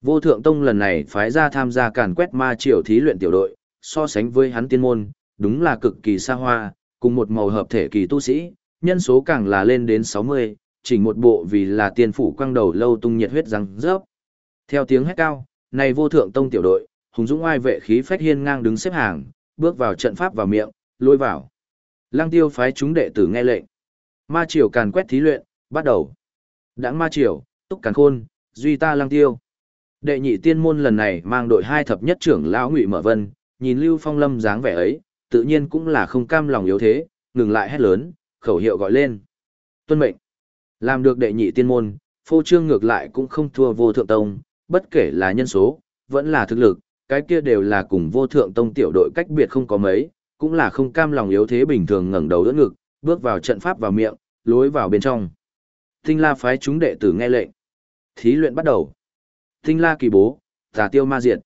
Vô thượng tông lần này phái ra tham gia càn quét ma triều thí luyện tiểu đội, so sánh với hắn tiên môn, đúng là cực kỳ xa hoa, cùng một màu hợp thể kỳ tu sĩ, nhân số càng là lên đến 60, chỉ một bộ vì là tiên phủ quang đầu lâu tung nhiệt huyết răng rớp. Theo tiếng hét cao, này vô thượng tông tiểu đội, hùng dũng oai vệ khí phách hiên ngang đứng xếp hàng, bước vào trận pháp vào miệng, lôi vào. Lăng tiêu phái chúng đệ tử nghe lệnh. Ma triều càn quét thí luyện, bắt đầu. Đãng ma triều, túc càn khôn, duy ta lăng tiêu. Đệ nhị tiên môn lần này mang đội hai thập nhất trưởng lão Ngụy Mở Vân, nhìn Lưu Phong Lâm dáng vẻ ấy, tự nhiên cũng là không cam lòng yếu thế, ngừng lại hét lớn, khẩu hiệu gọi lên. Tuân mệnh. Làm được đệ nhị tiên môn, phô trương ngược lại cũng không thua vô thượng tông, bất kể là nhân số, vẫn là thực lực, cái kia đều là cùng vô thượng tông tiểu đội cách biệt không có mấy, cũng là không cam lòng yếu thế bình thường ngẩng đầu đỡ ngực, bước vào trận pháp vào miệng, lối vào bên trong. Tinh la phái chúng đệ tử nghe lệnh. Thí luyện bắt đầu. Tinh la kỳ bố, tà tiêu ma diệt.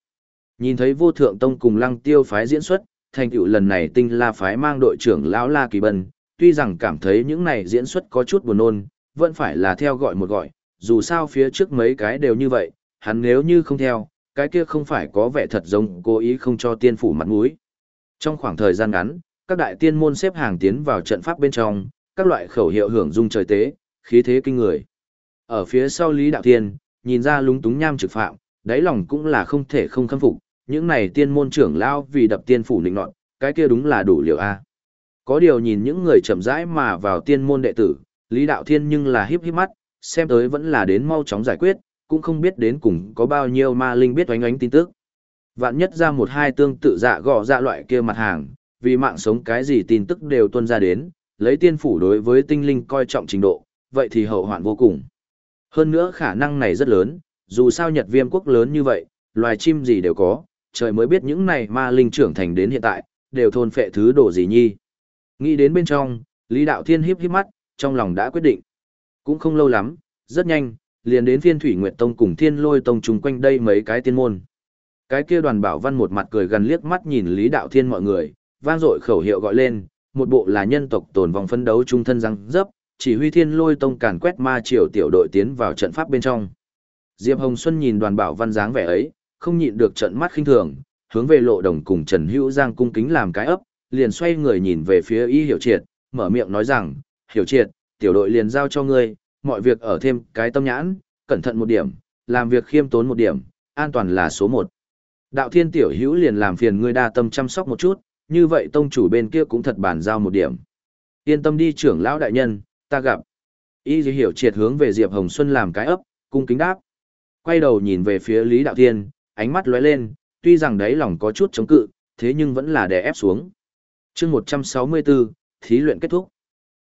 Nhìn thấy vô thượng tông cùng lăng tiêu phái diễn xuất, thành tựu lần này tinh la phái mang đội trưởng lão la kỳ bần. tuy rằng cảm thấy những này diễn xuất có chút buồn nôn, vẫn phải là theo gọi một gọi, dù sao phía trước mấy cái đều như vậy, hắn nếu như không theo, cái kia không phải có vẻ thật giống cố ý không cho tiên phủ mặt mũi. Trong khoảng thời gian ngắn, các đại tiên môn xếp hàng tiến vào trận pháp bên trong, các loại khẩu hiệu hưởng dung trời tế, khí thế kinh người. Ở phía sau Lý Đạo Tiên, nhìn ra lúng túng nham trực phạm, đáy lòng cũng là không thể không khâm phục, những này tiên môn trưởng lao vì đập tiên phủ nịnh nọt, cái kia đúng là đủ liệu a. Có điều nhìn những người chậm rãi mà vào tiên môn đệ tử, Lý Đạo Thiên nhưng là híp híp mắt, xem tới vẫn là đến mau chóng giải quyết, cũng không biết đến cùng có bao nhiêu ma linh biết oánh oánh tin tức. Vạn nhất ra một hai tương tự dạ gọ dạ loại kia mặt hàng, vì mạng sống cái gì tin tức đều tuân ra đến, lấy tiên phủ đối với tinh linh coi trọng trình độ, vậy thì hậu hoạn vô cùng. Hơn nữa khả năng này rất lớn, dù sao Nhật viêm quốc lớn như vậy, loài chim gì đều có, trời mới biết những này ma linh trưởng thành đến hiện tại, đều thôn phệ thứ đồ gì nhi. Nghĩ đến bên trong, Lý Đạo Thiên híp híp mắt, trong lòng đã quyết định. Cũng không lâu lắm, rất nhanh, liền đến phiên Thủy Nguyệt Tông cùng Thiên Lôi Tông chung quanh đây mấy cái tiên môn. Cái kia đoàn bảo văn một mặt cười gần liếc mắt nhìn Lý Đạo Thiên mọi người, vang dội khẩu hiệu gọi lên, một bộ là nhân tộc tồn vòng phân đấu trung thân răng dấp, chỉ huy Thiên Lôi Tông càn quét ma triều tiểu đội tiến vào trận pháp bên trong. Diệp Hồng Xuân nhìn đoàn bảo văn dáng vẻ ấy, không nhịn được trận mắt khinh thường, hướng về lộ đồng cùng Trần Hữu Giang cung kính làm cái ấp, liền xoay người nhìn về phía Y Hiểu Triệt, mở miệng nói rằng, Hiểu Triệt, tiểu đội liền giao cho ngươi, mọi việc ở thêm cái tâm nhãn, cẩn thận một điểm, làm việc khiêm tốn một điểm, an toàn là số một. Đạo thiên tiểu hữu liền làm phiền ngươi đa tâm chăm sóc một chút, như vậy tông chủ bên kia cũng thật bản giao một điểm. Yên tâm đi trưởng lão đại nhân, ta gặp. Y hiểu triệt hướng về Diệp Hồng Xuân làm cái ấp, cung kính đáp. Quay đầu nhìn về phía Lý Đạo Thiên, ánh mắt lóe lên, tuy rằng đáy lòng có chút chống cự, thế nhưng vẫn là đè ép xuống. chương 164, thí luyện kết thúc.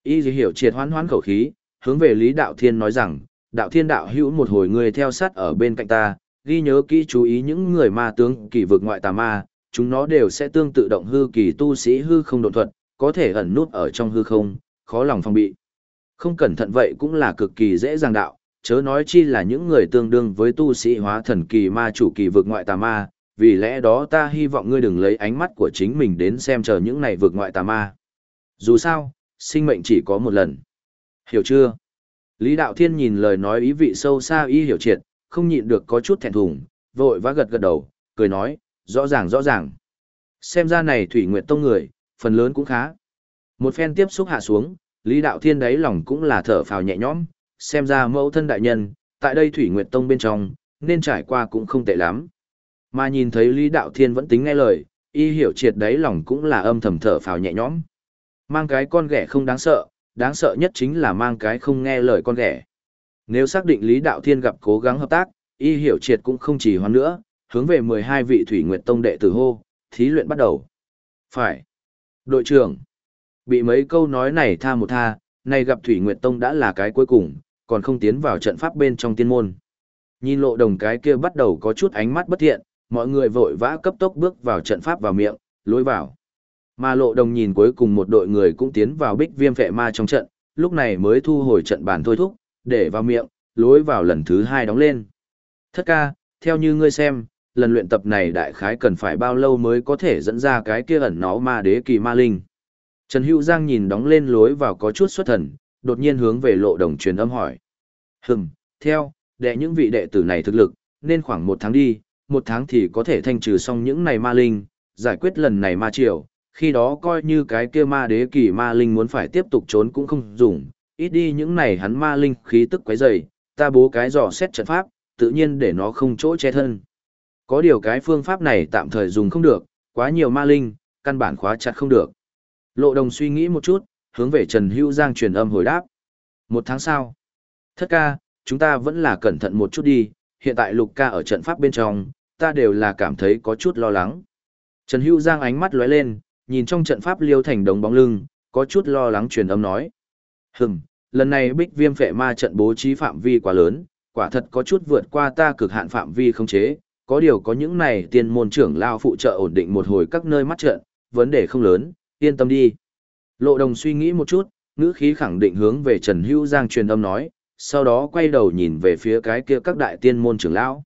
Y hiểu triệt hoán hoán khẩu khí, hướng về Lý Đạo Thiên nói rằng, Đạo Thiên đạo hữu một hồi người theo sát ở bên cạnh ta, ghi nhớ kỹ chú ý những người ma tướng kỳ vực ngoại tà ma, chúng nó đều sẽ tương tự động hư kỳ tu sĩ hư không độ thuật, có thể ẩn nút ở trong hư không, khó lòng phòng bị. Không cẩn thận vậy cũng là cực kỳ dễ dàng đạo, chớ nói chi là những người tương đương với tu sĩ hóa thần kỳ ma chủ kỳ vực ngoại tà ma, vì lẽ đó ta hy vọng ngươi đừng lấy ánh mắt của chính mình đến xem chờ những này vực ngoại tà ma. Dù sao, sinh mệnh chỉ có một lần. Hiểu chưa? Lý Đạo Thiên nhìn lời nói ý vị sâu xa ý hiểu triệt, không nhịn được có chút thẹn thùng, vội vã gật gật đầu, cười nói, rõ ràng rõ ràng. Xem ra này Thủy Nguyệt Tông người, phần lớn cũng khá. Một phen tiếp xúc hạ xuống, Lý Đạo Thiên đấy lòng cũng là thở phào nhẹ nhõm, xem ra mẫu thân đại nhân, tại đây Thủy Nguyệt Tông bên trong, nên trải qua cũng không tệ lắm. Mà nhìn thấy Lý Đạo Thiên vẫn tính nghe lời, y hiểu triệt đấy lòng cũng là âm thầm thở phào nhẹ nhõm. Mang cái con ghẻ không đáng sợ, đáng sợ nhất chính là mang cái không nghe lời con ghẻ. Nếu xác định Lý Đạo Thiên gặp cố gắng hợp tác, y hiểu triệt cũng không chỉ hoan nữa, hướng về 12 vị Thủy Nguyệt Tông đệ tử hô, thí luyện bắt đầu. Phải. Đội trưởng. Bị mấy câu nói này tha một tha, này gặp Thủy Nguyệt Tông đã là cái cuối cùng, còn không tiến vào trận pháp bên trong tiên môn. Nhìn lộ đồng cái kia bắt đầu có chút ánh mắt bất thiện, mọi người vội vã cấp tốc bước vào trận pháp vào miệng, lối vào. Mà lộ đồng nhìn cuối cùng một đội người cũng tiến vào bích viêm vệ ma trong trận, lúc này mới thu hồi trận bàn thôi thúc, để vào miệng, lối vào lần thứ hai đóng lên. Thất ca, theo như ngươi xem, lần luyện tập này đại khái cần phải bao lâu mới có thể dẫn ra cái kia ẩn nó ma đế kỳ ma linh. Trần Hữu Giang nhìn đóng lên lối vào có chút xuất thần, đột nhiên hướng về lộ đồng truyền âm hỏi. Hừm, theo, đệ những vị đệ tử này thực lực, nên khoảng một tháng đi, một tháng thì có thể thanh trừ xong những này ma linh, giải quyết lần này ma triều, khi đó coi như cái kia ma đế kỳ ma linh muốn phải tiếp tục trốn cũng không dùng, ít đi những này hắn ma linh khí tức quấy dày, ta bố cái dò xét trận pháp, tự nhiên để nó không chỗ che thân. Có điều cái phương pháp này tạm thời dùng không được, quá nhiều ma linh, căn bản khóa chặt không được. Lộ đồng suy nghĩ một chút, hướng về Trần Hữu Giang truyền âm hồi đáp. Một tháng sau. Thất ca, chúng ta vẫn là cẩn thận một chút đi, hiện tại lục ca ở trận pháp bên trong, ta đều là cảm thấy có chút lo lắng. Trần Hữu Giang ánh mắt lóe lên, nhìn trong trận pháp liêu thành đống bóng lưng, có chút lo lắng truyền âm nói. Hừm, lần này bích viêm phệ ma trận bố trí phạm vi quá lớn, quả thật có chút vượt qua ta cực hạn phạm vi không chế, có điều có những này tiền môn trưởng lao phụ trợ ổn định một hồi các nơi mắt trận, vấn đề không lớn, yên tâm đi. Lộ đồng suy nghĩ một chút, ngữ khí khẳng định hướng về Trần Hữu Giang truyền âm nói, sau đó quay đầu nhìn về phía cái kia các đại tiên môn trưởng lão.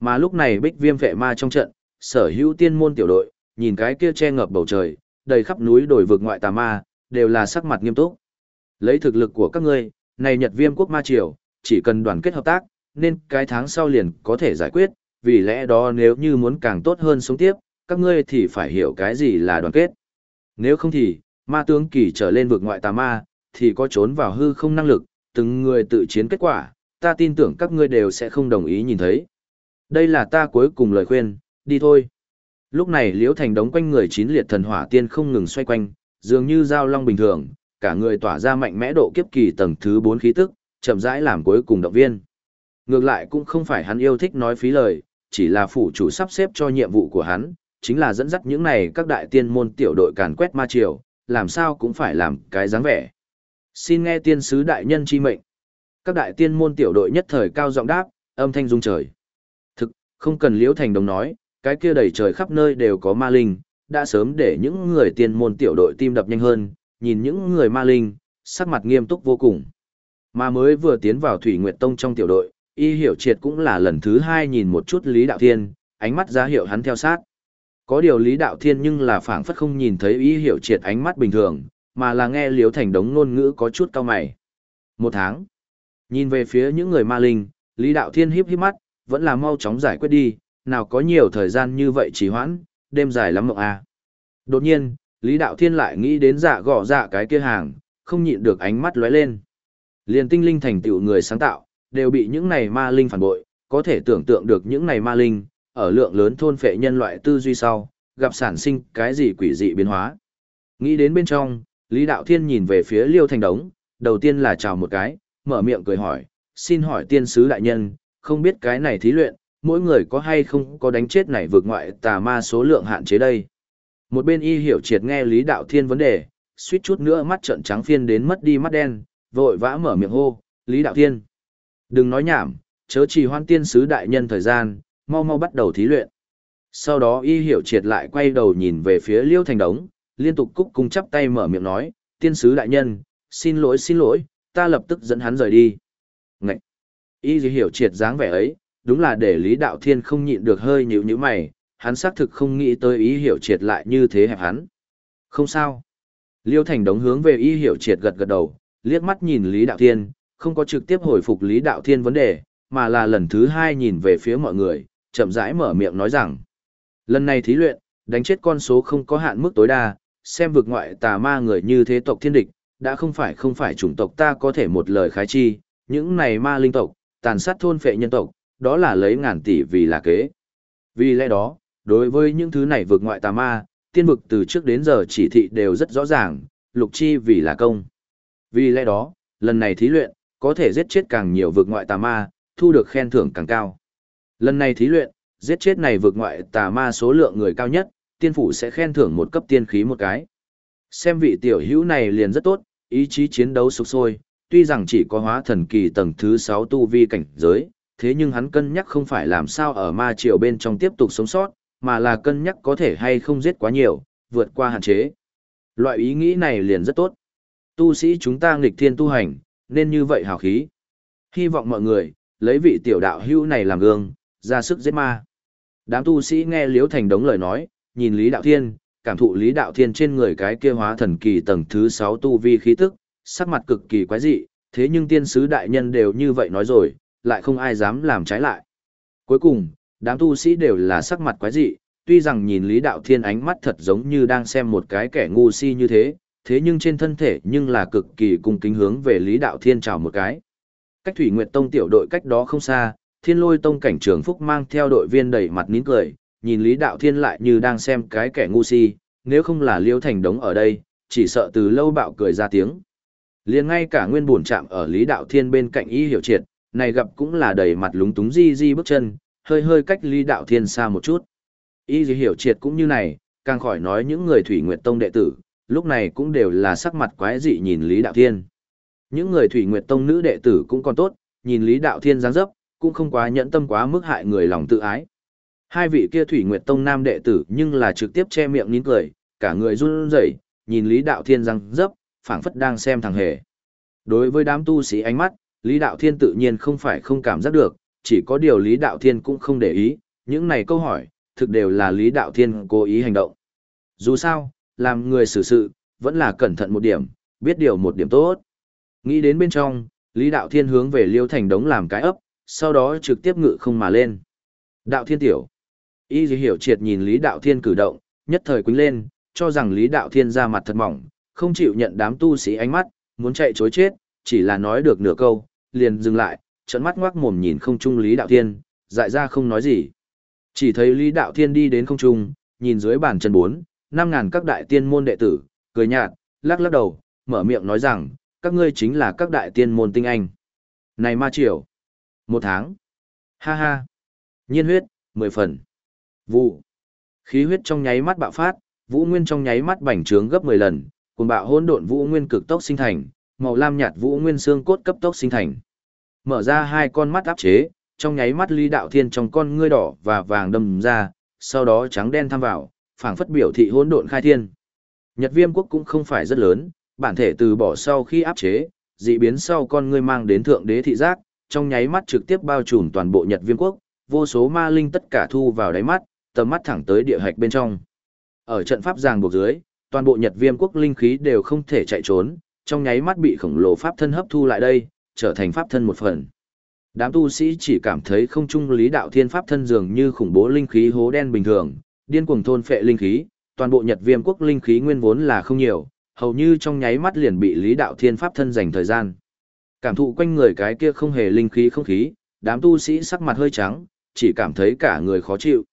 Mà lúc này bích viêm vệ ma trong trận, sở hữu tiên môn tiểu đội, nhìn cái kia che ngập bầu trời, đầy khắp núi đồi vực ngoại tà ma, đều là sắc mặt nghiêm túc. Lấy thực lực của các ngươi, này Nhật Viêm quốc ma triều, chỉ cần đoàn kết hợp tác, nên cái tháng sau liền có thể giải quyết, vì lẽ đó nếu như muốn càng tốt hơn sống tiếp, các ngươi thì phải hiểu cái gì là đoàn kết. Nếu không thì, ma tướng kỳ trở lên vực ngoại tà ma, thì có trốn vào hư không năng lực, từng người tự chiến kết quả, ta tin tưởng các ngươi đều sẽ không đồng ý nhìn thấy. Đây là ta cuối cùng lời khuyên, đi thôi. Lúc này Liễu Thành đống quanh người chín liệt thần hỏa tiên không ngừng xoay quanh, dường như dao long bình thường, cả người tỏa ra mạnh mẽ độ kiếp kỳ tầng thứ 4 khí tức, chậm rãi làm cuối cùng động viên. Ngược lại cũng không phải hắn yêu thích nói phí lời, chỉ là phủ chủ sắp xếp cho nhiệm vụ của hắn, chính là dẫn dắt những này các đại tiên môn tiểu đội càn quét ma triều, làm sao cũng phải làm cái dáng vẻ. Xin nghe tiên sứ đại nhân chi mệnh. Các đại tiên môn tiểu đội nhất thời cao giọng đáp, âm thanh rung trời. Thực, không cần liễu thành đồng nói, cái kia đầy trời khắp nơi đều có ma linh, đã sớm để những người tiên môn tiểu đội tim đập nhanh hơn, nhìn những người ma linh, sắc mặt nghiêm túc vô cùng. Mà mới vừa tiến vào Thủy Nguyệt Tông trong tiểu đội, y hiểu triệt cũng là lần thứ hai nhìn một chút Lý Đạo Thiên, ánh mắt giá hiệu hắn theo sát. Có điều Lý Đạo Thiên nhưng là phảng phất không nhìn thấy ý hiểu triệt ánh mắt bình thường, mà là nghe Liễu Thành đống ngôn ngữ có chút cao mày. Một tháng. Nhìn về phía những người ma linh, Lý Đạo Thiên híp híp mắt, vẫn là mau chóng giải quyết đi, nào có nhiều thời gian như vậy trì hoãn, đêm dài lắm mộng à. Đột nhiên, Lý Đạo Thiên lại nghĩ đến dạ gõ dạ cái kia hàng, không nhịn được ánh mắt lóe lên. Liền tinh linh thành tựu người sáng tạo, đều bị những này ma linh phản bội, có thể tưởng tượng được những này ma linh, ở lượng lớn thôn phệ nhân loại tư duy sau, gặp sản sinh cái gì quỷ dị biến hóa. Nghĩ đến bên trong, Lý Đạo Thiên nhìn về phía Liêu Thành Đống, đầu tiên là chào một cái, mở miệng cười hỏi, xin hỏi tiên sứ đại nhân, không biết cái này thí luyện, mỗi người có hay không có đánh chết này vượt ngoại tà ma số lượng hạn chế đây. Một bên y hiểu triệt nghe Lý Đạo Thiên vấn đề, suýt chút nữa mắt trợn trắng phiên đến mất đi mắt đen, vội vã mở miệng hô, Lý Đạo Thiên. Đừng nói nhảm, chớ trì hoan tiên sứ đại nhân thời gian, mau mau bắt đầu thí luyện. Sau đó y hiểu triệt lại quay đầu nhìn về phía Liêu Thành Đống, liên tục cúc cung chắp tay mở miệng nói, tiên sứ đại nhân, xin lỗi xin lỗi, ta lập tức dẫn hắn rời đi. Ngậy! Y hiểu triệt dáng vẻ ấy, đúng là để Lý Đạo Thiên không nhịn được hơi nhíu nhíu mày, hắn xác thực không nghĩ tới ý hiểu triệt lại như thế hẹp hắn. Không sao. Liêu Thành đống hướng về ý hiểu triệt gật gật đầu, liếc mắt nhìn Lý Đạo Thiên, không có trực tiếp hồi phục Lý Đạo Thiên vấn đề, mà là lần thứ hai nhìn về phía mọi người, chậm rãi mở miệng nói rằng. Lần này thí luyện, đánh chết con số không có hạn mức tối đa, xem vực ngoại tà ma người như thế tộc thiên địch, đã không phải không phải chủng tộc ta có thể một lời khái chi, những này ma linh tộc, tàn sát thôn phệ nhân tộc, đó là lấy ngàn tỷ vì là kế. Vì lẽ đó, đối với những thứ này vượt ngoại tà ma, tiên vực từ trước đến giờ chỉ thị đều rất rõ ràng, lục chi vì là công. Vì lẽ đó, lần này thí luyện, có thể giết chết càng nhiều vượt ngoại tà ma, thu được khen thưởng càng cao. Lần này thí luyện, giết chết này vượt ngoại tà ma số lượng người cao nhất, tiên phủ sẽ khen thưởng một cấp tiên khí một cái. Xem vị tiểu hữu này liền rất tốt, ý chí chiến đấu sục sôi, tuy rằng chỉ có hóa thần kỳ tầng thứ 6 tu vi cảnh giới, thế nhưng hắn cân nhắc không phải làm sao ở ma triều bên trong tiếp tục sống sót, mà là cân nhắc có thể hay không giết quá nhiều, vượt qua hạn chế. Loại ý nghĩ này liền rất tốt. Tu sĩ chúng ta nghịch thiên tu hành, nên như vậy hào khí. Hy vọng mọi người, lấy vị tiểu đạo hữu này làm gương, ra sức giết ma. Đám tu sĩ nghe Liễu Thành đống lời nói, nhìn Lý Đạo Thiên, cảm thụ Lý Đạo Thiên trên người cái kia hóa thần kỳ tầng thứ 6 tu vi khí tức, sắc mặt cực kỳ quái dị, thế nhưng tiên sứ đại nhân đều như vậy nói rồi, lại không ai dám làm trái lại. Cuối cùng, đám tu sĩ đều là sắc mặt quái dị, tuy rằng nhìn Lý Đạo Thiên ánh mắt thật giống như đang xem một cái kẻ ngu si như thế, thế nhưng trên thân thể nhưng là cực kỳ cung kính hướng về Lý Đạo Thiên chào một cái. Cách Thủy Nguyệt Tông tiểu đội cách đó không xa, Thiên Lôi Tông cảnh trường Phúc mang theo đội viên đầy mặt nín cười, nhìn Lý Đạo Thiên lại như đang xem cái kẻ ngu si, nếu không là Liêu Thành đống ở đây, chỉ sợ từ lâu bạo cười ra tiếng. liền ngay cả nguyên buồn chạm ở Lý Đạo Thiên bên cạnh y hiểu triệt, này gặp cũng là đầy mặt lúng túng di di bước chân, hơi hơi cách Lý Đạo Thiên xa một chút. Y hiểu triệt cũng như này, càng khỏi nói những người Thủy Nguyệt Tông đệ tử, lúc này cũng đều là sắc mặt quái dị nhìn Lý Đạo Thiên. Những người Thủy Nguyệt Tông nữ đệ tử cũng còn tốt, nhìn Lý Đạo Thiên dáng dấp, cũng không quá nhẫn tâm quá mức hại người lòng tự ái. Hai vị kia Thủy Nguyệt Tông nam đệ tử nhưng là trực tiếp che miệng nín cười, cả người run rẩy, nhìn Lý Đạo Thiên răng dấp, phảng phất đang xem thằng hề. Đối với đám tu sĩ ánh mắt, Lý Đạo Thiên tự nhiên không phải không cảm giác được, chỉ có điều Lý Đạo Thiên cũng không để ý, những này câu hỏi, thực đều là Lý Đạo Thiên cố ý hành động. Dù sao, làm người xử sự, vẫn là cẩn thận một điểm, biết điều một điểm tốt. Nghĩ đến bên trong, Lý Đạo Thiên hướng về Liêu Thành Đống làm cái ấp, sau đó trực tiếp ngự không mà lên. Đạo Thiên tiểu. Y hiểu triệt nhìn Lý Đạo Thiên cử động, nhất thời quính lên, cho rằng Lý Đạo Thiên ra mặt thật mỏng, không chịu nhận đám tu sĩ ánh mắt, muốn chạy chối chết, chỉ là nói được nửa câu, liền dừng lại, trận mắt ngoác mồm nhìn không trung Lý Đạo Thiên, dại ra không nói gì. Chỉ thấy Lý Đạo Thiên đi đến không trung, nhìn dưới bàn chân bốn, năm ngàn các đại tiên môn đệ tử, cười nhạt, lắc lắc đầu, mở miệng nói rằng, các ngươi chính là các đại tiên môn tinh anh. Này ma triều, một tháng, ha ha, nhiên huyết, mười phần, vụ, khí huyết trong nháy mắt bạo phát, vũ nguyên trong nháy mắt bành trướng gấp 10 lần, cùng bạo hỗn độn vũ nguyên cực tốc sinh thành, màu lam nhạt vũ nguyên xương cốt cấp tốc sinh thành. Mở ra hai con mắt áp chế, trong nháy mắt Lý Đạo Thiên trong con ngươi đỏ và vàng đâm ra, sau đó trắng đen tham vào, phảng phất biểu thị hỗn độn khai thiên. Nhật Viêm quốc cũng không phải rất lớn, bản thể từ bỏ sau khi áp chế, dị biến sau con ngươi mang đến thượng đế thị giác, trong nháy mắt trực tiếp bao trùm toàn bộ Nhật Viêm quốc, vô số ma linh tất cả thu vào đáy mắt, tầm mắt thẳng tới địa hạch bên trong. Ở trận pháp giang buộc dưới, toàn bộ Nhật Viêm quốc linh khí đều không thể chạy trốn, trong nháy mắt bị khổng lồ pháp thân hấp thu lại đây, trở thành pháp thân một phần. Đám tu sĩ chỉ cảm thấy không trung lý đạo thiên pháp thân dường như khủng bố linh khí hố đen bình thường, điên cuồng thôn phệ linh khí, toàn bộ Nhật Viêm quốc linh khí nguyên vốn là không nhiều, hầu như trong nháy mắt liền bị lý đạo thiên pháp thân dành thời gian. Cảm thụ quanh người cái kia không hề linh khí không khí, đám tu sĩ sắc mặt hơi trắng, chỉ cảm thấy cả người khó chịu.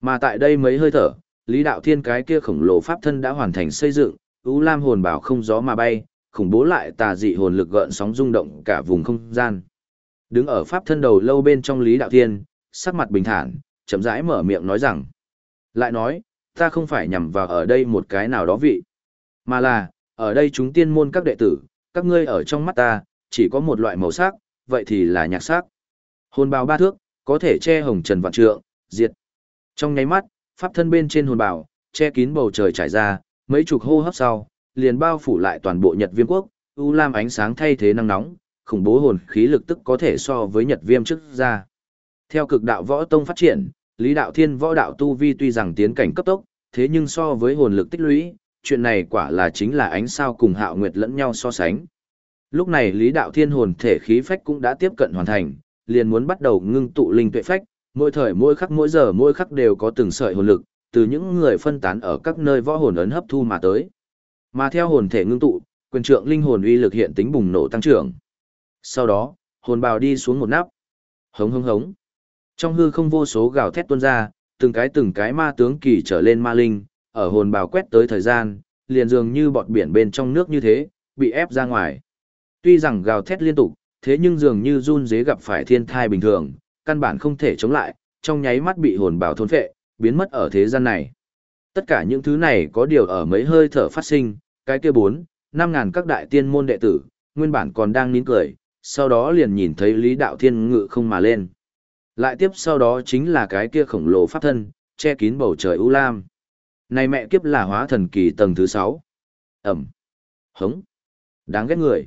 Mà tại đây mấy hơi thở, Lý Đạo Thiên cái kia khổng lồ pháp thân đã hoàn thành xây dựng, U Lam hồn bảo không gió mà bay, khủng bố lại tà dị hồn lực gợn sóng rung động cả vùng không gian. Đứng ở pháp thân đầu lâu bên trong Lý Đạo Thiên, sắc mặt bình thản, chậm rãi mở miệng nói rằng: "Lại nói, ta không phải nhằm vào ở đây một cái nào đó vị, mà là, ở đây chúng tiên môn các đệ tử, các ngươi ở trong mắt ta, chỉ có một loại màu sắc, vậy thì là nhạc sắc. Hồn bào ba thước, có thể che hồng trần vạn trượng, diệt. Trong nháy mắt, pháp thân bên trên hồn bào, che kín bầu trời trải ra, mấy chục hô hấp sau, liền bao phủ lại toàn bộ Nhật Viêm quốc, u lam ánh sáng thay thế năng nóng, khủng bố hồn khí lực tức có thể so với Nhật Viêm trước ra. Theo cực đạo võ tông phát triển, Lý Đạo Thiên võ đạo tu vi tuy rằng tiến cảnh cấp tốc, thế nhưng so với hồn lực tích lũy, chuyện này quả là chính là ánh sao cùng Hạo Nguyệt lẫn nhau so sánh. Lúc này Lý Đạo Thiên hồn thể khí phách cũng đã tiếp cận hoàn thành, liền muốn bắt đầu ngưng tụ linh tuệ phách, mỗi thời mỗi khắc mỗi giờ mỗi khắc đều có từng sợi hồn lực, từ những người phân tán ở các nơi võ hồn ấn hấp thu mà tới. Mà theo hồn thể ngưng tụ, quyền trượng linh hồn uy lực hiện tính bùng nổ tăng trưởng. Sau đó, hồn bào đi xuống một nắp. Hống hống hống. Trong hư không vô số gào thét tuôn ra, từng cái từng cái ma tướng kỳ trở lên ma linh, ở hồn bào quét tới thời gian, liền dường như bọt biển bên trong nước như thế, bị ép ra ngoài. Tuy rằng gào thét liên tục, thế nhưng dường như run dế gặp phải thiên thai bình thường, căn bản không thể chống lại, trong nháy mắt bị hồn bảo thôn phệ, biến mất ở thế gian này. Tất cả những thứ này có điều ở mấy hơi thở phát sinh, cái kia bốn, năm ngàn các đại tiên môn đệ tử, nguyên bản còn đang nín cười, sau đó liền nhìn thấy Lý Đạo Thiên ngự không mà lên. Lại tiếp sau đó chính là cái kia khổng lồ pháp thân, che kín bầu trời u lam. Này mẹ kiếp là hóa thần kỳ tầng thứ 6. Ẩm. Hống. Đáng ghét người.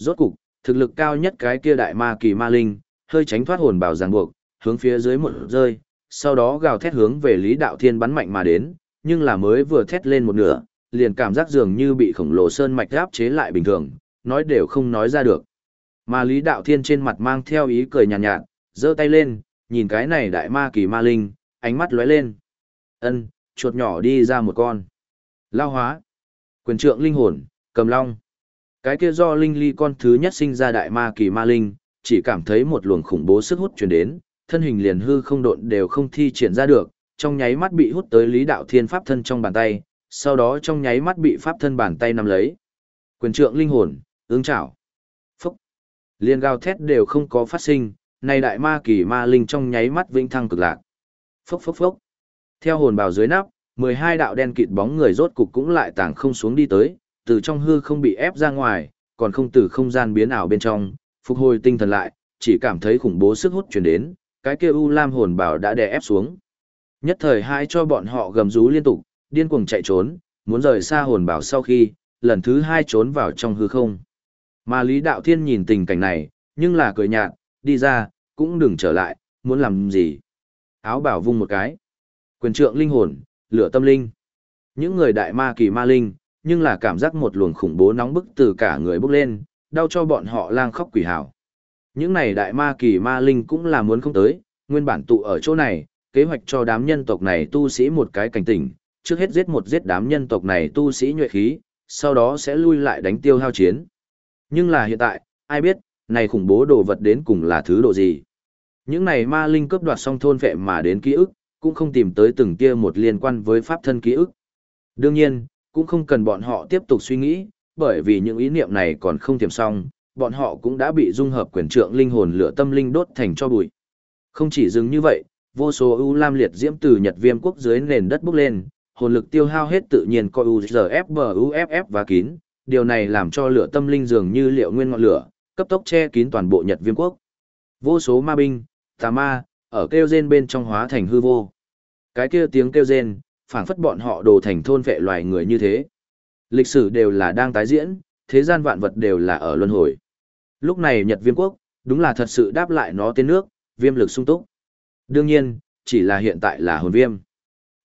Rốt cục, thực lực cao nhất cái kia đại ma kỳ ma linh, hơi tránh thoát hồn bảo ràng buộc, hướng phía dưới một rơi, sau đó gào thét hướng về Lý Đạo Thiên bắn mạnh mà đến, nhưng là mới vừa thét lên một nửa, liền cảm giác dường như bị khổng lồ sơn mạch áp chế lại bình thường, nói đều không nói ra được. Mà Lý Đạo Thiên trên mặt mang theo ý cười nhàn nhạt, nhạt giơ tay lên, nhìn cái này đại ma kỳ ma linh, ánh mắt lóe lên. Ân, chuột nhỏ đi ra một con. Lao hóa. Quyền trượng linh hồn, cầm long. Cái kia do linh ly con thứ nhất sinh ra đại ma kỳ ma linh, chỉ cảm thấy một luồng khủng bố sức hút truyền đến, thân hình liền hư không độn đều không thi triển ra được, trong nháy mắt bị hút tới lý đạo thiên pháp thân trong bàn tay, sau đó trong nháy mắt bị pháp thân bàn tay nắm lấy. Quyền trượng linh hồn, ứng chảo. Phúc. Liên gào thét đều không có phát sinh, này đại ma kỳ ma linh trong nháy mắt vĩnh thăng cực lạc. Phúc phúc phúc. Theo hồn bào dưới nắp, 12 đạo đen kịt bóng người rốt cục cũng lại tàng không xuống đi tới, từ trong hư không bị ép ra ngoài, còn không từ không gian biến ảo bên trong, phục hồi tinh thần lại, chỉ cảm thấy khủng bố sức hút truyền đến, cái kia U Lam hồn bảo đã đè ép xuống. Nhất thời hai cho bọn họ gầm rú liên tục, điên cuồng chạy trốn, muốn rời xa hồn bảo sau khi, lần thứ hai trốn vào trong hư không. Mà Lý Đạo Thiên nhìn tình cảnh này, nhưng là cười nhạt, đi ra, cũng đừng trở lại, muốn làm gì. Áo bảo vung một cái. Quyền trượng linh hồn, lửa tâm linh. Những người đại ma kỳ ma linh, nhưng là cảm giác một luồng khủng bố nóng bức từ cả người bốc lên, đau cho bọn họ lang khóc quỷ hào. Những này đại ma kỳ ma linh cũng là muốn không tới, nguyên bản tụ ở chỗ này, kế hoạch cho đám nhân tộc này tu sĩ một cái cảnh tỉnh, trước hết giết một giết đám nhân tộc này tu sĩ nhuệ khí, sau đó sẽ lui lại đánh tiêu hao chiến. Nhưng là hiện tại, ai biết, này khủng bố đồ vật đến cùng là thứ độ gì. Những này ma linh cướp đoạt xong thôn vệ mà đến ký ức, cũng không tìm tới từng kia một liên quan với pháp thân ký ức. Đương nhiên, cũng không cần bọn họ tiếp tục suy nghĩ, bởi vì những ý niệm này còn không tiềm xong, bọn họ cũng đã bị dung hợp quyền trượng linh hồn lửa tâm linh đốt thành cho bụi. Không chỉ dừng như vậy, vô số ưu lam liệt diễm từ Nhật Viêm quốc dưới nền đất bốc lên, hồn lực tiêu hao hết tự nhiên coi UZFBUFF và kín, điều này làm cho lửa tâm linh dường như liệu nguyên ngọn lửa, cấp tốc che kín toàn bộ Nhật Viêm quốc. Vô số ma binh, tà ma, ở kêu rên bên trong hóa thành hư vô. Cái kia tiếng kêu rên, phảng phất bọn họ đồ thành thôn vệ loài người như thế. Lịch sử đều là đang tái diễn, thế gian vạn vật đều là ở luân hồi. Lúc này Nhật Viêm quốc, đúng là thật sự đáp lại nó tên nước, viêm lực sung túc. Đương nhiên, chỉ là hiện tại là hồn viêm.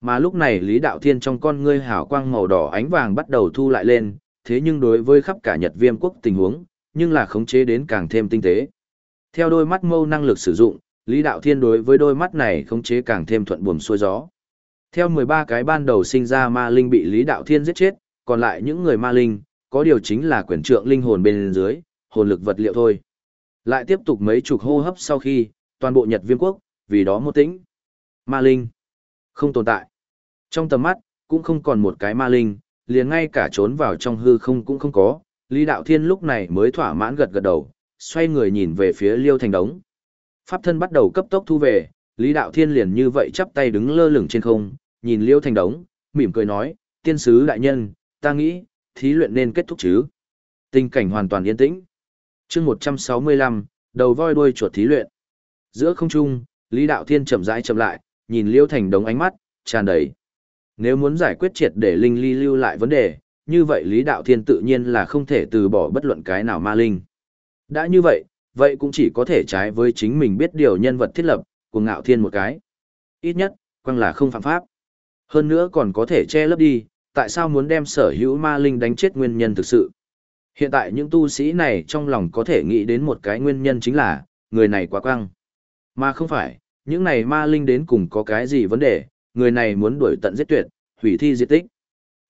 Mà lúc này Lý Đạo Thiên trong con ngươi hào quang màu đỏ ánh vàng bắt đầu thu lại lên, thế nhưng đối với khắp cả Nhật Viêm quốc tình huống, nhưng là khống chế đến càng thêm tinh tế. Theo đôi mắt mâu năng lực sử dụng, Lý Đạo Thiên đối với đôi mắt này khống chế càng thêm thuận buồm xuôi gió. Theo 13 cái ban đầu sinh ra ma linh bị Lý Đạo Thiên giết chết, còn lại những người ma linh, có điều chính là quyền trượng linh hồn bên dưới, hồn lực vật liệu thôi. Lại tiếp tục mấy chục hô hấp sau khi, toàn bộ Nhật Viêm quốc, vì đó một tĩnh. Ma linh, không tồn tại. Trong tầm mắt, cũng không còn một cái ma linh, liền ngay cả trốn vào trong hư không cũng không có. Lý Đạo Thiên lúc này mới thỏa mãn gật gật đầu, xoay người nhìn về phía Liêu Thành Đống. Pháp thân bắt đầu cấp tốc thu về, Lý Đạo Thiên liền như vậy chắp tay đứng lơ lửng trên không, nhìn Liêu Thành Đống, mỉm cười nói, tiên sứ đại nhân, ta nghĩ, thí luyện nên kết thúc chứ. Tình cảnh hoàn toàn yên tĩnh. chương 165, đầu voi đuôi chuột thí luyện. Giữa không trung, Lý Đạo Thiên chậm rãi chậm lại, nhìn Liêu Thành Đống ánh mắt, tràn đầy. Nếu muốn giải quyết triệt để Linh Ly lưu lại vấn đề, như vậy Lý Đạo Thiên tự nhiên là không thể từ bỏ bất luận cái nào ma linh. Đã như vậy, vậy cũng chỉ có thể trái với chính mình biết điều nhân vật thiết lập, của ngạo thiên một cái. Ít nhất, quăng là không phạm pháp. Hơn nữa còn có thể che lấp đi, tại sao muốn đem sở hữu ma linh đánh chết nguyên nhân thực sự. Hiện tại những tu sĩ này trong lòng có thể nghĩ đến một cái nguyên nhân chính là, người này quá căng. Mà không phải, những này ma linh đến cùng có cái gì vấn đề, người này muốn đuổi tận giết tuyệt, hủy thi diệt tích.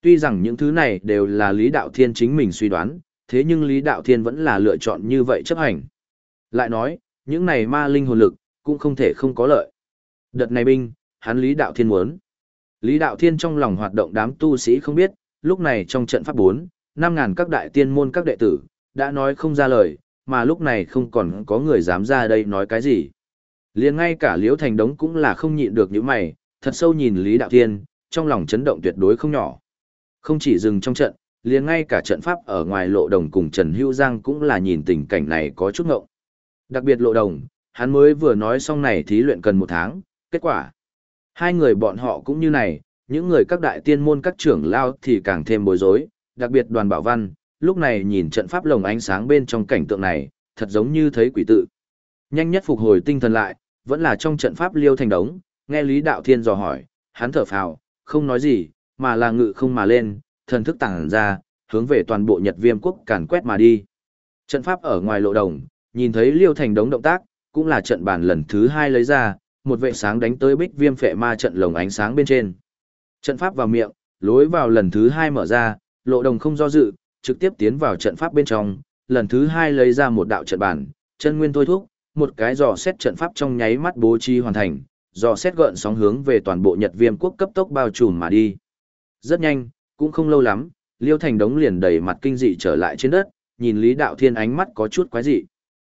Tuy rằng những thứ này đều là Lý Đạo Thiên chính mình suy đoán, thế nhưng Lý Đạo Thiên vẫn là lựa chọn như vậy chấp hành. Lại nói, những này ma linh hồn lực, cũng không thể không có lợi. Đợt này binh, hắn Lý Đạo Thiên muốn. Lý Đạo Thiên trong lòng hoạt động đám tu sĩ không biết, lúc này trong trận pháp 4, 5.000 các đại tiên môn các đệ tử, đã nói không ra lời, mà lúc này không còn có người dám ra đây nói cái gì. liền ngay cả Liễu Thành Đống cũng là không nhịn được những mày, thật sâu nhìn Lý Đạo Thiên, trong lòng chấn động tuyệt đối không nhỏ. Không chỉ dừng trong trận, liền ngay cả trận pháp ở ngoài lộ đồng cùng Trần Hữu Giang cũng là nhìn tình cảnh này có chút ngộng. Đặc biệt lộ đồng, hắn mới vừa nói xong này thí luyện cần một tháng, kết quả. Hai người bọn họ cũng như này, những người các đại tiên môn các trưởng lao thì càng thêm bối rối, đặc biệt đoàn bảo văn, lúc này nhìn trận pháp lồng ánh sáng bên trong cảnh tượng này, thật giống như thấy quỷ tự. Nhanh nhất phục hồi tinh thần lại, vẫn là trong trận pháp liêu thành đống, nghe Lý Đạo Thiên dò hỏi, hắn thở phào, không nói gì, mà là ngự không mà lên, thần thức tàng ra, hướng về toàn bộ Nhật Viêm quốc càn quét mà đi. Trận pháp ở ngoài lộ đồng, nhìn thấy liêu thành đống động tác, cũng là trận bàn lần thứ hai lấy ra, một vệ sáng đánh tới bích viêm phệ ma trận lồng ánh sáng bên trên. Trận pháp vào miệng, lối vào lần thứ hai mở ra, lộ đồng không do dự, trực tiếp tiến vào trận pháp bên trong, lần thứ hai lấy ra một đạo trận bản, chân nguyên thôi thúc, một cái dò xét trận pháp trong nháy mắt bố trí hoàn thành, dò xét gợn sóng hướng về toàn bộ Nhật Viêm quốc cấp tốc bao trùm mà đi. Rất nhanh, cũng không lâu lắm, Liêu Thành đống liền đầy mặt kinh dị trở lại trên đất, nhìn Lý Đạo Thiên ánh mắt có chút quái dị.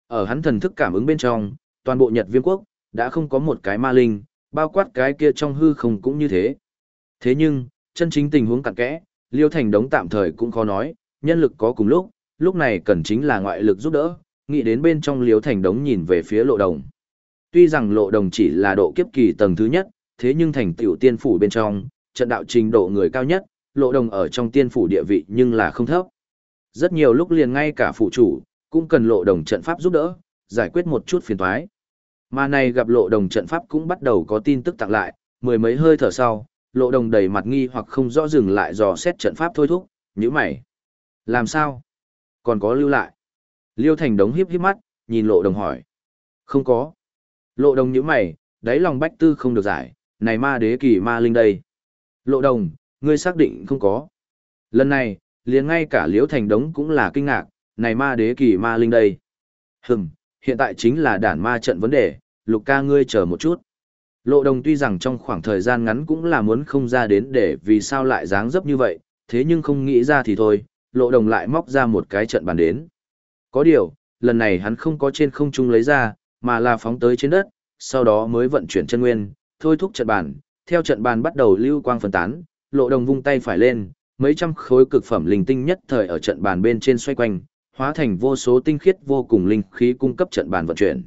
Ở hắn thần thức cảm ứng bên trong, toàn bộ Nhật Viêm quốc đã không có một cái ma linh, bao quát cái kia trong hư không cũng như thế. Thế nhưng, chân chính tình huống cặn kẽ, Liêu Thành đống tạm thời cũng khó nói, nhân lực có cùng lúc, lúc này cần chính là ngoại lực giúp đỡ, nghĩ đến bên trong Liêu Thành đống nhìn về phía lộ đồng. Tuy rằng lộ đồng chỉ là độ kiếp kỳ tầng thứ nhất, thế nhưng thành tiểu tiên phủ bên trong, trận đạo trình độ người cao nhất, lộ đồng ở trong tiên phủ địa vị nhưng là không thấp. Rất nhiều lúc liền ngay cả phụ chủ, cũng cần lộ đồng trận pháp giúp đỡ, giải quyết một chút phiền toái. Mà này gặp lộ đồng trận pháp cũng bắt đầu có tin tức tặng lại, mười mấy hơi thở sau, lộ đồng đầy mặt nghi hoặc không rõ dừng lại dò xét trận pháp thôi thúc, như mày. Làm sao? Còn có lưu lại. Liêu Thành đống hiếp hiếp mắt, nhìn lộ đồng hỏi. Không có. Lộ đồng như mày, đáy lòng bách tư không được giải, này ma đế kỳ ma linh đây. Lộ đồng, ngươi xác định không có. Lần này, liền ngay cả Liễu Thành Đống cũng là kinh ngạc, này ma đế kỳ ma linh đây. Hừm, hiện tại chính là đản ma trận vấn đề, lục ca ngươi chờ một chút. Lộ đồng tuy rằng trong khoảng thời gian ngắn cũng là muốn không ra đến để vì sao lại dáng dấp như vậy, thế nhưng không nghĩ ra thì thôi, lộ đồng lại móc ra một cái trận bàn đến. Có điều, lần này hắn không có trên không trung lấy ra, mà là phóng tới trên đất, sau đó mới vận chuyển chân nguyên, thôi thúc trận bàn, theo trận bàn bắt đầu lưu quang phân tán, lộ đồng vung tay phải lên, mấy trăm khối cực phẩm linh tinh nhất thời ở trận bàn bên trên xoay quanh, hóa thành vô số tinh khiết vô cùng linh khí cung cấp trận bàn vận chuyển.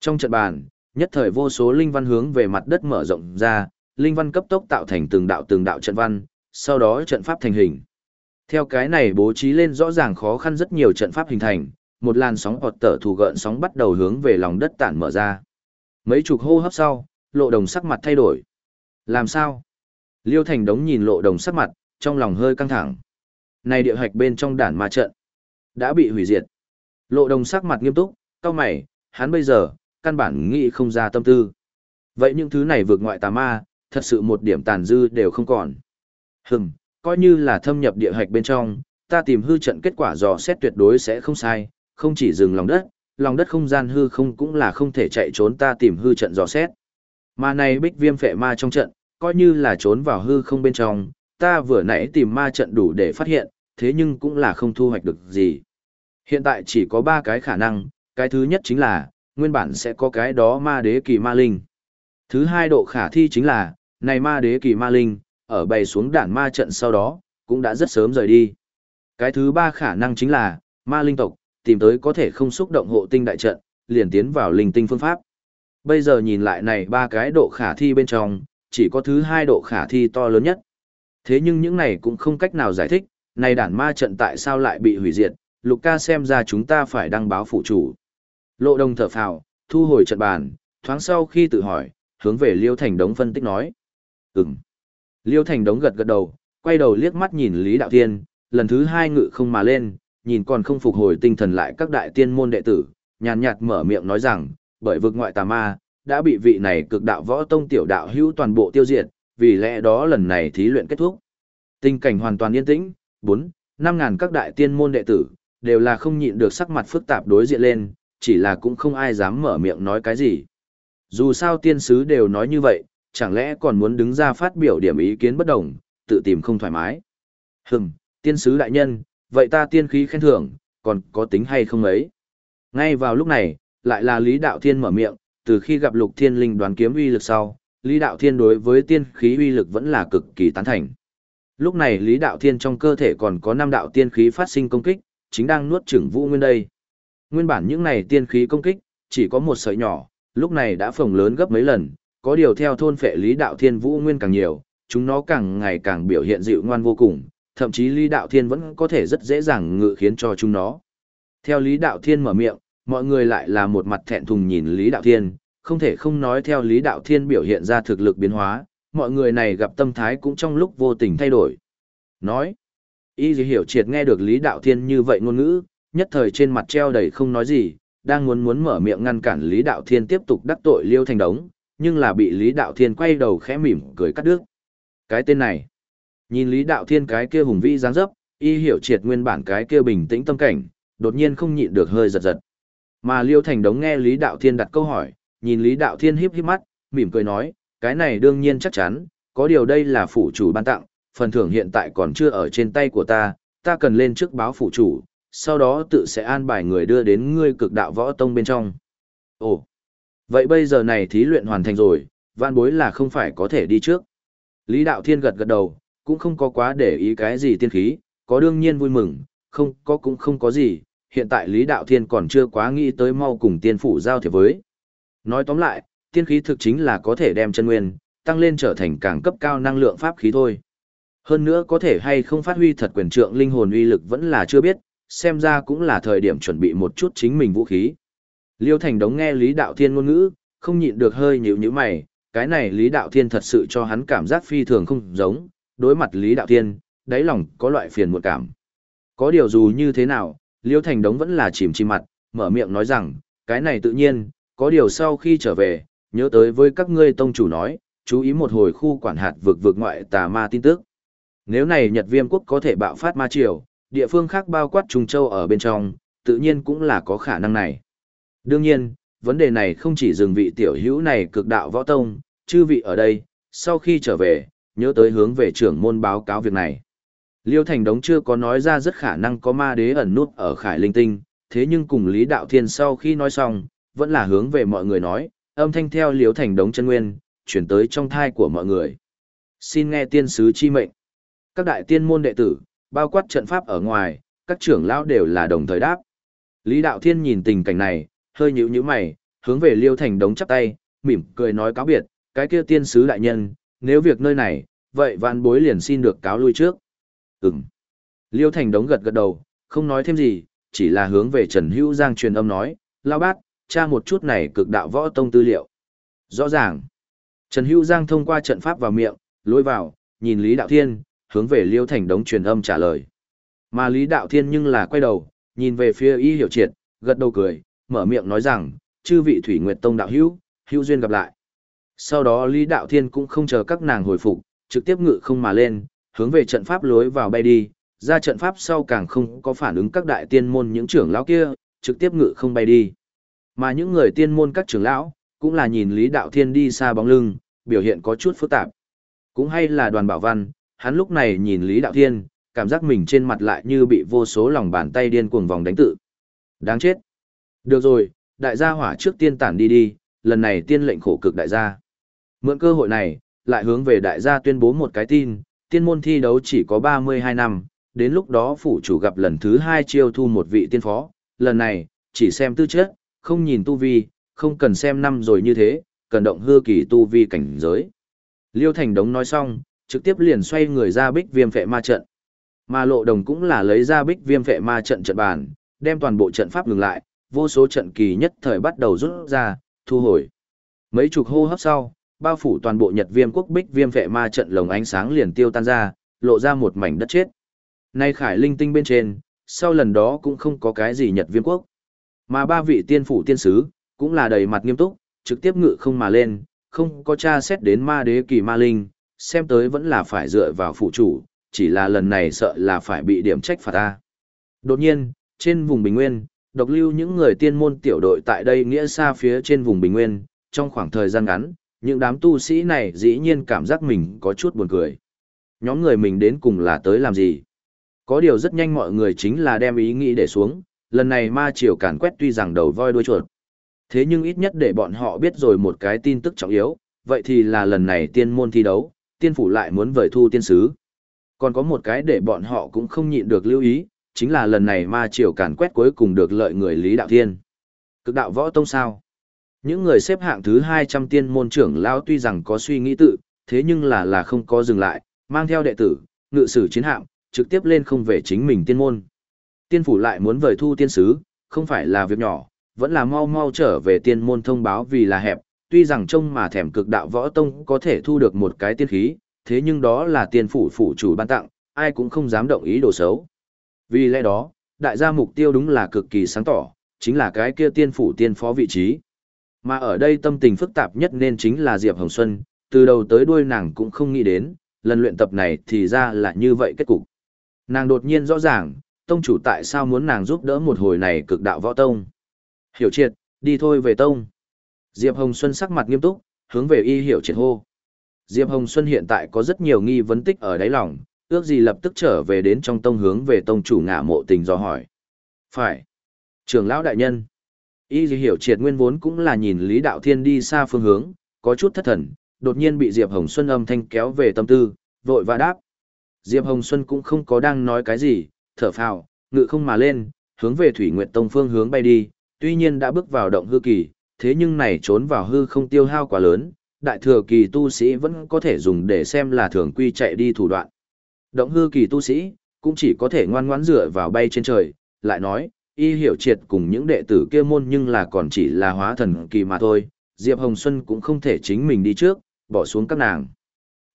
Trong trận bàn, nhất thời vô số linh văn hướng về mặt đất mở rộng ra, linh văn cấp tốc tạo thành từng đạo từng đạo trận văn, sau đó trận pháp thành hình. Theo cái này bố trí lên rõ ràng khó khăn rất nhiều trận pháp hình thành, một làn sóng ọt tở thù gợn sóng bắt đầu hướng về lòng đất tản mở ra. Mấy chục hô hấp sau, lộ đồng sắc mặt thay đổi. Làm sao? Liêu Thành Đống nhìn lộ đồng sắc mặt, trong lòng hơi căng thẳng. Này địa hạch bên trong đản ma trận, đã bị hủy diệt. Lộ đồng sắc mặt nghiêm túc, cao mày, hắn bây giờ, căn bản nghĩ không ra tâm tư. Vậy những thứ này vượt ngoại tà ma, thật sự một điểm tàn dư đều không còn. Hừm, coi như là thâm nhập địa hạch bên trong, ta tìm hư trận kết quả dò xét tuyệt đối sẽ không sai, không chỉ dừng lòng đất, lòng đất không gian hư không cũng là không thể chạy trốn ta tìm hư trận dò xét. Mà này bích viêm phệ ma trong trận, coi như là trốn vào hư không bên trong, ta vừa nãy tìm ma trận đủ để phát hiện, thế nhưng cũng là không thu hoạch được gì. Hiện tại chỉ có ba cái khả năng, cái thứ nhất chính là, nguyên bản sẽ có cái đó ma đế kỳ ma linh. Thứ hai độ khả thi chính là, này ma đế kỳ ma linh, ở bày xuống đản ma trận sau đó, cũng đã rất sớm rời đi. Cái thứ ba khả năng chính là, ma linh tộc, tìm tới có thể không xúc động hộ tinh đại trận, liền tiến vào linh tinh phương pháp. Bây giờ nhìn lại này ba cái độ khả thi bên trong, chỉ có thứ hai độ khả thi to lớn nhất. Thế nhưng những này cũng không cách nào giải thích, này đản ma trận tại sao lại bị hủy diệt, lục ca xem ra chúng ta phải đăng báo phụ chủ. Lộ đồng thở phào, thu hồi trận bàn, thoáng sau khi tự hỏi, hướng về Liêu Thành Đống phân tích nói. Ừm. Liêu Thành Đống gật gật đầu, quay đầu liếc mắt nhìn Lý Đạo Thiên, lần thứ hai ngự không mà lên, nhìn còn không phục hồi tinh thần lại các đại tiên môn đệ tử, nhàn nhạt mở miệng nói rằng, bởi vực ngoại tà ma, đã bị vị này cực đạo võ tông tiểu đạo hữu toàn bộ tiêu diệt, vì lẽ đó lần này thí luyện kết thúc. Tình cảnh hoàn toàn yên tĩnh, 4, 5 ngàn các đại tiên môn đệ tử, đều là không nhịn được sắc mặt phức tạp đối diện lên, chỉ là cũng không ai dám mở miệng nói cái gì. Dù sao tiên sứ đều nói như vậy, chẳng lẽ còn muốn đứng ra phát biểu điểm ý kiến bất đồng, tự tìm không thoải mái. Hừm, tiên sứ đại nhân, vậy ta tiên khí khen thưởng, còn có tính hay không ấy? Ngay vào lúc này, lại là Lý Đạo Thiên mở miệng, từ khi gặp Lục Thiên Linh Đoàn kiếm uy lực sau, Lý Đạo Thiên đối với tiên khí uy lực vẫn là cực kỳ tán thành. Lúc này Lý Đạo Thiên trong cơ thể còn có năm đạo tiên khí phát sinh công kích, chính đang nuốt chửng Vũ Nguyên đây. Nguyên bản những này tiên khí công kích, chỉ có một sợi nhỏ, lúc này đã phồng lớn gấp mấy lần, có điều theo thôn phệ Lý Đạo Thiên Vũ Nguyên càng nhiều, chúng nó càng ngày càng biểu hiện dịu ngoan vô cùng, thậm chí Lý Đạo Thiên vẫn có thể rất dễ dàng ngự khiến cho chúng nó. Theo Lý Đạo Thiên mở miệng, mọi người lại là một mặt thẹn thùng nhìn Lý Đạo Thiên, không thể không nói theo Lý Đạo Thiên biểu hiện ra thực lực biến hóa, mọi người này gặp tâm thái cũng trong lúc vô tình thay đổi. Nói, y hiểu triệt nghe được Lý Đạo Thiên như vậy ngôn ngữ, nhất thời trên mặt treo đầy không nói gì, đang muốn muốn mở miệng ngăn cản Lý Đạo Thiên tiếp tục đắc tội Liêu Thành Đống, nhưng là bị Lý Đạo Thiên quay đầu khẽ mỉm cười cắt đứt. Cái tên này, nhìn Lý Đạo Thiên cái kia hùng vĩ dáng dấp, y hiểu triệt nguyên bản cái kia bình tĩnh tâm cảnh, đột nhiên không nhịn được hơi giật giật. Mà Liêu Thành Đống nghe Lý Đạo Thiên đặt câu hỏi, nhìn Lý Đạo Thiên híp híp mắt, mỉm cười nói, cái này đương nhiên chắc chắn, có điều đây là phủ chủ ban tặng, phần thưởng hiện tại còn chưa ở trên tay của ta, ta cần lên trước báo phụ chủ, sau đó tự sẽ an bài người đưa đến ngươi cực đạo võ tông bên trong. Ồ, vậy bây giờ này thí luyện hoàn thành rồi, vạn bối là không phải có thể đi trước. Lý Đạo Thiên gật gật đầu, cũng không có quá để ý cái gì tiên khí, có đương nhiên vui mừng, không có cũng không có gì, hiện tại Lý Đạo Thiên còn chưa quá nghĩ tới mau cùng tiên phủ giao thiệp với. Nói tóm lại, tiên khí thực chính là có thể đem chân nguyên, tăng lên trở thành càng cấp cao năng lượng pháp khí thôi. Hơn nữa có thể hay không phát huy thật quyền trượng linh hồn uy lực vẫn là chưa biết, xem ra cũng là thời điểm chuẩn bị một chút chính mình vũ khí. Liêu Thành đống nghe Lý Đạo Thiên ngôn ngữ, không nhịn được hơi nhíu nhíu mày, cái này Lý Đạo Thiên thật sự cho hắn cảm giác phi thường không giống, đối mặt Lý Đạo Thiên, đáy lòng có loại phiền muộn cảm. Có điều dù như thế nào, Liêu Thành đống vẫn là chìm chìm mặt, mở miệng nói rằng, cái này tự nhiên, có điều sau khi trở về, nhớ tới với các ngươi tông chủ nói, chú ý một hồi khu quản hạt vực vực ngoại tà ma tin tức. Nếu này Nhật Viêm quốc có thể bạo phát ma triều, địa phương khác bao quát Trung Châu ở bên trong, tự nhiên cũng là có khả năng này. Đương nhiên, vấn đề này không chỉ dừng vị tiểu hữu này cực đạo võ tông, chư vị ở đây, sau khi trở về, nhớ tới hướng về trưởng môn báo cáo việc này. Liêu Thành Đống chưa có nói ra rất khả năng có ma đế ẩn nút ở Khải Linh Tinh, thế nhưng cùng Lý Đạo Thiên sau khi nói xong, vẫn là hướng về mọi người nói, âm thanh theo Liêu Thành Đống chân nguyên, chuyển tới trong thai của mọi người. Xin nghe tiên sứ chi mệnh. Các đại tiên môn đệ tử, bao quát trận pháp ở ngoài, các trưởng lão đều là đồng thời đáp. Lý Đạo Thiên nhìn tình cảnh này, hơi nhíu nhíu mày, hướng về Liêu Thành Đống chắp tay, mỉm cười nói cáo biệt, cái kia tiên sứ đại nhân, nếu việc nơi này, vậy vạn bối liền xin được cáo lui trước. Ừm. Liêu Thành Đống gật gật đầu, không nói thêm gì, chỉ là hướng về Trần Hữu Giang truyền âm nói, lao bát, tra một chút này cực đạo võ tông tư liệu. Rõ ràng. Trần Hữu Giang thông qua trận pháp vào miệng, lôi vào, nhìn Lý Đạo Thiên, hướng về Liêu Thành Đống truyền âm trả lời. Mà Lý Đạo Thiên nhưng là quay đầu, nhìn về phía Y Hiểu Triệt, gật đầu cười, mở miệng nói rằng, chư vị Thủy Nguyệt Tông đạo hữu, hữu duyên gặp lại. Sau đó Lý Đạo Thiên cũng không chờ các nàng hồi phục, trực tiếp ngự không mà lên, hướng về trận pháp lối vào bay đi, ra trận pháp sau càng không có phản ứng các đại tiên môn những trưởng lão kia, trực tiếp ngự không bay đi. Mà những người tiên môn các trưởng lão, cũng là nhìn Lý Đạo Thiên đi xa bóng lưng, biểu hiện có chút phức tạp. Cũng hay là đoàn bảo văn, hắn lúc này nhìn Lý Đạo Thiên, cảm giác mình trên mặt lại như bị vô số lòng bàn tay điên cuồng vòng đánh tự. Đáng chết. Được rồi, đại gia hỏa trước tiên tản đi đi, lần này tiên lệnh khổ cực đại gia. Mượn cơ hội này, lại hướng về đại gia tuyên bố một cái tin, tiên môn thi đấu chỉ có 32 năm, đến lúc đó phủ chủ gặp lần thứ hai chiêu thu một vị tiên phó, lần này, chỉ xem tư chất, không nhìn tu vi, không cần xem năm rồi như thế, cần động hư kỳ tu vi cảnh giới. Liêu Thành Đống nói xong, trực tiếp liền xoay người ra bích viêm phệ ma trận. Mà lộ đồng cũng là lấy ra bích viêm phệ ma trận trận bàn, đem toàn bộ trận pháp ngừng lại, vô số trận kỳ nhất thời bắt đầu rút ra, thu hồi. Mấy chục hô hấp sau, bao phủ toàn bộ Nhật Viêm quốc bích viêm phệ ma trận lồng ánh sáng liền tiêu tan ra, lộ ra một mảnh đất chết. Nay Khải Linh tinh bên trên, sau lần đó cũng không có cái gì Nhật Viêm quốc. Mà ba vị tiên phủ tiên sứ, cũng là đầy mặt nghiêm túc, trực tiếp ngự không mà lên, không có tra xét đến ma đế kỳ ma linh, xem tới vẫn là phải dựa vào phụ chủ, chỉ là lần này sợ là phải bị điểm trách phạt ta. Đột nhiên, trên vùng Bình Nguyên, độc lưu những người tiên môn tiểu đội tại đây nghĩa xa phía trên vùng Bình Nguyên, trong khoảng thời gian ngắn, những đám tu sĩ này dĩ nhiên cảm giác mình có chút buồn cười. Nhóm người mình đến cùng là tới làm gì? Có điều rất nhanh mọi người chính là đem ý nghĩ để xuống, lần này ma triều càn quét tuy rằng đầu voi đuôi chuột. Thế nhưng ít nhất để bọn họ biết rồi một cái tin tức trọng yếu, vậy thì là lần này tiên môn thi đấu, tiên phủ lại muốn vời thu tiên sứ. Còn có một cái để bọn họ cũng không nhịn được lưu ý, chính là lần này ma triều càn quét cuối cùng được lợi người Lý Đạo Thiên. Cực đạo võ tông sao? Những người xếp hạng thứ 200 tiên môn trưởng lao tuy rằng có suy nghĩ tự, thế nhưng là là không có dừng lại, mang theo đệ tử, ngự sử chiến hạm, trực tiếp lên không về chính mình tiên môn. Tiên phủ lại muốn vời thu tiên sứ, không phải là việc nhỏ, vẫn là mau mau trở về tiên môn thông báo vì là hẹp, tuy rằng trông mà thèm cực đạo võ tông có thể thu được một cái tiên khí, thế nhưng đó là tiên phủ phủ chủ ban tặng, ai cũng không dám động ý đồ xấu. Vì lẽ đó, đại gia mục tiêu đúng là cực kỳ sáng tỏ, chính là cái kia tiên phủ tiên phó vị trí. Mà ở đây tâm tình phức tạp nhất nên chính là Diệp Hồng Xuân, từ đầu tới đuôi nàng cũng không nghĩ đến, lần luyện tập này thì ra là như vậy kết cục. Nàng đột nhiên rõ ràng, tông chủ tại sao muốn nàng giúp đỡ một hồi này cực đạo võ tông. Hiểu triệt, đi thôi về tông. Diệp Hồng Xuân sắc mặt nghiêm túc, hướng về y hiểu triệt hô. Diệp Hồng Xuân hiện tại có rất nhiều nghi vấn tích ở đáy lòng, ước gì lập tức trở về đến trong tông hướng về tông chủ ngã mộ tình do hỏi. Phải. Trưởng lão đại nhân. Y hiểu triệt nguyên vốn cũng là nhìn Lý Đạo Thiên đi xa phương hướng, có chút thất thần, đột nhiên bị Diệp Hồng Xuân âm thanh kéo về tâm tư, vội và đáp. Diệp Hồng Xuân cũng không có đang nói cái gì, thở phào, ngự không mà lên, hướng về Thủy Nguyệt Tông phương hướng bay đi, tuy nhiên đã bước vào động hư kỳ, thế nhưng này trốn vào hư không tiêu hao quá lớn, đại thừa kỳ tu sĩ vẫn có thể dùng để xem là thường quy chạy đi thủ đoạn. Động hư kỳ tu sĩ, cũng chỉ có thể ngoan ngoãn dựa vào bay trên trời, lại nói, y hiểu triệt cùng những đệ tử kia môn nhưng là còn chỉ là hóa thần kỳ mà thôi, Diệp Hồng Xuân cũng không thể chính mình đi trước, bỏ xuống các nàng.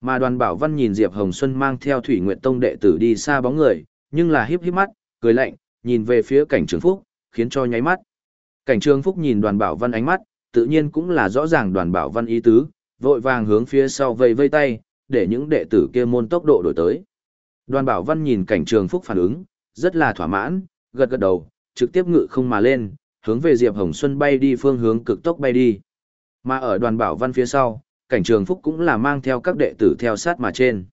Mà đoàn bảo văn nhìn Diệp Hồng Xuân mang theo Thủy Nguyện Tông đệ tử đi xa bóng người, nhưng là hiếp hiếp mắt, cười lạnh, nhìn về phía cảnh trường phúc, khiến cho nháy mắt. Cảnh trường phúc nhìn đoàn bảo văn ánh mắt, tự nhiên cũng là rõ ràng đoàn bảo văn ý tứ, vội vàng hướng phía sau vây vây tay, để những đệ tử kia môn tốc độ đổi tới. Đoàn bảo văn nhìn cảnh trường phúc phản ứng, rất là thỏa mãn, gật gật đầu, trực tiếp ngự không mà lên, hướng về Diệp Hồng Xuân bay đi phương hướng cực tốc bay đi. Mà ở đoàn bảo văn phía sau, cảnh trường phúc cũng là mang theo các đệ tử theo sát mà trên.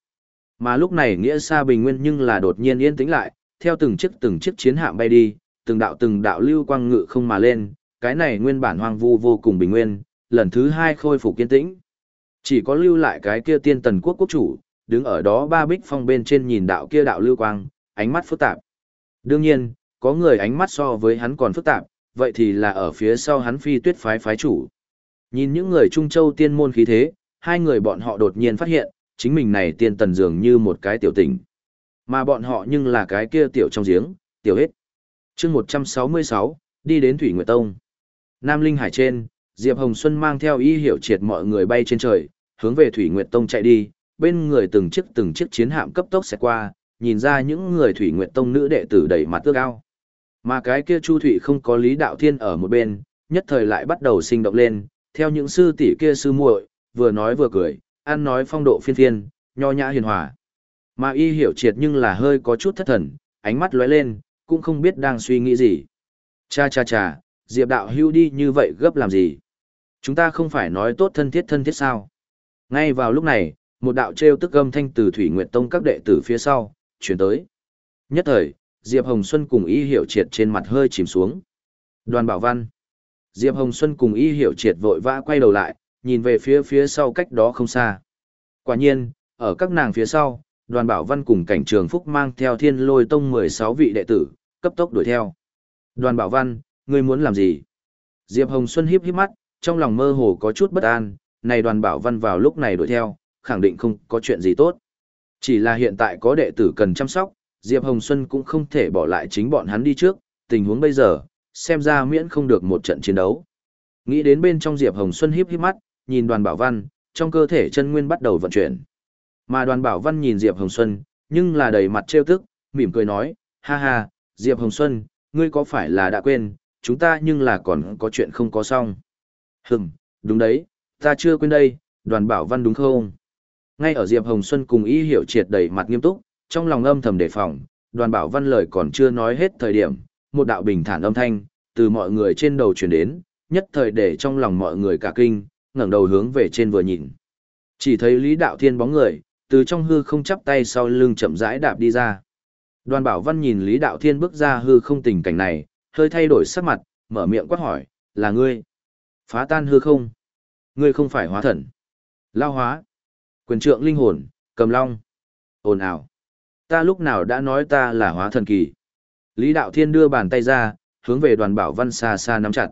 Mà lúc này nghĩa xa bình nguyên nhưng là đột nhiên yên tĩnh lại, theo từng chiếc từng chiếc chiến hạm bay đi, từng đạo từng đạo lưu quang ngự không mà lên, cái này nguyên bản hoang vu vô cùng bình nguyên, lần thứ hai khôi phục kiên tĩnh. Chỉ có lưu lại cái kia tiên tần quốc quốc chủ, đứng ở đó ba bích phong bên trên nhìn đạo kia đạo lưu quang, ánh mắt phức tạp. Đương nhiên, có người ánh mắt so với hắn còn phức tạp, vậy thì là ở phía sau hắn phi tuyết phái phái chủ. Nhìn những người Trung Châu tiên môn khí thế, hai người bọn họ đột nhiên phát hiện, chính mình này tiên tần dường như một cái tiểu tình. Mà bọn họ nhưng là cái kia tiểu trong giếng, tiểu hết chương 166, đi đến Thủy Nguyệt Tông. Nam Linh Hải trên, Diệp Hồng Xuân mang theo y Hiểu triệt mọi người bay trên trời, hướng về Thủy Nguyệt Tông chạy đi, bên người từng chiếc từng chiếc chiến hạm cấp tốc sẽ qua, nhìn ra những người Thủy Nguyệt Tông nữ đệ tử đẩy mặt ước ao. Mà cái kia Chu Thủy không có Lý Đạo Thiên ở một bên, nhất thời lại bắt đầu sinh động lên, theo những sư tỷ kia sư muội, vừa nói vừa cười, ăn nói phong độ phiên phiên, nho nhã hiền hòa. Mà y hiểu triệt nhưng là hơi có chút thất thần, ánh mắt lóe lên, cũng không biết đang suy nghĩ gì. Cha cha cha, Diệp đạo hưu đi như vậy gấp làm gì? Chúng ta không phải nói tốt thân thiết thân thiết sao? Ngay vào lúc này, một đạo trêu tức âm thanh từ Thủy Nguyệt Tông các đệ tử phía sau, chuyển tới. Nhất thời, Diệp Hồng Xuân cùng y hiểu triệt trên mặt hơi chìm xuống. Đoàn bảo văn. Diệp Hồng Xuân cùng y hiểu triệt vội vã quay đầu lại, nhìn về phía phía sau cách đó không xa. Quả nhiên, ở các nàng phía sau, đoàn bảo văn cùng cảnh trường phúc mang theo thiên lôi tông 16 vị đệ tử, cấp tốc đuổi theo. Đoàn bảo văn, ngươi muốn làm gì? Diệp Hồng Xuân hiếp hiếp mắt, trong lòng mơ hồ có chút bất an, này đoàn bảo văn vào lúc này đuổi theo, khẳng định không có chuyện gì tốt. Chỉ là hiện tại có đệ tử cần chăm sóc, Diệp Hồng Xuân cũng không thể bỏ lại chính bọn hắn đi trước, tình huống bây giờ, xem ra miễn không được một trận chiến đấu. Nghĩ đến bên trong Diệp Hồng Xuân híp híp mắt, nhìn đoàn bảo văn, trong cơ thể chân nguyên bắt đầu vận chuyển. Mà đoàn bảo văn nhìn Diệp Hồng Xuân, nhưng là đầy mặt trêu tức, mỉm cười nói, ha ha, Diệp Hồng Xuân, ngươi có phải là đã quên, chúng ta nhưng là còn có chuyện không có xong. Hừm, đúng đấy, ta chưa quên đây, đoàn bảo văn đúng không? Ngay ở Diệp Hồng Xuân cùng ý hiểu triệt đầy mặt nghiêm túc, trong lòng âm thầm đề phòng, đoàn bảo văn lời còn chưa nói hết thời điểm, một đạo bình thản âm thanh, từ mọi người trên đầu truyền đến, nhất thời để trong lòng mọi người cả kinh, ngẩng đầu hướng về trên vừa nhìn. Chỉ thấy Lý Đạo Thiên bóng người, từ trong hư không chắp tay sau lưng chậm rãi đạp đi ra. Đoàn Bảo Văn nhìn Lý Đạo Thiên bước ra hư không tình cảnh này, hơi thay đổi sắc mặt, mở miệng quát hỏi, là ngươi. Phá tan hư không. Ngươi không phải hóa thần. Lao hóa. Quyền trượng linh hồn, cầm long. ồn ào. Ta lúc nào đã nói ta là hóa thần kỳ. Lý Đạo Thiên đưa bàn tay ra, hướng về đoàn bảo văn xa xa nắm chặt.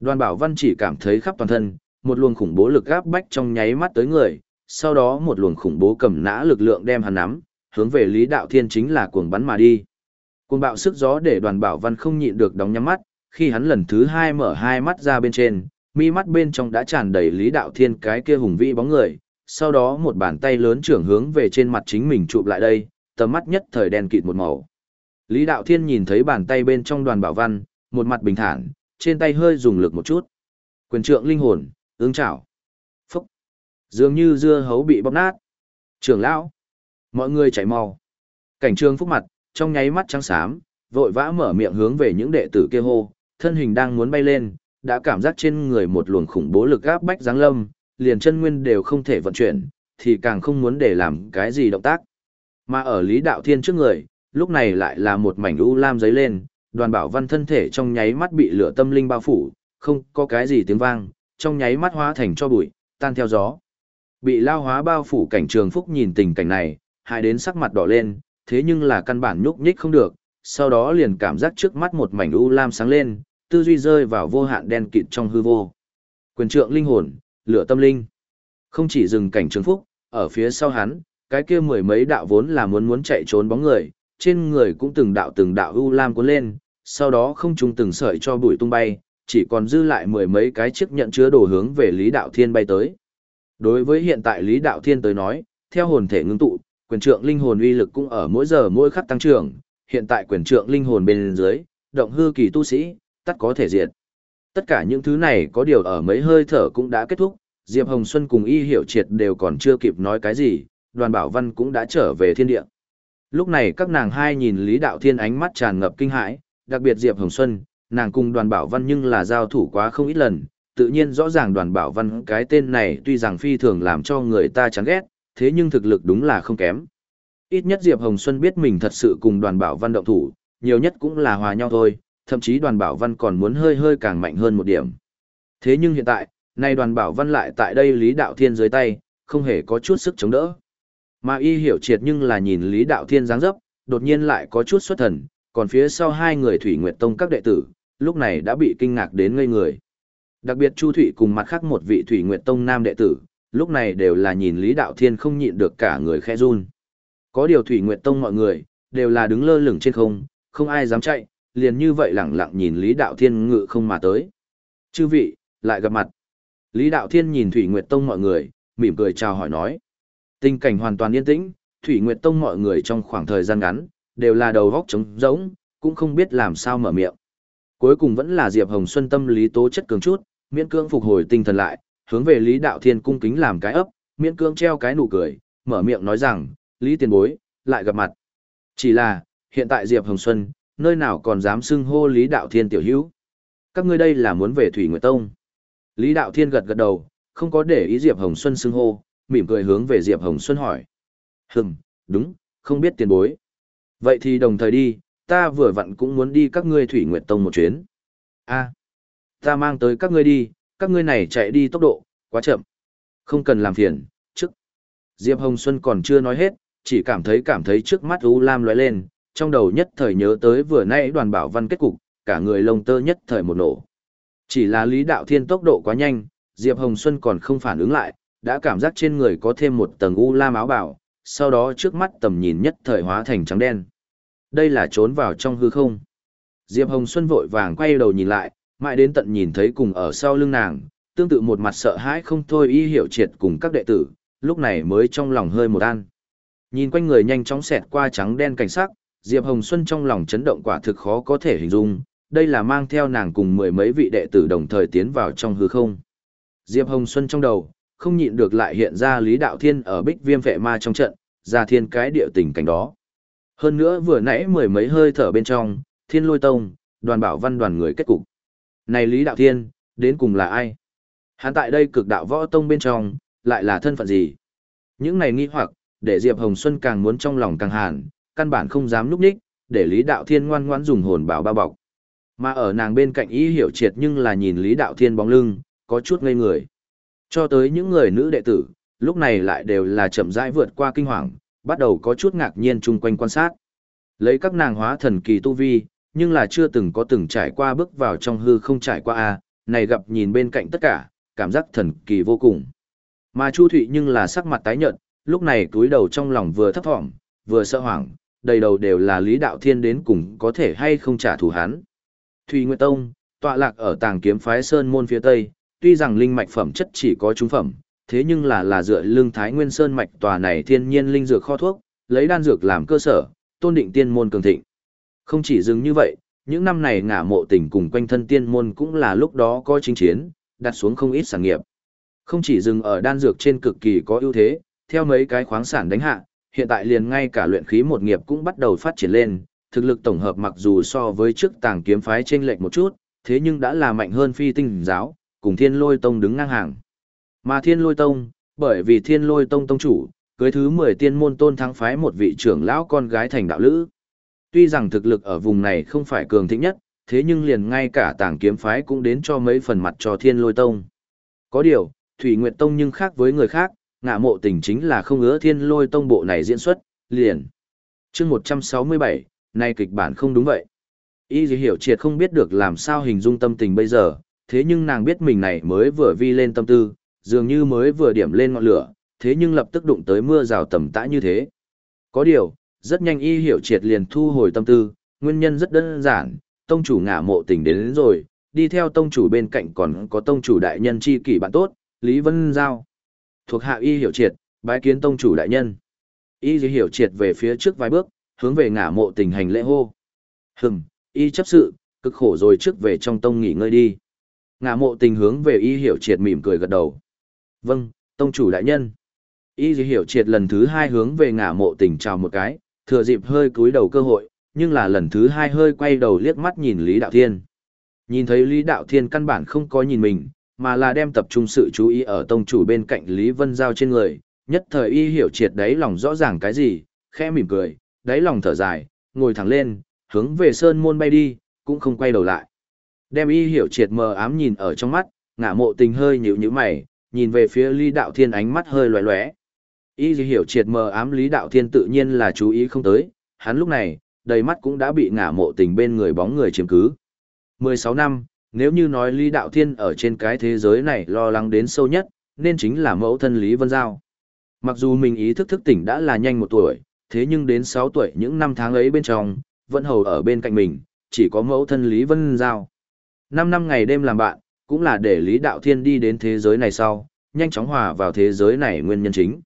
Đoàn bảo văn chỉ cảm thấy khắp toàn thân, một luồng khủng bố lực áp bách trong nháy mắt tới người, sau đó một luồng khủng bố cầm nã lực lượng đem hắn nắm, hướng về Lý Đạo Thiên chính là cuồng bắn mà đi. Cuồng bạo sức gió để đoàn bảo văn không nhịn được đóng nhắm mắt, khi hắn lần thứ hai mở hai mắt ra bên trên, mi mắt bên trong đã tràn đầy Lý Đạo Thiên cái kia hùng vĩ bóng người, sau đó một bàn tay lớn trưởng hướng về trên mặt chính mình chụp lại đây, tầm mắt nhất thời đen kịt một màu. Lý Đạo Thiên nhìn thấy bàn tay bên trong đoàn bảo văn, một mặt bình thản, trên tay hơi dùng lực một chút. Quyền trượng linh hồn, ương chảo. Phúc. Dường như dưa hấu bị bóp nát. Trưởng lão. Mọi người chạy mau. Cảnh trường phúc mặt, trong nháy mắt trắng xám, vội vã mở miệng hướng về những đệ tử kia hô, thân hình đang muốn bay lên, đã cảm giác trên người một luồng khủng bố lực áp bách giáng lâm, liền chân nguyên đều không thể vận chuyển, thì càng không muốn để làm cái gì động tác. Mà ở Lý Đạo Thiên trước người, lúc này lại là một mảnh u lam giấy lên, đoàn bảo văn thân thể trong nháy mắt bị lửa tâm linh bao phủ, không có cái gì tiếng vang, trong nháy mắt hóa thành cho bụi, tan theo gió. Bị lao hóa bao phủ cảnh trường phúc nhìn tình cảnh này, hai đến sắc mặt đỏ lên, thế nhưng là căn bản nhúc nhích không được, sau đó liền cảm giác trước mắt một mảnh u lam sáng lên, tư duy rơi vào vô hạn đen kịt trong hư vô. Quyền trượng linh hồn, lửa tâm linh. Không chỉ dừng cảnh trường phúc, ở phía sau hắn, cái kia mười mấy đạo vốn là muốn muốn chạy trốn bóng người, trên người cũng từng đạo từng đạo u lam cuốn lên, sau đó không trùng từng sợi cho bụi tung bay, chỉ còn dư lại mười mấy cái chiếc nhận chứa đồ hướng về Lý Đạo Thiên bay tới. Đối với hiện tại Lý Đạo Thiên tới nói, theo hồn thể ngưng tụ, quyền trượng linh hồn uy lực cũng ở mỗi giờ mỗi khắc tăng trưởng, hiện tại quyền trượng linh hồn bên dưới, động hư kỳ tu sĩ, tất có thể diệt. Tất cả những thứ này có điều ở mấy hơi thở cũng đã kết thúc, Diệp Hồng Xuân cùng Y Hiểu Triệt đều còn chưa kịp nói cái gì, đoàn bảo văn cũng đã trở về thiên địa. Lúc này các nàng hai nhìn Lý Đạo Thiên ánh mắt tràn ngập kinh hãi, đặc biệt Diệp Hồng Xuân, nàng cùng đoàn bảo văn nhưng là giao thủ quá không ít lần, tự nhiên rõ ràng đoàn bảo văn cái tên này tuy rằng phi thường làm cho người ta chán ghét, thế nhưng thực lực đúng là không kém. Ít nhất Diệp Hồng Xuân biết mình thật sự cùng đoàn bảo văn động thủ, nhiều nhất cũng là hòa nhau thôi, thậm chí đoàn bảo văn còn muốn hơi hơi càng mạnh hơn một điểm. Thế nhưng hiện tại, nay đoàn bảo văn lại tại đây Lý Đạo Thiên dưới tay, không hề có chút sức chống đỡ. Mà y hiểu triệt nhưng là nhìn Lý Đạo Thiên dáng dấp, đột nhiên lại có chút xuất thần, còn phía sau hai người Thủy Nguyệt Tông các đệ tử, lúc này đã bị kinh ngạc đến ngây người. Đặc biệt Chu Thủy cùng mặt khác một vị Thủy Nguyệt Tông nam đệ tử, lúc này đều là nhìn Lý Đạo Thiên không nhịn được cả người khẽ run. Có điều Thủy Nguyệt Tông mọi người, đều là đứng lơ lửng trên không, không ai dám chạy, liền như vậy lẳng lặng nhìn Lý Đạo Thiên ngự không mà tới. Chư vị, lại gặp mặt. Lý Đạo Thiên nhìn Thủy Nguyệt Tông mọi người, mỉm cười chào hỏi nói. Tình cảnh hoàn toàn yên tĩnh, Thủy Nguyệt Tông mọi người trong khoảng thời gian ngắn, đều là đầu góc trống rỗng, cũng không biết làm sao mở miệng. Cuối cùng vẫn là Diệp Hồng Xuân tâm lý tố chất cường chút, miễn cưỡng phục hồi tinh thần lại, hướng về Lý Đạo Thiên cung kính làm cái ấp, miễn cưỡng treo cái nụ cười, mở miệng nói rằng, Lý tiền bối, lại gặp mặt. Chỉ là, hiện tại Diệp Hồng Xuân, nơi nào còn dám xưng hô Lý Đạo Thiên tiểu hữu. Các ngươi đây là muốn về Thủy Nguyệt Tông. Lý Đạo Thiên gật gật đầu, không có để ý Diệp Hồng Xuân xưng hô, mỉm cười hướng về Diệp Hồng Xuân hỏi. Hừm, đúng, không biết tiền bối. Vậy thì đồng thời đi, ta vừa vặn cũng muốn đi các ngươi Thủy Nguyệt Tông một chuyến. a ta mang tới các ngươi đi, các ngươi này chạy đi tốc độ, quá chậm. Không cần làm phiền, trước. Diệp Hồng Xuân còn chưa nói hết, chỉ cảm thấy cảm thấy trước mắt U Lam lóe lên, trong đầu nhất thời nhớ tới vừa nãy đoàn bảo văn kết cục, cả người lông tơ nhất thời một nổ. Chỉ là Lý Đạo Thiên tốc độ quá nhanh, Diệp Hồng Xuân còn không phản ứng lại, đã cảm giác trên người có thêm một tầng u lam áo bảo, sau đó trước mắt tầm nhìn nhất thời hóa thành trắng đen. Đây là trốn vào trong hư không. Diệp Hồng Xuân vội vàng quay đầu nhìn lại, mãi đến tận nhìn thấy cùng ở sau lưng nàng, tương tự một mặt sợ hãi không thôi y hiểu triệt cùng các đệ tử, lúc này mới trong lòng hơi một an. Nhìn quanh người nhanh chóng xẹt qua trắng đen cảnh sắc, Diệp Hồng Xuân trong lòng chấn động quả thực khó có thể hình dung, đây là mang theo nàng cùng mười mấy vị đệ tử đồng thời tiến vào trong hư không. Diệp Hồng Xuân trong đầu, không nhịn được lại hiện ra Lý Đạo Thiên ở bích viêm vệ ma trong trận, ra thiên cái địa tình cảnh đó. Hơn nữa vừa nãy mười mấy hơi thở bên trong, thiên lôi tông, đoàn bảo văn đoàn người kết cục. Này Lý Đạo Thiên, đến cùng là ai? Hắn tại đây cực đạo võ tông bên trong, lại là thân phận gì? Những này nghi hoặc, để Diệp Hồng Xuân càng muốn trong lòng càng hàn, căn bản không dám núp ních, để Lý Đạo Thiên ngoan ngoãn dùng hồn bảo bao bọc. Mà ở nàng bên cạnh ý hiểu triệt nhưng là nhìn Lý Đạo Thiên bóng lưng, có chút ngây người. Cho tới những người nữ đệ tử, lúc này lại đều là chậm rãi vượt qua kinh hoàng, bắt đầu có chút ngạc nhiên chung quanh quan sát. Lấy các nàng hóa thần kỳ tu vi, nhưng là chưa từng có từng trải qua bước vào trong hư không trải qua a, này gặp nhìn bên cạnh tất cả, cảm giác thần kỳ vô cùng. Mà Chu Thụy nhưng là sắc mặt tái nhợt, lúc này túi đầu trong lòng vừa thấp thỏm, vừa sợ hoảng, đầy đầu đều là Lý Đạo Thiên đến cùng có thể hay không trả thù hắn. Thùy Nguyệt Tông, tọa lạc ở tàng kiếm phái Sơn Môn phía Tây, tuy rằng linh mạch phẩm chất chỉ có trung phẩm, thế nhưng là là dựa lương Thái Nguyên Sơn mạch tòa này thiên nhiên linh dược kho thuốc, lấy đan dược làm cơ sở, tôn định tiên môn cường thịnh. Không chỉ dừng như vậy, những năm này ngả mộ tình cùng quanh thân tiên môn cũng là lúc đó có chính chiến, đặt xuống không ít sản nghiệp. Không chỉ dừng ở đan dược trên cực kỳ có ưu thế, theo mấy cái khoáng sản đánh hạ, hiện tại liền ngay cả luyện khí một nghiệp cũng bắt đầu phát triển lên, thực lực tổng hợp mặc dù so với trước tàng kiếm phái chênh lệch một chút, thế nhưng đã là mạnh hơn phi tinh giáo, cùng thiên lôi tông đứng ngang hàng. Mà thiên lôi tông, bởi vì thiên lôi tông tông chủ, cưới thứ 10 tiên môn tôn thắng phái một vị trưởng lão con gái thành đạo lữ. Tuy rằng thực lực ở vùng này không phải cường thịnh nhất, thế nhưng liền ngay cả tàng kiếm phái cũng đến cho mấy phần mặt cho thiên lôi tông. Có điều, Thủy Nguyệt Tông nhưng khác với người khác, ngạ mộ tình chính là không ứa thiên lôi tông bộ này diễn xuất, liền. chương 167, nay kịch bản không đúng vậy. Y dì hiểu triệt không biết được làm sao hình dung tâm tình bây giờ, thế nhưng nàng biết mình này mới vừa vi lên tâm tư, dường như mới vừa điểm lên ngọn lửa, thế nhưng lập tức đụng tới mưa rào tầm tã như thế. Có điều, rất nhanh y hiểu triệt liền thu hồi tâm tư, nguyên nhân rất đơn giản, tông chủ ngả mộ tình đến, đến rồi, đi theo tông chủ bên cạnh còn có tông chủ đại nhân chi kỷ bạn tốt, Lý Vân Giao. Thuộc hạ y hiểu triệt, bái kiến tông chủ đại nhân. Y hiểu triệt về phía trước vài bước, hướng về ngả mộ tình hành lễ hô. Hừm, y chấp sự, cực khổ rồi trước về trong tông nghỉ ngơi đi. Ngả mộ tình hướng về y hiểu triệt mỉm cười gật đầu. Vâng, tông chủ đại nhân. Y hiểu triệt lần thứ hai hướng về ngả mộ tình chào một cái, thừa dịp hơi cúi đầu cơ hội, nhưng là lần thứ hai hơi quay đầu liếc mắt nhìn Lý Đạo Thiên. Nhìn thấy Lý Đạo Thiên căn bản không có nhìn mình, mà là đem tập trung sự chú ý ở tông chủ bên cạnh Lý Vân Giao trên người, nhất thời y hiểu triệt đáy lòng rõ ràng cái gì, khẽ mỉm cười, đáy lòng thở dài, ngồi thẳng lên, hướng về sơn môn bay đi, cũng không quay đầu lại. Đem y hiểu triệt mờ ám nhìn ở trong mắt, ngả mộ tình hơi nhíu nhíu mày, nhìn về phía Lý Đạo Thiên ánh mắt hơi loé loé. Y hiểu triệt mờ ám Lý Đạo Thiên tự nhiên là chú ý không tới, hắn lúc này, đầy mắt cũng đã bị ngả mộ tình bên người bóng người chiếm cứ. 16 năm, nếu như nói Lý Đạo Thiên ở trên cái thế giới này lo lắng đến sâu nhất, nên chính là mẫu thân Lý Vân Giao. Mặc dù mình ý thức thức tỉnh đã là nhanh một tuổi, thế nhưng đến 6 tuổi những năm tháng ấy bên trong, vẫn hầu ở bên cạnh mình, chỉ có mẫu thân Lý Vân Giao. 5 năm ngày đêm làm bạn, cũng là để Lý Đạo Thiên đi đến thế giới này sau, nhanh chóng hòa vào thế giới này nguyên nhân chính.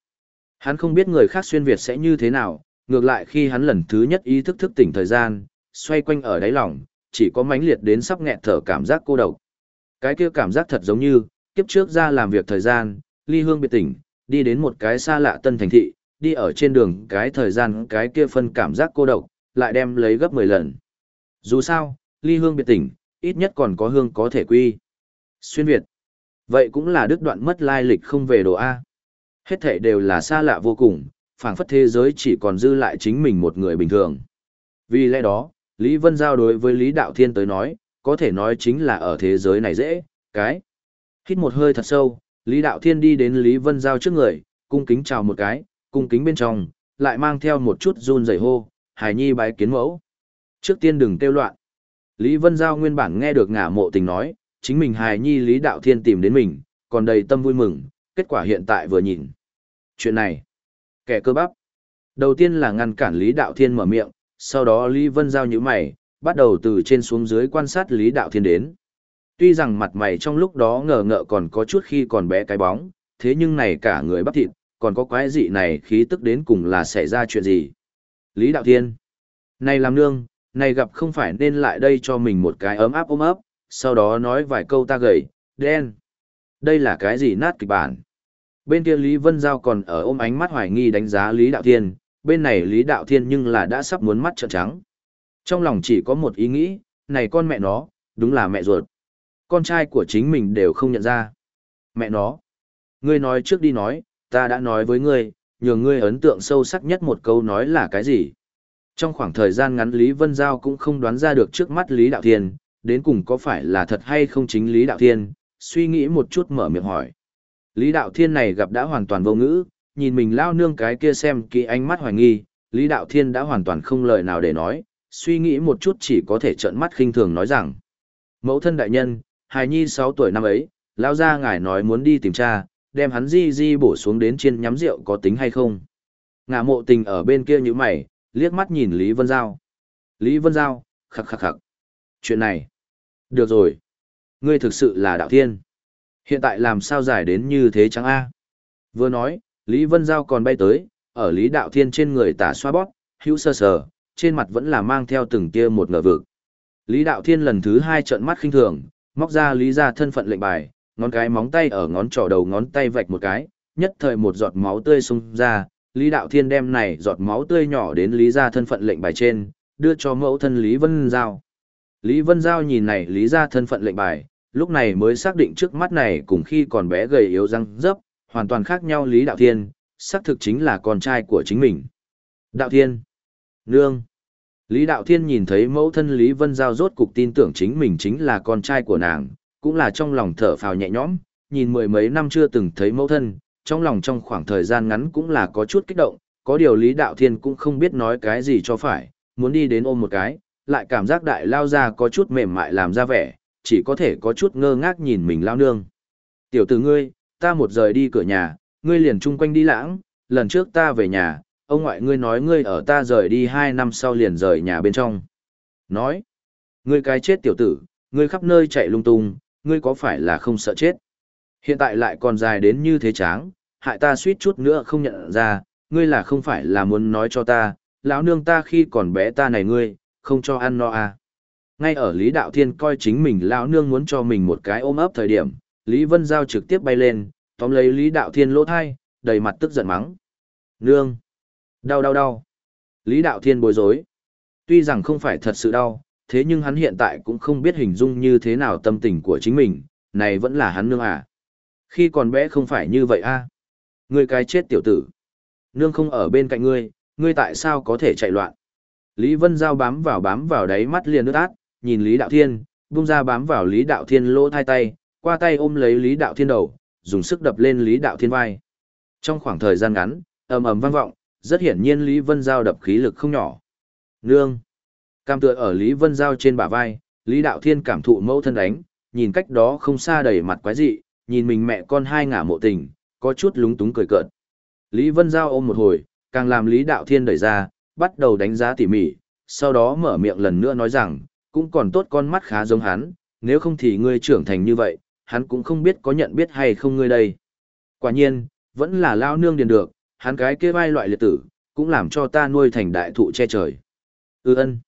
Hắn không biết người khác xuyên Việt sẽ như thế nào, ngược lại khi hắn lần thứ nhất ý thức thức tỉnh thời gian, xoay quanh ở đáy lòng, chỉ có mãnh liệt đến sắp nghẹt thở cảm giác cô độc. Cái kia cảm giác thật giống như, kiếp trước ra làm việc thời gian, ly hương biệt tỉnh, đi đến một cái xa lạ tân thành thị, đi ở trên đường cái thời gian cái kia phân cảm giác cô độc, lại đem lấy gấp 10 lần. Dù sao, ly hương biệt tỉnh, ít nhất còn có hương có thể quy. Xuyên Việt. Vậy cũng là đứt đoạn mất lai lịch không về đồ A. Hết thể đều là xa lạ vô cùng, phảng phất thế giới chỉ còn dư lại chính mình một người bình thường. Vì lẽ đó, Lý Vân Giao đối với Lý Đạo Thiên tới nói, có thể nói chính là ở thế giới này dễ, cái. Hít một hơi thật sâu, Lý Đạo Thiên đi đến Lý Vân Giao trước người, cung kính chào một cái, cung kính bên trong, lại mang theo một chút run rẩy hô, Hải Nhi bái kiến mẫu. Trước tiên đừng kêu loạn. Lý Vân Giao nguyên bản nghe được ngả mộ tình nói, chính mình Hải Nhi Lý Đạo Thiên tìm đến mình, còn đầy tâm vui mừng, kết quả hiện tại vừa nhìn. Chuyện này, kẻ cơ bắp. Đầu tiên là ngăn cản Lý Đạo Thiên mở miệng, sau đó Lý Vân Giao như mày, bắt đầu từ trên xuống dưới quan sát Lý Đạo Thiên đến. Tuy rằng mặt mày trong lúc đó ngờ ngợ còn có chút khi còn bé cái bóng, thế nhưng này cả người bắp thịt, còn có quái dị này khí tức đến cùng là xảy ra chuyện gì. Lý Đạo Thiên, này làm nương, này gặp không phải nên lại đây cho mình một cái ấm áp ôm ấp, sau đó nói vài câu ta gầy, đen. Đây là cái gì nát kịch bản. Bên kia Lý Vân Giao còn ở ôm ánh mắt hoài nghi đánh giá Lý Đạo Thiên, bên này Lý Đạo Thiên nhưng là đã sắp muốn mắt trợn trắng. Trong lòng chỉ có một ý nghĩ, này con mẹ nó, đúng là mẹ ruột. Con trai của chính mình đều không nhận ra. Mẹ nó. Ngươi nói trước đi nói, ta đã nói với ngươi, nhường ngươi ấn tượng sâu sắc nhất một câu nói là cái gì. Trong khoảng thời gian ngắn Lý Vân Giao cũng không đoán ra được trước mắt Lý Đạo Thiên, đến cùng có phải là thật hay không chính Lý Đạo Thiên, suy nghĩ một chút mở miệng hỏi. Lý Đạo Thiên này gặp đã hoàn toàn vô ngữ, nhìn mình lao nương cái kia xem kỹ ánh mắt hoài nghi, Lý Đạo Thiên đã hoàn toàn không lời nào để nói, suy nghĩ một chút chỉ có thể trợn mắt khinh thường nói rằng. Mẫu thân đại nhân, hài nhi 6 tuổi năm ấy, lao ra ngài nói muốn đi tìm cha, đem hắn di di bổ xuống đến trên nhắm rượu có tính hay không. ngà mộ tình ở bên kia như mày, liếc mắt nhìn Lý Vân Giao. Lý Vân Giao, khắc khắc khắc. Chuyện này. Được rồi. Ngươi thực sự là đạo thiên. Hiện tại làm sao giải đến như thế chẳng a Vừa nói, Lý Vân Giao còn bay tới, ở Lý Đạo Thiên trên người tả xoa bóp, hữu sơ sờ, trên mặt vẫn là mang theo từng tia một ngờ vực. Lý Đạo Thiên lần thứ hai trợn mắt khinh thường, móc ra Lý ra thân phận lệnh bài, ngón cái móng tay ở ngón trỏ đầu ngón tay vạch một cái, nhất thời một giọt máu tươi xung ra, Lý Đạo Thiên đem này giọt máu tươi nhỏ đến Lý gia thân phận lệnh bài trên, đưa cho mẫu thân Lý Vân Giao. Lý Vân Giao nhìn này Lý gia thân phận lệnh bài, lúc này mới xác định trước mắt này cùng khi còn bé gầy yếu răng dấp, hoàn toàn khác nhau Lý Đạo Thiên, xác thực chính là con trai của chính mình. Đạo Thiên. Nương. Lý Đạo Thiên nhìn thấy mẫu thân Lý Vân Giao rốt cục tin tưởng chính mình chính là con trai của nàng, cũng là trong lòng thở phào nhẹ nhõm, nhìn mười mấy năm chưa từng thấy mẫu thân, trong lòng trong khoảng thời gian ngắn cũng là có chút kích động, có điều Lý Đạo Thiên cũng không biết nói cái gì cho phải, muốn đi đến ôm một cái, lại cảm giác đại lao ra có chút mềm mại làm ra vẻ, chỉ có thể có chút ngơ ngác nhìn mình lao nương. Tiểu tử ngươi, ta một rời đi cửa nhà, ngươi liền chung quanh đi lãng, lần trước ta về nhà, ông ngoại ngươi nói ngươi ở ta rời đi hai năm sau liền rời nhà bên trong. Nói, ngươi cái chết tiểu tử, ngươi khắp nơi chạy lung tung, ngươi có phải là không sợ chết? Hiện tại lại còn dài đến như thế tráng, hại ta suýt chút nữa không nhận ra, ngươi là không phải là muốn nói cho ta, lão nương ta khi còn bé ta này ngươi, không cho ăn no à. Ngay ở Lý Đạo Thiên coi chính mình lão nương muốn cho mình một cái ôm ấp thời điểm, Lý Vân Giao trực tiếp bay lên, tóm lấy Lý Đạo Thiên lỗ thai, đầy mặt tức giận mắng. Nương! Đau đau đau! Lý Đạo Thiên bối rối. Tuy rằng không phải thật sự đau, thế nhưng hắn hiện tại cũng không biết hình dung như thế nào tâm tình của chính mình, này vẫn là hắn nương à. Khi còn bé không phải như vậy a à? Ngươi cái chết tiểu tử. Nương không ở bên cạnh ngươi, ngươi tại sao có thể chạy loạn? Lý Vân Giao bám vào bám vào đáy mắt liền nước át, nhìn Lý Đạo Thiên, bung ra bám vào Lý Đạo Thiên lỗ thai tay, qua tay ôm lấy Lý Đạo Thiên đầu, dùng sức đập lên Lý Đạo Thiên vai. Trong khoảng thời gian ngắn, ầm ầm vang vọng, rất hiển nhiên Lý Vân Giao đập khí lực không nhỏ. Nương! Cam tựa ở Lý Vân Giao trên bả vai, Lý Đạo Thiên cảm thụ mẫu thân đánh, nhìn cách đó không xa đầy mặt quái dị, nhìn mình mẹ con hai ngả mộ tình, có chút lúng túng cười cợt. Lý Vân Giao ôm một hồi, càng làm Lý Đạo Thiên đẩy ra, bắt đầu đánh giá tỉ mỉ, sau đó mở miệng lần nữa nói rằng, cũng còn tốt con mắt khá giống hắn, nếu không thì ngươi trưởng thành như vậy, hắn cũng không biết có nhận biết hay không ngươi đây. Quả nhiên, vẫn là lao nương điền được, hắn cái kia vai loại liệt tử, cũng làm cho ta nuôi thành đại thụ che trời. Ư ân.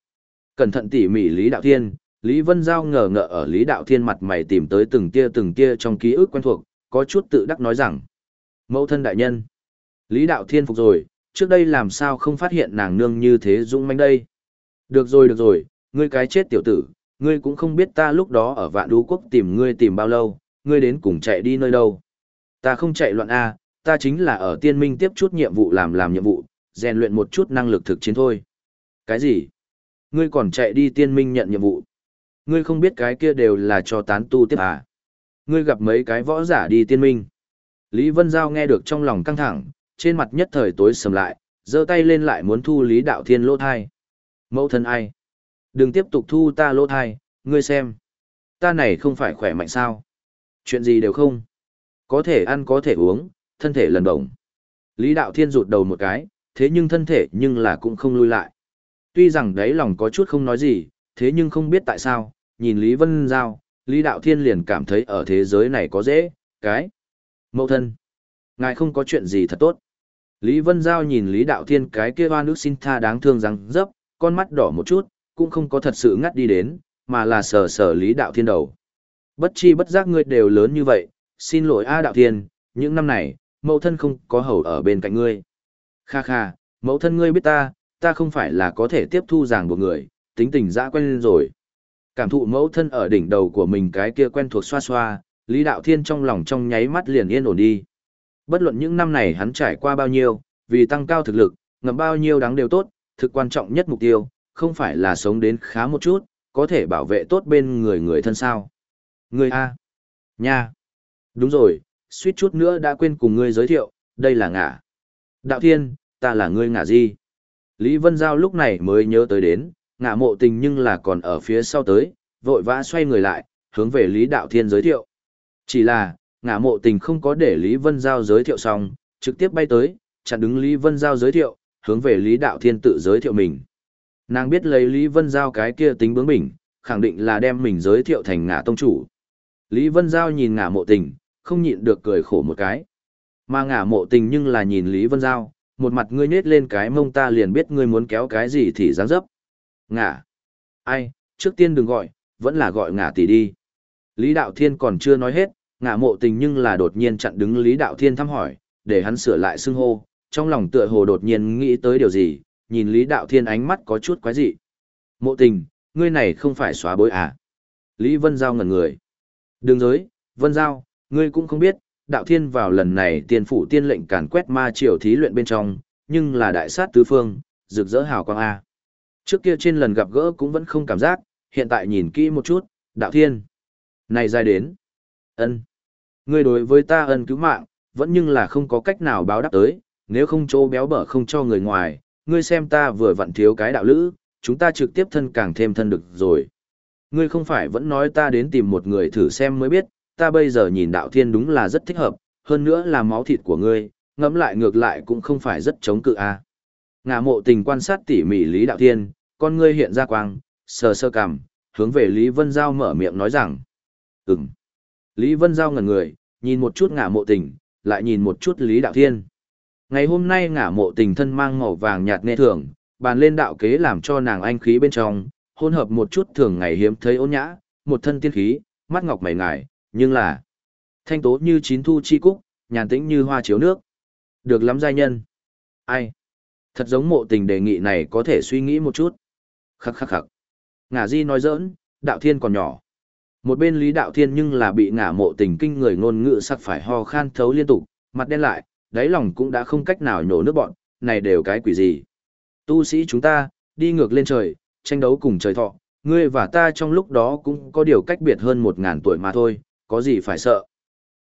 Cẩn thận tỉ mỉ Lý Đạo Thiên, Lý Vân Giao ngờ ngợ ở Lý Đạo Thiên mặt mày tìm tới từng tia từng tia trong ký ức quen thuộc, có chút tự đắc nói rằng. Mẫu thân đại nhân. Lý Đạo Thiên phục rồi, trước đây làm sao không phát hiện nàng nương như thế dũng manh đây. Được rồi được rồi, ngươi cái chết tiểu tử, ngươi cũng không biết ta lúc đó ở vạn đú quốc tìm ngươi tìm bao lâu, ngươi đến cùng chạy đi nơi đâu. Ta không chạy loạn A, ta chính là ở tiên minh tiếp chút nhiệm vụ làm làm nhiệm vụ, rèn luyện một chút năng lực thực chiến thôi. Cái gì? Ngươi còn chạy đi tiên minh nhận nhiệm vụ. Ngươi không biết cái kia đều là cho tán tu tiếp à? Ngươi gặp mấy cái võ giả đi tiên minh. Lý Vân Giao nghe được trong lòng căng thẳng, trên mặt nhất thời tối sầm lại, giơ tay lên lại muốn thu Lý Đạo Thiên lỗ thai. Mẫu thân ai? Đừng tiếp tục thu ta lỗ thai, ngươi xem. Ta này không phải khỏe mạnh sao? Chuyện gì đều không? Có thể ăn có thể uống, thân thể lần đồng. Lý Đạo Thiên rụt đầu một cái, thế nhưng thân thể nhưng là cũng không lui lại. Tuy rằng đấy lòng có chút không nói gì, thế nhưng không biết tại sao, nhìn Lý Vân Giao, Lý Đạo Thiên liền cảm thấy ở thế giới này có dễ, cái. Mẫu thân. Ngài không có chuyện gì thật tốt. Lý Vân Giao nhìn Lý Đạo Thiên cái kia hoa nước xin tha đáng thương răng dấp, con mắt đỏ một chút, cũng không có thật sự ngắt đi đến, mà là sờ sờ Lý Đạo Thiên đầu. Bất chi bất giác ngươi đều lớn như vậy, xin lỗi A Đạo Thiên, những năm này, mẫu thân không có hầu ở bên cạnh ngươi. Kha kha, mẫu thân ngươi biết ta, ta không phải là có thể tiếp thu ràng buộc người, tính tình dã quen lên rồi. Cảm thụ mẫu thân ở đỉnh đầu của mình cái kia quen thuộc xoa xoa, Lý Đạo Thiên trong lòng trong nháy mắt liền yên ổn đi. Bất luận những năm này hắn trải qua bao nhiêu, vì tăng cao thực lực, ngầm bao nhiêu đáng đều tốt, thực quan trọng nhất mục tiêu, không phải là sống đến khá một chút, có thể bảo vệ tốt bên người người thân sao. Người A. Nha. Đúng rồi, suýt chút nữa đã quên cùng ngươi giới thiệu, đây là ngả. Đạo Thiên, ta là ngươi ngả gì? Lý Vân Giao lúc này mới nhớ tới đến, ngả mộ tình nhưng là còn ở phía sau tới, vội vã xoay người lại, hướng về Lý Đạo Thiên giới thiệu. Chỉ là, ngả mộ tình không có để Lý Vân Giao giới thiệu xong, trực tiếp bay tới, chặn đứng Lý Vân Giao giới thiệu, hướng về Lý Đạo Thiên tự giới thiệu mình. Nàng biết lấy Lý Vân Giao cái kia tính bướng bỉnh, khẳng định là đem mình giới thiệu thành ngả tông chủ. Lý Vân Giao nhìn ngả mộ tình, không nhịn được cười khổ một cái. Mà ngả mộ tình nhưng là nhìn Lý Vân Giao, một mặt ngươi nết lên cái mông ta liền biết ngươi muốn kéo cái gì thì dáng dấp. Ngả. Ai, trước tiên đừng gọi, vẫn là gọi ngả tỷ đi. Lý Đạo Thiên còn chưa nói hết, ngạ mộ tình nhưng là đột nhiên chặn đứng Lý Đạo Thiên thăm hỏi, để hắn sửa lại xưng hô, trong lòng tựa hồ đột nhiên nghĩ tới điều gì, nhìn Lý Đạo Thiên ánh mắt có chút quái dị. Mộ tình, ngươi này không phải xóa bối à? Lý Vân Giao ngẩn người. Đừng giới, Vân Giao, ngươi cũng không biết, Đạo Thiên vào lần này tiên phủ tiên lệnh càn quét ma triều thí luyện bên trong, nhưng là đại sát tứ phương, rực rỡ hào quang A. Trước kia trên lần gặp gỡ cũng vẫn không cảm giác, hiện tại nhìn kỹ một chút, Đạo Thiên. Này dài đến ân Ngươi đối với ta ân cứu mạng, vẫn nhưng là không có cách nào báo đáp tới, nếu không chỗ béo bở không cho người ngoài, ngươi xem ta vừa vặn thiếu cái đạo lữ, chúng ta trực tiếp thân càng thêm thân được rồi. Ngươi không phải vẫn nói ta đến tìm một người thử xem mới biết, ta bây giờ nhìn đạo thiên đúng là rất thích hợp, hơn nữa là máu thịt của ngươi, ngẫm lại ngược lại cũng không phải rất chống cự a. À. Ngã mộ tình quan sát tỉ mỉ Lý Đạo Thiên, con ngươi hiện ra quang, sờ sơ cằm, hướng về Lý Vân Giao mở miệng nói rằng. ừng Lý Vân Giao ngẩn người, nhìn một chút ngả mộ tình, lại nhìn một chút Lý Đạo Thiên. Ngày hôm nay ngả mộ tình thân mang màu vàng nhạt nghe thường, bàn lên đạo kế làm cho nàng anh khí bên trong, hôn hợp một chút thường ngày hiếm thấy ôn nhã, một thân tiên khí, mắt ngọc mày ngài, nhưng là thanh tố như chín thu chi cúc, nhàn tĩnh như hoa chiếu nước. Được lắm giai nhân. Ai? Thật giống mộ tình đề nghị này có thể suy nghĩ một chút. Khắc khắc khắc. Ngả di nói giỡn, đạo thiên còn nhỏ. Một bên lý đạo thiên nhưng là bị ngả mộ tình kinh người ngôn ngữ sắc phải ho khan thấu liên tục, mặt đen lại, đáy lòng cũng đã không cách nào nhổ nước bọn, này đều cái quỷ gì. Tu sĩ chúng ta, đi ngược lên trời, tranh đấu cùng trời thọ, ngươi và ta trong lúc đó cũng có điều cách biệt hơn một ngàn tuổi mà thôi, có gì phải sợ.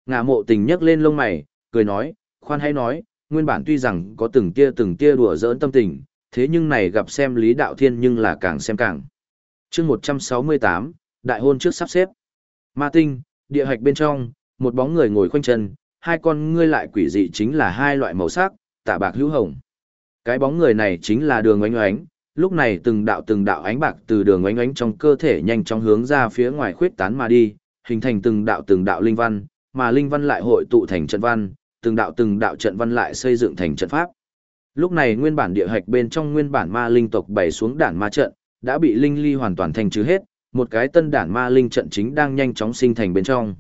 Ngả mộ tình nhấc lên lông mày, cười nói, khoan hay nói, nguyên bản tuy rằng có từng tia từng tia đùa giỡn tâm tình, thế nhưng này gặp xem lý đạo thiên nhưng là càng xem càng. chương 168, đại hôn trước sắp xếp. Ma tinh, địa hạch bên trong, một bóng người ngồi khoanh chân, hai con ngươi lại quỷ dị chính là hai loại màu sắc, tả bạc hữu hồng. Cái bóng người này chính là đường oánh oánh, lúc này từng đạo từng đạo ánh bạc từ đường oánh oánh trong cơ thể nhanh chóng hướng ra phía ngoài khuyết tán mà đi, hình thành từng đạo từng đạo linh văn, mà linh văn lại hội tụ thành trận văn, từng đạo từng đạo trận văn lại xây dựng thành trận pháp. Lúc này nguyên bản địa hạch bên trong nguyên bản ma linh tộc bày xuống đản ma trận, đã bị linh ly hoàn toàn thành trừ hết, một cái tân đản ma linh trận chính đang nhanh chóng sinh thành bên trong.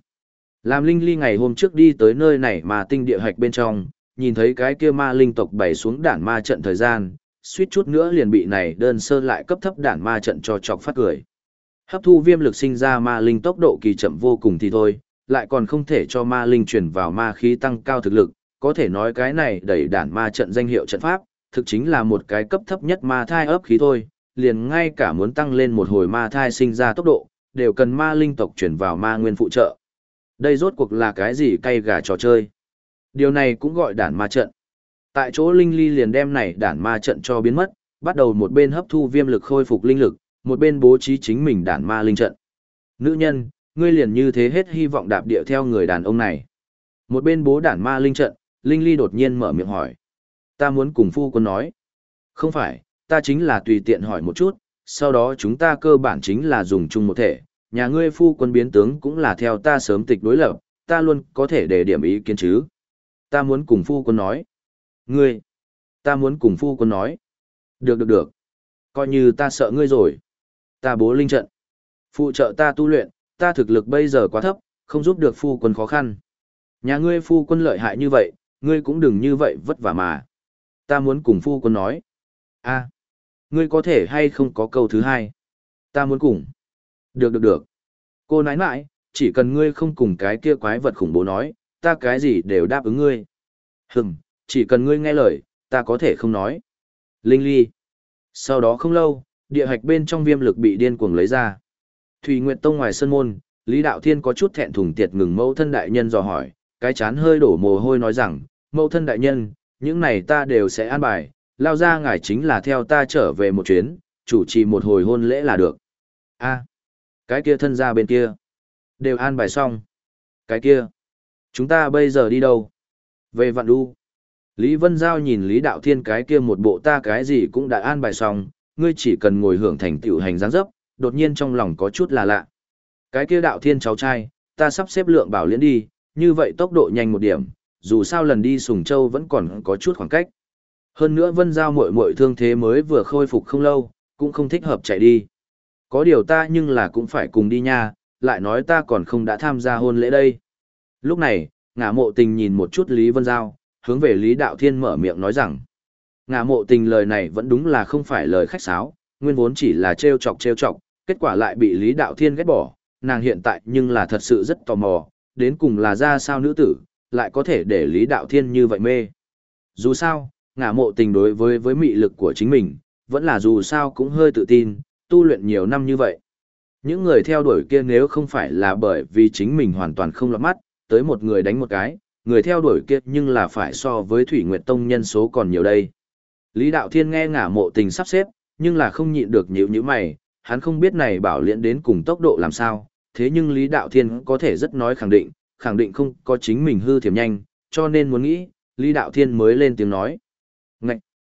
Làm Linh Ly ngày hôm trước đi tới nơi này mà tinh địa hạch bên trong, nhìn thấy cái kia ma linh tộc bày xuống đản ma trận thời gian, suýt chút nữa liền bị này đơn sơ lại cấp thấp đản ma trận cho chọc phát cười. Hấp thu viêm lực sinh ra ma linh tốc độ kỳ chậm vô cùng thì thôi, lại còn không thể cho ma linh chuyển vào ma khí tăng cao thực lực, có thể nói cái này đẩy đản ma trận danh hiệu trận pháp, thực chính là một cái cấp thấp nhất ma thai ấp khí thôi, liền ngay cả muốn tăng lên một hồi ma thai sinh ra tốc độ, đều cần ma linh tộc chuyển vào ma nguyên phụ trợ, đây rốt cuộc là cái gì cay gà trò chơi? Điều này cũng gọi đản ma trận. Tại chỗ Linh Ly liền đem này đản ma trận cho biến mất, bắt đầu một bên hấp thu viêm lực khôi phục linh lực, một bên bố trí chính mình đản ma linh trận. Nữ nhân, ngươi liền như thế hết hy vọng đạp địa theo người đàn ông này. Một bên bố đản ma linh trận, Linh Ly đột nhiên mở miệng hỏi. Ta muốn cùng phu quân nói. Không phải, ta chính là tùy tiện hỏi một chút, sau đó chúng ta cơ bản chính là dùng chung một thể, nhà ngươi phu quân biến tướng cũng là theo ta sớm tịch đối lập, ta luôn có thể để điểm ý kiến chứ. Ta muốn cùng phu quân nói. Ngươi, ta muốn cùng phu quân nói. Được được được. Coi như ta sợ ngươi rồi. Ta bố linh trận. Phụ trợ ta tu luyện, ta thực lực bây giờ quá thấp, không giúp được phu quân khó khăn. Nhà ngươi phu quân lợi hại như vậy, ngươi cũng đừng như vậy vất vả mà. Ta muốn cùng phu quân nói. a ngươi có thể hay không có câu thứ hai. Ta muốn cùng. Được được được. Cô nãi nãi, chỉ cần ngươi không cùng cái kia quái vật khủng bố nói, ta cái gì đều đáp ứng ngươi. Hừm, chỉ cần ngươi nghe lời, ta có thể không nói. Linh ly. Sau đó không lâu, địa hạch bên trong viêm lực bị điên cuồng lấy ra. Thủy Nguyệt Tông ngoài sân môn, Lý Đạo Thiên có chút thẹn thùng tiệt ngừng mẫu thân đại nhân dò hỏi, cái chán hơi đổ mồ hôi nói rằng, mẫu thân đại nhân, những này ta đều sẽ an bài, lao ra ngài chính là theo ta trở về một chuyến, chủ trì một hồi hôn lễ là được. a cái kia thân ra bên kia. Đều an bài xong. Cái kia. Chúng ta bây giờ đi đâu? Về vạn đu. Lý Vân Giao nhìn Lý Đạo Thiên cái kia một bộ ta cái gì cũng đã an bài xong, ngươi chỉ cần ngồi hưởng thành tiểu hành giáng dấp, đột nhiên trong lòng có chút là lạ. Cái kia Đạo Thiên cháu trai, ta sắp xếp lượng bảo liễn đi, như vậy tốc độ nhanh một điểm, dù sao lần đi Sùng Châu vẫn còn có chút khoảng cách. Hơn nữa Vân Giao muội muội thương thế mới vừa khôi phục không lâu, cũng không thích hợp chạy đi. Có điều ta nhưng là cũng phải cùng đi nha, lại nói ta còn không đã tham gia hôn lễ đây. Lúc này, ngã mộ tình nhìn một chút Lý Vân Giao, hướng về Lý Đạo Thiên mở miệng nói rằng, ngã mộ tình lời này vẫn đúng là không phải lời khách sáo, nguyên vốn chỉ là trêu chọc trêu chọc, kết quả lại bị Lý Đạo Thiên ghét bỏ, nàng hiện tại nhưng là thật sự rất tò mò, đến cùng là ra sao nữ tử, lại có thể để Lý Đạo Thiên như vậy mê. Dù sao, ngã mộ tình đối với với mị lực của chính mình, vẫn là dù sao cũng hơi tự tin, tu luyện nhiều năm như vậy. Những người theo đuổi kia nếu không phải là bởi vì chính mình hoàn toàn không lọt mắt, tới một người đánh một cái, người theo đuổi kia nhưng là phải so với Thủy Nguyệt Tông nhân số còn nhiều đây. Lý Đạo Thiên nghe ngả mộ tình sắp xếp, nhưng là không nhịn được nhíu nhíu mày, hắn không biết này bảo liễn đến cùng tốc độ làm sao, thế nhưng Lý Đạo Thiên có thể rất nói khẳng định, khẳng định không có chính mình hư thiểm nhanh, cho nên muốn nghĩ, Lý Đạo Thiên mới lên tiếng nói.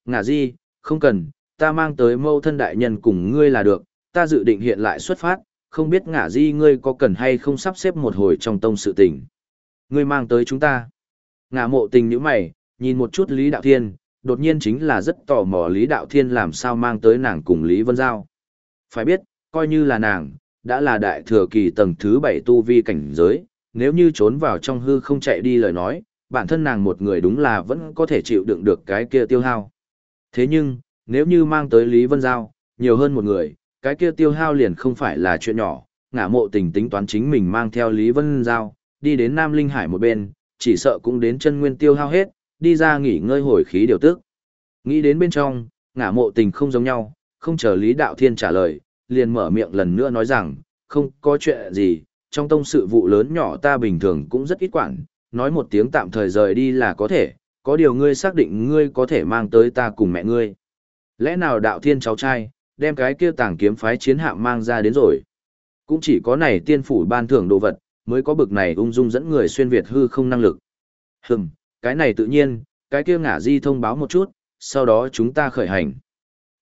Ngả gì, không cần, ta mang tới mâu thân đại nhân cùng ngươi là được, ta dự định hiện lại xuất phát, không biết ngả di ngươi có cần hay không sắp xếp một hồi trong tông sự tình. Ngươi mang tới chúng ta. Ngả mộ tình như mày, nhìn một chút Lý Đạo Thiên, đột nhiên chính là rất tò mò Lý Đạo Thiên làm sao mang tới nàng cùng Lý Vân Giao. Phải biết, coi như là nàng, đã là đại thừa kỳ tầng thứ bảy tu vi cảnh giới, nếu như trốn vào trong hư không chạy đi lời nói, bản thân nàng một người đúng là vẫn có thể chịu đựng được cái kia tiêu hao. Thế nhưng, nếu như mang tới Lý Vân Giao, nhiều hơn một người, cái kia tiêu hao liền không phải là chuyện nhỏ, ngả mộ tình tính toán chính mình mang theo Lý Vân Giao, đi đến Nam Linh Hải một bên, chỉ sợ cũng đến chân nguyên tiêu hao hết, đi ra nghỉ ngơi hồi khí điều tức. Nghĩ đến bên trong, ngả mộ tình không giống nhau, không chờ Lý Đạo Thiên trả lời, liền mở miệng lần nữa nói rằng, không có chuyện gì, trong tông sự vụ lớn nhỏ ta bình thường cũng rất ít quản, nói một tiếng tạm thời rời đi là có thể, có điều ngươi xác định ngươi có thể mang tới ta cùng mẹ ngươi. Lẽ nào đạo thiên cháu trai, đem cái kia tàng kiếm phái chiến hạm mang ra đến rồi. Cũng chỉ có này tiên phủ ban thưởng đồ vật, mới có bực này ung dung dẫn người xuyên Việt hư không năng lực. Hừm, cái này tự nhiên, cái kia ngả di thông báo một chút, sau đó chúng ta khởi hành.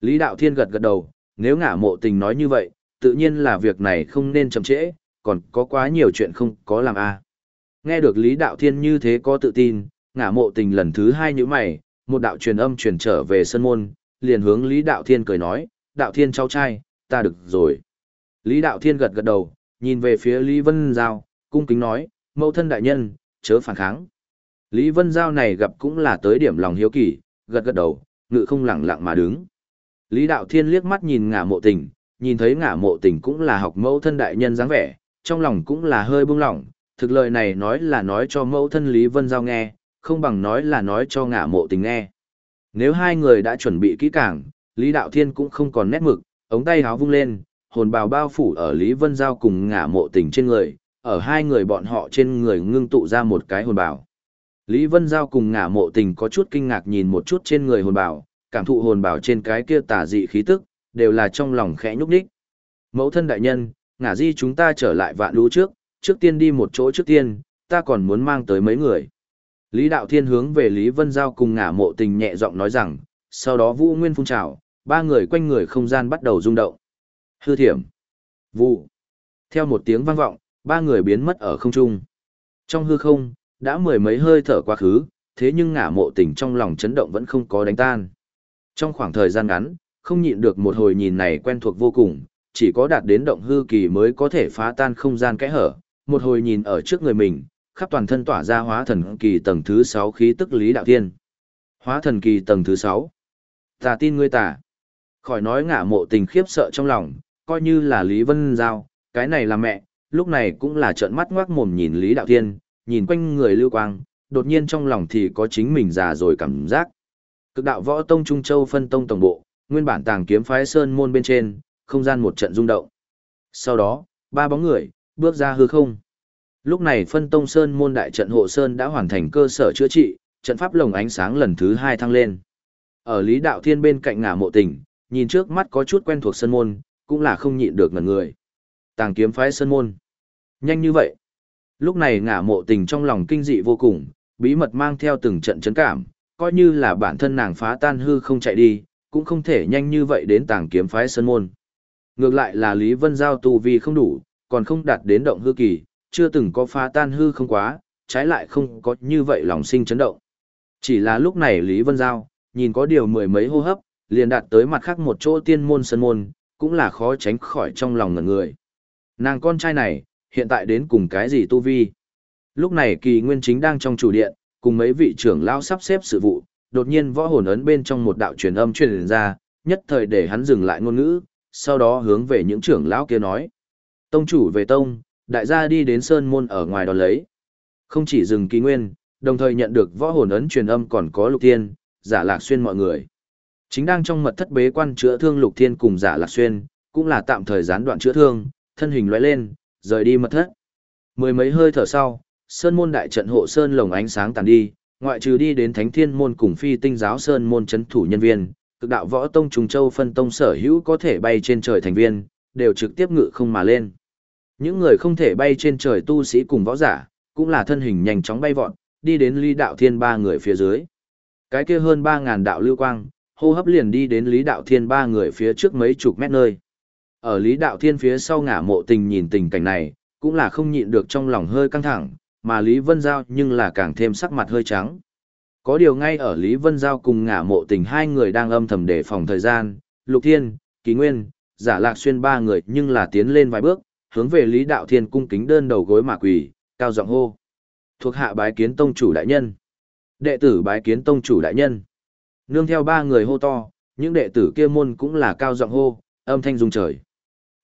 Lý Đạo Thiên gật gật đầu, nếu ngả mộ tình nói như vậy, tự nhiên là việc này không nên chậm trễ, còn có quá nhiều chuyện không có làm a. Nghe được Lý Đạo Thiên như thế có tự tin, ngả mộ tình lần thứ hai nhữ mày, một đạo truyền âm truyền trở về sân môn, liền hướng Lý Đạo Thiên cười nói, Đạo Thiên cháu trai, ta được rồi. Lý Đạo Thiên gật gật đầu, nhìn về phía Lý Vân Giao, cung kính nói, mẫu thân đại nhân, chớ phản kháng. Lý Vân Giao này gặp cũng là tới điểm lòng hiếu kỳ, gật gật đầu, ngự không lặng lặng mà đứng. Lý Đạo Thiên liếc mắt nhìn ngả mộ tình, nhìn thấy ngả mộ tình cũng là học mẫu thân đại nhân dáng vẻ, trong lòng cũng là hơi buông lỏng, thực lời này nói là nói cho mẫu thân Lý Vân Giao nghe, không bằng nói là nói cho ngả mộ tình nghe. Nếu hai người đã chuẩn bị kỹ càng, Lý Đạo Thiên cũng không còn nét mực, ống tay háo vung lên, hồn bào bao phủ ở Lý Vân Giao cùng ngả mộ tình trên người, ở hai người bọn họ trên người ngưng tụ ra một cái hồn bào. Lý Vân Giao cùng ngả mộ tình có chút kinh ngạc nhìn một chút trên người hồn bào, cảm thụ hồn bào trên cái kia tà dị khí tức, đều là trong lòng khẽ nhúc nhích. Mẫu thân đại nhân, ngả di chúng ta trở lại vạn lũ trước, trước tiên đi một chỗ trước tiên, ta còn muốn mang tới mấy người. Lý Đạo Thiên hướng về Lý Vân Giao cùng ngả mộ tình nhẹ giọng nói rằng, sau đó Vũ Nguyên phun trào, ba người quanh người không gian bắt đầu rung động. Hư thiểm. Vụ. Theo một tiếng vang vọng, ba người biến mất ở không trung. Trong hư không, đã mười mấy hơi thở quá khứ, thế nhưng ngả mộ tình trong lòng chấn động vẫn không có đánh tan. Trong khoảng thời gian ngắn, không nhịn được một hồi nhìn này quen thuộc vô cùng, chỉ có đạt đến động hư kỳ mới có thể phá tan không gian kẽ hở, một hồi nhìn ở trước người mình, khắp toàn thân tỏa ra hóa thần kỳ tầng thứ 6 khí tức lý đạo thiên. Hóa thần kỳ tầng thứ 6. Ta tin ngươi ta. Khỏi nói ngả mộ tình khiếp sợ trong lòng, coi như là Lý Vân Giao, cái này là mẹ, lúc này cũng là trợn mắt ngoác mồm nhìn Lý Đạo Thiên, nhìn quanh người lưu quang, đột nhiên trong lòng thì có chính mình già rồi cảm giác. Cực đạo võ tông Trung Châu phân tông tổng bộ, nguyên bản tàng kiếm phái sơn môn bên trên, không gian một trận rung động. Sau đó, ba bóng người, bước ra hư không. Lúc này phân tông sơn môn đại trận hộ sơn đã hoàn thành cơ sở chữa trị, trận pháp lồng ánh sáng lần thứ hai thăng lên. Ở Lý Đạo Thiên bên cạnh ngả mộ tình, nhìn trước mắt có chút quen thuộc sơn môn, cũng là không nhịn được ngần người. Tàng kiếm phái sơn môn. Nhanh như vậy. Lúc này ngả mộ tình trong lòng kinh dị vô cùng, bí mật mang theo từng trận chấn cảm, coi như là bản thân nàng phá tan hư không chạy đi, cũng không thể nhanh như vậy đến tàng kiếm phái sơn môn. Ngược lại là Lý Vân Giao tu vi không đủ, còn không đạt đến động hư kỳ, chưa từng có phá tan hư không quá, trái lại không có như vậy lòng sinh chấn động. Chỉ là lúc này Lý Vân Giao, nhìn có điều mười mấy hô hấp, liền đạt tới mặt khác một chỗ tiên môn sân môn, cũng là khó tránh khỏi trong lòng ngẩn người. Nàng con trai này, hiện tại đến cùng cái gì tu vi? Lúc này kỳ nguyên chính đang trong chủ điện, cùng mấy vị trưởng lão sắp xếp sự vụ, đột nhiên võ hồn ấn bên trong một đạo truyền âm truyền ra, nhất thời để hắn dừng lại ngôn ngữ, sau đó hướng về những trưởng lão kia nói. Tông chủ về tông, đại gia đi đến sơn môn ở ngoài đón lấy. Không chỉ dừng kỳ nguyên, đồng thời nhận được võ hồn ấn truyền âm còn có lục tiên, giả lạc xuyên mọi người. Chính đang trong mật thất bế quan chữa thương lục thiên cùng giả lạc xuyên, cũng là tạm thời gián đoạn chữa thương, thân hình lóe lên, rời đi mật thất. Mười mấy hơi thở sau, sơn môn đại trận hộ sơn lồng ánh sáng tàn đi, ngoại trừ đi đến thánh thiên môn cùng phi tinh giáo sơn môn chấn thủ nhân viên, cực đạo võ tông trùng châu phân tông sở hữu có thể bay trên trời thành viên, đều trực tiếp ngự không mà lên. Những người không thể bay trên trời tu sĩ cùng võ giả, cũng là thân hình nhanh chóng bay vọt, đi đến Lý Đạo Thiên ba người phía dưới. Cái kia hơn 3000 đạo lưu quang, hô hấp liền đi đến Lý Đạo Thiên ba người phía trước mấy chục mét nơi. Ở Lý Đạo Thiên phía sau ngả mộ tình nhìn tình cảnh này, cũng là không nhịn được trong lòng hơi căng thẳng, mà Lý Vân Giao nhưng là càng thêm sắc mặt hơi trắng. Có điều ngay ở Lý Vân Giao cùng ngả mộ tình hai người đang âm thầm đề phòng thời gian, Lục Thiên, Kỳ Nguyên, Giả Lạc Xuyên ba người nhưng là tiến lên vài bước, hướng về Lý Đạo Thiên cung kính đơn đầu gối mà quỳ, cao giọng hô. Thuộc hạ bái kiến tông chủ đại nhân. Đệ tử bái kiến tông chủ đại nhân. Nương theo ba người hô to, những đệ tử kia môn cũng là cao giọng hô, âm thanh rung trời.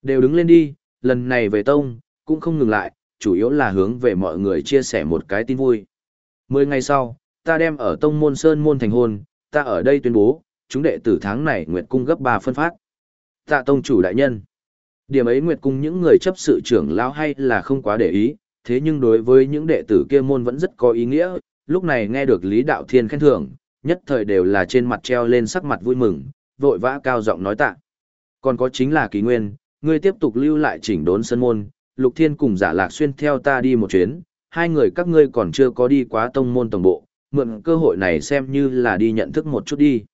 Đều đứng lên đi, lần này về tông, cũng không ngừng lại, chủ yếu là hướng về mọi người chia sẻ một cái tin vui. Mười ngày sau, ta đem ở tông môn sơn môn thành hôn, ta ở đây tuyên bố, chúng đệ tử tháng này nguyệt cung gấp 3 phân phát. Tạ tông chủ đại nhân. Điểm ấy nguyệt cung những người chấp sự trưởng lão hay là không quá để ý, thế nhưng đối với những đệ tử kia môn vẫn rất có ý nghĩa, lúc này nghe được Lý Đạo Thiên khen thưởng, nhất thời đều là trên mặt treo lên sắc mặt vui mừng, vội vã cao giọng nói tạ. Còn có chính là kỳ nguyên, ngươi tiếp tục lưu lại chỉnh đốn sân môn, Lục Thiên cùng giả lạc xuyên theo ta đi một chuyến, hai người các ngươi còn chưa có đi quá tông môn tổng bộ, mượn cơ hội này xem như là đi nhận thức một chút đi.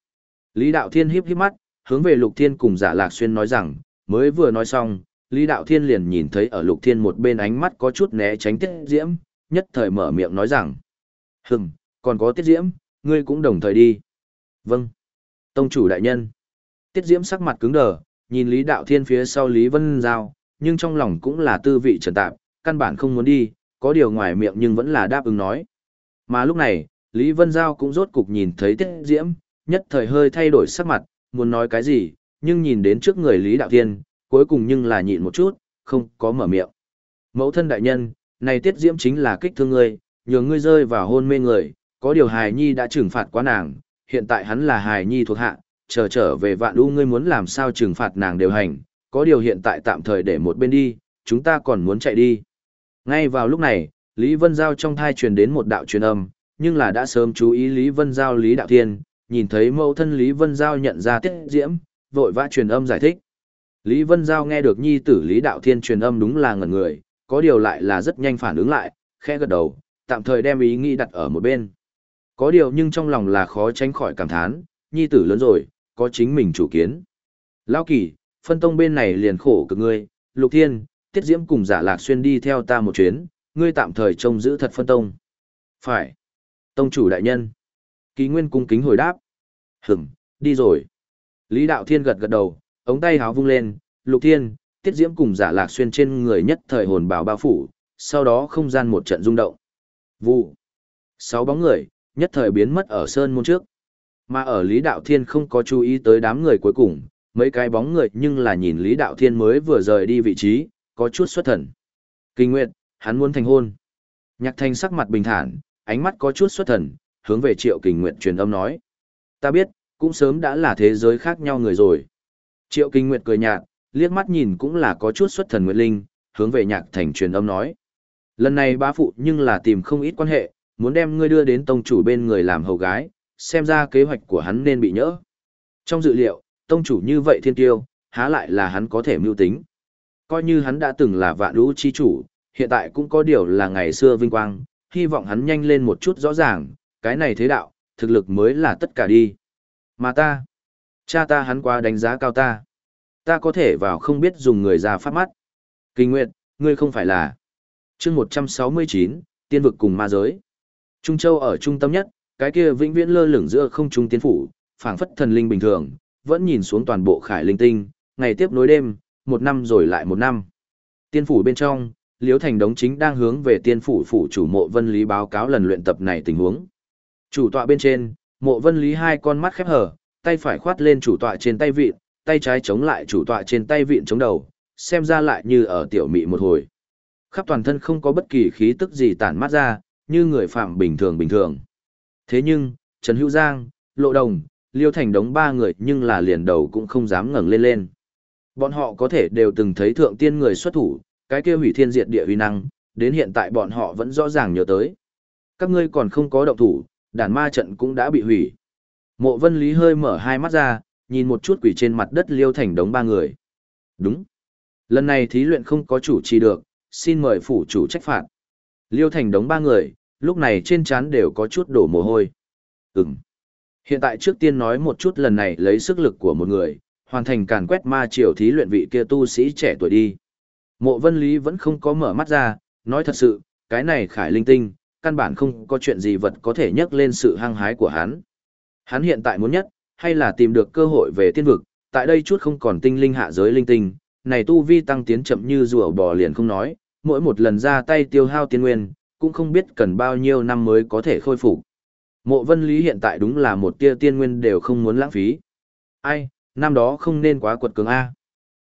Lý Đạo Thiên híp híp mắt, hướng về Lục Thiên cùng giả lạc xuyên nói rằng, mới vừa nói xong, Lý Đạo Thiên liền nhìn thấy ở Lục Thiên một bên ánh mắt có chút né tránh tiết diễm, nhất thời mở miệng nói rằng, hừng, còn có tiết diễm, ngươi cũng đồng thời đi. Vâng. Tông chủ đại nhân. Tiết diễm sắc mặt cứng đờ, nhìn Lý Đạo Thiên phía sau Lý Vân Giao, nhưng trong lòng cũng là tư vị trần tạp, căn bản không muốn đi, có điều ngoài miệng nhưng vẫn là đáp ứng nói. Mà lúc này, Lý Vân Giao cũng rốt cục nhìn thấy Tiết Diễm, nhất thời hơi thay đổi sắc mặt, muốn nói cái gì, nhưng nhìn đến trước người Lý Đạo Thiên, cuối cùng nhưng là nhịn một chút, không có mở miệng. Mẫu thân đại nhân, này Tiết Diễm chính là kích thương ngươi, nhường ngươi rơi vào hôn mê người, có điều Hài Nhi đã trừng phạt quá nàng, hiện tại hắn là Hài Nhi thuộc hạ, chờ trở về vạn u ngươi muốn làm sao trừng phạt nàng đều hành, có điều hiện tại tạm thời để một bên đi, chúng ta còn muốn chạy đi. Ngay vào lúc này, Lý Vân Giao trong thai truyền đến một đạo truyền âm, nhưng là đã sớm chú ý Lý Vân Giao Lý Đạo Thiên, nhìn thấy mẫu thân Lý Vân Giao nhận ra tiết diễm, vội vã truyền âm giải thích. Lý Vân Giao nghe được nhi tử Lý Đạo Thiên truyền âm đúng là ngẩn người, có điều lại là rất nhanh phản ứng lại, khẽ gật đầu, tạm thời đem ý nghĩ đặt ở một bên. Có điều nhưng trong lòng là khó tránh khỏi cảm thán, nhi tử lớn rồi, có chính mình chủ kiến. Lao kỳ, phân tông bên này liền khổ cực ngươi, lục thiên, tiết diễm cùng giả lạc xuyên đi theo ta một chuyến, ngươi tạm thời trông giữ thật phân tông. Phải. Tông chủ đại nhân. Kỳ nguyên cung kính hồi đáp. Hửm, đi rồi. Lý đạo thiên gật gật đầu, ống tay háo vung lên, lục thiên, tiết diễm cùng giả lạc xuyên trên người nhất thời hồn bảo bao phủ, sau đó không gian một trận rung động. Vụ. Sáu bóng người, nhất thời biến mất ở sơn môn trước. Mà ở Lý Đạo Thiên không có chú ý tới đám người cuối cùng, mấy cái bóng người nhưng là nhìn Lý Đạo Thiên mới vừa rời đi vị trí, có chút xuất thần. Kinh nguyện, hắn muốn thành hôn. Nhạc thanh sắc mặt bình thản, ánh mắt có chút xuất thần, hướng về Triệu Kình Nguyệt truyền âm nói. Ta biết, cũng sớm đã là thế giới khác nhau người rồi. Triệu kinh Nguyệt cười nhạt, liếc mắt nhìn cũng là có chút xuất thần Nguyệt Linh, hướng về nhạc thành truyền âm nói. Lần này bá phụ nhưng là tìm không ít quan hệ, muốn đem ngươi đưa đến tông chủ bên người làm hầu gái, xem ra kế hoạch của hắn nên bị nhỡ. Trong dự liệu, tông chủ như vậy thiên tiêu, há lại là hắn có thể mưu tính. Coi như hắn đã từng là vạn lũ chi chủ, hiện tại cũng có điều là ngày xưa vinh quang, hy vọng hắn nhanh lên một chút rõ ràng, cái này thế đạo, thực lực mới là tất cả đi. Mà ta, cha ta hắn quá đánh giá cao ta. Ta có thể vào không biết dùng người ra phát mắt. Kinh nguyện, ngươi không phải là. chương 169, tiên vực cùng ma giới. Trung Châu ở trung tâm nhất, cái kia vĩnh viễn lơ lửng giữa không trung tiên phủ, phảng phất thần linh bình thường, vẫn nhìn xuống toàn bộ khải linh tinh, ngày tiếp nối đêm, một năm rồi lại một năm. Tiên phủ bên trong, Liễu Thành Đống chính đang hướng về tiên phủ phủ chủ mộ vân lý báo cáo lần luyện tập này tình huống. Chủ tọa bên trên, mộ vân lý hai con mắt khép hở, tay phải khoát lên chủ tọa trên tay vịn, tay trái chống lại chủ tọa trên tay vịn chống đầu, xem ra lại như ở tiểu mị một hồi. Khắp toàn thân không có bất kỳ khí tức gì tản mát ra, như người phạm bình thường bình thường. Thế nhưng, Trần Hữu Giang, Lộ Đồng, Liêu Thành đống ba người nhưng là liền đầu cũng không dám ngẩng lên lên. Bọn họ có thể đều từng thấy thượng tiên người xuất thủ, cái kia hủy thiên diệt địa uy năng, đến hiện tại bọn họ vẫn rõ ràng nhớ tới. Các ngươi còn không có động thủ, đàn ma trận cũng đã bị hủy. Mộ Vân Lý hơi mở hai mắt ra, nhìn một chút quỷ trên mặt đất Liêu Thành đống ba người. Đúng. Lần này thí luyện không có chủ trì được, xin mời phủ chủ trách phạt. Liêu Thành đống ba người, lúc này trên trán đều có chút đổ mồ hôi. Ừm. Hiện tại trước tiên nói một chút lần này lấy sức lực của một người, hoàn thành càn quét ma triều thí luyện vị kia tu sĩ trẻ tuổi đi. Mộ Vân Lý vẫn không có mở mắt ra, nói thật sự, cái này khải linh tinh, căn bản không có chuyện gì vật có thể nhắc lên sự hăng hái của hắn. Hắn hiện tại muốn nhất, hay là tìm được cơ hội về tiên vực, tại đây chút không còn tinh linh hạ giới linh tinh, này tu vi tăng tiến chậm như rùa bò liền không nói, mỗi một lần ra tay tiêu hao tiên nguyên, cũng không biết cần bao nhiêu năm mới có thể khôi phục. Mộ Vân Lý hiện tại đúng là một tia tiên nguyên đều không muốn lãng phí. Ai, năm đó không nên quá quật cường A.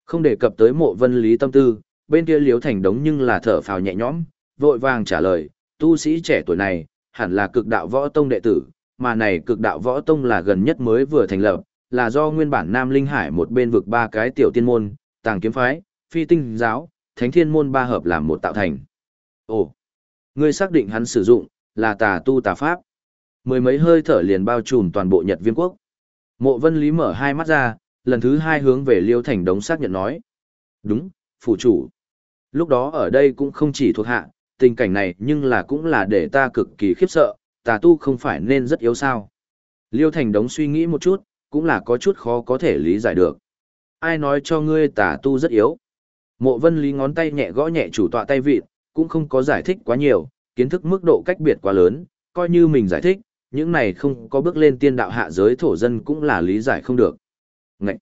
Không đề cập tới mộ Vân Lý tâm tư, bên kia Liễu Thành đống nhưng là thở phào nhẹ nhõm, vội vàng trả lời, tu sĩ trẻ tuổi này, hẳn là cực đạo võ tông đệ tử, mà này cực đạo võ tông là gần nhất mới vừa thành lập, là do nguyên bản Nam Linh Hải một bên vực ba cái tiểu tiên môn, tàng kiếm phái, phi tinh giáo, thánh thiên môn ba hợp làm một tạo thành. Ồ, ngươi xác định hắn sử dụng, là tà tu tà pháp. Mười mấy hơi thở liền bao trùm toàn bộ Nhật Viên quốc. Mộ Vân Lý mở hai mắt ra, lần thứ hai hướng về Liêu Thành Đống xác nhận nói. Đúng, phủ chủ. Lúc đó ở đây cũng không chỉ thuộc hạ, tình cảnh này nhưng là cũng là để ta cực kỳ khiếp sợ, tà tu không phải nên rất yếu sao. Liêu Thành Đống suy nghĩ một chút, cũng là có chút khó có thể lý giải được. Ai nói cho ngươi tà tu rất yếu? Mộ Vân Lý ngón tay nhẹ gõ nhẹ chủ tọa tay vịt, cũng không có giải thích quá nhiều, kiến thức mức độ cách biệt quá lớn, coi như mình giải thích, những này không có bước lên tiên đạo hạ giới thổ dân cũng là lý giải không được. Ngậy!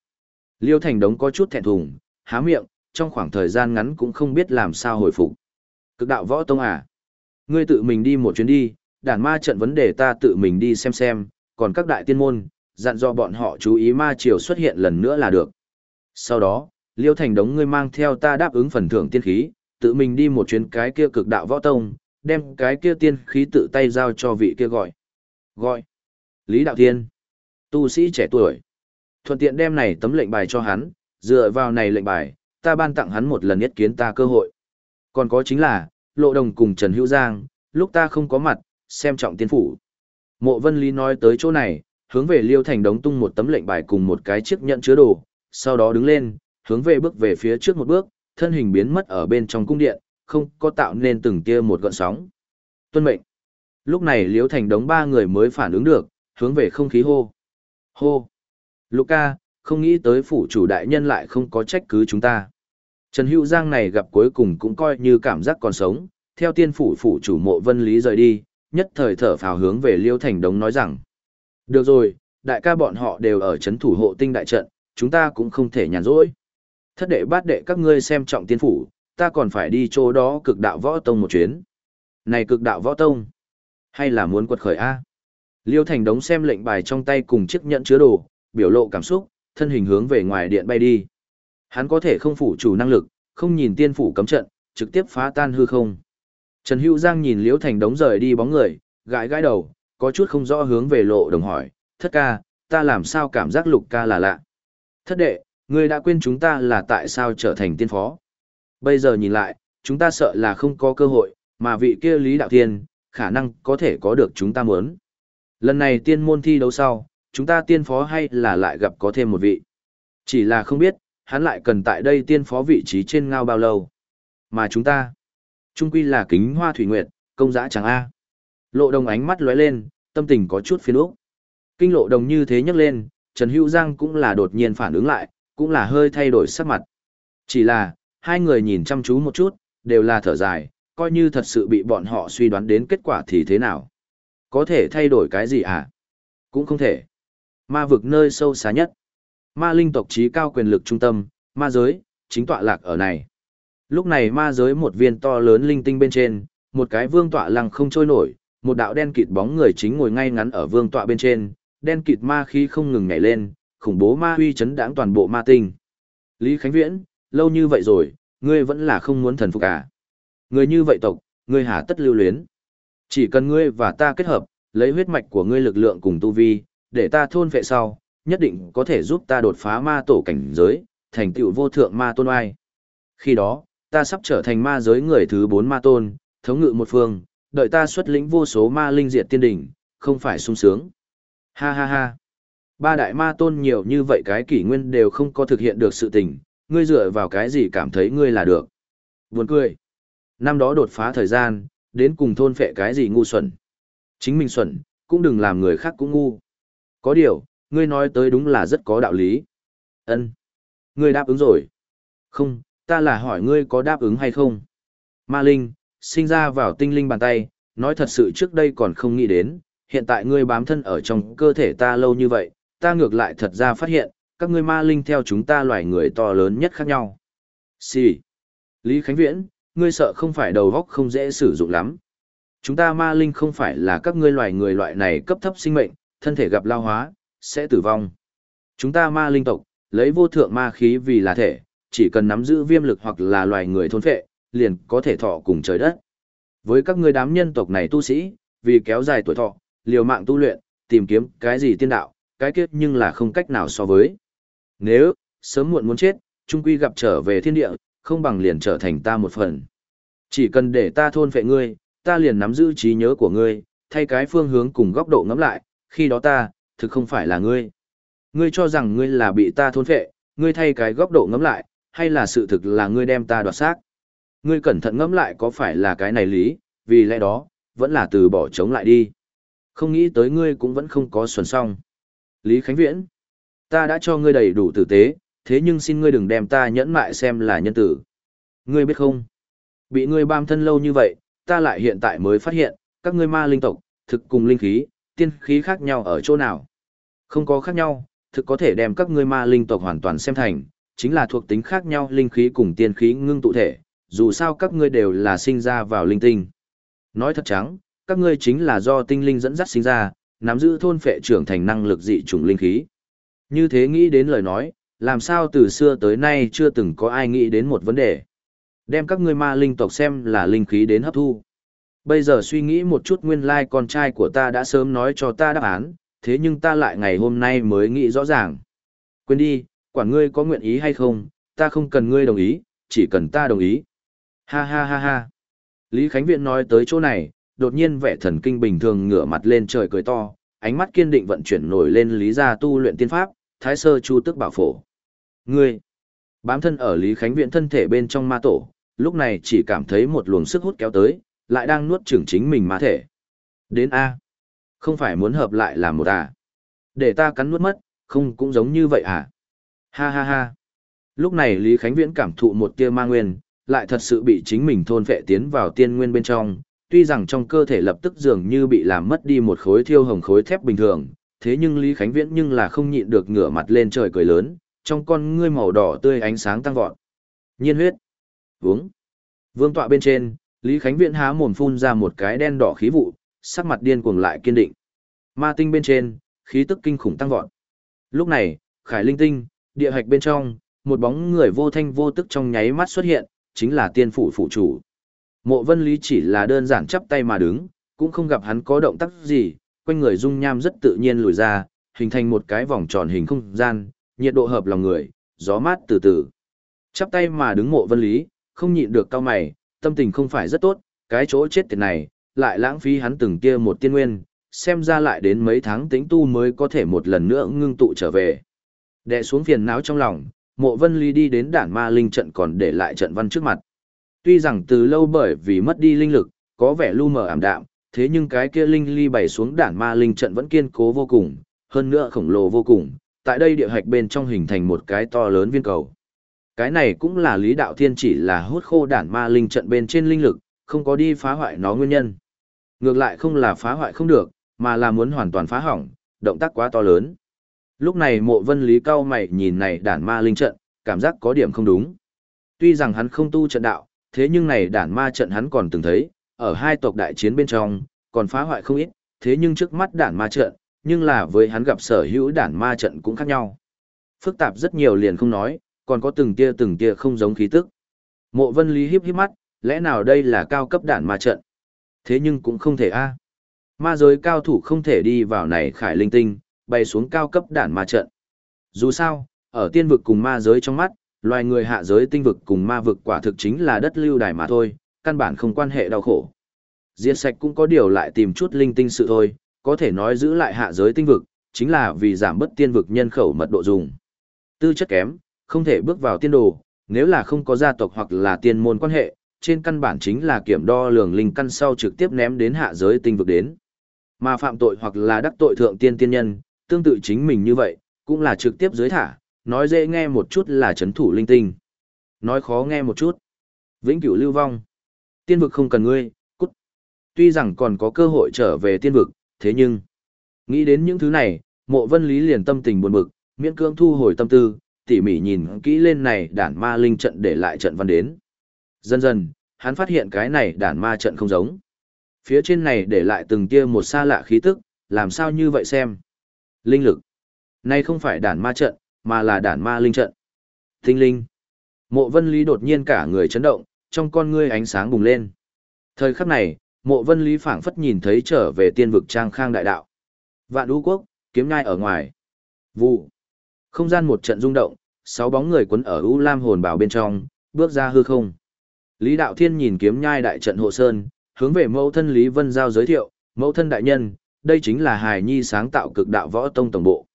Liêu Thành Đống có chút thẹn thùng, há miệng, trong khoảng thời gian ngắn cũng không biết làm sao hồi phục. Cực đạo võ tông à? Ngươi tự mình đi một chuyến đi, đàn ma trận vấn đề ta tự mình đi xem xem, còn các đại tiên môn, dặn do bọn họ chú ý ma triều xuất hiện lần nữa là được. Sau đó, Liêu Thành Đống ngươi mang theo ta đáp ứng phần thưởng tiên khí, tự mình đi một chuyến cái kia cực đạo võ tông, đem cái kia tiên khí tự tay giao cho vị kia gọi. Gọi. Lý Đạo Thiên. Tu sĩ trẻ tuổi. Thuận tiện đem này tấm lệnh bài cho hắn, dựa vào này lệnh bài, ta ban tặng hắn một lần nhất kiến ta cơ hội. Còn có chính là, Lộ Đồng cùng Trần Hữu Giang, lúc ta không có mặt, xem trọng tiên phủ. Mộ Vân Lý nói tới chỗ này, hướng về Liêu Thành đống tung một tấm lệnh bài cùng một cái chiếc nhận chứa đồ, sau đó đứng lên, hướng về bước về phía trước một bước, thân hình biến mất ở bên trong cung điện, không có tạo nên từng tia một gợn sóng. Tuân mệnh. Lúc này Liêu Thành đống ba người mới phản ứng được, hướng về không khí hô. Hô. Luca, không nghĩ tới phủ chủ đại nhân lại không có trách cứ chúng ta. Trần Hữu Giang này gặp cuối cùng cũng coi như cảm giác còn sống, theo tiên phủ phủ chủ mộ vân lý rời đi, nhất thời thở phào hướng về Liêu Thành Đống nói rằng. Được rồi, đại ca bọn họ đều ở chấn thủ hộ tinh đại trận, chúng ta cũng không thể nhàn rỗi. Thất đệ bát đệ các ngươi xem trọng tiên phủ, ta còn phải đi chỗ đó cực đạo võ tông một chuyến. Này cực đạo võ tông, hay là muốn quật khởi A? Liêu Thành Đống xem lệnh bài trong tay cùng chiếc nhẫn chứa đồ, biểu lộ cảm xúc, thân hình hướng về ngoài điện bay đi. Hắn có thể không phủ chủ năng lực, không nhìn tiên phủ cấm trận, trực tiếp phá tan hư không. Trần Hữu Giang nhìn Liễu Thành Đống rời đi bóng người, gãi gãi đầu, có chút không rõ hướng về lộ đồng hỏi, thất ca, ta làm sao cảm giác lục ca là lạ. Thất đệ, ngươi đã quên chúng ta là tại sao trở thành tiên phó. Bây giờ nhìn lại, chúng ta sợ là không có cơ hội, mà vị kia Lý Đạo Thiên, khả năng có thể có được chúng ta muốn. Lần này tiên môn thi đấu sau, chúng ta tiên phó hay là lại gặp có thêm một vị. Chỉ là không biết, hắn lại cần tại đây tiên phó vị trí trên ngao bao lâu. Mà chúng ta, trung quy là kính hoa thủy nguyệt, công giã chẳng A. Lộ đồng ánh mắt lóe lên, tâm tình có chút phiền ốc. Kinh lộ đồng như thế nhắc lên, Trần Hữu Giang cũng là đột nhiên phản ứng lại, cũng là hơi thay đổi sắc mặt. Chỉ là, hai người nhìn chăm chú một chút, đều là thở dài, coi như thật sự bị bọn họ suy đoán đến kết quả thì thế nào. Có thể thay đổi cái gì à? Cũng không thể. Ma vực nơi sâu xa nhất. Ma linh tộc trí cao quyền lực trung tâm, ma giới, chính tọa lạc ở này. Lúc này ma giới một viên to lớn linh tinh bên trên, một cái vương tọa lăng không trôi nổi, một đạo đen kịt bóng người chính ngồi ngay ngắn ở vương tọa bên trên, đen kịt ma khí không ngừng nhảy lên, khủng bố ma huy chấn đãng toàn bộ ma tinh. Lý Khánh Viễn, lâu như vậy rồi, ngươi vẫn là không muốn thần phục à? Ngươi như vậy tộc, ngươi hà tất lưu luyến. Chỉ cần ngươi và ta kết hợp, lấy huyết mạch của ngươi lực lượng cùng tu vi, để ta thôn vệ sau, nhất định có thể giúp ta đột phá ma tổ cảnh giới, thành tựu vô thượng ma tôn oai. Khi đó, ta sắp trở thành ma giới người thứ bốn ma tôn, thống ngự một phương, đợi ta xuất lĩnh vô số ma linh diệt tiên đỉnh, không phải sung sướng. Ha ha ha. Ba đại ma tôn nhiều như vậy cái kỷ nguyên đều không có thực hiện được sự tình, ngươi dựa vào cái gì cảm thấy ngươi là được. Buồn cười. Năm đó đột phá thời gian, đến cùng thôn phệ cái gì ngu xuẩn. Chính mình xuẩn, cũng đừng làm người khác cũng ngu. Có điều, ngươi nói tới đúng là rất có đạo lý. Ân, Ngươi đáp ứng rồi. Không, ta là hỏi ngươi có đáp ứng hay không. Ma Linh, sinh ra vào tinh linh bàn tay, nói thật sự trước đây còn không nghĩ đến, hiện tại ngươi bám thân ở trong cơ thể ta lâu như vậy, ta ngược lại thật ra phát hiện, các ngươi ma linh theo chúng ta loài người to lớn nhất khác nhau. Xì. Lý Khánh Viễn, ngươi sợ không phải đầu góc không dễ sử dụng lắm. Chúng ta ma linh không phải là các ngươi loài người loại này cấp thấp sinh mệnh, thân thể gặp lao hóa, sẽ tử vong. Chúng ta ma linh tộc, lấy vô thượng ma khí vì là thể, chỉ cần nắm giữ viêm lực hoặc là loài người thôn phệ, liền có thể thọ cùng trời đất. Với các ngươi đám nhân tộc này tu sĩ, vì kéo dài tuổi thọ, liều mạng tu luyện, tìm kiếm cái gì tiên đạo, cái kết nhưng là không cách nào so với. Nếu, sớm muộn muốn chết, trung quy gặp trở về thiên địa, không bằng liền trở thành ta một phần. Chỉ cần để ta thôn phệ ngươi, ta liền nắm giữ trí nhớ của ngươi, thay cái phương hướng cùng góc độ ngắm lại, khi đó ta, thực không phải là ngươi. Ngươi cho rằng ngươi là bị ta thôn phệ, ngươi thay cái góc độ ngẫm lại, hay là sự thực là ngươi đem ta đoạt xác. Ngươi cẩn thận ngẫm lại có phải là cái này lý, vì lẽ đó, vẫn là từ bỏ chống lại đi. Không nghĩ tới ngươi cũng vẫn không có xuẩn song. Lý Khánh Viễn, ta đã cho ngươi đầy đủ tử tế, thế nhưng xin ngươi đừng đem ta nhẫn mại xem là nhân tử. Ngươi biết không? Bị ngươi bam thân lâu như vậy, ta lại hiện tại mới phát hiện, các ngươi ma linh tộc, thực cùng linh khí, tiên khí khác nhau ở chỗ nào. Không có khác nhau, thực có thể đem các ngươi ma linh tộc hoàn toàn xem thành, chính là thuộc tính khác nhau linh khí cùng tiên khí ngưng tụ thể, dù sao các ngươi đều là sinh ra vào linh tinh. Nói thật trắng, các ngươi chính là do tinh linh dẫn dắt sinh ra, nắm giữ thôn phệ trưởng thành năng lực dị chủng linh khí. Như thế nghĩ đến lời nói, làm sao từ xưa tới nay chưa từng có ai nghĩ đến một vấn đề. Đem các ngươi ma linh tộc xem là linh khí đến hấp thu. Bây giờ suy nghĩ một chút nguyên lai like con trai của ta đã sớm nói cho ta đáp án, thế nhưng ta lại ngày hôm nay mới nghĩ rõ ràng. Quên đi, quản ngươi có nguyện ý hay không, ta không cần ngươi đồng ý, chỉ cần ta đồng ý. Ha ha ha ha. Lý Khánh Viện nói tới chỗ này, đột nhiên vẻ thần kinh bình thường ngửa mặt lên trời cười to, ánh mắt kiên định vận chuyển nổi lên lý gia tu luyện tiên pháp, thái sơ chu tức bảo phổ. Ngươi, bám thân ở Lý Khánh Viện thân thể bên trong ma tổ, lúc này chỉ cảm thấy một luồng sức hút kéo tới, lại đang nuốt chửng chính mình ma thể. Đến A. Không phải muốn hợp lại làm một à. Để ta cắn nuốt mất, không cũng giống như vậy à. Ha ha ha. Lúc này Lý Khánh Viễn cảm thụ một tia ma nguyên, lại thật sự bị chính mình thôn vệ tiến vào tiên nguyên bên trong, tuy rằng trong cơ thể lập tức dường như bị làm mất đi một khối thiêu hồng khối thép bình thường, thế nhưng Lý Khánh Viễn nhưng là không nhịn được ngửa mặt lên trời cười lớn, trong con ngươi màu đỏ tươi ánh sáng tăng vọt. Nhiên huyết. Uống. Vương tọa bên trên, Lý Khánh Viễn há mồm phun ra một cái đen đỏ khí vụ, sắc mặt điên cuồng lại kiên định. Ma tinh bên trên, khí tức kinh khủng tăng vọt. Lúc này, Khải Linh tinh, địa hạch bên trong, một bóng người vô thanh vô tức trong nháy mắt xuất hiện, chính là tiên phủ phụ chủ. Mộ Vân Lý chỉ là đơn giản chắp tay mà đứng, cũng không gặp hắn có động tác gì, quanh người dung nham rất tự nhiên lùi ra, hình thành một cái vòng tròn hình không gian, nhiệt độ hợp lòng người, gió mát từ từ. Chắp tay mà đứng Mộ Vân Lý, không nhịn được cao mày, tâm tình không phải rất tốt, cái chỗ chết tiệt này, lại lãng phí hắn từng kia một tiên nguyên, xem ra lại đến mấy tháng tính tu mới có thể một lần nữa ngưng tụ trở về. Đè xuống phiền não trong lòng, mộ vân ly đi đến đản ma linh trận còn để lại trận văn trước mặt. Tuy rằng từ lâu bởi vì mất đi linh lực, có vẻ lu mờ ảm đạm, thế nhưng cái kia linh ly bày xuống đản ma linh trận vẫn kiên cố vô cùng, hơn nữa khổng lồ vô cùng, tại đây địa hạch bên trong hình thành một cái to lớn viên cầu. Cái này cũng là lý đạo thiên chỉ là hút khô đản ma linh trận bên trên linh lực, không có đi phá hoại nó nguyên nhân. Ngược lại không là phá hoại không được, mà là muốn hoàn toàn phá hỏng, động tác quá to lớn. Lúc này mộ vân lý cao mày nhìn này đản ma linh trận, cảm giác có điểm không đúng. Tuy rằng hắn không tu trận đạo, thế nhưng này đản ma trận hắn còn từng thấy, ở hai tộc đại chiến bên trong, còn phá hoại không ít, thế nhưng trước mắt đản ma trận, nhưng là với hắn gặp sở hữu đản ma trận cũng khác nhau. Phức tạp rất nhiều liền không nói, còn có từng tia từng tia không giống khí tức. Mộ Vân Lý híp híp mắt, lẽ nào đây là cao cấp đản ma trận? Thế nhưng cũng không thể a. Ma giới cao thủ không thể đi vào này khải linh tinh, bay xuống cao cấp đản ma trận. Dù sao, ở tiên vực cùng ma giới trong mắt, loài người hạ giới tinh vực cùng ma vực quả thực chính là đất lưu đài mà thôi, căn bản không quan hệ đau khổ. Diệt sạch cũng có điều lại tìm chút linh tinh sự thôi, có thể nói giữ lại hạ giới tinh vực, chính là vì giảm bất tiên vực nhân khẩu mật độ dùng. Tư chất kém, không thể bước vào tiên đồ, nếu là không có gia tộc hoặc là tiên môn quan hệ, trên căn bản chính là kiểm đo lường linh căn sau trực tiếp ném đến hạ giới tinh vực đến. Mà phạm tội hoặc là đắc tội thượng tiên tiên nhân, tương tự chính mình như vậy, cũng là trực tiếp dưới thả, nói dễ nghe một chút là chấn thủ linh tinh. Nói khó nghe một chút. Vĩnh cửu lưu vong. Tiên vực không cần ngươi, cút. Tuy rằng còn có cơ hội trở về tiên vực, thế nhưng... Nghĩ đến những thứ này, mộ vân lý liền tâm tình buồn bực, miễn cưỡng thu hồi tâm tư, tỉ mỉ nhìn kỹ lên này đản ma linh trận để lại trận văn đến. Dần dần, hắn phát hiện cái này đản ma trận không giống. Phía trên này để lại từng tia một xa lạ khí tức, làm sao như vậy xem. Linh lực. Này không phải đản ma trận, mà là đản ma linh trận. Tinh linh. Mộ vân lý đột nhiên cả người chấn động, trong con ngươi ánh sáng bùng lên. Thời khắc này, mộ vân lý phảng phất nhìn thấy trở về tiên vực trang khang đại đạo. Vạn đu quốc, kiếm ngai ở ngoài. Vụ. Không gian một trận rung động, sáu bóng người quấn ở U Lam hồn bảo bên trong, bước ra hư không. Lý Đạo Thiên nhìn kiếm nhai đại trận hộ sơn, hướng về mẫu thân Lý Vân Giao giới thiệu, mẫu thân đại nhân, đây chính là hài nhi sáng tạo cực đạo võ tông tổng bộ.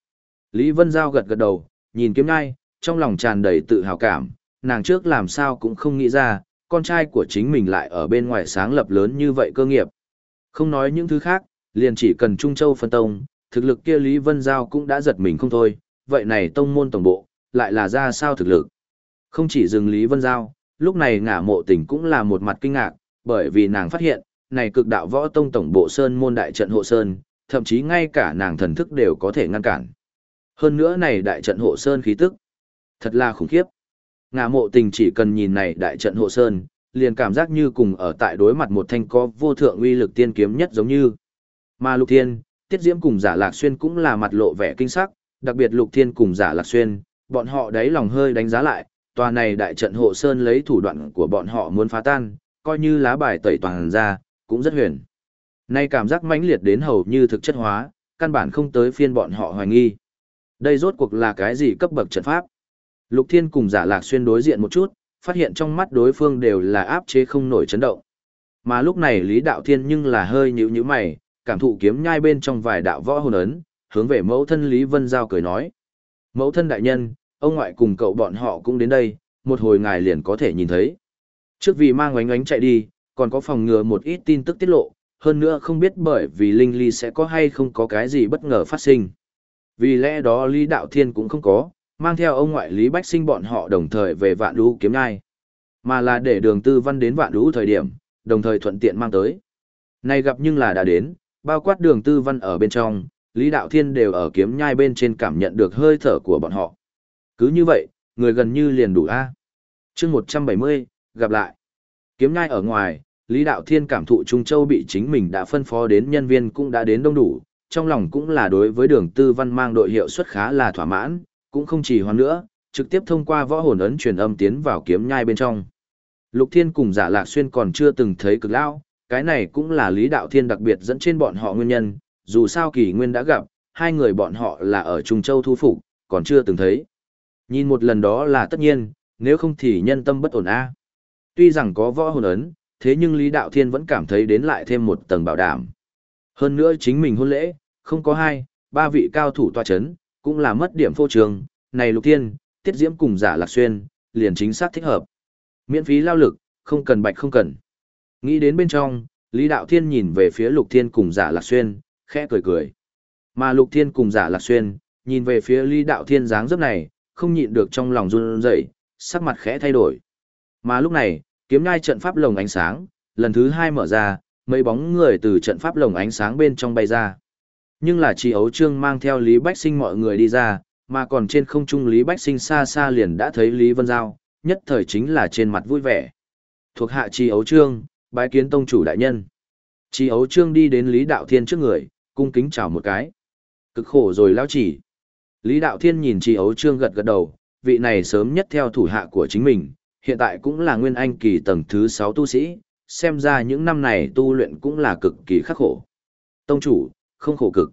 Lý Vân Giao gật gật đầu, nhìn kiếm nhai, trong lòng tràn đầy tự hào cảm, nàng trước làm sao cũng không nghĩ ra, con trai của chính mình lại ở bên ngoài sáng lập lớn như vậy cơ nghiệp. Không nói những thứ khác, liền chỉ cần Trung Châu phân tông, thực lực kia Lý Vân Giao cũng đã giật mình không thôi, vậy này tông môn tổng bộ, lại là ra sao thực lực. Không chỉ dừng Lý Vân Giao, lúc này ngả mộ tình cũng là một mặt kinh ngạc, bởi vì nàng phát hiện, này cực đạo võ tông tổng bộ Sơn môn đại trận hộ Sơn, thậm chí ngay cả nàng thần thức đều có thể ngăn cản. Hơn nữa này đại trận hộ Sơn khí tức, thật là khủng khiếp. Ngả mộ tình chỉ cần nhìn này đại trận hộ Sơn, liền cảm giác như cùng ở tại đối mặt một thanh có vô thượng uy lực tiên kiếm nhất giống như. Mà Lục Thiên, Tiết Diễm cùng Giả Lạc Xuyên cũng là mặt lộ vẻ kinh sắc, đặc biệt Lục Thiên cùng Giả Lạc Xuyên, bọn họ đáy lòng hơi đánh giá lại, tòa này đại trận hộ sơn lấy thủ đoạn của bọn họ muốn phá tan, coi như lá bài tẩy toàn ra, cũng rất huyền. Nay cảm giác mãnh liệt đến hầu như thực chất hóa, căn bản không tới phiên bọn họ hoài nghi. Đây rốt cuộc là cái gì cấp bậc trận pháp? Lục Thiên cùng giả lạc xuyên đối diện một chút, phát hiện trong mắt đối phương đều là áp chế không nổi chấn động. Mà lúc này Lý Đạo Thiên nhưng là hơi nhíu nhíu mày, cảm thụ kiếm nhai bên trong vài đạo võ hồn ấn, hướng về mẫu thân Lý Vân Giao cười nói. Mẫu thân đại nhân, ông ngoại cùng cậu bọn họ cũng đến đây, một hồi ngài liền có thể nhìn thấy. Trước vì mang oánh oánh chạy đi, còn có phòng ngừa một ít tin tức tiết lộ, hơn nữa không biết bởi vì Linh Ly sẽ có hay không có cái gì bất ngờ phát sinh. Vì lẽ đó Lý Đạo Thiên cũng không có, mang theo ông ngoại Lý Bách Sinh bọn họ đồng thời về vạn lũ kiếm ngai. Mà là để đường tư văn đến vạn lũ thời điểm, đồng thời thuận tiện mang tới. nay gặp nhưng là đã đến, bao quát đường tư văn ở bên trong, Lý Đạo Thiên đều ở kiếm nhai bên trên cảm nhận được hơi thở của bọn họ. Cứ như vậy, người gần như liền đủ A. chương 170, gặp lại. Kiếm nhai ở ngoài, Lý Đạo Thiên cảm thụ Trung Châu bị chính mình đã phân phó đến nhân viên cũng đã đến đông đủ, trong lòng cũng là đối với đường tư văn mang đội hiệu suất khá là thỏa mãn, cũng không chỉ hoan nữa, trực tiếp thông qua võ hồn ấn truyền âm tiến vào kiếm nhai bên trong. Lục Thiên cùng giả lạc xuyên còn chưa từng thấy cực lão, cái này cũng là Lý Đạo Thiên đặc biệt dẫn trên bọn họ nguyên nhân, dù sao kỳ nguyên đã gặp, hai người bọn họ là ở Trung Châu thu phục, còn chưa từng thấy. Nhìn một lần đó là tất nhiên, nếu không thì nhân tâm bất ổn a. Tuy rằng có võ hồn ấn, thế nhưng Lý Đạo Thiên vẫn cảm thấy đến lại thêm một tầng bảo đảm. Hơn nữa chính mình hôn lễ, không có hai, ba vị cao thủ tòa chấn, cũng là mất điểm phô trường, này Lục Thiên, Tiết Diễm cùng giả lạc xuyên, liền chính xác thích hợp. Miễn phí lao lực, không cần bạch không cần. Nghĩ đến bên trong, Lý Đạo Thiên nhìn về phía Lục Thiên cùng giả lạc xuyên, khẽ cười cười. Mà Lục Thiên cùng giả lạc xuyên, nhìn về phía Lý Đạo Thiên dáng dấp này, không nhịn được trong lòng run rẩy, sắc mặt khẽ thay đổi. Mà lúc này, kiếm nhai trận pháp lồng ánh sáng, lần thứ hai mở ra, mấy bóng người từ trận pháp lồng ánh sáng bên trong bay ra. Nhưng là chỉ ấu trương mang theo Lý Bách Sinh mọi người đi ra, mà còn trên không trung Lý Bách Sinh xa xa liền đã thấy Lý Vân Giao, nhất thời chính là trên mặt vui vẻ. Thuộc hạ chi ấu trương, bái kiến tông chủ đại nhân. Chi ấu trương đi đến Lý Đạo Thiên trước người, cung kính chào một cái. Cực khổ rồi lao chỉ. Lý Đạo Thiên nhìn Tri ấu trương gật gật đầu, vị này sớm nhất theo thủ hạ của chính mình, hiện tại cũng là nguyên anh kỳ tầng thứ 6 tu sĩ, xem ra những năm này tu luyện cũng là cực kỳ khắc khổ. Tông chủ, không khổ cực.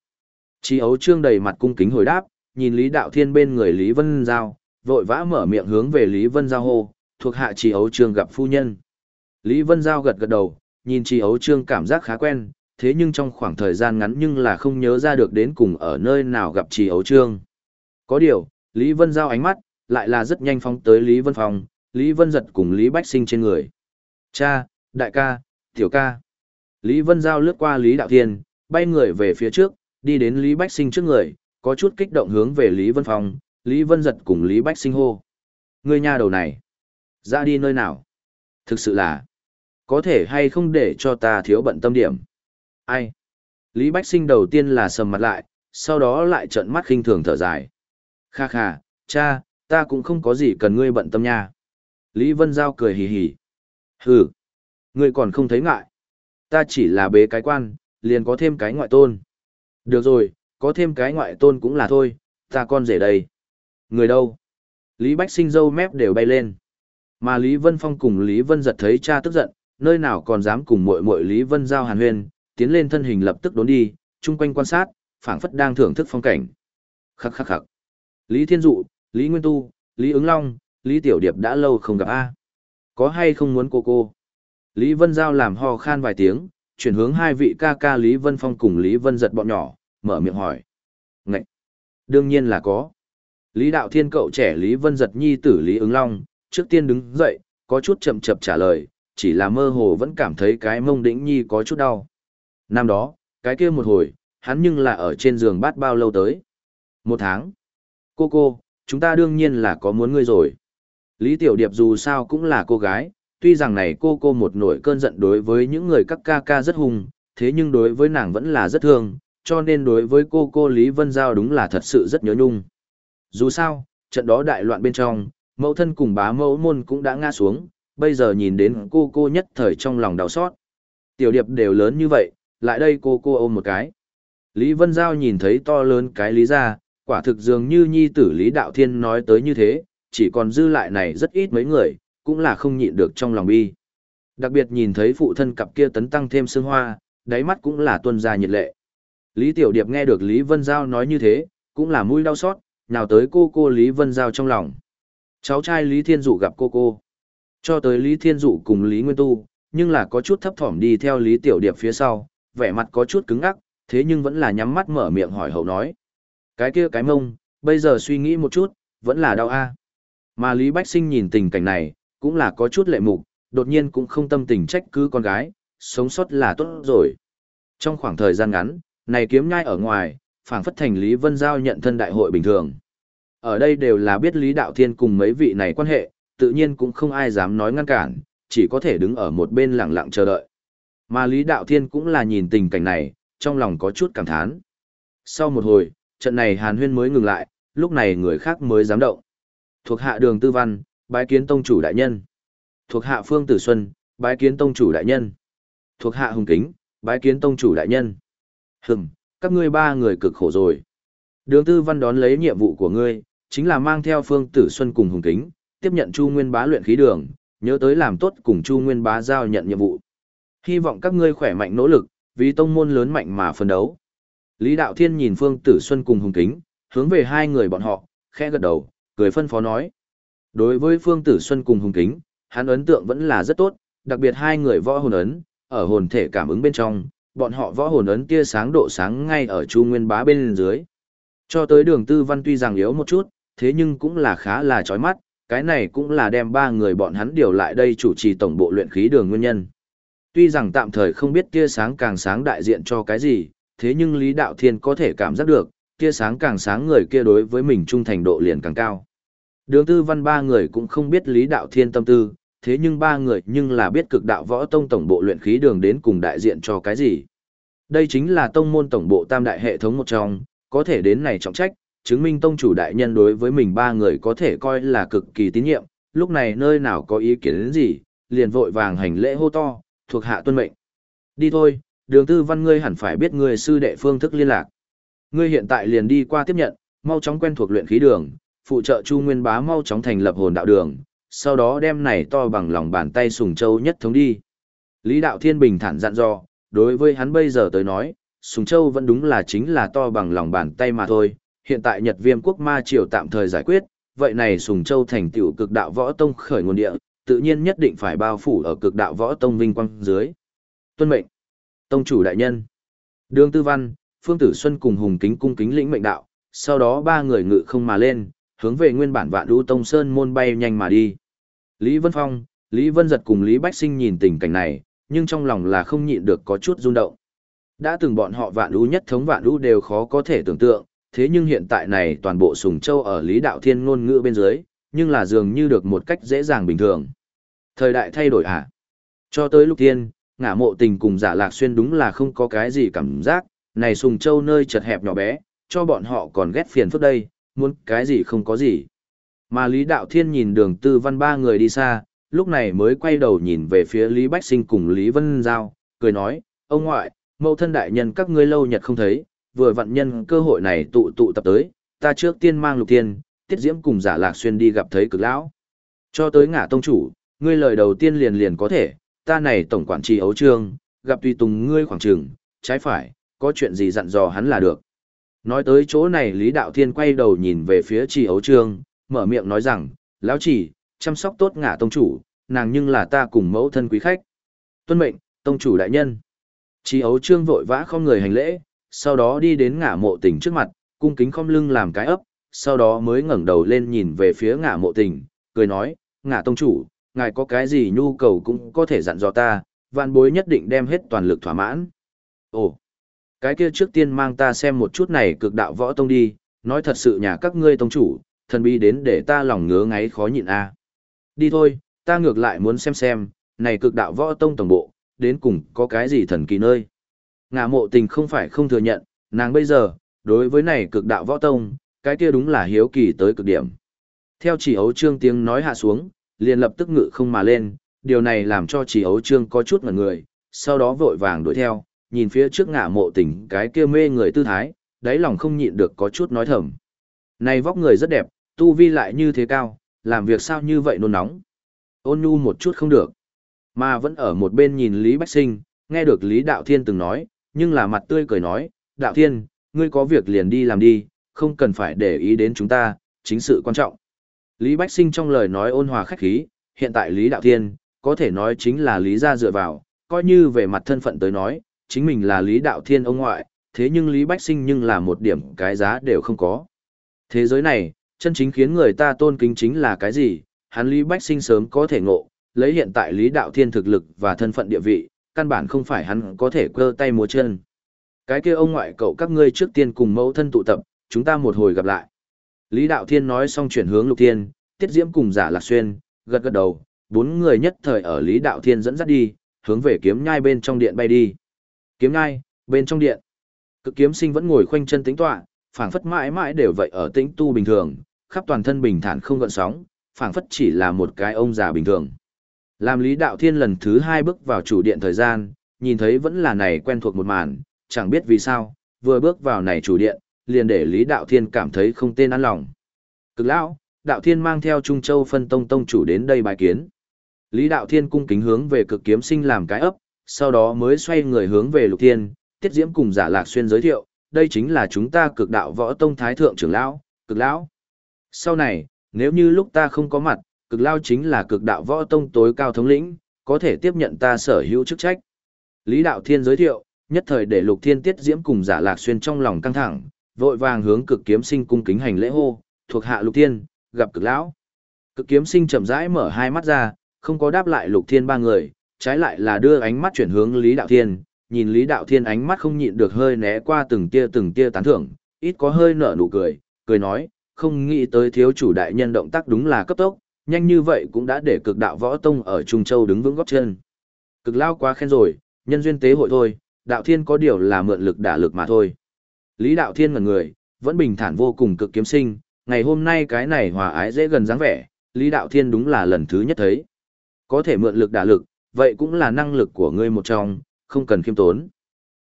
Tri ấu trương đầy mặt cung kính hồi đáp, nhìn Lý Đạo Thiên bên người Lý Vân Giao, vội vã mở miệng hướng về Lý Vân Giao hô, thuộc hạ Tri ấu trương gặp phu nhân. Lý Vân Giao gật gật đầu, nhìn Tri ấu trương cảm giác khá quen, thế nhưng trong khoảng thời gian ngắn nhưng là không nhớ ra được đến cùng ở nơi nào gặp Tri ấu trương. Có điều, Lý Vân Giao ánh mắt, lại là rất nhanh phóng tới Lý Vân Phong, Lý Vân giật cùng Lý Bách Sinh trên người. Cha, đại ca, tiểu ca. Lý Vân Giao lướt qua Lý Đạo Thiên, bay người về phía trước, đi đến Lý Bách Sinh trước người, có chút kích động hướng về Lý Vân Phong, Lý Vân giật cùng Lý Bách Sinh hô. Người nhà đầu này, ra đi nơi nào? Thực sự là, có thể hay không để cho ta thiếu bận tâm điểm? Ai? Lý Bách Sinh đầu tiên là sầm mặt lại, sau đó lại trợn mắt khinh thường thở dài. Kha kha, cha, ta cũng không có gì cần ngươi bận tâm nha. Lý Vân Giao cười hì hì. Hừ, ngươi còn không thấy ngại. Ta chỉ là bế cái quan, liền có thêm cái ngoại tôn. Được rồi, có thêm cái ngoại tôn cũng là thôi, ta con rể đây. Người đâu? Lý Bách sinh dâu mép đều bay lên. Mà Lý Vân Phong cùng Lý Vân giật thấy cha tức giận, nơi nào còn dám cùng muội muội Lý Vân giao hàn huyên, tiến lên thân hình lập tức đốn đi, chung quanh quan sát, phảng phất đang thưởng thức phong cảnh. Khắc khắc khắc. Lý Thiên Dụ, Lý Nguyên Tu, Lý Ứng Long, Lý Tiểu Điệp đã lâu không gặp A. Có hay không muốn cô cô? Lý Vân Giao làm ho khan vài tiếng, chuyển hướng hai vị ca ca Lý Vân Phong cùng Lý Vân giật bọn nhỏ, mở miệng hỏi. Ngậy! Đương nhiên là có. Lý Đạo Thiên cậu trẻ Lý Vân giật nhi tử Lý ứng long, trước tiên đứng dậy, có chút chậm chậm trả lời, chỉ là mơ hồ vẫn cảm thấy cái mông đĩnh nhi có chút đau. Năm đó, cái kia một hồi, hắn nhưng là ở trên giường bát bao lâu tới. Một tháng. Cô cô, chúng ta đương nhiên là có muốn ngươi rồi. Lý Tiểu Điệp dù sao cũng là cô gái, tuy rằng này cô cô một nổi cơn giận đối với những người các ca ca rất hung, thế nhưng đối với nàng vẫn là rất thương, cho nên đối với cô cô Lý Vân Giao đúng là thật sự rất nhớ nhung. Dù sao, trận đó đại loạn bên trong, mẫu thân cùng bá mẫu môn cũng đã ngã xuống, bây giờ nhìn đến cô cô nhất thời trong lòng đau xót. Tiểu điệp đều lớn như vậy, lại đây cô cô ôm một cái. Lý Vân Giao nhìn thấy to lớn cái lý ra, quả thực dường như nhi tử Lý Đạo Thiên nói tới như thế, chỉ còn dư lại này rất ít mấy người, cũng là không nhịn được trong lòng bi. Đặc biệt nhìn thấy phụ thân cặp kia tấn tăng thêm sương hoa, đáy mắt cũng là tuân ra nhiệt lệ. Lý Tiểu Điệp nghe được Lý Vân Giao nói như thế, cũng là mũi đau xót, nào tới cô cô Lý Vân Giao trong lòng. Cháu trai Lý Thiên Dụ gặp cô cô. Cho tới Lý Thiên Dụ cùng Lý Nguyên Tu, nhưng là có chút thấp thỏm đi theo Lý Tiểu Điệp phía sau, vẻ mặt có chút cứng ngắc, thế nhưng vẫn là nhắm mắt mở miệng hỏi hậu nói. Cái kia cái mông, bây giờ suy nghĩ một chút, vẫn là đau a. Mà Lý Bách Sinh nhìn tình cảnh này, cũng là có chút lệ mục, đột nhiên cũng không tâm tình trách cứ con gái, sống sót là tốt rồi. Trong khoảng thời gian ngắn, này kiếm nhai ở ngoài, phảng phất thành Lý Vân Giao nhận thân đại hội bình thường. Ở đây đều là biết Lý Đạo Thiên cùng mấy vị này quan hệ, tự nhiên cũng không ai dám nói ngăn cản, chỉ có thể đứng ở một bên lặng lặng chờ đợi. Mà Lý Đạo Thiên cũng là nhìn tình cảnh này, trong lòng có chút cảm thán. Sau một hồi, trận này Hàn Huyên mới ngừng lại, lúc này người khác mới dám động. Thuộc hạ đường tư văn, bái kiến tông chủ đại nhân. Thuộc hạ phương tử xuân, bái kiến tông chủ đại nhân. Thuộc hạ hùng kính, bái kiến tông chủ đại nhân. Hừm, các ngươi ba người cực khổ rồi. Đường tư văn đón lấy nhiệm vụ của ngươi, chính là mang theo phương tử xuân cùng hùng kính, tiếp nhận Chu Nguyên bá luyện khí đường, nhớ tới làm tốt cùng Chu Nguyên bá giao nhận nhiệm vụ. Hy vọng các ngươi khỏe mạnh nỗ lực, vì tông môn lớn mạnh mà phân đấu. Lý Đạo Thiên nhìn Phương Tử Xuân cùng Hùng Kính, hướng về hai người bọn họ, khẽ gật đầu, cười phân phó nói. Đối với Phương Tử Xuân cùng Hùng Kính, hắn ấn tượng vẫn là rất tốt, đặc biệt hai người võ hồn ấn, ở hồn thể cảm ứng bên trong, bọn họ võ hồn ấn tia sáng độ sáng ngay ở Chu Nguyên Bá bên dưới. Cho tới đường tư văn tuy rằng yếu một chút, thế nhưng cũng là khá là chói mắt, cái này cũng là đem ba người bọn hắn điều lại đây chủ trì tổng bộ luyện khí đường nguyên nhân. Tuy rằng tạm thời không biết tia sáng càng sáng đại diện cho cái gì, thế nhưng Lý Đạo Thiên có thể cảm giác được, tia sáng càng sáng người kia đối với mình trung thành độ liền càng cao. Đường tư văn ba người cũng không biết Lý Đạo Thiên tâm tư, thế nhưng ba người nhưng là biết cực đạo võ tông tổng bộ luyện khí đường đến cùng đại diện cho cái gì. Đây chính là tông môn tổng bộ tam đại hệ thống một trong, có thể đến này trọng trách, chứng minh tông chủ đại nhân đối với mình ba người có thể coi là cực kỳ tín nhiệm, lúc này nơi nào có ý kiến đến gì, liền vội vàng hành lễ hô to, thuộc hạ tuân mệnh. Đi thôi, đường tư văn ngươi hẳn phải biết người sư đệ phương thức liên lạc. Ngươi hiện tại liền đi qua tiếp nhận, mau chóng quen thuộc luyện khí đường, phụ trợ Chu Nguyên Bá mau chóng thành lập hồn đạo đường, sau đó đem này to bằng lòng bàn tay Sùng Châu nhất thống đi. Lý Đạo Thiên bình thản dặn dò, đối với hắn bây giờ tới nói, Sùng Châu vẫn đúng là chính là to bằng lòng bàn tay mà thôi, hiện tại Nhật Viêm quốc ma triều tạm thời giải quyết, vậy này Sùng Châu thành tựu cực đạo võ tông khởi nguồn địa, tự nhiên nhất định phải bao phủ ở cực đạo võ tông vinh quang dưới. Tuân mệnh. Tông chủ đại nhân. Đường Tư Văn, Phương Tử Xuân cùng Hùng Kính cung kính lĩnh mệnh đạo, sau đó ba người ngự không mà lên, hướng về nguyên bản Vạn Đu Tông Sơn môn bay nhanh mà đi. Lý Vân Phong, Lý Vân Giật cùng Lý Bách Sinh nhìn tình cảnh này, nhưng trong lòng là không nhịn được có chút rung động. Đã từng bọn họ Vạn Đu nhất thống Vạn Đu đều khó có thể tưởng tượng, thế nhưng hiện tại này toàn bộ Sùng Châu ở Lý Đạo Thiên ngôn ngữ bên dưới, nhưng là dường như được một cách dễ dàng bình thường. Thời đại thay đổi à? Cho tới lúc tiên, ngả mộ tình cùng giả lạc xuyên đúng là không có cái gì cảm giác, này Sùng Châu nơi chật hẹp nhỏ bé, cho bọn họ còn ghét phiền phức đây, muốn cái gì không có gì. Mà Lý Đạo Thiên nhìn đường tư văn ba người đi xa, lúc này mới quay đầu nhìn về phía Lý Bách Sinh cùng Lý Vân Giao, cười nói, ông ngoại, mẫu thân đại nhân các ngươi lâu nhật không thấy, vừa vận nhân cơ hội này tụ tụ tập tới, ta trước tiên mang lục tiên, tiết diễm cùng giả lạc xuyên đi gặp thấy cực lão. Cho tới ngả tông chủ, ngươi lời đầu tiên liền liền có thể, ta này tổng quản trì ấu trương, gặp tùy tùng ngươi khoảng trường, trái phải, có chuyện gì dặn dò hắn là được. Nói tới chỗ này Lý Đạo Thiên quay đầu nhìn về phía trì ấu trương, mở miệng nói rằng, lão chỉ, chăm sóc tốt ngả tông chủ, nàng nhưng là ta cùng mẫu thân quý khách. Tuân mệnh, tông chủ đại nhân. Trì ấu trương vội vã không người hành lễ, sau đó đi đến ngả mộ tình trước mặt, cung kính không lưng làm cái ấp, sau đó mới ngẩng đầu lên nhìn về phía ngả mộ tình, cười nói, ngả tông chủ, ngài có cái gì nhu cầu cũng có thể dặn dò ta, vạn bối nhất định đem hết toàn lực thỏa mãn. Ồ, cái kia trước tiên mang ta xem một chút này cực đạo võ tông đi, nói thật sự nhà các ngươi tông chủ, thần bi đến để ta lòng ngứa ngáy khó nhịn a. Đi thôi, ta ngược lại muốn xem xem, này cực đạo võ tông tổng bộ, đến cùng có cái gì thần kỳ nơi. Ngạ mộ tình không phải không thừa nhận, nàng bây giờ, đối với này cực đạo võ tông, cái kia đúng là hiếu kỳ tới cực điểm. Theo chỉ ấu trương tiếng nói hạ xuống, liền lập tức ngự không mà lên, điều này làm cho chỉ ấu trương có chút ngẩn người, sau đó vội vàng đuổi theo, nhìn phía trước ngã mộ tỉnh cái kia mê người tư thái, đáy lòng không nhịn được có chút nói thầm. Này vóc người rất đẹp, tu vi lại như thế cao, làm việc sao như vậy nôn nóng. Ôn nhu một chút không được. Mà vẫn ở một bên nhìn Lý Bách Sinh, nghe được Lý Đạo Thiên từng nói, nhưng là mặt tươi cười nói, Đạo Thiên, ngươi có việc liền đi làm đi, không cần phải để ý đến chúng ta, chính sự quan trọng. Lý Bách Sinh trong lời nói ôn hòa khách khí, hiện tại Lý Đạo Thiên, có thể nói chính là Lý gia dựa vào, coi như về mặt thân phận tới nói, chính mình là Lý Đạo Thiên ông ngoại, thế nhưng Lý Bách Sinh nhưng là một điểm cái giá đều không có. Thế giới này, chân chính khiến người ta tôn kính chính là cái gì, hắn Lý Bách Sinh sớm có thể ngộ, lấy hiện tại Lý Đạo Thiên thực lực và thân phận địa vị, căn bản không phải hắn có thể cơ tay múa chân. Cái kia ông ngoại cậu các ngươi trước tiên cùng mẫu thân tụ tập, chúng ta một hồi gặp lại. Lý Đạo Thiên nói xong chuyển hướng Lục Thiên, Tiết Diễm cùng Giả Lạc Xuyên, gật gật đầu, bốn người nhất thời ở Lý Đạo Thiên dẫn dắt đi, hướng về kiếm nhai bên trong điện bay đi. Kiếm nhai, bên trong điện. Cực kiếm sinh vẫn ngồi khoanh chân tĩnh tọa, phảng phất mãi mãi đều vậy ở tĩnh tu bình thường, khắp toàn thân bình thản không gợn sóng, phảng phất chỉ là một cái ông già bình thường. Làm Lý Đạo Thiên lần thứ hai bước vào chủ điện thời gian, nhìn thấy vẫn là này quen thuộc một màn, chẳng biết vì sao, vừa bước vào này chủ điện, liền để Lý Đạo Thiên cảm thấy không tên an lòng. Cực lão, Đạo Thiên mang theo Trung Châu phân tông tông chủ đến đây bài kiến. Lý Đạo Thiên cung kính hướng về cực kiếm sinh làm cái ấp, sau đó mới xoay người hướng về Lục Thiên, Tiết Diễm cùng Giả Lạc Xuyên giới thiệu, đây chính là chúng ta cực đạo võ tông thái thượng trưởng lão, cực lão. Sau này, nếu như lúc ta không có mặt, cực lão chính là cực đạo võ tông tối cao thống lĩnh, có thể tiếp nhận ta sở hữu chức trách. Lý Đạo Thiên giới thiệu, nhất thời để Lục Thiên Tiết Diễm cùng Giả Lạc Xuyên trong lòng căng thẳng, vội vàng hướng cực kiếm sinh cung kính hành lễ hô, thuộc hạ Lục Thiên, gặp cực lão. Cực kiếm sinh chậm rãi mở hai mắt ra, không có đáp lại Lục Thiên ba người, trái lại là đưa ánh mắt chuyển hướng Lý Đạo Thiên, nhìn Lý Đạo Thiên ánh mắt không nhịn được hơi né qua từng tia từng tia tán thưởng, ít có hơi nở nụ cười, cười nói, không nghĩ tới thiếu chủ đại nhân động tác đúng là cấp tốc, nhanh như vậy cũng đã để cực đạo võ tông ở Trung Châu đứng vững góp chân. Cực lao quá khen rồi, nhân duyên tế hội thôi, đạo thiên có điều là mượn lực đả lực mà thôi. Lý đạo thiên ngẩn người, vẫn bình thản vô cùng cực kiếm sinh, ngày hôm nay cái này hòa ái dễ gần dáng vẻ, Lý Đạo Thiên đúng là lần thứ nhất thấy. Có thể mượn lực đả lực, vậy cũng là năng lực của ngươi một trong, không cần khiêm tốn.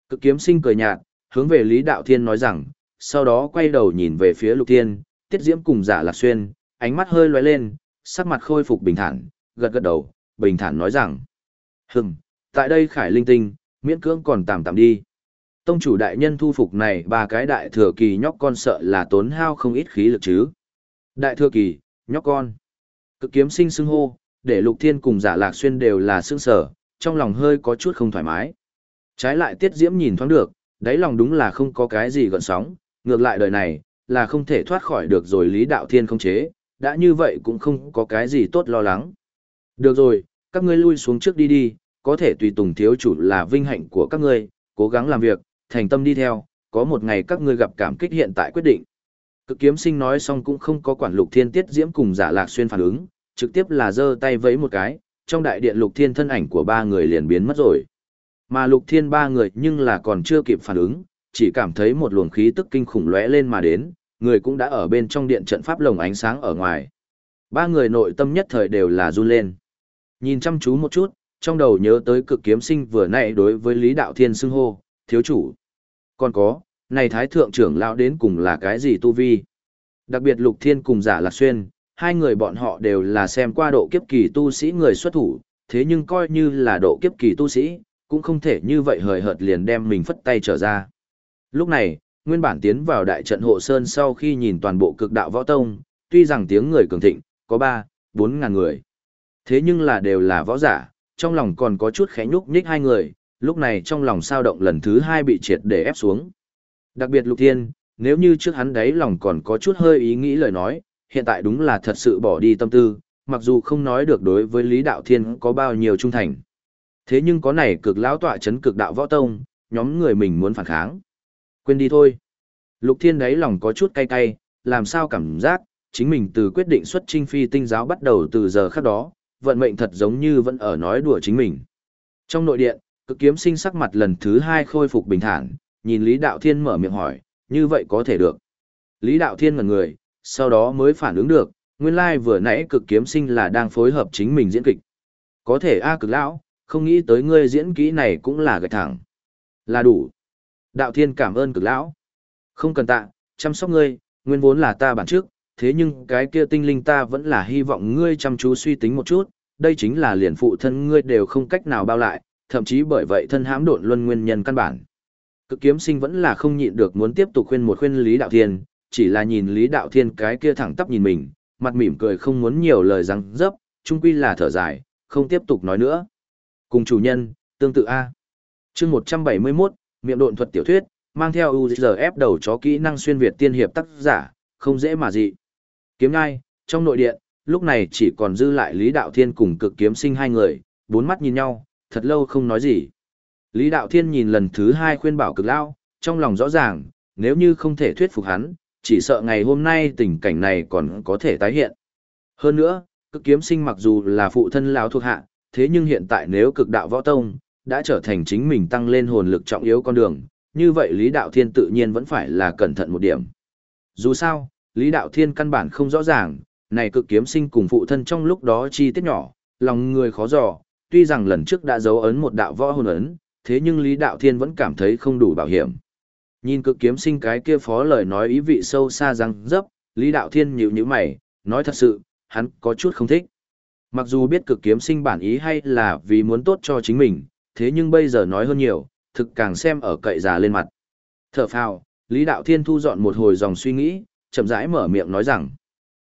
Cực kiếm sinh cười nhạt, hướng về Lý Đạo Thiên nói rằng, sau đó quay đầu nhìn về phía Lục Thiên, Tiết Diễm cùng Giả Lạc Xuyên, ánh mắt hơi lóe lên, sắc mặt khôi phục bình thản, gật gật đầu, bình thản nói rằng, hừm, tại đây khải linh tinh, miễn cưỡng còn tạm tạm đi. Tông chủ đại nhân thu phục này ba cái đại thừa kỳ nhóc con sợ là tốn hao không ít khí lực chứ. Đại thừa kỳ, nhóc con. Cực kiếm sinh xưng hô, để lục thiên cùng giả lạc xuyên đều là xương sở, trong lòng hơi có chút không thoải mái. Trái lại tiết diễm nhìn thoáng được, đáy lòng đúng là không có cái gì gợn sóng, ngược lại đời này, là không thể thoát khỏi được rồi lý đạo thiên không chế, đã như vậy cũng không có cái gì tốt lo lắng. Được rồi, các ngươi lui xuống trước đi đi, có thể tùy tùng thiếu chủ là vinh hạnh của các ngươi, cố gắng làm việc, thành tâm đi theo, có một ngày các ngươi gặp cảm kích hiện tại quyết định. Cực kiếm sinh nói xong cũng không có quản lục thiên tiết diễm cùng giả lạc xuyên phản ứng, trực tiếp là giơ tay vẫy một cái, trong đại điện lục thiên thân ảnh của ba người liền biến mất rồi. Mà lục thiên ba người nhưng là còn chưa kịp phản ứng, chỉ cảm thấy một luồng khí tức kinh khủng lóe lên mà đến, người cũng đã ở bên trong điện trận pháp lồng ánh sáng ở ngoài. Ba người nội tâm nhất thời đều là run lên. Nhìn chăm chú một chút, trong đầu nhớ tới cực kiếm sinh vừa nãy đối với Lý Đạo Thiên xưng hô, thiếu chủ. Còn có, này thái thượng trưởng lão đến cùng là cái gì tu vi? Đặc biệt Lục Thiên cùng giả lạc xuyên, hai người bọn họ đều là xem qua độ kiếp kỳ tu sĩ người xuất thủ, thế nhưng coi như là độ kiếp kỳ tu sĩ, cũng không thể như vậy hời hợt liền đem mình phất tay trở ra. Lúc này, nguyên bản tiến vào đại trận hộ sơn sau khi nhìn toàn bộ cực đạo võ tông, tuy rằng tiếng người cường thịnh, có 3, 4 ngàn người. Thế nhưng là đều là võ giả, trong lòng còn có chút khẽ nhúc nhích hai người, lúc này trong lòng sao động lần thứ hai bị triệt để ép xuống. Đặc biệt Lục Thiên, nếu như trước hắn đấy lòng còn có chút hơi ý nghĩ lời nói, hiện tại đúng là thật sự bỏ đi tâm tư, mặc dù không nói được đối với Lý Đạo Thiên có bao nhiêu trung thành. Thế nhưng có này cực lão tọa chấn cực đạo võ tông, nhóm người mình muốn phản kháng. Quên đi thôi. Lục Thiên đấy lòng có chút cay cay, làm sao cảm giác, chính mình từ quyết định xuất trinh phi tinh giáo bắt đầu từ giờ khắc đó, vận mệnh thật giống như vẫn ở nói đùa chính mình. Trong nội điện, cực kiếm sinh sắc mặt lần thứ hai khôi phục bình thản, nhìn Lý Đạo Thiên mở miệng hỏi, như vậy có thể được. Lý Đạo Thiên ngẩn người, sau đó mới phản ứng được, nguyên lai vừa nãy cực kiếm sinh là đang phối hợp chính mình diễn kịch. Có thể a cực lão, không nghĩ tới ngươi diễn kỹ này cũng là gạch thẳng. Là đủ. Đạo Thiên cảm ơn cực lão. Không cần tạ, chăm sóc ngươi, nguyên vốn là ta bản trước, thế nhưng cái kia tinh linh ta vẫn là hy vọng ngươi chăm chú suy tính một chút, đây chính là liền phụ thân ngươi đều không cách nào bao lại, thậm chí bởi vậy thân hãm độn luân nguyên nhân căn bản. Cực kiếm sinh vẫn là không nhịn được muốn tiếp tục khuyên một khuyên Lý Đạo Thiên, chỉ là nhìn Lý Đạo Thiên cái kia thẳng tắp nhìn mình, mặt mỉm cười không muốn nhiều lời răng dấp, chung quy là thở dài, không tiếp tục nói nữa. Cùng chủ nhân, tương tự A. chương 171, miệng độn thuật tiểu thuyết, mang theo UZF đầu chó kỹ năng xuyên Việt tiên hiệp tác giả, không dễ mà dị. Kiếm ngai, trong nội điện, lúc này chỉ còn dư lại Lý Đạo Thiên cùng cực kiếm sinh hai người, bốn mắt nhìn nhau, thật lâu không nói gì. Lý Đạo Thiên nhìn lần thứ hai khuyên bảo cực lao, trong lòng rõ ràng, nếu như không thể thuyết phục hắn, chỉ sợ ngày hôm nay tình cảnh này còn có thể tái hiện. Hơn nữa, cực kiếm sinh mặc dù là phụ thân lão thuộc hạ, thế nhưng hiện tại nếu cực đạo võ tông, đã trở thành chính mình tăng lên hồn lực trọng yếu con đường, như vậy Lý Đạo Thiên tự nhiên vẫn phải là cẩn thận một điểm. Dù sao, Lý Đạo Thiên căn bản không rõ ràng, này cực kiếm sinh cùng phụ thân trong lúc đó chi tiết nhỏ, lòng người khó dò, tuy rằng lần trước đã dấu ấn một đạo võ hồn ấn, thế nhưng Lý Đạo Thiên vẫn cảm thấy không đủ bảo hiểm. Nhìn cực kiếm sinh cái kia phó lời nói ý vị sâu xa răng dấp, Lý Đạo Thiên nhíu nhíu mày, nói thật sự, hắn có chút không thích. Mặc dù biết cực kiếm sinh bản ý hay là vì muốn tốt cho chính mình, thế nhưng bây giờ nói hơn nhiều, thực càng xem ở cậy già lên mặt. Thở phào, Lý Đạo Thiên thu dọn một hồi dòng suy nghĩ, chậm rãi mở miệng nói rằng,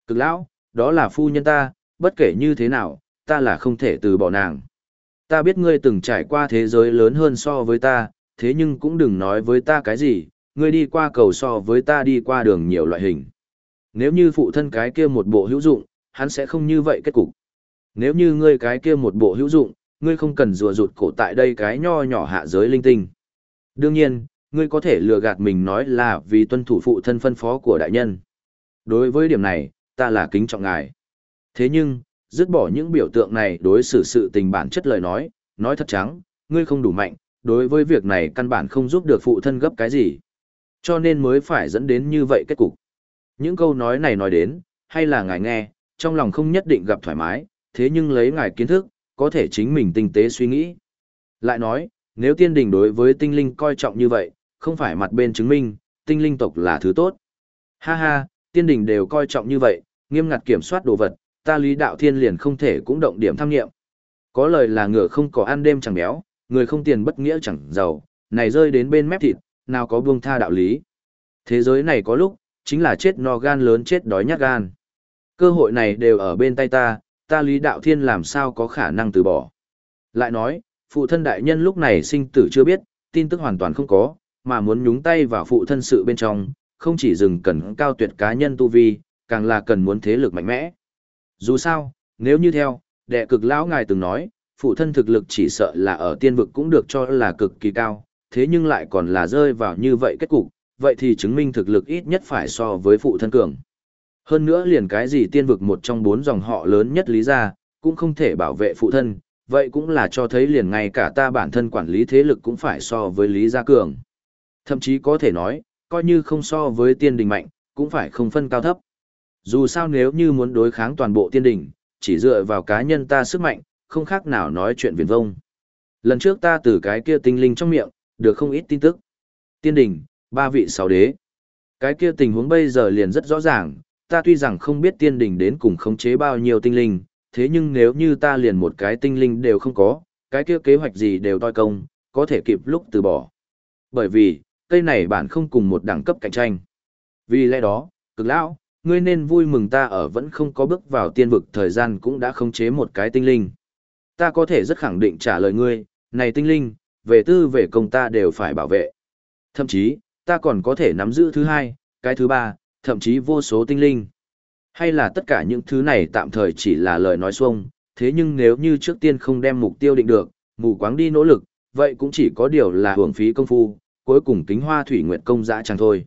cực lão, đó là phu nhân ta, bất kể như thế nào, ta là không thể từ bỏ nàng. Ta biết ngươi từng trải qua thế giới lớn hơn so với ta, thế nhưng cũng đừng nói với ta cái gì, ngươi đi qua cầu so với ta đi qua đường nhiều loại hình. Nếu như phụ thân cái kia một bộ hữu dụng, hắn sẽ không như vậy kết cục. Nếu như ngươi cái kia một bộ hữu dụng, ngươi không cần rùa rụt cổ tại đây cái nho nhỏ hạ giới linh tinh. Đương nhiên, ngươi có thể lừa gạt mình nói là vì tuân thủ phụ thân phân phó của đại nhân. Đối với điểm này, ta là kính trọng ngài. Thế nhưng, dứt bỏ những biểu tượng này đối xử sự tình bản chất lời nói, nói thật trắng, ngươi không đủ mạnh, đối với việc này căn bản không giúp được phụ thân gấp cái gì. Cho nên mới phải dẫn đến như vậy kết cục. Những câu nói này nói đến, hay là ngài nghe, trong lòng không nhất định gặp thoải mái, thế nhưng lấy ngài kiến thức, có thể chính mình tinh tế suy nghĩ. Lại nói, nếu tiên đình đối với tinh linh coi trọng như vậy, không phải mặt bên chứng minh, tinh linh tộc là thứ tốt. Ha ha, tiên đình đều coi trọng như vậy, nghiêm ngặt kiểm soát đồ vật, ta lý đạo thiên liền không thể cũng động điểm tham nghiệm. Có lời là ngựa không có ăn đêm chẳng béo, người không tiền bất nghĩa chẳng giàu, này rơi đến bên mép thịt, nào có buông tha đạo lý. Thế giới này có lúc, chính là chết no gan lớn chết đói nhát gan. Cơ hội này đều ở bên tay ta, ta lý đạo thiên làm sao có khả năng từ bỏ. Lại nói, phụ thân đại nhân lúc này sinh tử chưa biết, tin tức hoàn toàn không có, mà muốn nhúng tay vào phụ thân sự bên trong, không chỉ dừng cần cao tuyệt cá nhân tu vi, càng là cần muốn thế lực mạnh mẽ. Dù sao, nếu như theo, đệ cực lão ngài từng nói, phụ thân thực lực chỉ sợ là ở tiên vực cũng được cho là cực kỳ cao, thế nhưng lại còn là rơi vào như vậy kết cục, vậy thì chứng minh thực lực ít nhất phải so với phụ thân cường. Hơn nữa liền cái gì tiên vực một trong bốn dòng họ lớn nhất lý ra, cũng không thể bảo vệ phụ thân, vậy cũng là cho thấy liền ngay cả ta bản thân quản lý thế lực cũng phải so với lý gia cường. Thậm chí có thể nói, coi như không so với tiên đình mạnh, cũng phải không phân cao thấp. Dù sao nếu như muốn đối kháng toàn bộ tiên đình, chỉ dựa vào cá nhân ta sức mạnh, không khác nào nói chuyện viển vông. Lần trước ta từ cái kia tinh linh trong miệng, được không ít tin tức. Tiên đình, ba vị sáu đế. Cái kia tình huống bây giờ liền rất rõ ràng, ta tuy rằng không biết tiên đình đến cùng khống chế bao nhiêu tinh linh, thế nhưng nếu như ta liền một cái tinh linh đều không có, cái kia kế hoạch gì đều toi công, có thể kịp lúc từ bỏ. Bởi vì, cây này bản không cùng một đẳng cấp cạnh tranh. Vì lẽ đó, cực lão, ngươi nên vui mừng ta ở vẫn không có bước vào tiên vực thời gian cũng đã khống chế một cái tinh linh. Ta có thể rất khẳng định trả lời ngươi, này tinh linh, về tư về công ta đều phải bảo vệ. Thậm chí, ta còn có thể nắm giữ thứ hai, cái thứ ba, thậm chí vô số tinh linh. Hay là tất cả những thứ này tạm thời chỉ là lời nói xuông, thế nhưng nếu như trước tiên không đem mục tiêu định được, mù quáng đi nỗ lực, vậy cũng chỉ có điều là hưởng phí công phu, cuối cùng kính hoa thủy nguyện công dã chẳng thôi.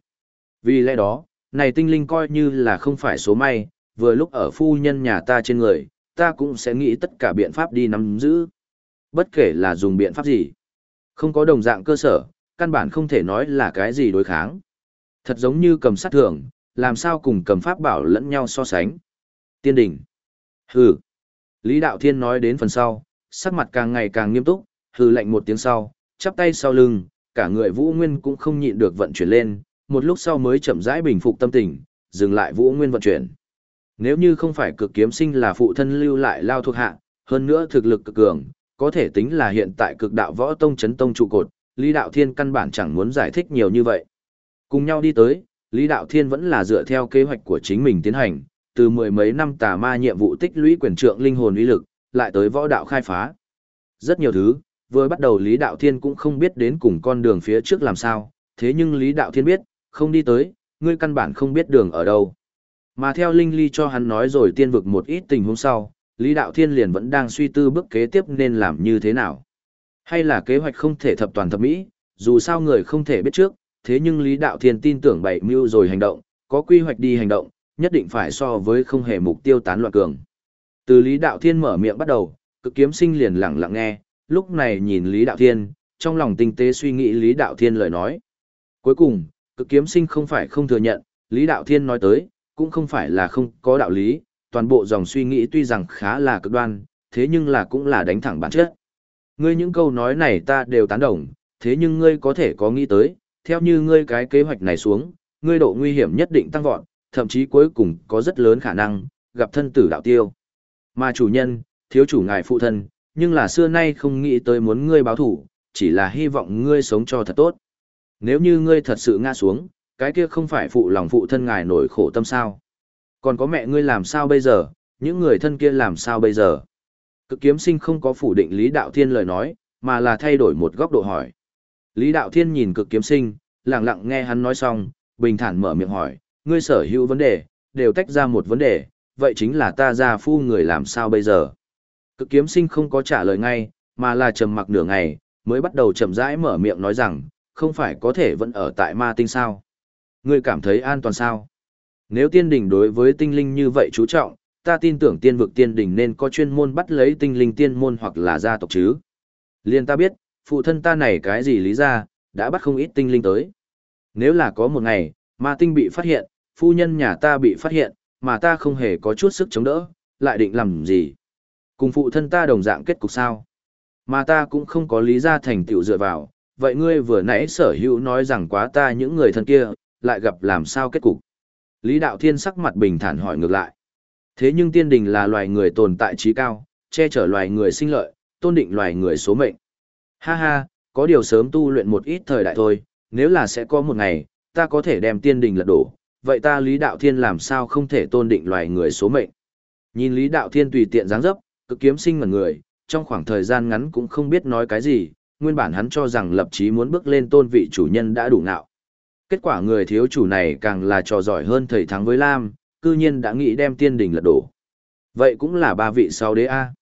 Vì lẽ đó, này tinh linh coi như là không phải số may, vừa lúc ở phu nhân nhà ta trên người, ta cũng sẽ nghĩ tất cả biện pháp đi nắm giữ. Bất kể là dùng biện pháp gì. Không có đồng dạng cơ sở, căn bản không thể nói là cái gì đối kháng. Thật giống như cầm sát thưởng, làm sao cùng cầm pháp bảo lẫn nhau so sánh. Tiên đỉnh. Hừ. Lý Đạo Thiên nói đến phần sau, sắc mặt càng ngày càng nghiêm túc, hừ lạnh một tiếng sau, chắp tay sau lưng, cả người Vũ Nguyên cũng không nhịn được vận chuyển lên, một lúc sau mới chậm rãi bình phục tâm tình, dừng lại Vũ Nguyên vận chuyển. Nếu như không phải cực kiếm sinh là phụ thân lưu lại lao thuộc hạ, hơn nữa thực lực cực cường, có thể tính là hiện tại cực đạo võ tông chấn tông trụ cột, Lý Đạo Thiên căn bản chẳng muốn giải thích nhiều như vậy. Cùng nhau đi tới, Lý Đạo Thiên vẫn là dựa theo kế hoạch của chính mình tiến hành, từ mười mấy năm tà ma nhiệm vụ tích lũy quyền trượng linh hồn uy lực, lại tới võ đạo khai phá. Rất nhiều thứ, vừa bắt đầu Lý Đạo Thiên cũng không biết đến cùng con đường phía trước làm sao, thế nhưng Lý Đạo Thiên biết, không đi tới, ngươi căn bản không biết đường ở đâu. Mà theo Linh Ly cho hắn nói rồi tiên vực một ít tình huống sau, Lý Đạo Thiên liền vẫn đang suy tư bước kế tiếp nên làm như thế nào. Hay là kế hoạch không thể thập toàn thập mỹ, dù sao người không thể biết trước, thế nhưng Lý Đạo Thiên tin tưởng bảy mưu rồi hành động, có quy hoạch đi hành động, nhất định phải so với không hề mục tiêu tán loạn cường. Từ Lý Đạo Thiên mở miệng bắt đầu, cực kiếm sinh liền lặng lặng nghe, lúc này nhìn Lý Đạo Thiên, trong lòng tinh tế suy nghĩ Lý Đạo Thiên lời nói. Cuối cùng, cực kiếm sinh không phải không thừa nhận, Lý Đạo Thiên nói tới, cũng không phải là không có đạo lý, toàn bộ dòng suy nghĩ tuy rằng khá là cực đoan, thế nhưng là cũng là đánh thẳng bản chất. Ngươi những câu nói này ta đều tán đồng, thế nhưng ngươi có thể có nghĩ tới, theo như ngươi cái kế hoạch này xuống, ngươi độ nguy hiểm nhất định tăng vọt, thậm chí cuối cùng có rất lớn khả năng, gặp thân tử đạo tiêu. Mà chủ nhân, thiếu chủ ngài phụ thân, nhưng là xưa nay không nghĩ tới muốn ngươi báo thủ, chỉ là hy vọng ngươi sống cho thật tốt. Nếu như ngươi thật sự ngã xuống, cái kia không phải phụ lòng phụ thân ngài nổi khổ tâm sao. Còn có mẹ ngươi làm sao bây giờ, những người thân kia làm sao bây giờ. Cực kiếm sinh không có phủ định Lý Đạo Thiên lời nói, mà là thay đổi một góc độ hỏi. Lý Đạo Thiên nhìn cực kiếm sinh, lặng lặng nghe hắn nói xong, bình thản mở miệng hỏi, ngươi sở hữu vấn đề, đều tách ra một vấn đề, vậy chính là ta ra phu người làm sao bây giờ. Cực kiếm sinh không có trả lời ngay, mà là trầm mặc nửa ngày, mới bắt đầu chậm rãi mở miệng nói rằng, không phải có thể vẫn ở tại ma tinh sao. Ngươi cảm thấy an toàn sao? Nếu tiên đình đối với tinh linh như vậy chú trọng, ta tin tưởng tiên vực tiên đình nên có chuyên môn bắt lấy tinh linh tiên môn hoặc là gia tộc chứ. Liên ta biết, phụ thân ta này cái gì lý ra, đã bắt không ít tinh linh tới. Nếu là có một ngày, ma tinh bị phát hiện, phu nhân nhà ta bị phát hiện, mà ta không hề có chút sức chống đỡ, lại định làm gì? Cùng phụ thân ta đồng dạng kết cục sao? Mà ta cũng không có lý ra thành tựu dựa vào, vậy ngươi vừa nãy sở hữu nói rằng quá ta những người thân kia, lại gặp làm sao kết cục? Lý Đạo Thiên sắc mặt bình thản hỏi ngược lại. Thế nhưng tiên đình là loài người tồn tại trí cao, che chở loài người sinh lợi, tôn định loài người số mệnh. Ha ha, có điều sớm tu luyện một ít thời đại thôi, nếu là sẽ có một ngày, ta có thể đem tiên đình lật đổ, vậy ta Lý Đạo Thiên làm sao không thể tôn định loài người số mệnh. Nhìn Lý Đạo Thiên tùy tiện dáng dấp, cực kiếm sinh ngẩn người, trong khoảng thời gian ngắn cũng không biết nói cái gì, nguyên bản hắn cho rằng lập chí muốn bước lên tôn vị chủ nhân đã đủ nạo. Kết quả người thiếu chủ này càng là trò giỏi hơn thầy thắng với Lam, cư nhiên đã nghĩ đem tiên đình lật đổ. Vậy cũng là ba vị sau đế A.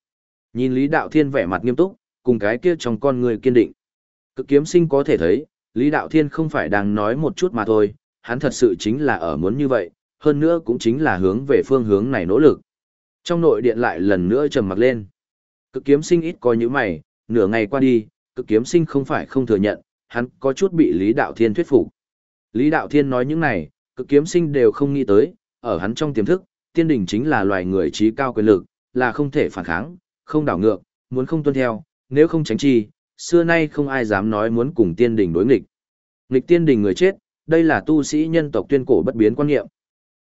Nhìn Lý Đạo Thiên vẻ mặt nghiêm túc, cùng cái kia trong con người kiên định. Cực kiếm sinh có thể thấy, Lý Đạo Thiên không phải đang nói một chút mà thôi, hắn thật sự chính là ở muốn như vậy, hơn nữa cũng chính là hướng về phương hướng này nỗ lực. Trong nội điện lại lần nữa trầm mặc lên. Cực kiếm sinh ít coi như mày, nửa ngày qua đi, cực kiếm sinh không phải không thừa nhận, hắn có chút bị Lý Đạo Thiên thuyết phục. Lý Đạo Thiên nói những này, cực kiếm sinh đều không nghĩ tới, ở hắn trong tiềm thức, tiên Đỉnh chính là loài người trí cao quyền lực, là không thể phản kháng, không đảo ngược, muốn không tuân theo, nếu không tránh chi, xưa nay không ai dám nói muốn cùng tiên Đỉnh đối nghịch. Nghịch tiên Đỉnh người chết, đây là tu sĩ nhân tộc tuyên cổ bất biến quan niệm.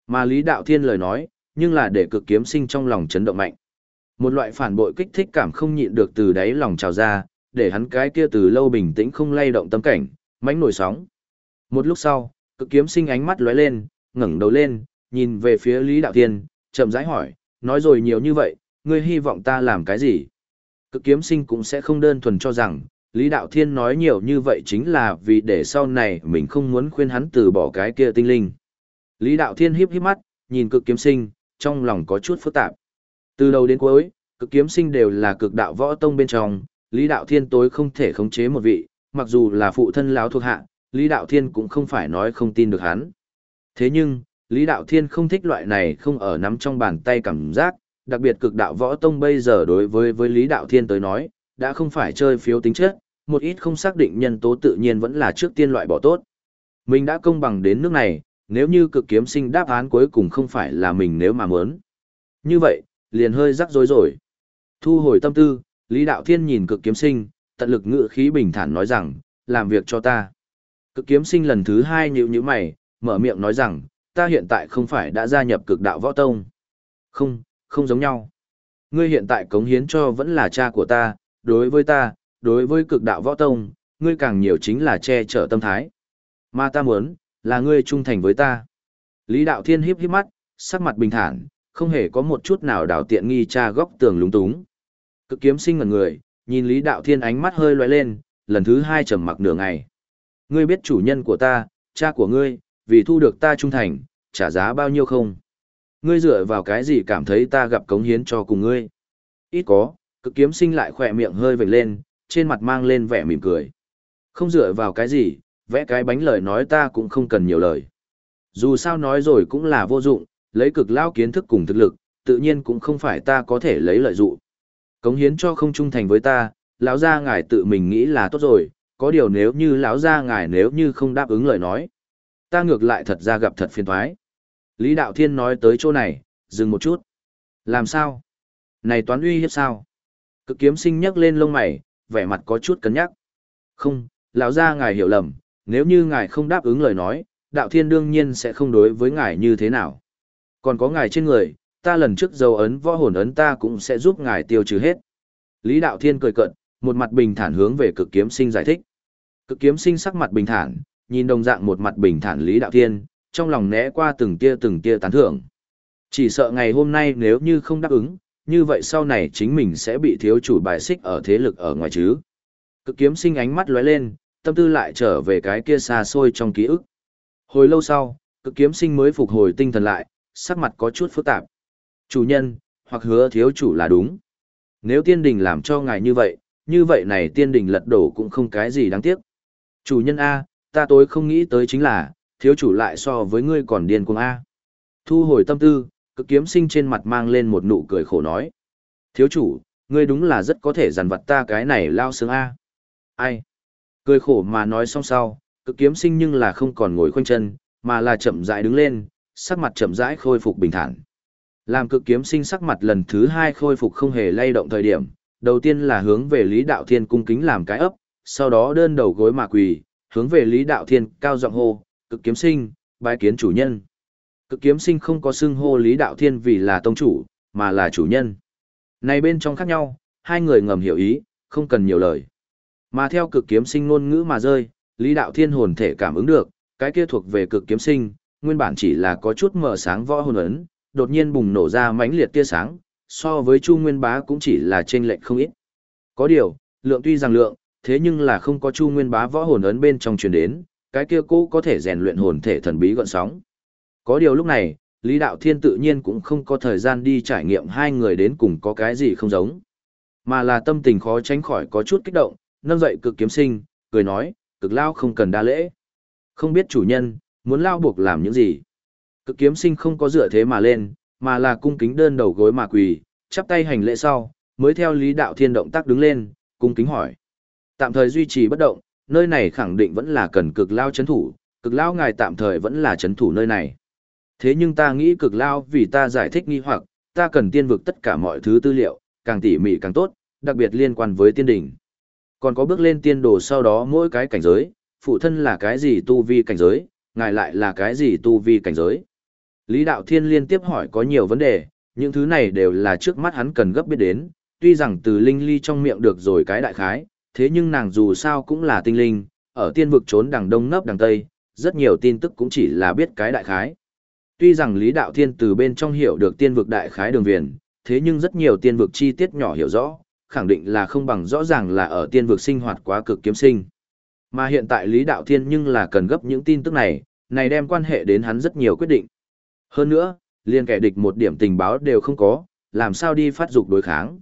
Mà Lý Đạo Thiên lời nói, nhưng là để cực kiếm sinh trong lòng chấn động mạnh. Một loại phản bội kích thích cảm không nhịn được từ đáy lòng trào ra, để hắn cái kia từ lâu bình tĩnh không lay động tâm cảnh, mãnh nổi sóng. Một lúc sau, cực kiếm sinh ánh mắt lóe lên, ngẩng đầu lên, nhìn về phía Lý Đạo Thiên, chậm rãi hỏi, nói rồi nhiều như vậy, ngươi hy vọng ta làm cái gì? Cực kiếm sinh cũng sẽ không đơn thuần cho rằng, Lý Đạo Thiên nói nhiều như vậy chính là vì để sau này mình không muốn khuyên hắn từ bỏ cái kia tinh linh. Lý Đạo Thiên híp híp mắt, nhìn cực kiếm sinh, trong lòng có chút phức tạp. Từ đầu đến cuối, cực kiếm sinh đều là cực đạo võ tông bên trong, Lý Đạo Thiên tối không thể khống chế một vị, mặc dù là phụ thân lão thuộc hạ, Lý Đạo Thiên cũng không phải nói không tin được hắn. Thế nhưng, Lý Đạo Thiên không thích loại này không ở nắm trong bàn tay cảm giác, đặc biệt cực đạo võ tông bây giờ đối với với Lý Đạo Thiên tới nói, đã không phải chơi phiếu tính chất, một ít không xác định nhân tố tự nhiên vẫn là trước tiên loại bỏ tốt. Mình đã công bằng đến nước này, nếu như cực kiếm sinh đáp án cuối cùng không phải là mình nếu mà muốn. Như vậy, liền hơi rắc rối rồi. Thu hồi tâm tư, Lý Đạo Thiên nhìn cực kiếm sinh, tận lực ngự khí bình thản nói rằng, làm việc cho ta. Cực kiếm sinh lần thứ hai nhíu nhíu mày, mở miệng nói rằng, ta hiện tại không phải đã gia nhập cực đạo võ tông. Không, không giống nhau. Ngươi hiện tại cống hiến cho vẫn là cha của ta, đối với ta, đối với cực đạo võ tông, ngươi càng nhiều chính là che chở tâm thái. Mà ta muốn, là ngươi trung thành với ta. Lý đạo thiên hiếp hiếp mắt, sắc mặt bình thản, không hề có một chút nào đảo tiện nghi cha góc tường lúng túng. Cực kiếm sinh ngẩn người, nhìn Lý đạo thiên ánh mắt hơi lóe lên, lần thứ hai trầm mặc nửa ngày. Ngươi biết chủ nhân của ta, cha của ngươi, vì thu được ta trung thành, trả giá bao nhiêu không? Ngươi dựa vào cái gì cảm thấy ta gặp cống hiến cho cùng ngươi? Ít có, cực kiếm sinh lại khỏe miệng hơi vểnh lên, trên mặt mang lên vẻ mỉm cười. Không dựa vào cái gì, vẽ cái bánh lời nói ta cũng không cần nhiều lời. Dù sao nói rồi cũng là vô dụng, lấy cực lao kiến thức cùng thực lực, tự nhiên cũng không phải ta có thể lấy lợi dụng. Cống hiến cho không trung thành với ta, lão gia ngài tự mình nghĩ là tốt rồi, có điều nếu như lão gia ngài nếu như không đáp ứng lời nói, ta ngược lại thật ra gặp thật phiền toái. Lý Đạo Thiên nói tới chỗ này, dừng một chút. Làm sao? Này toán uy hiếp sao? Cực kiếm sinh nhấc lên lông mày, vẻ mặt có chút cân nhắc. Không, lão gia ngài hiểu lầm, nếu như ngài không đáp ứng lời nói, đạo thiên đương nhiên sẽ không đối với ngài như thế nào. Còn có ngài trên người, ta lần trước dấu ấn võ hồn ấn ta cũng sẽ giúp ngài tiêu trừ hết. Lý đạo thiên cười cận, một mặt bình thản hướng về cực kiếm sinh giải thích. Cực kiếm sinh sắc mặt bình thản, nhìn đồng dạng một mặt bình thản Lý đạo thiên, trong lòng né qua từng tia từng tia tán thưởng. Chỉ sợ ngày hôm nay nếu như không đáp ứng, như vậy sau này chính mình sẽ bị thiếu chủ bài xích ở thế lực ở ngoài chứ. Cực kiếm sinh ánh mắt lóe lên, tâm tư lại trở về cái kia xa xôi trong ký ức. Hồi lâu sau, cực kiếm sinh mới phục hồi tinh thần lại, sắc mặt có chút phức tạp. Chủ nhân, hoặc hứa thiếu chủ là đúng. Nếu tiên đình làm cho ngài như vậy, như vậy này tiên đình lật đổ cũng không cái gì đáng tiếc. Chủ nhân A, ta tối không nghĩ tới chính là, thiếu chủ lại so với ngươi còn điên cuồng A. Thu hồi tâm tư, cực kiếm sinh trên mặt mang lên một nụ cười khổ nói. Thiếu chủ, ngươi đúng là rất có thể dằn vặt ta cái này lao sướng A. Ai? Cười khổ mà nói xong sau, cực kiếm sinh nhưng là không còn ngồi khoanh chân, mà là chậm rãi đứng lên, sắc mặt chậm rãi khôi phục bình thản. Làm cực kiếm sinh sắc mặt lần thứ hai khôi phục không hề lay động thời điểm, đầu tiên là hướng về Lý Đạo Thiên cung kính làm cái ấp, sau đó đơn đầu gối mà quỳ, hướng về Lý Đạo Thiên cao giọng hô, cực kiếm sinh, bái kiến chủ nhân. Cực kiếm sinh không có xưng hô Lý Đạo Thiên vì là tông chủ, mà là chủ nhân. Này bên trong khác nhau, hai người ngầm hiểu ý, không cần nhiều lời. Mà theo cực kiếm sinh ngôn ngữ mà rơi, Lý Đạo Thiên hồn thể cảm ứng được, cái kia thuộc về cực kiếm sinh, nguyên bản chỉ là có chút mở sáng võ hồn ấn, đột nhiên bùng nổ ra mãnh liệt tia sáng, so với Chu Nguyên Bá cũng chỉ là chênh lệch không ít. Có điều, lượng tuy rằng lượng, thế nhưng là không có Chu Nguyên Bá võ hồn ấn bên trong truyền đến, cái kia cũ có thể rèn luyện hồn thể thần bí gọn sóng. Có điều lúc này, Lý Đạo Thiên tự nhiên cũng không có thời gian đi trải nghiệm hai người đến cùng có cái gì không giống. Mà là tâm tình khó tránh khỏi có chút kích động, nâng dậy cực kiếm sinh, cười nói, cực lao không cần đa lễ. Không biết chủ nhân, muốn lao buộc làm những gì. Cực kiếm sinh không có dựa thế mà lên, mà là cung kính đơn đầu gối mà quỳ, chắp tay hành lễ sau, mới theo Lý Đạo Thiên động tác đứng lên, cung kính hỏi. Tạm thời duy trì bất động, nơi này khẳng định vẫn là cần cực lao chấn thủ, cực lao ngài tạm thời vẫn là chấn thủ nơi này. Thế nhưng ta nghĩ cực lao vì ta giải thích nghi hoặc, ta cần tiên vực tất cả mọi thứ tư liệu, càng tỉ mỉ càng tốt, đặc biệt liên quan với tiên đỉnh. Còn có bước lên tiên đồ sau đó mỗi cái cảnh giới, phụ thân là cái gì tu vi cảnh giới, ngài lại là cái gì tu vi cảnh giới. Lý Đạo Thiên liên tiếp hỏi có nhiều vấn đề, những thứ này đều là trước mắt hắn cần gấp biết đến, tuy rằng từ Linh Ly trong miệng được rồi cái đại khái, thế nhưng nàng dù sao cũng là tinh linh, ở tiên vực trốn đằng đông nấp đằng tây, rất nhiều tin tức cũng chỉ là biết cái đại khái. Tuy rằng Lý Đạo Thiên từ bên trong hiểu được tiên vực đại khái đường viền, thế nhưng rất nhiều tiên vực chi tiết nhỏ hiểu rõ, khẳng định là không bằng rõ ràng là ở tiên vực sinh hoạt quá cực kiếm sinh. Mà hiện tại Lý Đạo Thiên nhưng là cần gấp những tin tức này, này đem quan hệ đến hắn rất nhiều quyết định. Hơn nữa, liền kẻ địch một điểm tình báo đều không có, làm sao đi phát dục đối kháng.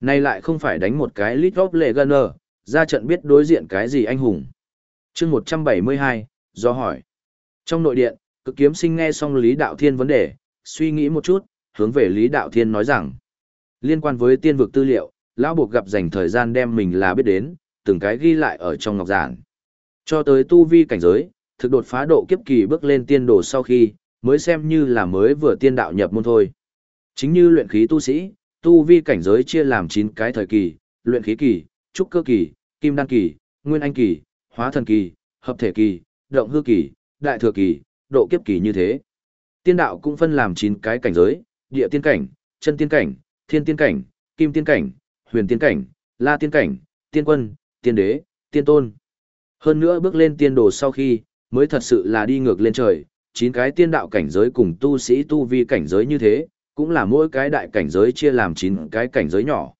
Này lại không phải đánh một cái lít góp lệ gunner, ra trận biết đối diện cái gì anh hùng. chương 172, do hỏi. Trong nội điện, cực kiếm sinh nghe xong Lý Đạo Thiên vấn đề, suy nghĩ một chút, hướng về Lý Đạo Thiên nói rằng, liên quan với tiên vực tư liệu, lão buộc gặp dành thời gian đem mình là biết đến, từng cái ghi lại ở trong ngọc giản. Cho tới tu vi cảnh giới, thực đột phá độ kiếp kỳ bước lên tiên đồ sau khi, mới xem như là mới vừa tiên đạo nhập môn thôi. Chính như luyện khí tu sĩ, tu vi cảnh giới chia làm 9 cái thời kỳ, luyện khí kỳ, trúc cơ kỳ, kim đan kỳ, nguyên anh kỳ, hóa thần kỳ, hợp thể kỳ, động hư kỳ, đại thừa kỳ, độ kiếp kỳ như thế. Tiên đạo cũng phân làm 9 cái cảnh giới, địa tiên cảnh, chân tiên cảnh, thiên tiên cảnh, kim tiên cảnh, huyền tiên cảnh, la tiên cảnh, tiên quân, tiên đế, tiên tôn. Hơn nữa bước lên tiên đồ sau khi, mới thật sự là đi ngược lên trời, Chín cái tiên đạo cảnh giới cùng tu sĩ tu vi cảnh giới như thế, cũng là mỗi cái đại cảnh giới chia làm chín cái cảnh giới nhỏ.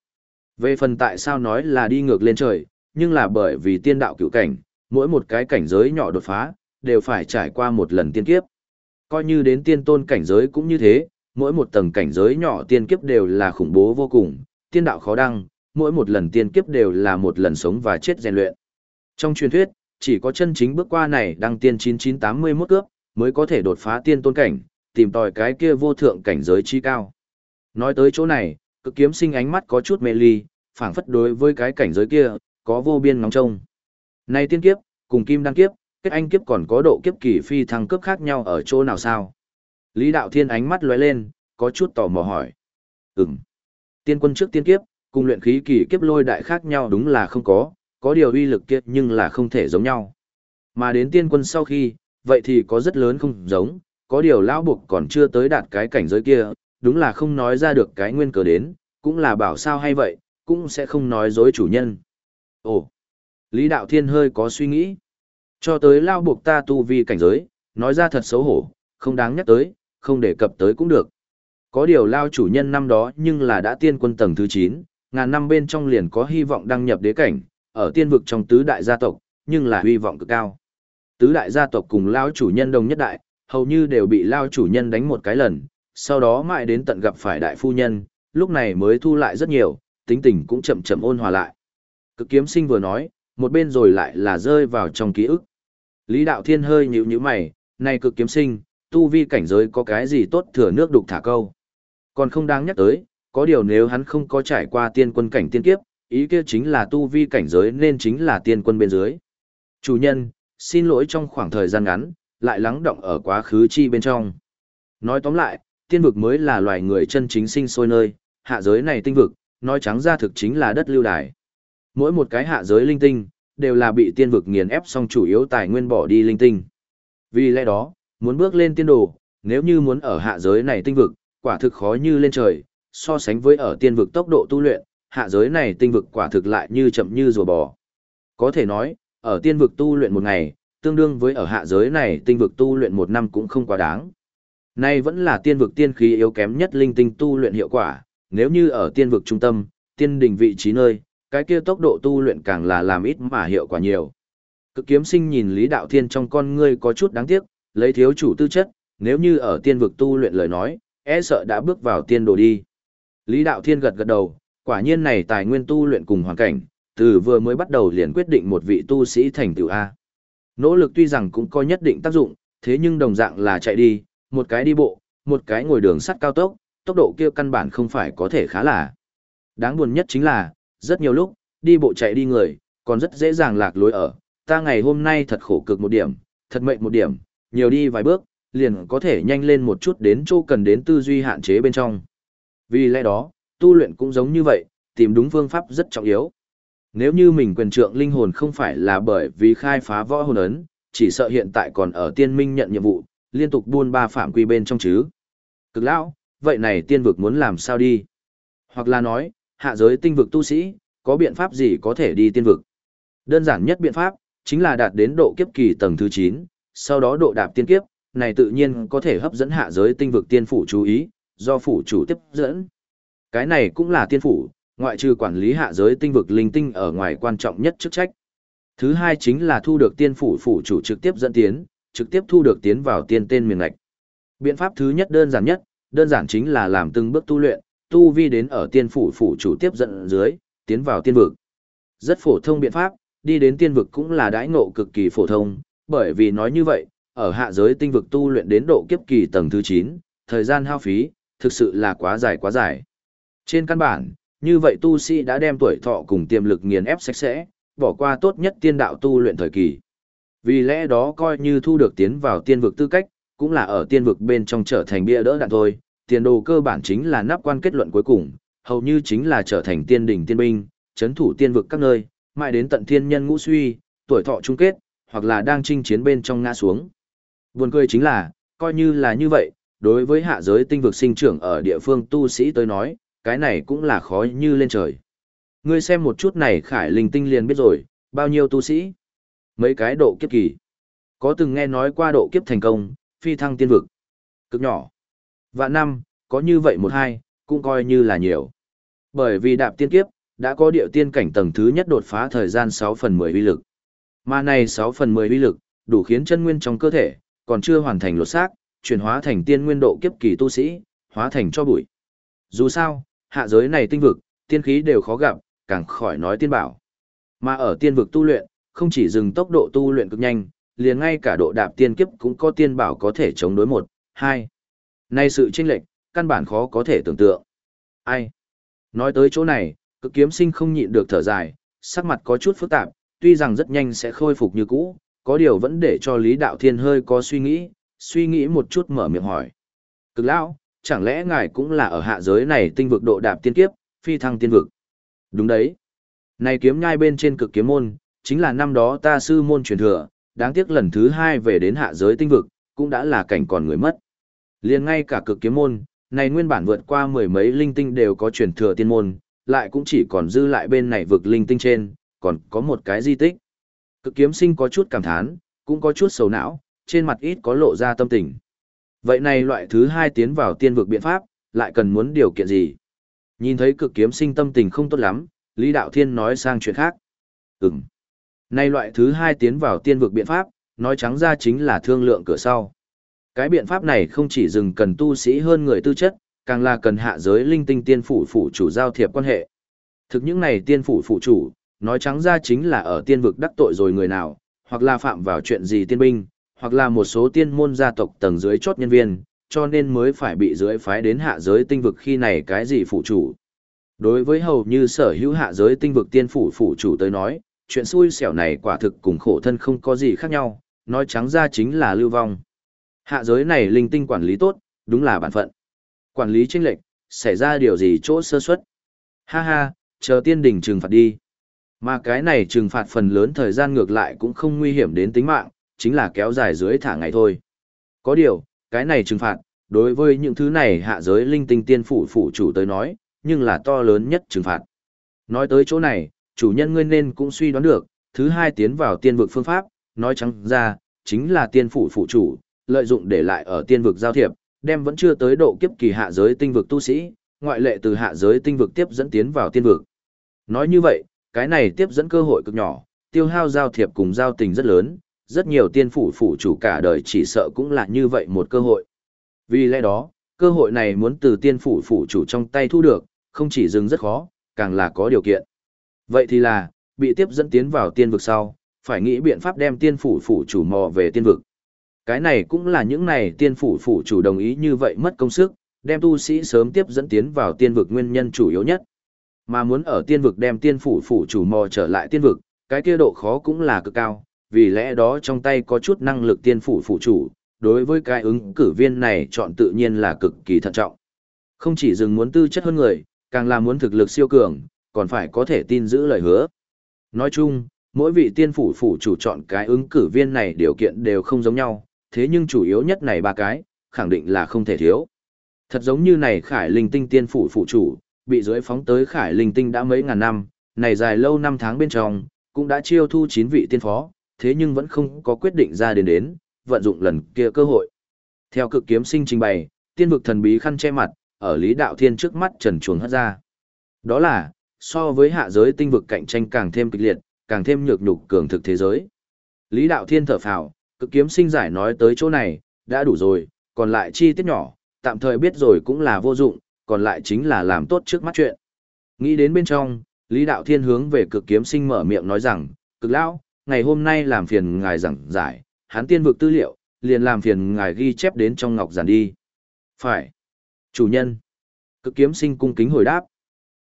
Về phần tại sao nói là đi ngược lên trời, nhưng là bởi vì tiên đạo cựu cảnh, mỗi một cái cảnh giới nhỏ đột phá, đều phải trải qua một lần tiên kiếp. Coi như đến tiên tôn cảnh giới cũng như thế, mỗi một tầng cảnh giới nhỏ tiên kiếp đều là khủng bố vô cùng, tiên đạo khó đăng, mỗi một lần tiên kiếp đều là một lần sống và chết rèn luyện. Trong truyền thuyết, chỉ có chân chính bước qua này đăng tiên 9981 cướp, mới có thể đột phá tiên tôn cảnh, tìm tòi cái kia vô thượng cảnh giới chi cao. Nói tới chỗ này, cực kiếm sinh ánh mắt có chút mê ly, phảng phất đối với cái cảnh giới kia, có vô biên ngóng trông. Này tiên kiếp, cùng kim đăng kiếp, kết anh kiếp còn có độ kiếp kỳ phi thăng cấp khác nhau ở chỗ nào sao? Lý Đạo Thiên ánh mắt lóe lên, có chút tò mò hỏi. Ừm. Tiên quân trước tiên kiếp, cùng luyện khí kỳ kiếp lôi đại khác nhau đúng là không có, có điều uy lực kiếp nhưng là không thể giống nhau. Mà đến tiên quân sau khi, vậy thì có rất lớn không giống, có điều lão buộc còn chưa tới đạt cái cảnh giới kia, đúng là không nói ra được cái nguyên cớ đến, cũng là bảo sao hay vậy, cũng sẽ không nói dối chủ nhân. Ồ, Lý Đạo Thiên hơi có suy nghĩ. Cho tới lao buộc ta tu vi cảnh giới, nói ra thật xấu hổ, không đáng nhắc tới, không đề cập tới cũng được. Có điều lao chủ nhân năm đó nhưng là đã tiên quân tầng thứ 9, ngàn năm bên trong liền có hy vọng đăng nhập đế cảnh, ở tiên vực trong tứ đại gia tộc, nhưng là hy vọng cực cao. Tứ đại gia tộc cùng lao chủ nhân đồng nhất đại, hầu như đều bị lao chủ nhân đánh một cái lần, sau đó mãi đến tận gặp phải đại phu nhân, lúc này mới thu lại rất nhiều, tính tình cũng chậm chậm ôn hòa lại. Cực kiếm sinh vừa nói, một bên rồi lại là rơi vào trong ký ức. Lý đạo thiên hơi nhíu nhíu mày, này cực kiếm sinh, tu vi cảnh giới có cái gì tốt thừa nước đục thả câu. Còn không đáng nhắc tới, có điều nếu hắn không có trải qua tiên quân cảnh tiên kiếp, ý kia chính là tu vi cảnh giới nên chính là tiên quân bên dưới. Chủ nhân, xin lỗi trong khoảng thời gian ngắn, lại lắng động ở quá khứ chi bên trong. Nói tóm lại, tiên vực mới là loài người chân chính sinh sôi nơi, hạ giới này tinh vực, nói trắng ra thực chính là đất lưu đài. Mỗi một cái hạ giới linh tinh, đều là bị tiên vực nghiền ép xong chủ yếu tài nguyên bỏ đi linh tinh. Vì lẽ đó, muốn bước lên tiên đồ, nếu như muốn ở hạ giới này tinh vực, quả thực khó như lên trời, so sánh với ở tiên vực tốc độ tu luyện, hạ giới này tinh vực quả thực lại như chậm như rùa bò. Có thể nói, ở tiên vực tu luyện một ngày, tương đương với ở hạ giới này tinh vực tu luyện một năm cũng không quá đáng. Nay vẫn là tiên vực tiên khí yếu kém nhất linh tinh tu luyện hiệu quả, nếu như ở tiên vực trung tâm, tiên đỉnh vị trí nơi, cái kia tốc độ tu luyện càng là làm ít mà hiệu quả nhiều. Cực kiếm sinh nhìn Lý Đạo Thiên trong con ngươi có chút đáng tiếc, lấy thiếu chủ tư chất, nếu như ở tiên vực tu luyện lời nói, e sợ đã bước vào tiên đồ đi. Lý Đạo Thiên gật gật đầu, quả nhiên này tài nguyên tu luyện cùng hoàn cảnh, từ vừa mới bắt đầu liền quyết định một vị tu sĩ thành tựu A. Nỗ lực tuy rằng cũng có nhất định tác dụng, thế nhưng đồng dạng là chạy đi, một cái đi bộ, một cái ngồi đường sắt cao tốc, tốc độ kia căn bản không phải có thể khá là. Đáng buồn nhất chính là, rất nhiều lúc, đi bộ chạy đi người, còn rất dễ dàng lạc lối ở, ta ngày hôm nay thật khổ cực một điểm, thật mệnh một điểm, nhiều đi vài bước, liền có thể nhanh lên một chút đến chỗ cần đến tư duy hạn chế bên trong. Vì lẽ đó, tu luyện cũng giống như vậy, tìm đúng phương pháp rất trọng yếu. Nếu như mình quyền trượng linh hồn không phải là bởi vì khai phá võ hồn ấn, chỉ sợ hiện tại còn ở tiên minh nhận nhiệm vụ, liên tục buôn ba phạm quy bên trong chứ. Cực lão, vậy này tiên vực muốn làm sao đi? Hoặc là nói, hạ giới tinh vực tu sĩ, có biện pháp gì có thể đi tiên vực? Đơn giản nhất biện pháp, chính là đạt đến độ kiếp kỳ tầng thứ 9, sau đó độ đạp tiên kiếp, này tự nhiên có thể hấp dẫn hạ giới tinh vực tiên phủ chú ý, do phủ chủ tiếp dẫn. Cái này cũng là tiên phủ, ngoại trừ quản lý hạ giới tinh vực linh tinh ở ngoài quan trọng nhất chức trách. Thứ hai chính là thu được tiên phủ phủ chủ trực tiếp dẫn tiến, trực tiếp thu được tiến vào tiên tên miền ngạch. Biện pháp thứ nhất đơn giản nhất, đơn giản chính là làm từng bước tu luyện, tu vi đến ở tiên phủ phủ chủ tiếp dẫn dưới, tiến vào tiên vực. Rất phổ thông biện pháp, đi đến tiên vực cũng là đãi ngộ cực kỳ phổ thông, bởi vì nói như vậy, ở hạ giới tinh vực tu luyện đến độ kiếp kỳ tầng thứ 9, thời gian hao phí, thực sự là quá dài quá dài. Trên căn bản, như vậy tu sĩ đã đem tuổi thọ cùng tiềm lực nghiền ép sạch sẽ, bỏ qua tốt nhất tiên đạo tu luyện thời kỳ. Vì lẽ đó coi như thu được tiến vào tiên vực tư cách, cũng là ở tiên vực bên trong trở thành bia đỡ đạn thôi, tiền đồ cơ bản chính là nắp quan kết luận cuối cùng, hầu như chính là trở thành tiên đỉnh tiên binh, chấn thủ tiên vực các nơi, mãi đến tận thiên nhân ngũ suy, tuổi thọ chung kết, hoặc là đang chinh chiến bên trong ngã xuống. Buồn cười chính là, coi như là như vậy, đối với hạ giới tinh vực sinh trưởng ở địa phương tu sĩ tới nói, cái này cũng là khó như lên trời. Ngươi xem một chút này khải linh tinh liền biết rồi, bao nhiêu tu sĩ. Mấy cái độ kiếp kỳ. Có từng nghe nói qua độ kiếp thành công, phi thăng tiên vực. Cực nhỏ. Vạn năm, có như vậy một hai, cũng coi như là nhiều. Bởi vì đạp tiên kiếp, đã có điệu tiên cảnh tầng thứ nhất đột phá thời gian 6 phần 10 uy lực. Mà này 6 phần 10 uy lực, đủ khiến chân nguyên trong cơ thể, còn chưa hoàn thành lột xác, chuyển hóa thành tiên nguyên độ kiếp kỳ tu sĩ, hóa thành cho bụi. Dù sao, hạ giới này tinh vực, tiên khí đều khó gặp, càng khỏi nói tiên bảo. Mà ở tiên vực tu luyện, không chỉ dừng tốc độ tu luyện cực nhanh, liền ngay cả độ đạp tiên kiếp cũng có tiên bảo có thể chống đối một, hai. Nay sự chênh lệch, căn bản khó có thể tưởng tượng. Ai? Nói tới chỗ này, cực kiếm sinh không nhịn được thở dài, sắc mặt có chút phức tạp, tuy rằng rất nhanh sẽ khôi phục như cũ, có điều vẫn để cho Lý Đạo Thiên hơi có suy nghĩ, suy nghĩ một chút mở miệng hỏi. Cực lão, chẳng lẽ ngài cũng là ở hạ giới này tinh vực độ đạp tiên kiếp, phi thăng tiên vực? Đúng đấy. Này kiếm nhai bên trên cực kiếm môn, chính là năm đó ta sư môn truyền thừa, đáng tiếc lần thứ hai về đến hạ giới tinh vực, cũng đã là cảnh còn người mất. liền ngay cả cực kiếm môn, này nguyên bản vượt qua mười mấy linh tinh đều có truyền thừa tiên môn, lại cũng chỉ còn dư lại bên này vực linh tinh trên, còn có một cái di tích. Cực kiếm sinh có chút cảm thán, cũng có chút sầu não, trên mặt ít có lộ ra tâm tình. Vậy này loại thứ hai tiến vào tiên vực biện pháp, lại cần muốn điều kiện gì? Nhìn thấy cực kiếm sinh tâm tình không tốt lắm, Lý Đạo Thiên nói sang chuyện khác. Ừm. Này loại thứ hai tiến vào tiên vực biện pháp, nói trắng ra chính là thương lượng cửa sau. Cái biện pháp này không chỉ dừng cần tu sĩ hơn người tư chất, càng là cần hạ giới linh tinh tiên phủ phủ chủ giao thiệp quan hệ. Thực những này tiên phủ phủ chủ, nói trắng ra chính là ở tiên vực đắc tội rồi người nào, hoặc là phạm vào chuyện gì tiên binh, hoặc là một số tiên môn gia tộc tầng dưới chốt nhân viên, cho nên mới phải bị dưới phái đến hạ giới tinh vực khi này cái gì phụ chủ. Đối với hầu như sở hữu hạ giới tinh vực tiên phủ phụ chủ tới nói, chuyện xui xẻo này quả thực cùng khổ thân không có gì khác nhau, nói trắng ra chính là lưu vong. Hạ giới này linh tinh quản lý tốt, đúng là bản phận. Quản lý chính lệch, xảy ra điều gì chỗ sơ suất. Ha ha, chờ tiên đình trừng phạt đi. Mà cái này trừng phạt phần lớn thời gian ngược lại cũng không nguy hiểm đến tính mạng, chính là kéo dài dưới thả ngày thôi. Có điều, cái này trừng phạt, đối với những thứ này hạ giới linh tinh tiên phủ phủ chủ tới nói, nhưng là to lớn nhất trừng phạt. Nói tới chỗ này, chủ nhân ngươi nên cũng suy đoán được, thứ hai tiến vào tiên vực phương pháp, nói trắng ra, chính là tiên phủ phụ chủ, lợi dụng để lại ở tiên vực giao thiệp, đem vẫn chưa tới độ kiếp kỳ hạ giới tinh vực tu sĩ, ngoại lệ từ hạ giới tinh vực tiếp dẫn tiến vào tiên vực. Nói như vậy, cái này tiếp dẫn cơ hội cực nhỏ, tiêu hao giao thiệp cùng giao tình rất lớn, rất nhiều tiên phủ phủ chủ cả đời chỉ sợ cũng là như vậy một cơ hội. Vì lẽ đó, cơ hội này muốn từ tiên phủ phủ chủ trong tay thu được, không chỉ dừng rất khó, càng là có điều kiện. Vậy thì là, bị tiếp dẫn tiến vào tiên vực sau, phải nghĩ biện pháp đem tiên phủ phủ chủ mò về tiên vực. Cái này cũng là những này tiên phủ phủ chủ đồng ý như vậy mất công sức, đem tu sĩ sớm tiếp dẫn tiến vào tiên vực nguyên nhân chủ yếu nhất. Mà muốn ở tiên vực đem tiên phủ phủ chủ mò trở lại tiên vực, cái kia độ khó cũng là cực cao, vì lẽ đó trong tay có chút năng lực tiên phủ phụ chủ, đối với cái ứng cử viên này chọn tự nhiên là cực kỳ thận trọng. Không chỉ dừng muốn tư chất hơn người, càng là muốn thực lực siêu cường, còn phải có thể tin giữ lời hứa. Nói chung, mỗi vị tiên phủ phủ chủ chọn cái ứng cử viên này điều kiện đều không giống nhau, thế nhưng chủ yếu nhất này ba cái, khẳng định là không thể thiếu. Thật giống như này khải linh tinh tiên phủ phủ chủ, bị dưới phóng tới khải linh tinh đã mấy ngàn năm, này dài lâu năm tháng bên trong, cũng đã chiêu thu 9 vị tiên phó, thế nhưng vẫn không có quyết định ra đến đến, vận dụng lần kia cơ hội. Theo cực kiếm sinh trình bày, tiên vực thần bí khăn che mặt, ở Lý Đạo Thiên trước mắt trần chuồng hất ra. Đó là, so với hạ giới tinh vực cạnh tranh càng thêm kịch liệt, càng thêm nhược nhục cường thực thế giới. Lý Đạo Thiên thở phào, cực kiếm sinh giải nói tới chỗ này, đã đủ rồi, còn lại chi tiết nhỏ, tạm thời biết rồi cũng là vô dụng, còn lại chính là làm tốt trước mắt chuyện. Nghĩ đến bên trong, Lý Đạo Thiên hướng về cực kiếm sinh mở miệng nói rằng, cực lão, ngày hôm nay làm phiền ngài giảng giải, hắn tiên vực tư liệu, liền làm phiền ngài ghi chép đến trong ngọc giản đi. Phải. Chủ nhân. Cực kiếm sinh cung kính hồi đáp.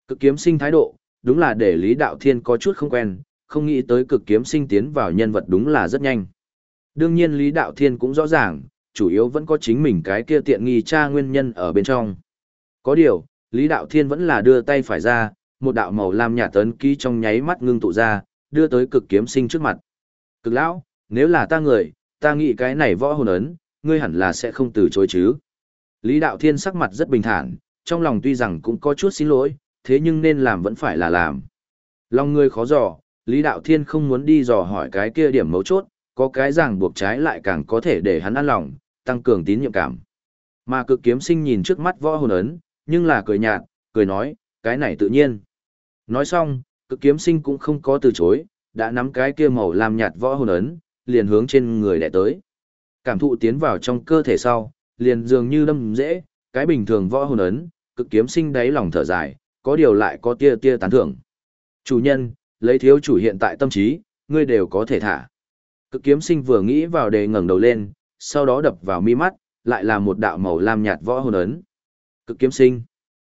Cực kiếm sinh thái độ, đúng là để Lý Đạo Thiên có chút không quen, không nghĩ tới cực kiếm sinh tiến vào nhân vật đúng là rất nhanh. Đương nhiên Lý Đạo Thiên cũng rõ ràng, chủ yếu vẫn có chính mình cái kia tiện nghi tra nguyên nhân ở bên trong. Có điều, Lý Đạo Thiên vẫn là đưa tay phải ra, một đạo màu lam nhạt tấn ký trong nháy mắt ngưng tụ ra, đưa tới cực kiếm sinh trước mặt. Cực lão, nếu là ta người, ta nghĩ cái này võ hồn ấn, ngươi hẳn là sẽ không từ chối chứ. Lý Đạo Thiên sắc mặt rất bình thản, trong lòng tuy rằng cũng có chút xin lỗi, thế nhưng nên làm vẫn phải là làm. Lòng ngươi khó dò, Lý Đạo Thiên không muốn đi dò hỏi cái kia điểm mấu chốt, có cái ràng buộc trái lại càng có thể để hắn an lòng, tăng cường tín nhiệm cảm. Mà cực kiếm sinh nhìn trước mắt võ hồn ấn, nhưng là cười nhạt, cười nói, cái này tự nhiên. Nói xong, cực kiếm sinh cũng không có từ chối, đã nắm cái kia màu làm nhạt võ hồn ấn, liền hướng trên người đẻ tới. Cảm thụ tiến vào trong cơ thể sau, liền dường như đâm dễ, cái bình thường võ hồn ấn, cực kiếm sinh đáy lòng thở dài, có điều lại có tia tia tán thưởng. Chủ nhân, lấy thiếu chủ hiện tại tâm trí, ngươi đều có thể thả. Cực kiếm sinh vừa nghĩ vào đề ngẩng đầu lên, sau đó đập vào mi mắt, lại là một đạo màu lam nhạt võ hồn ấn. Cực kiếm sinh.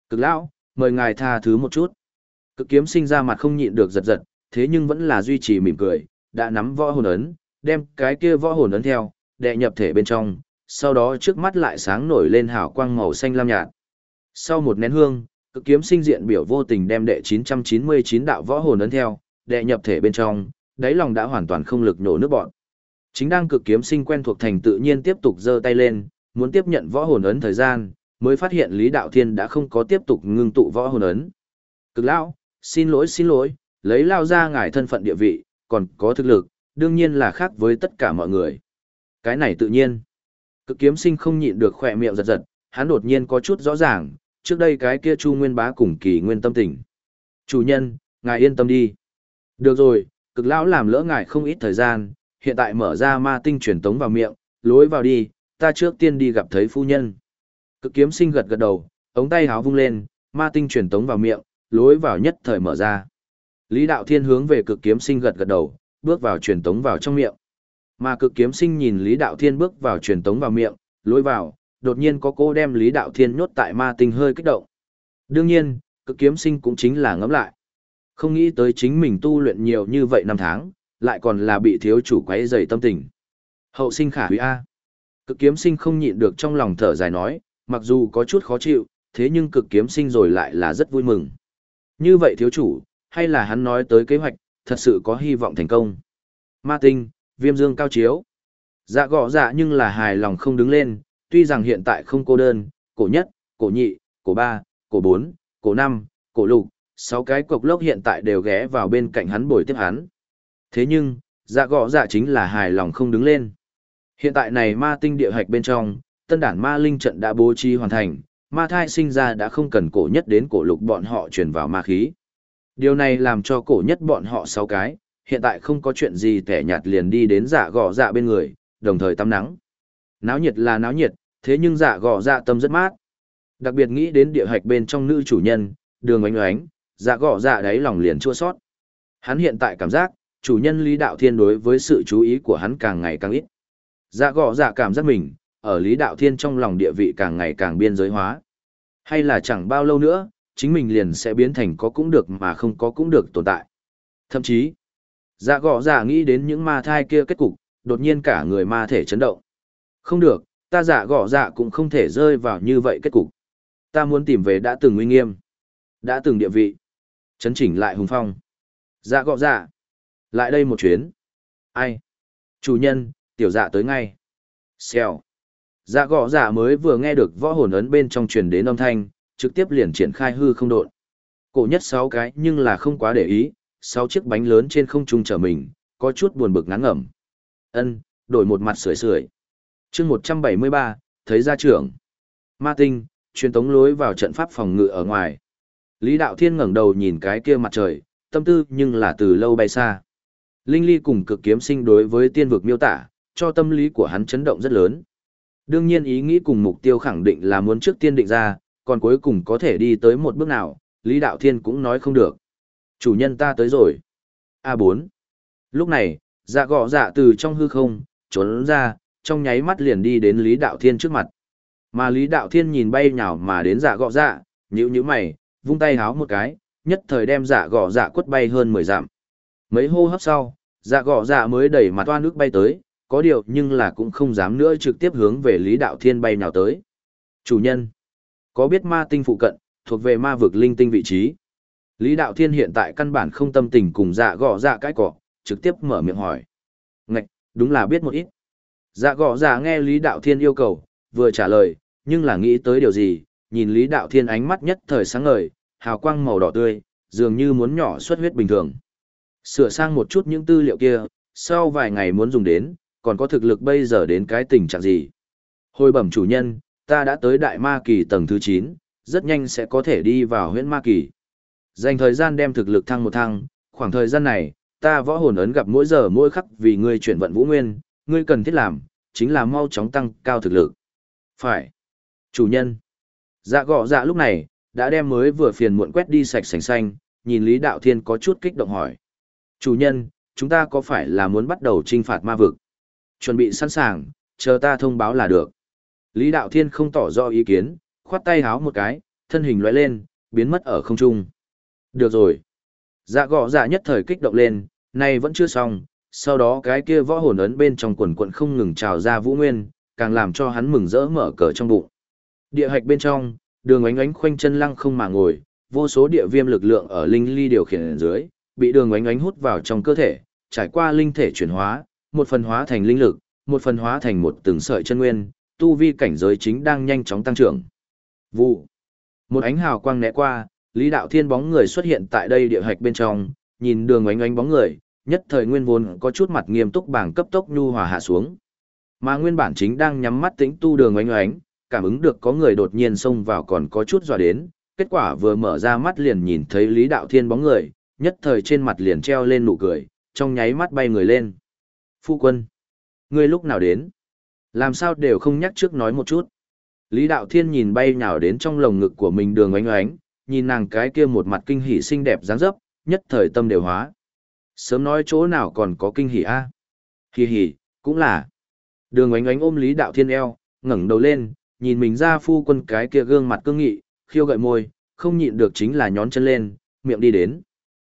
Cực lão, mời ngài tha thứ một chút. Cực kiếm sinh ra mặt không nhịn được giật giật, thế nhưng vẫn là duy trì mỉm cười, đã nắm võ hồn ấn, đem cái kia võ hồn ấn theo, đệ nhập thể bên trong, sau đó trước mắt lại sáng nổi lên hào quang màu xanh lam nhạt. Sau một nén hương, cực kiếm sinh diện biểu vô tình đem đệ 999 đạo võ hồn ấn theo, đệ nhập thể bên trong, đáy lòng đã hoàn toàn không lực nổ nước bọn. Chính đang cực kiếm sinh quen thuộc thành tự nhiên tiếp tục giơ tay lên, muốn tiếp nhận võ hồn ấn thời gian, mới phát hiện Lý Đạo Thiên đã không có tiếp tục ngưng tụ võ hồn ấn. Cực lão, xin lỗi xin lỗi, lấy lao ra ngài thân phận địa vị, còn có thực lực, đương nhiên là khác với tất cả mọi người. Cái này tự nhiên. Cực kiếm sinh không nhịn được khỏe miệng giật giật, hắn đột nhiên có chút rõ ràng, trước đây cái kia Chu Nguyên Bá cùng kỳ nguyên tâm tình. Chủ nhân, ngài yên tâm đi. Được rồi, cực lão làm lỡ ngài không ít thời gian, hiện tại mở ra ma tinh truyền tống vào miệng, lối vào đi, ta trước tiên đi gặp thấy phu nhân. Cực kiếm sinh gật gật đầu, ống tay háo vung lên, ma tinh truyền tống vào miệng, lối vào nhất thời mở ra. Lý đạo thiên hướng về cực kiếm sinh gật gật đầu, bước vào truyền tống vào trong miệng. Mà cực kiếm sinh nhìn Lý đạo thiên bước vào truyền tống vào miệng, lối vào, đột nhiên có cô đem Lý đạo thiên nhốt tại ma tinh hơi kích động. Đương nhiên, cực kiếm sinh cũng chính là ngẫm lại. Không nghĩ tới chính mình tu luyện nhiều như vậy năm tháng, lại còn là bị thiếu chủ quấy dày tâm tình. Hậu sinh khả hủy A. Cực kiếm sinh không nhịn được trong lòng thở dài nói, Mặc dù có chút khó chịu, thế nhưng cực kiếm sinh rồi lại là rất vui mừng. Như vậy thiếu chủ, hay là hắn nói tới kế hoạch, thật sự có hy vọng thành công. Ma tinh, viêm dương cao chiếu. Dạ gõ dạ nhưng là hài lòng không đứng lên, tuy rằng hiện tại không cô đơn, cổ nhất, cổ nhị, cổ ba, cổ bốn, cổ năm, cổ lục, sáu cái cục lốc hiện tại đều ghé vào bên cạnh hắn bồi tiếp hắn. Thế nhưng, dạ gõ dạ chính là hài lòng không đứng lên. Hiện tại này ma tinh địa hạch bên trong, tân đản ma linh trận đã bố trí hoàn thành, ma thai sinh ra đã không cần cổ nhất đến cổ lục bọn họ truyền vào ma khí. Điều này làm cho cổ nhất bọn họ sáu cái, hiện tại không có chuyện gì tẻ nhạt liền đi đến giả gò dạ bên người, đồng thời tắm nắng. Náo nhiệt là náo nhiệt, thế nhưng giả gò dạ tâm rất mát. Đặc biệt nghĩ đến địa hạch bên trong nữ chủ nhân, đường oánh oánh, giả dạ gò dạ đáy lòng liền chua sót. Hắn hiện tại cảm giác, chủ nhân Lý Đạo Thiên đối với sự chú ý của hắn càng ngày càng ít. Dạ gò dạ cảm giác mình, ở Lý Đạo Thiên trong lòng địa vị càng ngày càng biên giới hóa. Hay là chẳng bao lâu nữa, chính mình liền sẽ biến thành có cũng được mà không có cũng được tồn tại. Thậm chí, dạ gõ dạ nghĩ đến những ma thai kia kết cục, đột nhiên cả người ma thể chấn động. Không được, ta dạ gõ dạ cũng không thể rơi vào như vậy kết cục. Ta muốn tìm về đã từng uy nghiêm, đã từng địa vị, chấn chỉnh lại hùng phong. Dạ gõ dạ, lại đây một chuyến. Ai? Chủ nhân, tiểu dạ tới ngay. Xèo. Dạ gõ dạ mới vừa nghe được võ hồn ấn bên trong truyền đến âm thanh, trực tiếp liền triển khai hư không độn. Cổ nhất sáu cái nhưng là không quá để ý, sáu chiếc bánh lớn trên không trung trở mình, có chút buồn bực ngán ngẩm. Ân, đổi một mặt sưởi sưởi. Chương một trăm bảy mươi ba, thấy gia trưởng. Ma tinh, truyền tống lối vào trận pháp phòng ngự ở ngoài. Lý Đạo Thiên ngẩng đầu nhìn cái kia mặt trời, tâm tư nhưng là từ lâu bay xa. Linh Ly cùng cực kiếm sinh đối với tiên vực miêu tả, cho tâm lý của hắn chấn động rất lớn. Đương nhiên ý nghĩ cùng mục tiêu khẳng định là muốn trước tiên định ra, còn cuối cùng có thể đi tới một bước nào, Lý Đạo Thiên cũng nói không được. Chủ nhân ta tới rồi. A4. Lúc này, dạ gọ dạ từ trong hư không, trốn ra, trong nháy mắt liền đi đến Lý Đạo Thiên trước mặt. Mà Lý Đạo Thiên nhìn bay nhào mà đến dạ gọ dạ, nhíu nhíu mày, vung tay háo một cái, nhất thời đem dạ gọ dạ quất bay hơn 10 dặm. Mấy hô hấp sau, dạ gọ dạ mới đẩy mặt toa nước bay tới, có điều nhưng là cũng không dám nữa trực tiếp hướng về Lý Đạo Thiên bay nào tới. Chủ nhân, có biết ma tinh phụ cận, thuộc về ma vực linh tinh vị trí. Lý Đạo Thiên hiện tại căn bản không tâm tình cùng dạ gõ dạ cái cỏ, trực tiếp mở miệng hỏi. Ngạch, đúng là biết một ít. Dạ gõ dạ nghe Lý Đạo Thiên yêu cầu, vừa trả lời, nhưng là nghĩ tới điều gì, nhìn Lý Đạo Thiên ánh mắt nhất thời sáng ngời, hào quang màu đỏ tươi, dường như muốn nhỏ xuất huyết bình thường. Sửa sang một chút những tư liệu kia, sau vài ngày muốn dùng đến, còn có thực lực bây giờ đến cái tình trạng gì. Hồi bẩm chủ nhân, ta đã tới đại ma kỳ tầng thứ 9, rất nhanh sẽ có thể đi vào huyện ma kỳ. Dành thời gian đem thực lực thăng một thăng, khoảng thời gian này, ta võ hồn ấn gặp mỗi giờ mỗi khắc vì ngươi chuyển vận vũ nguyên, ngươi cần thiết làm, chính là mau chóng tăng cao thực lực. Phải. Chủ nhân. Dạ gọ dạ lúc này, đã đem mới vừa phiền muộn quét đi sạch sành xanh, nhìn Lý Đạo Thiên có chút kích động hỏi. Chủ nhân, chúng ta có phải là muốn bắt đầu trinh phạt ma vực? Chuẩn bị sẵn sàng, chờ ta thông báo là được. Lý Đạo Thiên không tỏ rõ ý kiến, khoát tay háo một cái, thân hình lóe lên, biến mất ở không trung. Được rồi. Dạ gõ dạ nhất thời kích động lên, này vẫn chưa xong, sau đó cái kia võ hồn ấn bên trong quần quận không ngừng trào ra vũ nguyên, càng làm cho hắn mừng rỡ mở cờ trong bụng. Địa hạch bên trong, đường ánh ánh khoanh chân lăng không mà ngồi, vô số địa viêm lực lượng ở linh ly điều khiển ở dưới, bị đường ánh ánh hút vào trong cơ thể, trải qua linh thể chuyển hóa, một phần hóa thành linh lực, một phần hóa thành một từng sợi chân nguyên, tu vi cảnh giới chính đang nhanh chóng tăng trưởng. Vụ. Một ánh hào quang né qua, Lý Đạo Thiên bóng người xuất hiện tại đây địa hạch bên trong, nhìn đường ánh ánh bóng người, nhất thời nguyên vốn có chút mặt nghiêm túc bảng cấp tốc nhu hòa hạ xuống. Mà nguyên bản chính đang nhắm mắt tĩnh tu đường ánh ánh, cảm ứng được có người đột nhiên xông vào còn có chút dọa đến, kết quả vừa mở ra mắt liền nhìn thấy Lý Đạo Thiên bóng người, nhất thời trên mặt liền treo lên nụ cười, trong nháy mắt bay người lên. Phu quân, ngươi lúc nào đến? Làm sao đều không nhắc trước nói một chút. Lý Đạo Thiên nhìn bay nhào đến trong lồng ngực của mình đường oánh oánh, nhìn nàng cái kia một mặt kinh hỉ xinh đẹp dáng dấp, nhất thời tâm đều hóa. Sớm nói chỗ nào còn có kinh hỉ a? À? Hỉ cũng là. Đường oánh oánh ôm Lý Đạo Thiên eo, ngẩng đầu lên, nhìn mình ra phu quân cái kia gương mặt cương nghị, khiêu gợi môi, không nhịn được chính là nhón chân lên, miệng đi đến.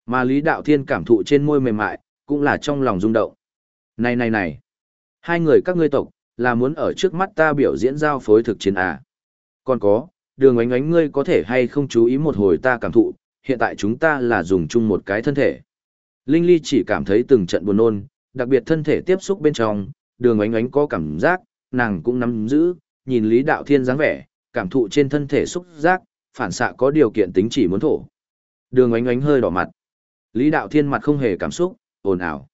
Mà Lý Đạo Thiên cảm thụ trên môi mềm mại, cũng là trong lòng rung động. Này này này, hai người các ngươi tộc, là muốn ở trước mắt ta biểu diễn giao phối thực chiến à. Còn có, đường ánh ánh ngươi có thể hay không chú ý một hồi ta cảm thụ, hiện tại chúng ta là dùng chung một cái thân thể. Linh Ly chỉ cảm thấy từng trận buồn nôn, đặc biệt thân thể tiếp xúc bên trong, đường ánh ánh có cảm giác, nàng cũng nắm giữ, nhìn Lý Đạo Thiên dáng vẻ, cảm thụ trên thân thể xúc giác, phản xạ có điều kiện tính chỉ muốn thổ. Đường ánh ánh hơi đỏ mặt. Lý Đạo Thiên mặt không hề cảm xúc, ồn ào.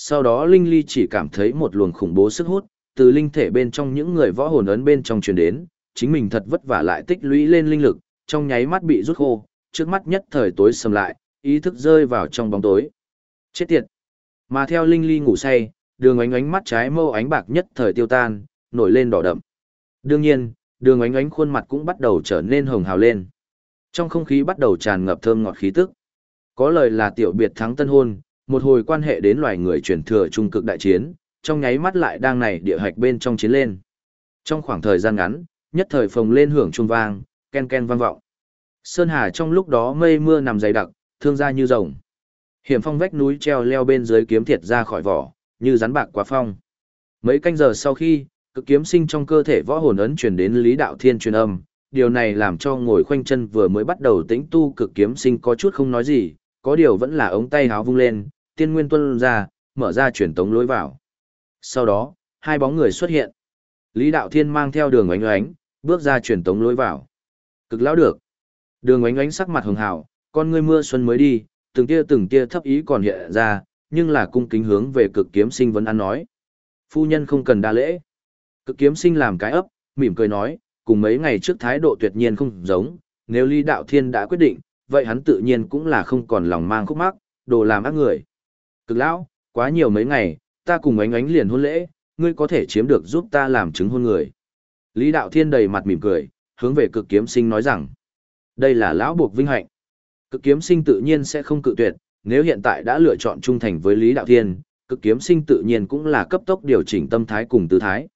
Sau đó Linh Ly chỉ cảm thấy một luồng khủng bố sức hút, từ linh thể bên trong những người võ hồn ấn bên trong truyền đến, chính mình thật vất vả lại tích lũy lên linh lực, trong nháy mắt bị rút khô, trước mắt nhất thời tối sầm lại, ý thức rơi vào trong bóng tối. Chết tiệt! Mà theo Linh Ly ngủ say, đường ánh ánh mắt trái mâu ánh bạc nhất thời tiêu tan, nổi lên đỏ đậm. Đương nhiên, đường ánh ánh khuôn mặt cũng bắt đầu trở nên hồng hào lên. Trong không khí bắt đầu tràn ngập thơm ngọt khí tức. Có lời là tiểu biệt thắng tân hôn, một hồi quan hệ đến loài người truyền thừa trung cực đại chiến, trong nháy mắt lại đang này địa hạch bên trong chiến lên. Trong khoảng thời gian ngắn, nhất thời phồng lên hưởng trung vang, ken ken vang vọng. Sơn Hà trong lúc đó mây mưa nằm dày đặc, thương ra như rồng. Hiểm phong vách núi treo leo bên dưới kiếm thiệt ra khỏi vỏ, như rắn bạc quá phong. Mấy canh giờ sau khi, cực kiếm sinh trong cơ thể võ hồn ấn truyền đến Lý Đạo Thiên truyền âm, điều này làm cho ngồi khoanh chân vừa mới bắt đầu tĩnh tu cực kiếm sinh có chút không nói gì, có điều vẫn là ống tay háo vung lên, tiên nguyên tuân ra, mở ra truyền tống lối vào. Sau đó, hai bóng người xuất hiện. Lý Đạo Thiên mang theo đường oánh oánh, bước ra truyền tống lối vào. Cực lão được. Đường oánh oánh sắc mặt hường hào, con ngươi mưa xuân mới đi, từng tia từng tia thấp ý còn hiện ra, nhưng là cung kính hướng về cực kiếm sinh vẫn ăn nói. Phu nhân không cần đa lễ. Cực kiếm sinh làm cái ấp, mỉm cười nói, cùng mấy ngày trước thái độ tuyệt nhiên không giống, nếu Lý Đạo Thiên đã quyết định, vậy hắn tự nhiên cũng là không còn lòng mang khúc mắc, đồ làm ác người. Cực lão, quá nhiều mấy ngày, ta cùng ánh ánh liền hôn lễ, ngươi có thể chiếm được giúp ta làm chứng hôn người. Lý Đạo Thiên đầy mặt mỉm cười, hướng về cực kiếm sinh nói rằng, đây là lão buộc vinh hạnh. Cực kiếm sinh tự nhiên sẽ không cự tuyệt, nếu hiện tại đã lựa chọn trung thành với Lý Đạo Thiên, cực kiếm sinh tự nhiên cũng là cấp tốc điều chỉnh tâm thái cùng tư thái.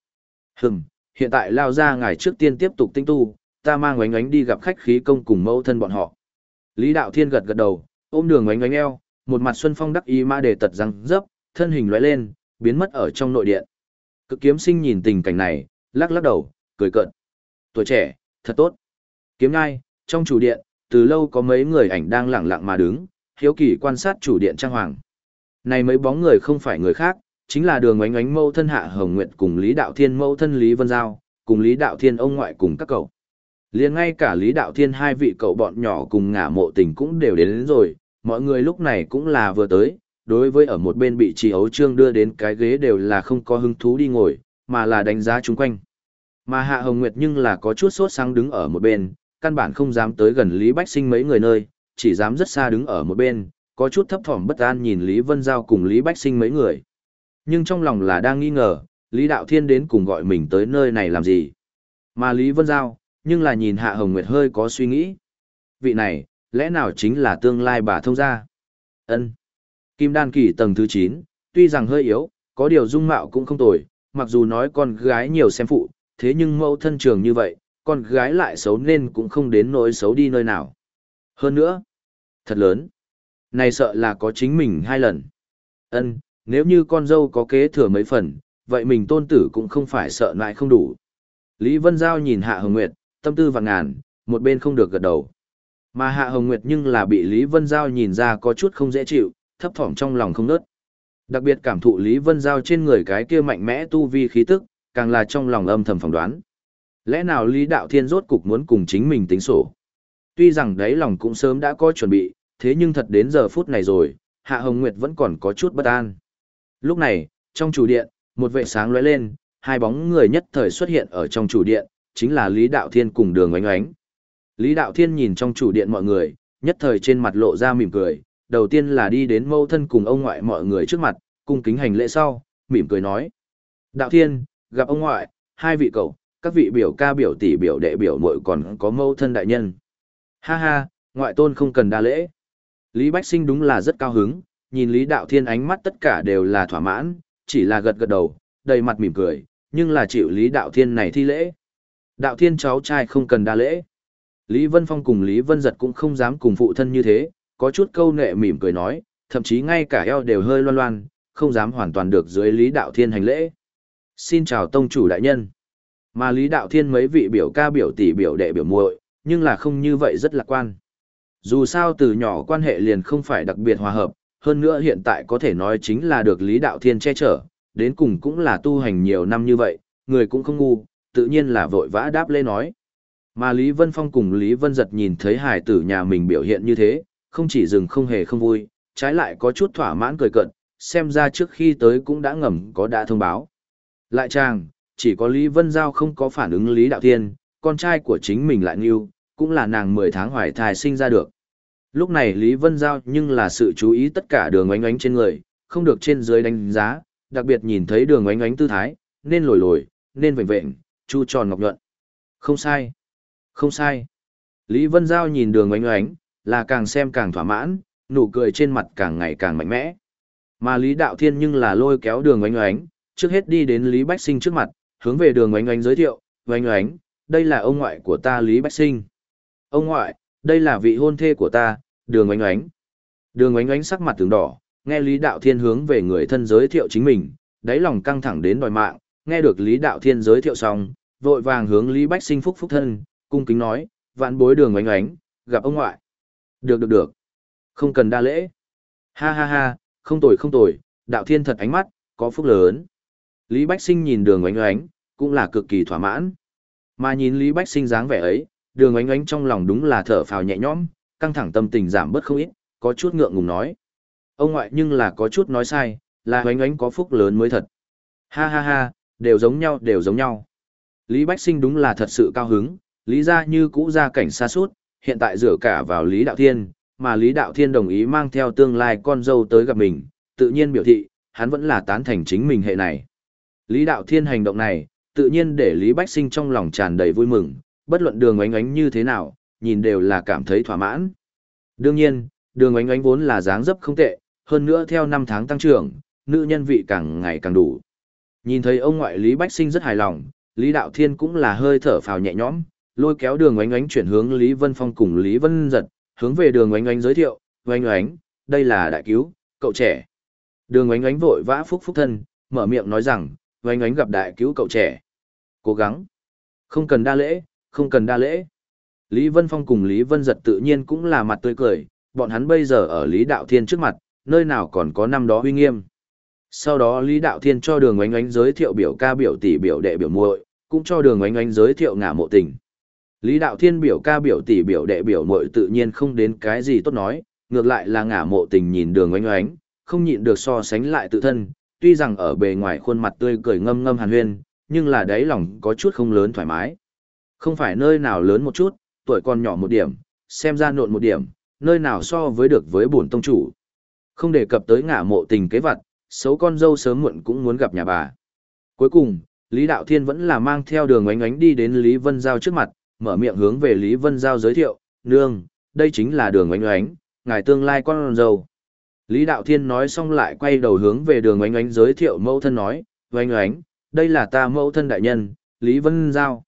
Hừm, hiện tại lao ra ngài trước tiên tiếp tục tinh tu, ta mang oánh oánh đi gặp khách khí công cùng mẫu thân bọn họ. Lý Đạo Thiên gật gật đầu, ôm đường oánh oánh eo, một mặt xuân phong đắc ý ma để tật răng dấp, thân hình lóe lên, biến mất ở trong nội điện. Cực kiếm sinh nhìn tình cảnh này, lắc lắc đầu, cười cợt. Tuổi trẻ, thật tốt. Kiếm ngai, trong chủ điện, từ lâu có mấy người ảnh đang lẳng lặng mà đứng, hiếu kỳ quan sát chủ điện trang hoàng. Này mấy bóng người không phải người khác, chính là đường ánh ánh mâu thân hạ hồng nguyệt cùng Lý Đạo Thiên mâu thân Lý Vân Giao, cùng Lý Đạo Thiên ông ngoại cùng các cậu. liền ngay cả Lý Đạo Thiên hai vị cậu bọn nhỏ cùng ngả mộ tình cũng đều đến, đến rồi, mọi người lúc này cũng là vừa tới, đối với ở một bên bị trì ấu trương đưa đến cái ghế đều là không có hứng thú đi ngồi, mà là đánh giá chung quanh. Mà Hạ Hồng Nguyệt nhưng là có chút sốt sáng đứng ở một bên, căn bản không dám tới gần Lý Bách Sinh mấy người nơi, chỉ dám rất xa đứng ở một bên, có chút thấp thỏm bất an nhìn Lý Vân Giao cùng Lý Bách Sinh mấy người. Nhưng trong lòng là đang nghi ngờ, Lý Đạo Thiên đến cùng gọi mình tới nơi này làm gì. Mà Lý Vân Giao, nhưng là nhìn Hạ Hồng Nguyệt hơi có suy nghĩ. Vị này, lẽ nào chính là tương lai bà thông gia? Ân. Kim đan kỳ tầng thứ 9, tuy rằng hơi yếu, có điều dung mạo cũng không tồi, mặc dù nói con gái nhiều xem phụ, thế nhưng mẫu thân trường như vậy, con gái lại xấu nên cũng không đến nỗi xấu đi nơi nào. Hơn nữa, thật lớn. Này sợ là có chính mình hai lần. Ân, nếu như con dâu có kế thừa mấy phần, vậy mình tôn tử cũng không phải sợ lại không đủ. Lý Vân Giao nhìn Hạ Hồng Nguyệt, tâm tư vàng ngàn, một bên không được gật đầu. Mà Hạ Hồng Nguyệt nhưng là bị Lý Vân Giao nhìn ra có chút không dễ chịu, thấp thỏm trong lòng không nớt. Đặc biệt cảm thụ Lý Vân Giao trên người cái kia mạnh mẽ tu vi khí tức, càng là trong lòng âm thầm phỏng đoán. Lẽ nào Lý Đạo Thiên rốt cục muốn cùng chính mình tính sổ? Tuy rằng đấy lòng cũng sớm đã có chuẩn bị, thế nhưng thật đến giờ phút này rồi, Hạ Hồng Nguyệt vẫn còn có chút bất an. Lúc này, trong chủ điện, một vệ sáng lóe lên, hai bóng người nhất thời xuất hiện ở trong chủ điện, chính là Lý Đạo Thiên cùng Đường Oánh Oánh. Lý Đạo Thiên nhìn trong chủ điện mọi người, nhất thời trên mặt lộ ra mỉm cười, đầu tiên là đi đến mâu thân cùng ông ngoại mọi người trước mặt, cung kính hành lễ sau, mỉm cười nói. Đạo Thiên, gặp ông ngoại, hai vị cậu, các vị biểu ca biểu tỷ biểu đệ biểu muội còn có mâu thân đại nhân. Ha ha, ngoại tôn không cần đa lễ. Lý Bách Sinh đúng là rất cao hứng, nhìn Lý Đạo Thiên ánh mắt tất cả đều là thỏa mãn, chỉ là gật gật đầu, đầy mặt mỉm cười, nhưng là chịu Lý Đạo Thiên này thi lễ. Đạo Thiên cháu trai không cần đa lễ. Lý Vân Phong cùng Lý Vân Giật cũng không dám cùng phụ thân như thế, có chút câu nệ mỉm cười nói, thậm chí ngay cả eo đều hơi loan loan, không dám hoàn toàn được dưới Lý Đạo Thiên hành lễ. Xin chào tông chủ đại nhân. Mà Lý Đạo Thiên mấy vị biểu ca biểu tỷ biểu đệ biểu muội, nhưng là không như vậy rất lạc quan. Dù sao từ nhỏ quan hệ liền không phải đặc biệt hòa hợp, hơn nữa hiện tại có thể nói chính là được Lý Đạo Thiên che chở, đến cùng cũng là tu hành nhiều năm như vậy, người cũng không ngu, tự nhiên là vội vã đáp lê nói. Mà Lý Vân Phong cùng Lý Vân Giật nhìn thấy hải tử nhà mình biểu hiện như thế, không chỉ dừng không hề không vui, trái lại có chút thỏa mãn cười cận, xem ra trước khi tới cũng đã ngầm có đã thông báo. Lại chàng, chỉ có Lý Vân Giao không có phản ứng Lý Đạo Thiên, con trai của chính mình lại nghiêu, cũng là nàng 10 tháng hoài thai sinh ra được. Lúc này Lý Vân Giao nhưng là sự chú ý tất cả đường ánh ánh trên người, không được trên dưới đánh giá, đặc biệt nhìn thấy đường ánh ánh tư thái, nên lồi lồi, nên vệnh vệnh, chu tròn ngọc nhuận. Không sai. Không sai. Lý Vân Giao nhìn đường oánh oánh, là càng xem càng thỏa mãn, nụ cười trên mặt càng ngày càng mạnh mẽ. Mà Lý Đạo Thiên nhưng là lôi kéo đường oánh oánh, trước hết đi đến Lý Bách Sinh trước mặt, hướng về đường oánh oánh giới thiệu, oánh oánh, đây là ông ngoại của ta Lý Bách Sinh. Ông ngoại, đây là vị hôn thê của ta, đường oánh oánh. Đường oánh oánh sắc mặt tướng đỏ, nghe Lý Đạo Thiên hướng về người thân giới thiệu chính mình, đáy lòng căng thẳng đến đòi mạng, nghe được Lý Đạo Thiên giới thiệu xong, vội vàng hướng Lý Bách Sinh phúc phúc thân, cung kính nói, vạn bối đường oánh oánh, gặp ông ngoại. Được được được. Không cần đa lễ. Ha ha ha, không tồi không tồi, đạo thiên thật ánh mắt, có phúc lớn. Lý Bách Sinh nhìn đường oánh oánh, cũng là cực kỳ thỏa mãn. Mà nhìn Lý Bách Sinh dáng vẻ ấy, đường oánh oánh trong lòng đúng là thở phào nhẹ nhõm, căng thẳng tâm tình giảm bớt không ít, có chút ngượng ngùng nói. Ông ngoại nhưng là có chút nói sai, là oánh oánh có phúc lớn mới thật. Ha ha ha, đều giống nhau đều giống nhau. Lý Bách Sinh đúng là thật sự cao hứng, Lý ra như cũ ra cảnh xa suốt, hiện tại dựa cả vào Lý Đạo Thiên, mà Lý Đạo Thiên đồng ý mang theo tương lai con dâu tới gặp mình, tự nhiên biểu thị, hắn vẫn là tán thành chính mình hệ này. Lý Đạo Thiên hành động này, tự nhiên để Lý Bách Sinh trong lòng tràn đầy vui mừng, bất luận đường ánh ánh như thế nào, nhìn đều là cảm thấy thỏa mãn. Đương nhiên, đường ánh ánh vốn là dáng dấp không tệ, hơn nữa theo năm tháng tăng trưởng, nữ nhân vị càng ngày càng đủ. Nhìn thấy ông ngoại Lý Bách Sinh rất hài lòng, Lý Đạo Thiên cũng là hơi thở phào nhẹ nhõm, lôi kéo đường oánh oánh chuyển hướng Lý Vân Phong cùng Lý Vân Giật, hướng về đường oánh oánh giới thiệu, oánh oánh, đây là đại cứu, cậu trẻ. Đường oánh oánh vội vã phúc phúc thân, mở miệng nói rằng, oánh oánh gặp đại cứu cậu trẻ. Cố gắng. Không cần đa lễ, không cần đa lễ. Lý Vân Phong cùng Lý Vân Giật tự nhiên cũng là mặt tươi cười, bọn hắn bây giờ ở Lý Đạo Thiên trước mặt, nơi nào còn có năm đó uy nghiêm. Sau đó Lý Đạo Thiên cho đường oánh oánh giới thiệu biểu ca biểu tỷ biểu đệ biểu muội, cũng cho đường oánh oánh giới thiệu ngả mộ tình. Lý Đạo Thiên biểu ca biểu tỷ biểu đệ biểu muội tự nhiên không đến cái gì tốt nói, ngược lại là ngả mộ tình nhìn đường oánh oánh, không nhịn được so sánh lại tự thân, tuy rằng ở bề ngoài khuôn mặt tươi cười ngâm ngâm hàn huyên, nhưng là đáy lòng có chút không lớn thoải mái. Không phải nơi nào lớn một chút, tuổi còn nhỏ một điểm, xem ra nộn một điểm, nơi nào so với được với bổn tông chủ. Không đề cập tới ngả mộ tình kế vật, xấu con dâu sớm muộn cũng muốn gặp nhà bà. Cuối cùng, Lý Đạo Thiên vẫn là mang theo đường oánh oánh đi đến Lý Vân Giao trước mặt, mở miệng hướng về Lý Vân Giao giới thiệu, nương, đây chính là đường oánh oánh, ngài tương lai con dâu. Lý Đạo Thiên nói xong lại quay đầu hướng về đường oánh oánh giới thiệu mẫu thân nói, oánh oánh, đây là ta mẫu thân đại nhân, Lý Vân Giao.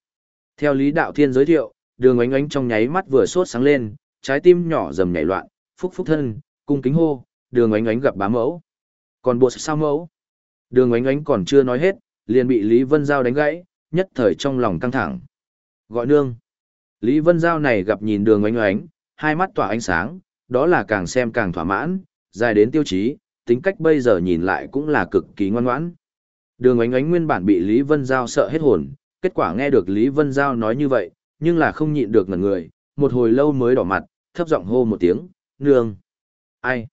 Theo Lý Đạo Thiên giới thiệu, đường oánh oánh trong nháy mắt vừa sốt sáng lên, trái tim nhỏ dầm nhảy loạn, phúc phúc thân, cung kính hô, đường oánh oánh gặp bá mẫu. Còn bộ sao mẫu? Đường oánh oánh còn chưa nói hết, liền bị Lý Vân Giao đánh gãy, nhất thời trong lòng căng thẳng. Gọi nương. Lý Vân Giao này gặp nhìn đường oánh oánh, hai mắt tỏa ánh sáng, đó là càng xem càng thỏa mãn, dài đến tiêu chí, tính cách bây giờ nhìn lại cũng là cực kỳ ngoan ngoãn. Đường oánh oánh nguyên bản bị Lý Vân Giao sợ hết hồn, kết quả nghe được Lý Vân Giao nói như vậy, nhưng là không nhịn được ngần người, một hồi lâu mới đỏ mặt, thấp giọng hô một tiếng, nương. Ai?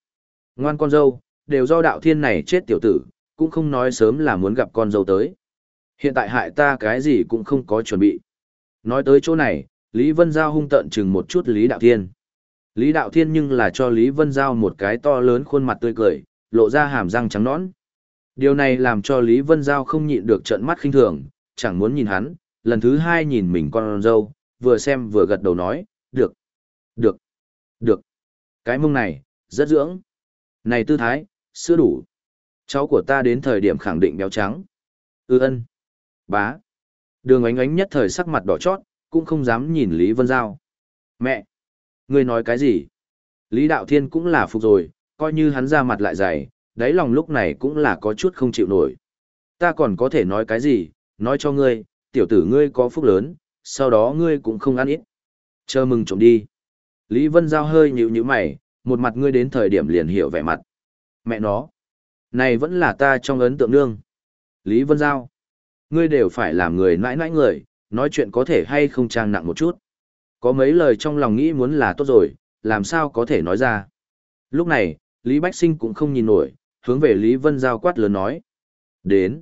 Ngoan con dâu, đều do đạo thiên này chết tiểu tử, cũng không nói sớm là muốn gặp con dâu tới. Hiện tại hại ta cái gì cũng không có chuẩn bị. Nói tới chỗ này, Lý Vân Giao hung tận chừng một chút Lý Đạo Thiên. Lý Đạo Thiên nhưng là cho Lý Vân Giao một cái to lớn khuôn mặt tươi cười, lộ ra hàm răng trắng nõn. Điều này làm cho Lý Vân Giao không nhịn được trợn mắt khinh thường, chẳng muốn nhìn hắn, lần thứ hai nhìn mình con dâu, vừa xem vừa gật đầu nói, được, được, được. Cái mông này, rất dưỡng. Này tư thái, sữa đủ. Cháu của ta đến thời điểm khẳng định béo trắng. Ư ân. Bá. Đường ánh ánh nhất thời sắc mặt đỏ chót, cũng không dám nhìn Lý Vân Giao. Mẹ! Ngươi nói cái gì? Lý Đạo Thiên cũng là phục rồi, coi như hắn ra mặt lại dày, đáy lòng lúc này cũng là có chút không chịu nổi. Ta còn có thể nói cái gì, nói cho ngươi, tiểu tử ngươi có phúc lớn, sau đó ngươi cũng không ăn ít. Chờ mừng trộm đi. Lý Vân Giao hơi nhíu nhíu mày, một mặt ngươi đến thời điểm liền hiểu vẻ mặt. Mẹ nó. Này vẫn là ta trong ấn tượng nương. Lý Vân Giao. Ngươi đều phải làm người nãi nãi người, nói chuyện có thể hay không trang nặng một chút. Có mấy lời trong lòng nghĩ muốn là tốt rồi, làm sao có thể nói ra. Lúc này, Lý Bách Sinh cũng không nhìn nổi, hướng về Lý Vân Giao quát lớn nói. Đến.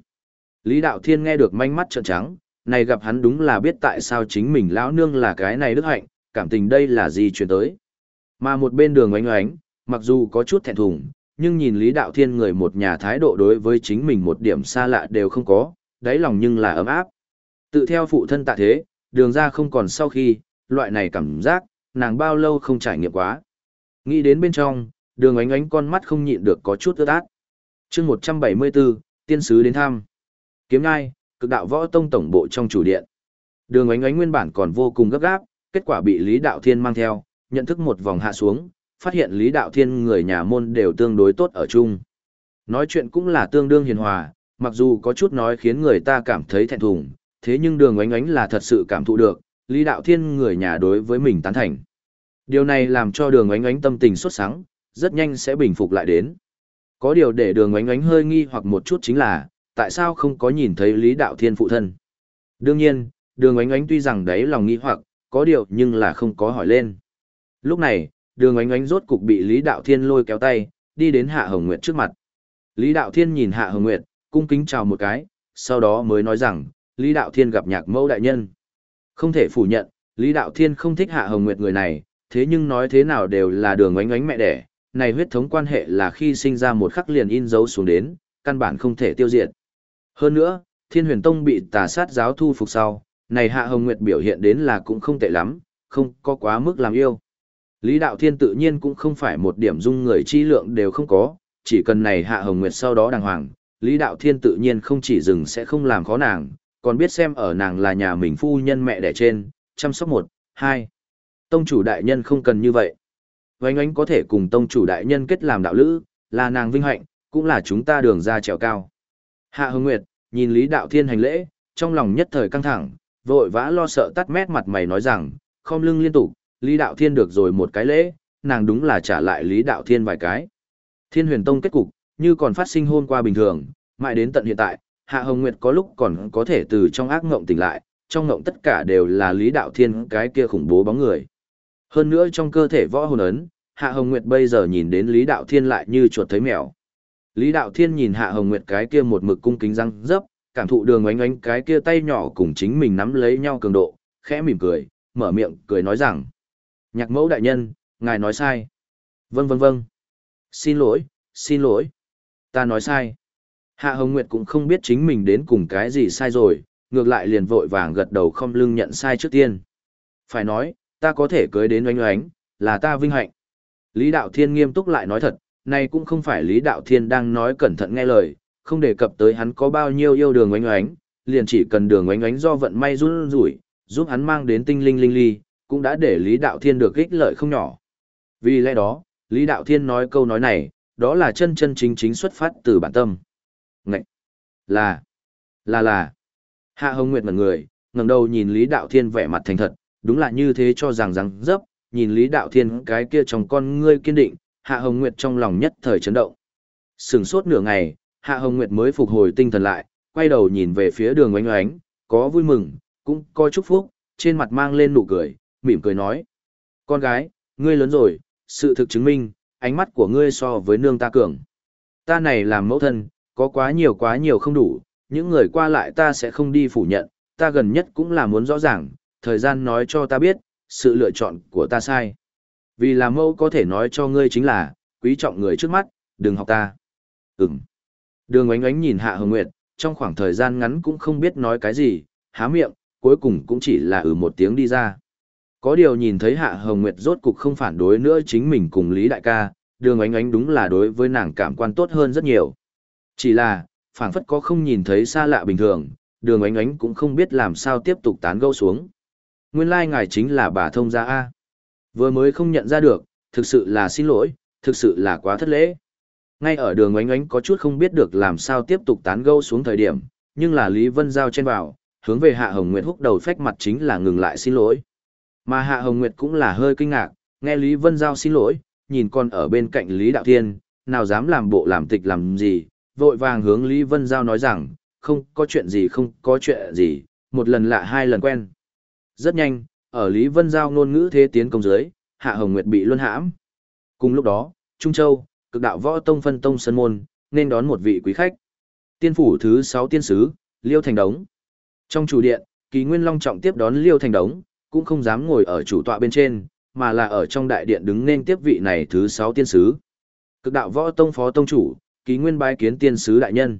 Lý Đạo Thiên nghe được manh mắt trợn trắng, này gặp hắn đúng là biết tại sao chính mình lão nương là cái này đức hạnh, cảm tình đây là gì chuyển tới. Mà một bên đường oánh oánh, mặc dù có chút thẹn thùng, nhưng nhìn Lý Đạo Thiên người một nhà thái độ đối với chính mình một điểm xa lạ đều không có, đáy lòng nhưng là ấm áp. Tự theo phụ thân tạ thế, đường ra không còn sau khi, loại này cảm giác, nàng bao lâu không trải nghiệm quá. Nghĩ đến bên trong, đường ánh ánh con mắt không nhịn được có chút ướt át. chương 174, tiên sứ đến thăm. Kiếm ngai, cực đạo võ tông tổng bộ trong chủ điện. Đường ánh ánh nguyên bản còn vô cùng gấp gáp, kết quả bị Lý Đạo Thiên mang theo, nhận thức một vòng hạ xuống, phát hiện Lý Đạo Thiên người nhà môn đều tương đối tốt ở chung. Nói chuyện cũng là tương đương hiền hòa, mặc dù có chút nói khiến người ta cảm thấy thẹn thùng, thế nhưng đường ánh ánh là thật sự cảm thụ được, Lý Đạo Thiên người nhà đối với mình tán thành. Điều này làm cho đường ánh ánh tâm tình xuất sáng, rất nhanh sẽ bình phục lại đến. Có điều để đường ánh ánh hơi nghi hoặc một chút chính là, tại sao không có nhìn thấy Lý Đạo Thiên phụ thân. Đương nhiên, đường ánh ánh tuy rằng đấy lòng nghi hoặc, có điều nhưng là không có hỏi lên. Lúc này, đường ánh ánh rốt cục bị Lý Đạo Thiên lôi kéo tay, đi đến Hạ Hồng Nguyệt trước mặt. Lý Đạo Thiên nhìn Hạ Hồng Nguyệt, cung kính chào một cái, sau đó mới nói rằng, Lý Đạo Thiên gặp nhạc mẫu đại nhân. Không thể phủ nhận, Lý Đạo Thiên không thích Hạ Hồng Nguyệt người này, thế nhưng nói thế nào đều là đường ánh ánh mẹ đẻ, này huyết thống quan hệ là khi sinh ra một khắc liền in dấu xuống đến, căn bản không thể tiêu diệt. Hơn nữa, Thiên Huyền Tông bị tà sát giáo thu phục sau, này Hạ Hồng Nguyệt biểu hiện đến là cũng không tệ lắm, không có quá mức làm yêu. Lý Đạo Thiên tự nhiên cũng không phải một điểm dung người chi lượng đều không có, chỉ cần này Hạ Hồng Nguyệt sau đó đàng hoàng, Lý Đạo Thiên tự nhiên không chỉ dừng sẽ không làm khó nàng, còn biết xem ở nàng là nhà mình phu nhân mẹ đẻ trên, chăm sóc một, hai. Tông chủ đại nhân không cần như vậy. Vánh ánh có thể cùng tông chủ đại nhân kết làm đạo lữ, là nàng vinh hạnh, cũng là chúng ta đường ra trèo cao. Hạ Hưng Nguyệt, nhìn Lý Đạo Thiên hành lễ, trong lòng nhất thời căng thẳng, vội vã lo sợ tắt mét mặt mày nói rằng, không lưng liên tục, Lý Đạo Thiên được rồi một cái lễ, nàng đúng là trả lại Lý Đạo Thiên vài cái. Thiên huyền tông kết cục, như còn phát sinh hôm qua bình thường, mãi đến tận hiện tại, Hạ Hồng Nguyệt có lúc còn có thể từ trong ác ngộng tỉnh lại, trong ngộng tất cả đều là Lý Đạo Thiên cái kia khủng bố bóng người. Hơn nữa trong cơ thể võ hồn ấn, Hạ Hồng Nguyệt bây giờ nhìn đến Lý Đạo Thiên lại như chuột thấy mèo. Lý Đạo Thiên nhìn Hạ Hồng Nguyệt cái kia một mực cung kính răng dấp, cảm thụ đường oánh oánh cái kia tay nhỏ cùng chính mình nắm lấy nhau cường độ, khẽ mỉm cười, mở miệng cười nói rằng. Nhạc mẫu đại nhân, ngài nói sai. Vâng vâng vâng. Xin lỗi, xin lỗi. Ta nói sai. Hạ Hồng Nguyệt cũng không biết chính mình đến cùng cái gì sai rồi, ngược lại liền vội vàng gật đầu không lưng nhận sai trước tiên. Phải nói, ta có thể cưới đến oanh oánh, là ta vinh hạnh. Lý Đạo Thiên nghiêm túc lại nói thật, này cũng không phải Lý Đạo Thiên đang nói cẩn thận nghe lời, không đề cập tới hắn có bao nhiêu yêu đường oanh oánh, liền chỉ cần đường oanh oánh do vận may run rủi, giúp hắn mang đến tinh linh linh ly, cũng đã để Lý Đạo Thiên được ích lợi không nhỏ. Vì lẽ đó, Lý Đạo Thiên nói câu nói này, đó là chân chân chính chính xuất phát từ bản tâm. Ngậy! Là! Là là! Hạ Hồng Nguyệt mật người, ngẩng đầu nhìn Lý Đạo Thiên vẻ mặt thành thật, đúng là như thế cho rằng rằng dấp, nhìn Lý Đạo Thiên cái kia trong con ngươi kiên định, Hạ Hồng Nguyệt trong lòng nhất thời chấn động. Sừng sốt nửa ngày, Hạ Hồng Nguyệt mới phục hồi tinh thần lại, quay đầu nhìn về phía đường oánh oánh, có vui mừng, cũng có chúc phúc, trên mặt mang lên nụ cười, mỉm cười nói. Con gái, ngươi lớn rồi, sự thực chứng minh, ánh mắt của ngươi so với nương ta cường. Ta này làm mẫu thân, có quá nhiều quá nhiều không đủ, những người qua lại ta sẽ không đi phủ nhận, ta gần nhất cũng là muốn rõ ràng, thời gian nói cho ta biết, sự lựa chọn của ta sai. Vì là mẫu có thể nói cho ngươi chính là, quý trọng người trước mắt, đừng học ta. Ừm. Đường ánh ánh nhìn Hạ Hồng Nguyệt, trong khoảng thời gian ngắn cũng không biết nói cái gì, há miệng, cuối cùng cũng chỉ là ừ một tiếng đi ra. Có điều nhìn thấy Hạ Hồng Nguyệt rốt cục không phản đối nữa chính mình cùng Lý Đại ca, đường ánh ánh đúng là đối với nàng cảm quan tốt hơn rất nhiều. Chỉ là, phảng phất có không nhìn thấy xa lạ bình thường, đường ánh ánh cũng không biết làm sao tiếp tục tán gẫu xuống. Nguyên lai like ngài chính là bà thông gia A. Vừa mới không nhận ra được, thực sự là xin lỗi, thực sự là quá thất lễ. Ngay ở đường ánh ánh có chút không biết được làm sao tiếp tục tán gẫu xuống thời điểm, nhưng là Lý Vân Giao chen vào, hướng về Hạ Hồng Nguyệt húc đầu phách mặt chính là ngừng lại xin lỗi. Mà Hạ Hồng Nguyệt cũng là hơi kinh ngạc, nghe Lý Vân Giao xin lỗi, nhìn con ở bên cạnh Lý Đạo Thiên, nào dám làm bộ làm tịch làm gì, vội vàng hướng Lý Vân Giao nói rằng, không có chuyện gì không có chuyện gì, một lần lạ hai lần quen. Rất nhanh, ở Lý Vân Giao ngôn ngữ thế tiến công dưới, Hạ Hồng Nguyệt bị luân hãm. Cùng lúc đó, Trung Châu, cực đạo võ tông phân tông sân môn, nên đón một vị quý khách. Tiên phủ thứ 6 tiên sứ, Liêu Thành Đống. Trong chủ điện, Kỳ Nguyên Long trọng tiếp đón Liêu Thành Đống, cũng không dám ngồi ở chủ tọa bên trên, mà là ở trong đại điện đứng nên tiếp vị này thứ 6 tiên sứ. Cực đạo võ tông phó tông chủ, Kỳ Nguyên bái kiến tiên sứ đại nhân.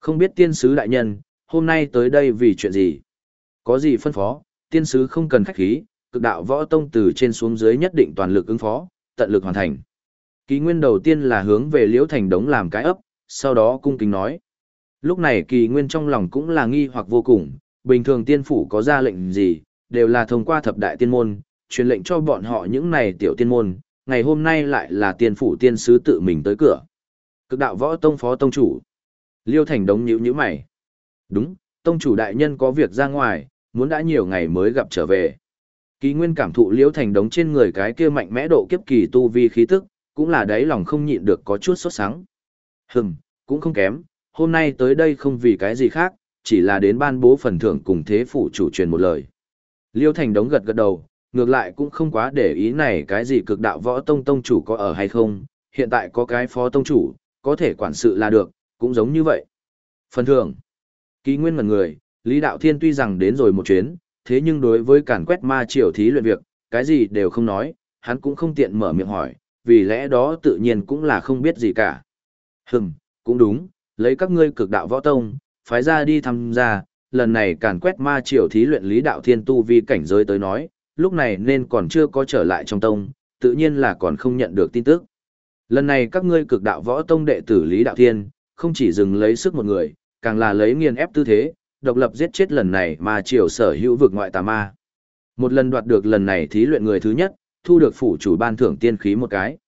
Không biết tiên sứ đại nhân, hôm nay tới đây vì chuyện gì? Có gì phân phó, tiên sứ không cần khách khí, cực đạo võ tông từ trên xuống dưới nhất định toàn lực ứng phó, tận lực hoàn thành. Kỳ nguyên đầu tiên là hướng về Liễu Thành Đống làm cái ấp, sau đó cung kính nói. Lúc này kỳ nguyên trong lòng cũng là nghi hoặc vô cùng, bình thường tiên phủ có ra lệnh gì, đều là thông qua thập đại tiên môn, truyền lệnh cho bọn họ những này tiểu tiên môn, ngày hôm nay lại là tiên phủ tiên sứ tự mình tới cửa. Cực đạo võ tông phó tông chủ. Liêu Thành Đống nhíu nhíu mày. Đúng, tông chủ đại nhân có việc ra ngoài, muốn đã nhiều ngày mới gặp trở về. Kỳ Nguyên cảm thụ Liêu Thành Đống trên người cái kia mạnh mẽ độ kiếp kỳ tu vi khí tức, cũng là đáy lòng không nhịn được có chút sốt sắng. Hừm, cũng không kém, hôm nay tới đây không vì cái gì khác, chỉ là đến ban bố phần thưởng cùng thế phủ chủ truyền một lời. Liêu Thành Đống gật gật đầu, ngược lại cũng không quá để ý này cái gì cực đạo võ tông tông chủ có ở hay không, hiện tại có cái phó tông chủ, có thể quản sự là được, cũng giống như vậy. Phần thưởng. Ký nguyên mật người, Lý Đạo Thiên tuy rằng đến rồi một chuyến, thế nhưng đối với càn quét ma triều thí luyện việc, cái gì đều không nói, hắn cũng không tiện mở miệng hỏi, vì lẽ đó tự nhiên cũng là không biết gì cả. Hừm, cũng đúng, lấy các ngươi cực đạo võ tông, phái ra đi tham gia, lần này càn quét ma triều thí luyện Lý Đạo Thiên tu vi cảnh giới tới nói, lúc này nên còn chưa có trở lại trong tông, tự nhiên là còn không nhận được tin tức. Lần này các ngươi cực đạo võ tông đệ tử Lý Đạo Thiên, không chỉ dừng lấy sức một người, càng là lấy nghiền ép tư thế, độc lập giết chết lần này mà triều sở hữu vực ngoại tà ma. Một lần đoạt được lần này thí luyện người thứ nhất, thu được phủ chủ ban thưởng tiên khí một cái.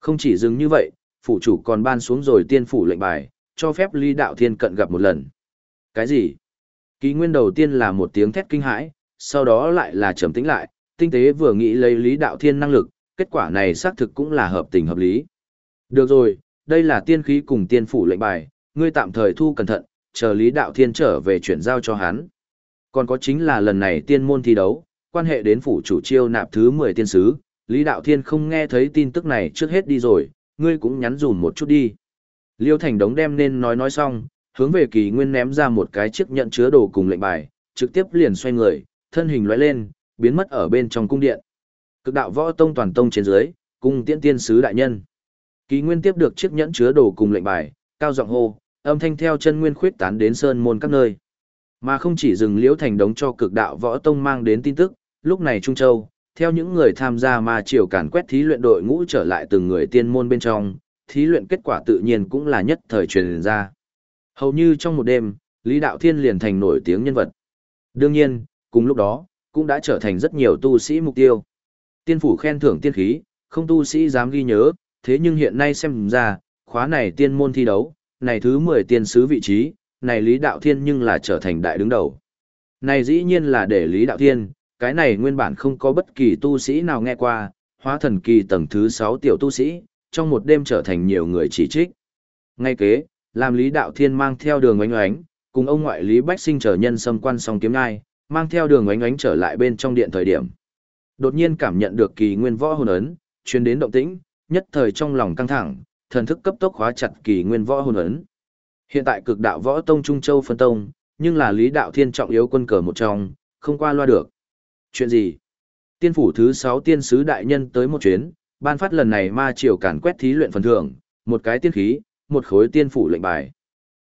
Không chỉ dừng như vậy, phủ chủ còn ban xuống rồi tiên phủ lệnh bài, cho phép Lý Đạo Thiên cận gặp một lần. Cái gì? Ký nguyên đầu tiên là một tiếng thét kinh hãi, sau đó lại là trầm tĩnh lại, tinh tế vừa nghĩ lấy Lý Đạo Thiên năng lực, kết quả này xác thực cũng là hợp tình hợp lý. Được rồi, đây là tiên khí cùng tiên phủ lệnh bài, ngươi tạm thời thu cẩn thận, chờ Lý Đạo Thiên trở về chuyển giao cho hắn. Còn có chính là lần này tiên môn thi đấu, quan hệ đến phủ chủ chiêu nạp thứ 10 tiên sứ, Lý Đạo Thiên không nghe thấy tin tức này trước hết đi rồi, ngươi cũng nhắn dùn một chút đi. Liêu Thành Đống đem nên nói nói xong, hướng về kỳ nguyên ném ra một cái chiếc nhận chứa đồ cùng lệnh bài, trực tiếp liền xoay người, thân hình lóe lên, biến mất ở bên trong cung điện. Cực đạo võ tông toàn tông trên dưới, cung tiễn tiên sứ đại nhân. Ký Nguyên tiếp được chiếc nhẫn chứa đồ cùng lệnh bài, cao giọng hô, âm thanh theo chân nguyên khuyết tán đến sơn môn các nơi. Mà không chỉ dừng liễu thành đống cho cực đạo võ tông mang đến tin tức, lúc này Trung Châu, theo những người tham gia mà triều càn quét thí luyện đội ngũ trở lại từng người tiên môn bên trong, thí luyện kết quả tự nhiên cũng là nhất thời truyền ra. Hầu như trong một đêm, Lý Đạo Thiên liền thành nổi tiếng nhân vật. Đương nhiên, cùng lúc đó, cũng đã trở thành rất nhiều tu sĩ mục tiêu. Tiên phủ khen thưởng tiên khí, không tu sĩ dám ghi nhớ, thế nhưng hiện nay xem ra, khóa này tiên môn thi đấu, này thứ 10 tiên sứ vị trí, này Lý Đạo Thiên nhưng là trở thành đại đứng đầu. Này dĩ nhiên là để Lý Đạo Thiên, cái này nguyên bản không có bất kỳ tu sĩ nào nghe qua, hóa thần kỳ tầng thứ 6 tiểu tu sĩ, trong một đêm trở thành nhiều người chỉ trích. Ngay kế, làm Lý Đạo Thiên mang theo đường oánh oánh, cùng ông ngoại Lý Bách Sinh trở nhân xâm quan song kiếm ngai, mang theo đường oánh oánh trở lại bên trong điện thời điểm. Đột nhiên cảm nhận được kỳ nguyên võ hồn ấn, chuyên đến động tĩnh, nhất thời trong lòng căng thẳng, thần thức cấp tốc khóa chặt kỳ nguyên võ hồn ấn. Hiện tại cực đạo võ tông Trung Châu phân tông, nhưng là lý đạo thiên trọng yếu quân cờ một trong, không qua loa được. Chuyện gì? Tiên phủ thứ 6 tiên sứ đại nhân tới một chuyến, ban phát lần này ma triều càn quét thí luyện phần thưởng, một cái tiên khí, một khối tiên phủ lệnh bài.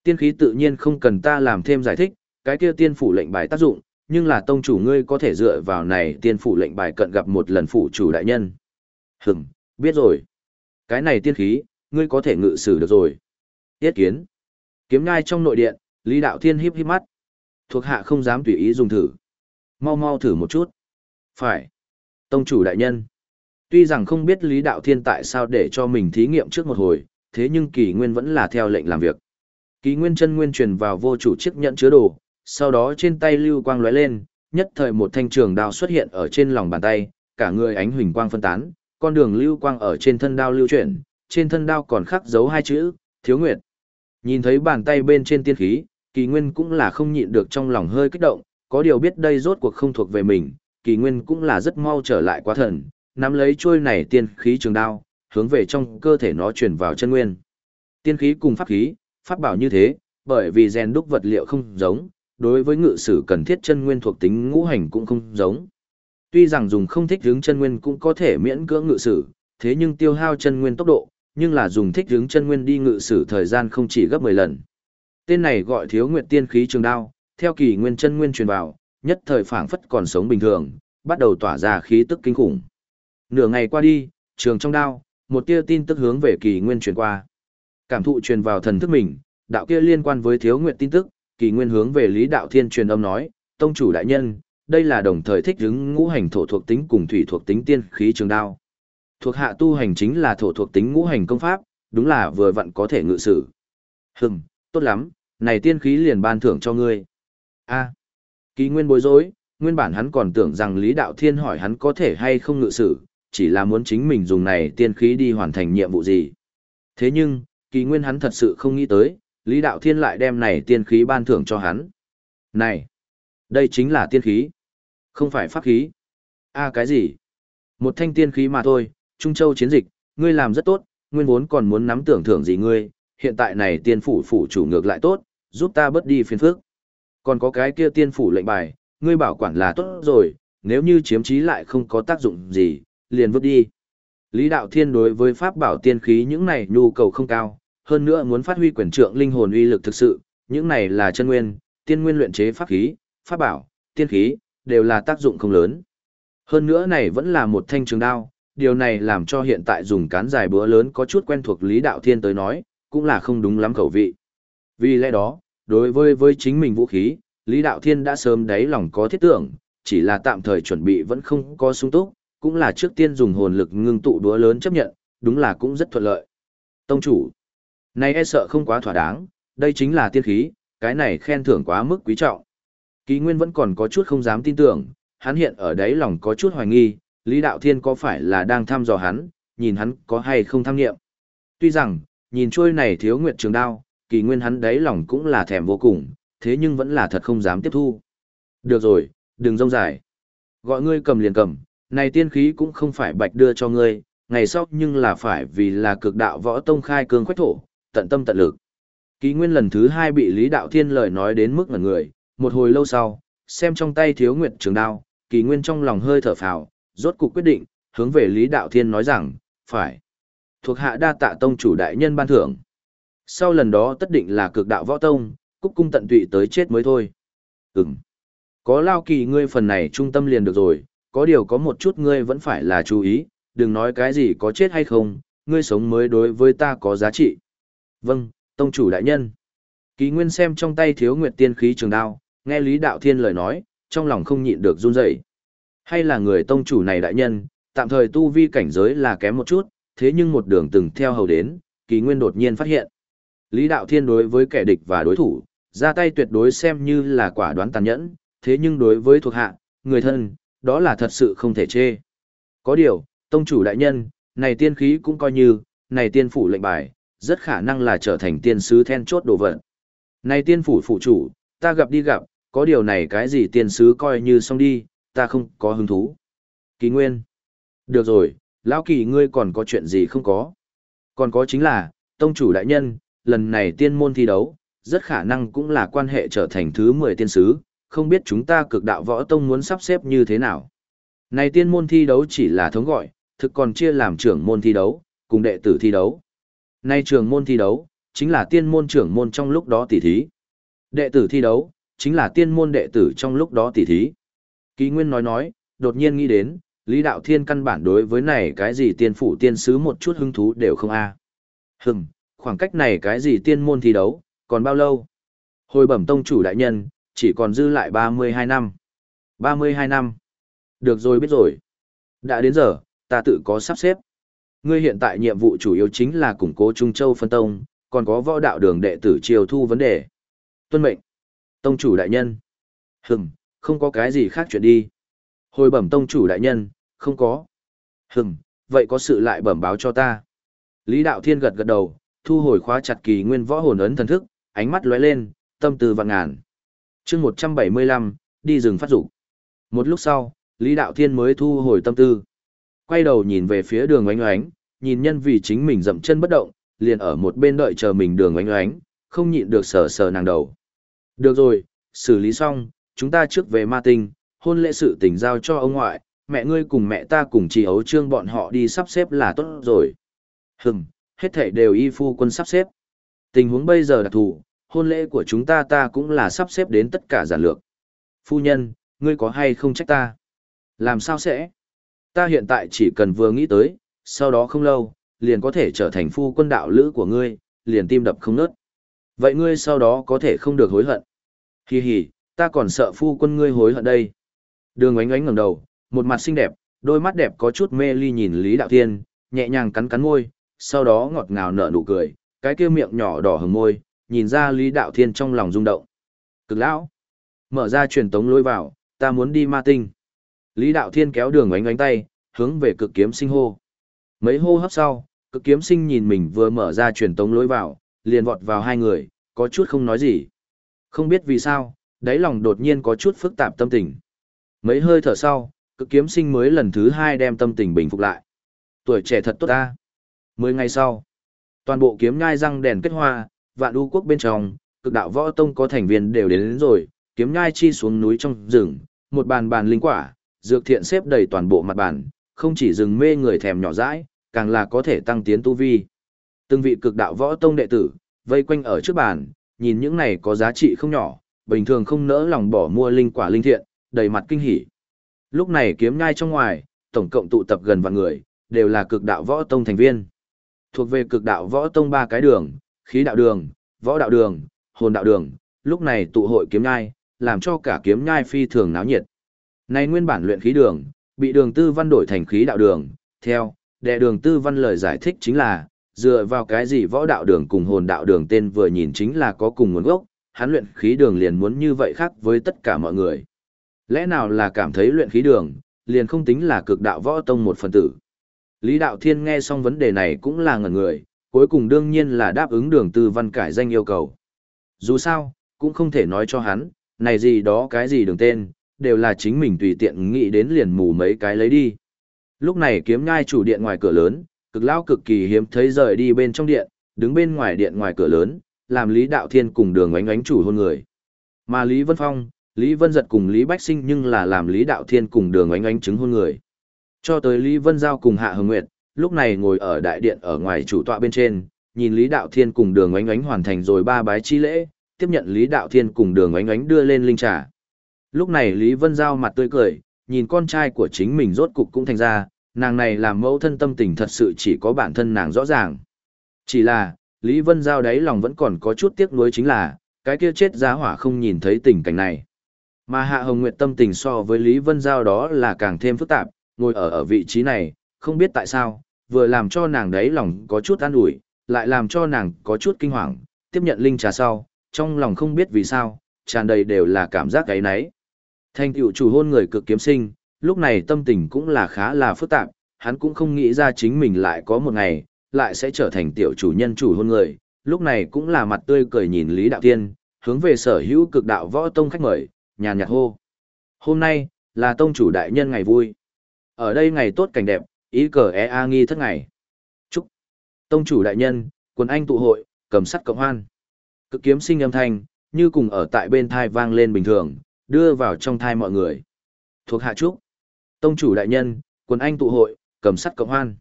Tiên khí tự nhiên không cần ta làm thêm giải thích, cái kia tiên phủ lệnh bài tác dụng, nhưng là tông chủ ngươi có thể dựa vào này tiên phủ lệnh bài cận gặp một lần phủ chủ đại nhân. Hừm, biết rồi. Cái này tiên khí, ngươi có thể ngự sử được rồi. Tiết kiến. Kiếm ngai trong nội điện, Lý Đạo Thiên híp híp mắt. Thuộc hạ không dám tùy ý dùng thử. Mau mau thử một chút. Phải. Tông chủ đại nhân. Tuy rằng không biết Lý Đạo Thiên tại sao để cho mình thí nghiệm trước một hồi, thế nhưng kỳ nguyên vẫn là theo lệnh làm việc. Kỳ nguyên chân nguyên truyền vào vô chủ chiếc nhẫn chứa đồ, sau đó trên tay lưu quang lóe lên, nhất thời một thanh trường đao xuất hiện ở trên lòng bàn tay, cả người ánh huỳnh quang phân tán, con đường lưu quang ở trên thân đao lưu chuyển, trên thân đao còn khắc dấu hai chữ, Thiếu Nguyệt. Nhìn thấy bàn tay bên trên tiên khí, Kỳ Nguyên cũng là không nhịn được trong lòng hơi kích động, có điều biết đây rốt cuộc không thuộc về mình, Kỳ Nguyên cũng là rất mau trở lại quá thần, nắm lấy chuôi này tiên khí trường đao, hướng về trong cơ thể nó truyền vào chân nguyên. Tiên khí cùng pháp khí, pháp bảo như thế, bởi vì rèn đúc vật liệu không giống, đối với ngự sử cần thiết chân nguyên thuộc tính ngũ hành cũng không giống. Tuy rằng dùng không thích hướng chân nguyên cũng có thể miễn cưỡng ngự sử, thế nhưng tiêu hao chân nguyên tốc độ, nhưng là dùng thích hướng chân nguyên đi ngự sử thời gian không chỉ gấp 10 lần. Tên này gọi thiếu nguyệt tiên khí trường đao, theo kỳ nguyên chân nguyên truyền vào, nhất thời phảng phất còn sống bình thường, bắt đầu tỏa ra khí tức kinh khủng. Nửa ngày qua đi, trường trong đao, một tia tin tức hướng về kỳ nguyên truyền qua. Cảm thụ truyền vào thần thức mình, đạo kia liên quan với thiếu nguyệt tin tức, kỳ nguyên hướng về Lý Đạo Thiên truyền âm nói, tông chủ đại nhân, đây là đồng thời thích ứng ngũ hành thổ thuộc tính cùng thủy thuộc tính tiên khí trường đao. Thuộc hạ tu hành chính là thổ thuộc tính ngũ hành công pháp, đúng là vừa vặn có thể ngự sử. Hừm, tốt lắm, này tiên khí liền ban thưởng cho ngươi. A. Kỳ Nguyên bối rối, nguyên bản hắn còn tưởng rằng Lý Đạo Thiên hỏi hắn có thể hay không ngự sử, chỉ là muốn chính mình dùng này tiên khí đi hoàn thành nhiệm vụ gì. Thế nhưng, Kỳ Nguyên hắn thật sự không nghĩ tới, Lý Đạo Thiên lại đem này tiên khí ban thưởng cho hắn. Này, đây chính là tiên khí, không phải pháp khí. A cái gì? Một thanh tiên khí mà thôi, Trung Châu chiến dịch, ngươi làm rất tốt, nguyên vốn còn muốn nắm tưởng thưởng gì ngươi, hiện tại này tiên phủ phủ chủ ngược lại tốt, giúp ta bớt đi phiền phức. Còn có cái kia tiên phủ lệnh bài, ngươi bảo quản là tốt rồi, nếu như chiếm trí lại không có tác dụng gì, liền vứt đi. Lý Đạo Thiên đối với pháp bảo tiên khí những này nhu cầu không cao, hơn nữa muốn phát huy quyền trượng linh hồn uy lực thực sự, những này là chân nguyên, tiên nguyên luyện chế pháp khí, pháp bảo, tiên khí, đều là tác dụng không lớn. Hơn nữa này vẫn là một thanh trường đao, điều này làm cho hiện tại dùng cán dài búa lớn có chút quen thuộc Lý Đạo Thiên tới nói, cũng là không đúng lắm khẩu vị. Vì lẽ đó, đối với với chính mình vũ khí, Lý Đạo Thiên đã sớm đáy lòng có thiết tưởng, chỉ là tạm thời chuẩn bị vẫn không có sung túc, cũng là trước tiên dùng hồn lực ngưng tụ đúa lớn chấp nhận, đúng là cũng rất thuận lợi. Tông chủ, này e sợ không quá thỏa đáng, đây chính là tiên khí, cái này khen thưởng quá mức quý trọng. Ký Nguyên vẫn còn có chút không dám tin tưởng, hắn hiện ở đấy lòng có chút hoài nghi, Lý Đạo Thiên có phải là đang thăm dò hắn, nhìn hắn có hay không tham nghiệm. Tuy rằng, nhìn trôi này thiếu nguyệt trường đao, kỳ nguyên hắn đấy lòng cũng là thèm vô cùng, thế nhưng vẫn là thật không dám tiếp thu. Được rồi, đừng rông dài. Gọi ngươi cầm liền cầm, này tiên khí cũng không phải bạch đưa cho ngươi, ngày sau nhưng là phải vì là cực đạo võ tông khai cương khoách thổ, tận tâm tận lực. Ký nguyên lần thứ hai bị Lý Đạo Thiên lời nói đến mức ngẩn người, một hồi lâu sau, xem trong tay thiếu nguyệt trường đao, kỳ nguyên trong lòng hơi thở phào, rốt cục quyết định, hướng về Lý Đạo Thiên nói rằng, phải. Thuộc hạ đa tạ tông chủ đại nhân ban thưởng. Sau lần đó tất định là cực đạo võ tông, cúc cung tận tụy tới chết mới thôi. Ừm. Có lao kỳ ngươi phần này trung tâm liền được rồi, có điều có một chút ngươi vẫn phải là chú ý, đừng nói cái gì có chết hay không, ngươi sống mới đối với ta có giá trị. Vâng, tông chủ đại nhân. Kỳ nguyên xem trong tay thiếu nguyệt tiên khí trường đao, nghe Lý Đạo Thiên lời nói, trong lòng không nhịn được run rẩy. Hay là người tông chủ này đại nhân, tạm thời tu vi cảnh giới là kém một chút, thế nhưng một đường từng theo hầu đến, kỳ nguyên đột nhiên phát hiện. Lý Đạo Thiên đối với kẻ địch và đối thủ, ra tay tuyệt đối xem như là quả đoán tàn nhẫn, thế nhưng đối với thuộc hạ, người thân, đó là thật sự không thể chê. Có điều, tông chủ đại nhân, này tiên khí cũng coi như, này tiên phủ lệnh bài, rất khả năng là trở thành tiên sứ then chốt đồ vật. Này tiên phủ phụ chủ, ta gặp đi gặp, có điều này cái gì tiên sứ coi như xong đi, ta không có hứng thú. Kỳ Nguyên. Được rồi, lão kỳ ngươi còn có chuyện gì không có? Còn có chính là, tông chủ đại nhân, lần này tiên môn thi đấu, rất khả năng cũng là quan hệ trở thành thứ 10 tiên sứ, không biết chúng ta cực đạo võ tông muốn sắp xếp như thế nào. Này tiên môn thi đấu chỉ là thống gọi, thực còn chia làm trưởng môn thi đấu, cùng đệ tử thi đấu. Này trưởng môn thi đấu, chính là tiên môn trưởng môn trong lúc đó tỷ thí. Đệ tử thi đấu, chính là tiên môn đệ tử trong lúc đó tỷ thí. Ký Nguyên nói nói, đột nhiên nghĩ đến, Lý Đạo Thiên căn bản đối với này cái gì tiên phủ tiên sứ một chút hứng thú đều không a. À. Hừm, khoảng cách này cái gì tiên môn thi đấu, còn bao lâu? Hồi bẩm tông chủ đại nhân, chỉ còn dư lại 32 năm. 32 năm. Được rồi biết rồi. Đã đến giờ, ta tự có sắp xếp. Ngươi hiện tại nhiệm vụ chủ yếu chính là củng cố Trung Châu phân tông, còn có võ đạo đường đệ tử triều thu vấn đề. Tuân mệnh. Tông chủ đại nhân. Hừm, không có cái gì khác chuyện đi. Hồi bẩm tông chủ đại nhân, không có. Hừm, vậy có sự lại bẩm báo cho ta. Lý Đạo Thiên gật gật đầu, thu hồi khóa chặt kỳ nguyên võ hồn ấn thần thức, ánh mắt lóe lên, tâm tư vạn ngàn. chương 175, đi rừng phát dục Một lúc sau, Lý Đạo Thiên mới thu hồi tâm tư. Quay đầu nhìn về phía đường oánh oánh, nhìn nhân vì chính mình dậm chân bất động, liền ở một bên đợi chờ mình đường oánh oánh, không nhịn được sờ sờ nàng đầu. Được rồi, xử lý xong, chúng ta trước về ma tinh, hôn lễ sự tình giao cho ông ngoại, mẹ ngươi cùng mẹ ta cùng chị ấu trương bọn họ đi sắp xếp là tốt rồi. Hừm, hết thảy đều y phu quân sắp xếp. Tình huống bây giờ đặc thù, hôn lễ của chúng ta ta cũng là sắp xếp đến tất cả giản lược. Phu nhân, ngươi có hay không trách ta? Làm sao sẽ? Ta hiện tại chỉ cần vừa nghĩ tới, sau đó không lâu, liền có thể trở thành phu quân đạo lữ của ngươi, liền tim đập không nớt. Vậy ngươi sau đó có thể không được hối hận. Hi hi, ta còn sợ phu quân ngươi hối hận đây. Đường ánh ánh ngẩng đầu, một mặt xinh đẹp, đôi mắt đẹp có chút mê ly nhìn Lý Đạo Thiên, nhẹ nhàng cắn cắn môi, sau đó ngọt ngào nở nụ cười, cái kia miệng nhỏ đỏ hừng môi, nhìn ra Lý Đạo Thiên trong lòng rung động. Cực lão, mở ra truyền tống lối vào, ta muốn đi ma tinh. Lý Đạo Thiên kéo đường ánh ánh tay, hướng về cực kiếm sinh hô. Mấy hô hấp sau, cực kiếm sinh nhìn mình vừa mở ra truyền tống lối vào, liền vọt vào hai người, có chút không nói gì. Không biết vì sao, đáy lòng đột nhiên có chút phức tạp tâm tình. Mấy hơi thở sau, cực kiếm sinh mới lần thứ hai đem tâm tình bình phục lại. Tuổi trẻ thật tốt ta. Mười ngày sau, toàn bộ kiếm nhai răng đèn kết hoa, vạn ưu quốc bên trong, cực đạo võ tông có thành viên đều đến, đến rồi, kiếm nhai chi xuống núi trong rừng, một bàn bàn linh quả, dược thiện xếp đầy toàn bộ mặt bàn, không chỉ rừng mê người thèm nhỏ dãi, càng là có thể tăng tiến tu vi. Từng vị cực đạo võ tông đệ tử, vây quanh ở trước bàn, nhìn những này có giá trị không nhỏ, bình thường không nỡ lòng bỏ mua linh quả linh thiện, đầy mặt kinh hỉ. Lúc này kiếm nhai trong ngoài, tổng cộng tụ tập gần vạn người, đều là cực đạo võ tông thành viên. Thuộc về cực đạo võ tông ba cái đường, khí đạo đường, võ đạo đường, hồn đạo đường, lúc này tụ hội kiếm nhai, làm cho cả kiếm nhai phi thường náo nhiệt. Này nguyên bản luyện khí đường, bị đường tư văn đổi thành khí đạo đường, theo, đệ đường tư văn lời giải thích chính là, dựa vào cái gì võ đạo đường cùng hồn đạo đường tên vừa nhìn chính là có cùng nguồn gốc, hắn luyện khí đường liền muốn như vậy khác với tất cả mọi người. Lẽ nào là cảm thấy luyện khí đường, liền không tính là cực đạo võ tông một phần tử. Lý Đạo Thiên nghe xong vấn đề này cũng là ngẩn người, cuối cùng đương nhiên là đáp ứng đường tư văn cải danh yêu cầu. Dù sao, cũng không thể nói cho hắn, này gì đó cái gì đường tên, đều là chính mình tùy tiện nghĩ đến liền mù mấy cái lấy đi. Lúc này kiếm ngai chủ điện ngoài cửa lớn, cực lao cực kỳ hiếm thấy rời đi bên trong điện, đứng bên ngoài điện ngoài cửa lớn, làm Lý Đạo Thiên cùng đường ánh ánh chủ hôn người. Mà Lý Vân Phong, Lý Vân Giật cùng Lý Bách Sinh nhưng là làm Lý Đạo Thiên cùng đường ánh ánh chứng hôn người. Cho tới Lý Vân Giao cùng Hạ Hồng Nguyệt, lúc này ngồi ở đại điện ở ngoài chủ tọa bên trên, nhìn Lý Đạo Thiên cùng đường ánh ánh hoàn thành rồi ba bái chi lễ, tiếp nhận Lý Đạo Thiên cùng đường ánh ánh đưa lên linh trà. Lúc này Lý Vân Giao mặt tươi cười, nhìn con trai của chính mình rốt cục cũng thành ra, nàng này làm mẫu thân tâm tình thật sự chỉ có bản thân nàng rõ ràng. Chỉ là, Lý Vân Giao đáy lòng vẫn còn có chút tiếc nuối chính là, cái kia chết giá hỏa không nhìn thấy tình cảnh này. Mà Hạ Hồng Nguyệt tâm tình so với Lý Vân Giao đó là càng thêm phức tạp, ngồi ở ở vị trí này, không biết tại sao, vừa làm cho nàng đáy lòng có chút an ủi, lại làm cho nàng có chút kinh hoàng, tiếp nhận linh trà sau, trong lòng không biết vì sao, tràn đầy đều là cảm giác cái nấy. Thanh tựu chủ hôn người cực kiếm sinh, lúc này tâm tình cũng là khá là phức tạp, hắn cũng không nghĩ ra chính mình lại có một ngày, lại sẽ trở thành tiểu chủ nhân chủ hôn người, lúc này cũng là mặt tươi cười nhìn Lý Đạo Tiên, hướng về sở hữu cực đạo võ tông khách mời, nhàn nhạt hô. Hôm nay, là tông chủ đại nhân ngày vui. Ở đây ngày tốt cảnh đẹp, ý cờ e a nghi thất ngày. Chúc. Tông chủ đại nhân, quần anh tụ hội, cầm sắt cộng hoan. Cực kiếm sinh âm thanh, như cùng ở tại bên thai vang lên bình thường, đưa vào trong thai mọi người. Thuộc hạ chúc Tông chủ đại nhân, quần anh tụ hội, cầm sắt cộng hoan.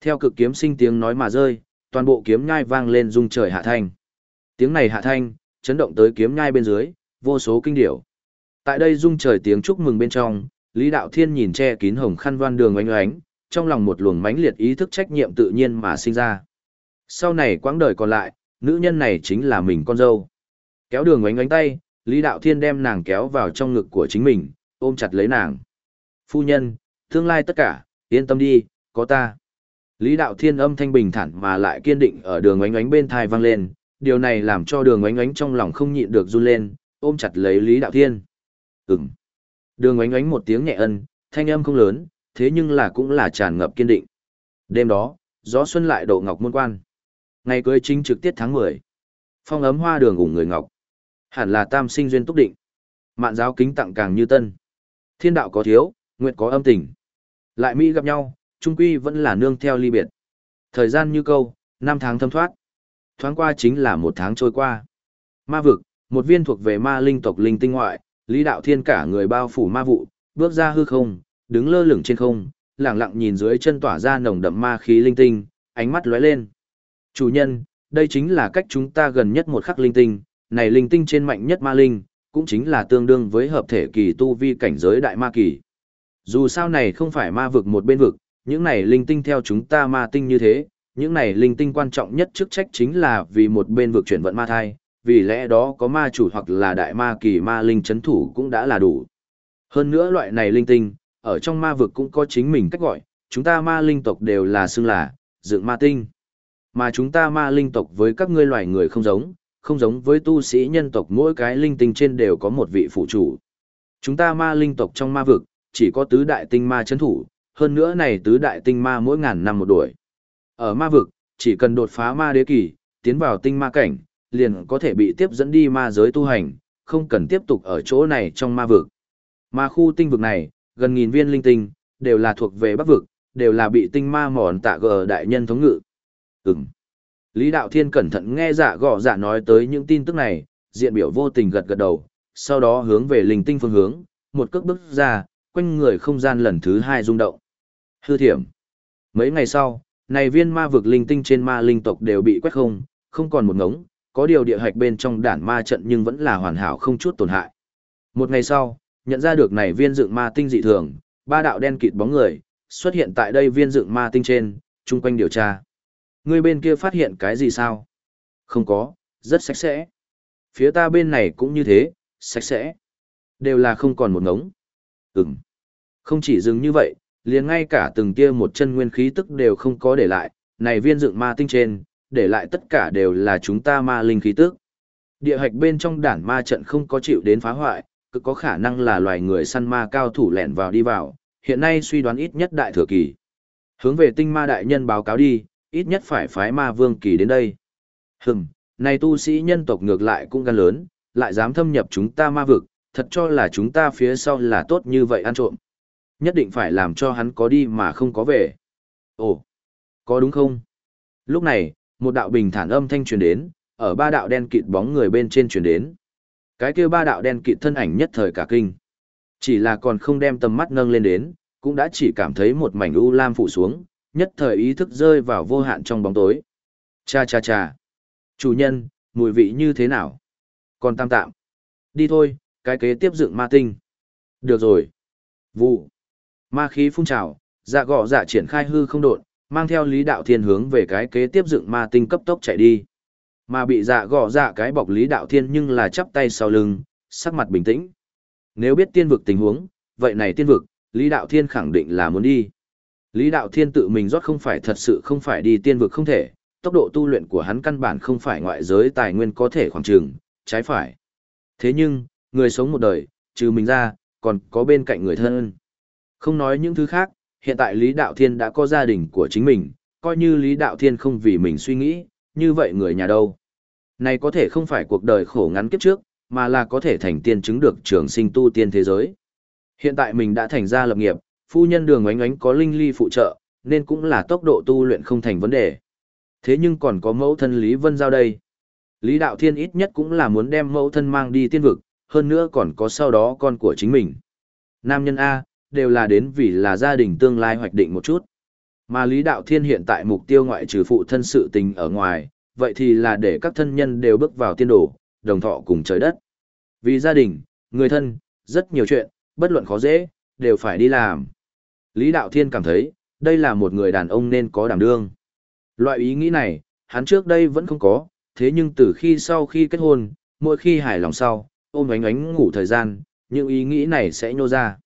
Theo cực kiếm sinh tiếng nói mà rơi, toàn bộ kiếm nhai vang lên rung trời hạ thanh. Tiếng này hạ thanh, chấn động tới kiếm nhai bên dưới, vô số kinh điểu. Tại đây rung trời tiếng chúc mừng bên trong, Lý Đạo Thiên nhìn che kín hồng khăn voan đường oanh oánh, trong lòng một luồng mãnh liệt ý thức trách nhiệm tự nhiên mà sinh ra. Sau này quãng đời còn lại, nữ nhân này chính là mình con dâu. Kéo đường oánh oánh tay, Lý Đạo Thiên đem nàng kéo vào trong ngực của chính mình, ôm chặt lấy nàng. Phu nhân, tương lai tất cả, yên tâm đi, có ta. Lý Đạo Thiên âm thanh bình thản mà lại kiên định ở đường oánh oánh bên thai vang lên, điều này làm cho đường oánh oánh trong lòng không nhịn được run lên, ôm chặt lấy Lý Đạo Thiên. Ừm. Đường oánh oánh một tiếng nhẹ ân, thanh âm không lớn, thế nhưng là cũng là tràn ngập kiên định. Đêm đó, gió xuân lại độ ngọc môn quan. Ngày cưới chính trực tiết tháng 10. Phong ấm hoa đường ủng người ngọc. Hẳn là tam sinh duyên túc định. Mạn giáo kính tặng càng như tân. Thiên đạo có thiếu, nguyện có âm tình. Lại Mỹ gặp nhau, trung quy vẫn là nương theo ly biệt. Thời gian như câu, năm tháng thâm thoát. Thoáng qua chính là một tháng trôi qua. Ma vực, một viên thuộc về ma linh tộc linh tinh ngoại, Lý Đạo Thiên cả người bao phủ ma vụ, bước ra hư không, đứng lơ lửng trên không, lặng lặng nhìn dưới chân tỏa ra nồng đậm ma khí linh tinh, ánh mắt lóe lên. Chủ nhân, đây chính là cách chúng ta gần nhất một khắc linh tinh, này linh tinh trên mạnh nhất ma linh, cũng chính là tương đương với hợp thể kỳ tu vi cảnh giới đại ma kỳ. Dù sao này không phải ma vực một bên vực, những này linh tinh theo chúng ta ma tinh như thế, những này linh tinh quan trọng nhất chức trách chính là vì một bên vực chuyển vận ma thai, vì lẽ đó có ma chủ hoặc là đại ma kỳ ma linh chấn thủ cũng đã là đủ. Hơn nữa loại này linh tinh, ở trong ma vực cũng có chính mình cách gọi, chúng ta ma linh tộc đều là xưng là, dựng ma tinh. Mà chúng ta ma linh tộc với các ngươi loài người không giống, không giống với tu sĩ nhân tộc mỗi cái linh tinh trên đều có một vị phụ chủ. Chúng ta ma linh tộc trong ma vực, chỉ có tứ đại tinh ma chấn thủ, hơn nữa này tứ đại tinh ma mỗi ngàn năm một đuổi. Ở ma vực, chỉ cần đột phá ma đế kỳ, tiến vào tinh ma cảnh, liền có thể bị tiếp dẫn đi ma giới tu hành, không cần tiếp tục ở chỗ này trong ma vực. Ma khu tinh vực này, gần nghìn viên linh tinh, đều là thuộc về bắc vực, đều là bị tinh ma mòn tạ gờ đại nhân thống ngự. Ừm. Lý Đạo Thiên cẩn thận nghe giả gõ giả nói tới những tin tức này, diện biểu vô tình gật gật đầu, sau đó hướng về linh tinh phương hướng, một cước bước ra, quanh người không gian lần thứ hai rung động. Hư thiểm. Mấy ngày sau, này viên ma vực linh tinh trên ma linh tộc đều bị quét không, không còn một ngống, có điều địa hạch bên trong đản ma trận nhưng vẫn là hoàn hảo không chút tổn hại. Một ngày sau, nhận ra được này viên dựng ma tinh dị thường, ba đạo đen kịt bóng người, xuất hiện tại đây viên dựng ma tinh trên, chung quanh điều tra. Người bên kia phát hiện cái gì sao? Không có, rất sạch sẽ. Phía ta bên này cũng như thế, sạch sẽ. Đều là không còn một ngống. Ừm. Không chỉ dừng như vậy, liền ngay cả từng tia một chân nguyên khí tức đều không có để lại, này viên dựng ma tinh trên, để lại tất cả đều là chúng ta ma linh khí tức. Địa hạch bên trong đản ma trận không có chịu đến phá hoại, cực có khả năng là loài người săn ma cao thủ lẻn vào đi vào, hiện nay suy đoán ít nhất đại thừa kỳ. Hướng về tinh ma đại nhân báo cáo đi, ít nhất phải phái ma vương kỳ đến đây. Hừm, này tu sĩ nhân tộc ngược lại cũng gan lớn, lại dám thâm nhập chúng ta ma vực, thật cho là chúng ta phía sau là tốt như vậy ăn trộm. Nhất định phải làm cho hắn có đi mà không có về. Ồ, có đúng không? Lúc này, một đạo bình thản âm thanh truyền đến, ở ba đạo đen kịt bóng người bên trên truyền đến. Cái kia ba đạo đen kịt thân ảnh nhất thời cả kinh. Chỉ là còn không đem tầm mắt nâng lên đến, cũng đã chỉ cảm thấy một mảnh u lam phủ xuống, nhất thời ý thức rơi vào vô hạn trong bóng tối. Cha cha cha. Chủ nhân, mùi vị như thế nào? Còn tam tạm. Đi thôi, cái kế tiếp dựng ma tinh. Được rồi. Vụ. Ma khí phun trào, dạ gọ dạ triển khai hư không độn, mang theo lý đạo thiên hướng về cái kế tiếp dựng ma tinh cấp tốc chạy đi. Mà bị dạ gọ dạ cái bọc lý đạo thiên nhưng là chắp tay sau lưng, sắc mặt bình tĩnh. Nếu biết tiên vực tình huống, vậy này tiên vực, lý đạo thiên khẳng định là muốn đi. Lý đạo thiên tự mình rót không phải thật sự không phải đi tiên vực không thể, tốc độ tu luyện của hắn căn bản không phải ngoại giới tài nguyên có thể khoảng trường, trái phải. Thế nhưng, người sống một đời, trừ mình ra, còn có bên cạnh người thân. Không nói những thứ khác, hiện tại Lý Đạo Thiên đã có gia đình của chính mình, coi như Lý Đạo Thiên không vì mình suy nghĩ, như vậy người nhà đâu. Này có thể không phải cuộc đời khổ ngắn kiếp trước, mà là có thể thành tiên chứng được trường sinh tu tiên thế giới. Hiện tại mình đã thành ra lập nghiệp, phu nhân đường Ánh Ánh có linh ly phụ trợ, nên cũng là tốc độ tu luyện không thành vấn đề. Thế nhưng còn có mẫu thân Lý Vân Giao đây. Lý Đạo Thiên ít nhất cũng là muốn đem mẫu thân mang đi tiên vực, hơn nữa còn có sau đó con của chính mình. Nam nhân A, đều là đến vì là gia đình tương lai hoạch định một chút. Mà Lý Đạo Thiên hiện tại mục tiêu ngoại trừ phụ thân sự tình ở ngoài, vậy thì là để các thân nhân đều bước vào tiên đồ, đồng thọ cùng trời đất. Vì gia đình, người thân, rất nhiều chuyện, bất luận khó dễ, đều phải đi làm. Lý Đạo Thiên cảm thấy, đây là một người đàn ông nên có đảm đương. Loại ý nghĩ này, hắn trước đây vẫn không có, thế nhưng từ khi sau khi kết hôn, mỗi khi hài lòng sau, ôm ánh ánh ngủ thời gian, những ý nghĩ này sẽ nhô ra.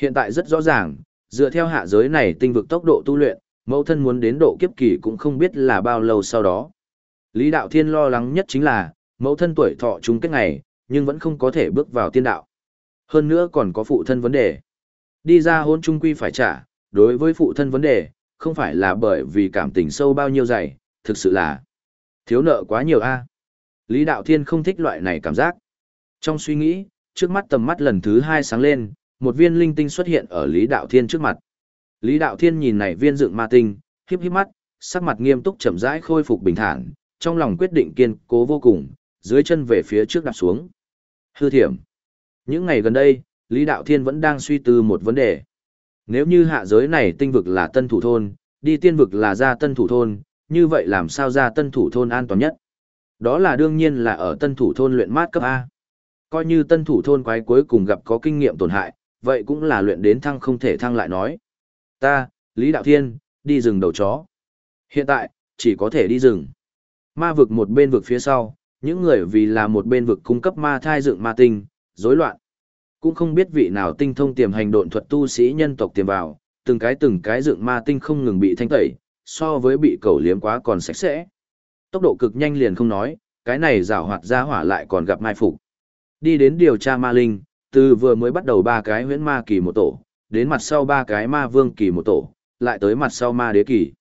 Hiện tại rất rõ ràng, dựa theo hạ giới này tinh vực tốc độ tu luyện, mẫu thân muốn đến độ kiếp kỳ cũng không biết là bao lâu sau đó. Lý Đạo Thiên lo lắng nhất chính là, mẫu thân tuổi thọ chung kết ngày, nhưng vẫn không có thể bước vào tiên đạo. Hơn nữa còn có phụ thân vấn đề. Đi ra hôn trung quy phải trả, đối với phụ thân vấn đề, không phải là bởi vì cảm tình sâu bao nhiêu dày, thực sự là thiếu nợ quá nhiều a. Lý Đạo Thiên không thích loại này cảm giác. Trong suy nghĩ, trước mắt tầm mắt lần thứ hai sáng lên, một viên linh tinh xuất hiện ở Lý Đạo Thiên trước mặt. Lý Đạo Thiên nhìn này viên dựng ma tinh, híp híp mắt, sắc mặt nghiêm túc chậm rãi khôi phục bình thản, trong lòng quyết định kiên cố vô cùng, dưới chân về phía trước đạp xuống. Hư thiểm. Những ngày gần đây, Lý Đạo Thiên vẫn đang suy tư một vấn đề. Nếu như hạ giới này tinh vực là tân thủ thôn, đi tiên vực là ra tân thủ thôn, như vậy làm sao ra tân thủ thôn an toàn nhất? Đó là đương nhiên là ở tân thủ thôn luyện mát cấp A. Coi như tân thủ thôn quái cuối cùng gặp có kinh nghiệm tổn hại, vậy cũng là luyện đến thăng không thể thăng lại nói. Ta, Lý Đạo Thiên, đi rừng đầu chó. Hiện tại, chỉ có thể đi rừng. Ma vực một bên vực phía sau, những người vì là một bên vực cung cấp ma thai dựng ma tinh, rối loạn. Cũng không biết vị nào tinh thông tiềm hành độn thuật tu sĩ nhân tộc tiềm vào, từng cái từng cái dựng ma tinh không ngừng bị thanh tẩy, so với bị cầu liếm quá còn sạch sẽ. Tốc độ cực nhanh liền không nói, cái này rào hoạt ra hỏa lại còn gặp mai phục. Đi đến điều tra ma linh, từ vừa mới bắt đầu ba cái huyễn ma kỳ một tổ, đến mặt sau ba cái ma vương kỳ một tổ, lại tới mặt sau ma đế kỳ.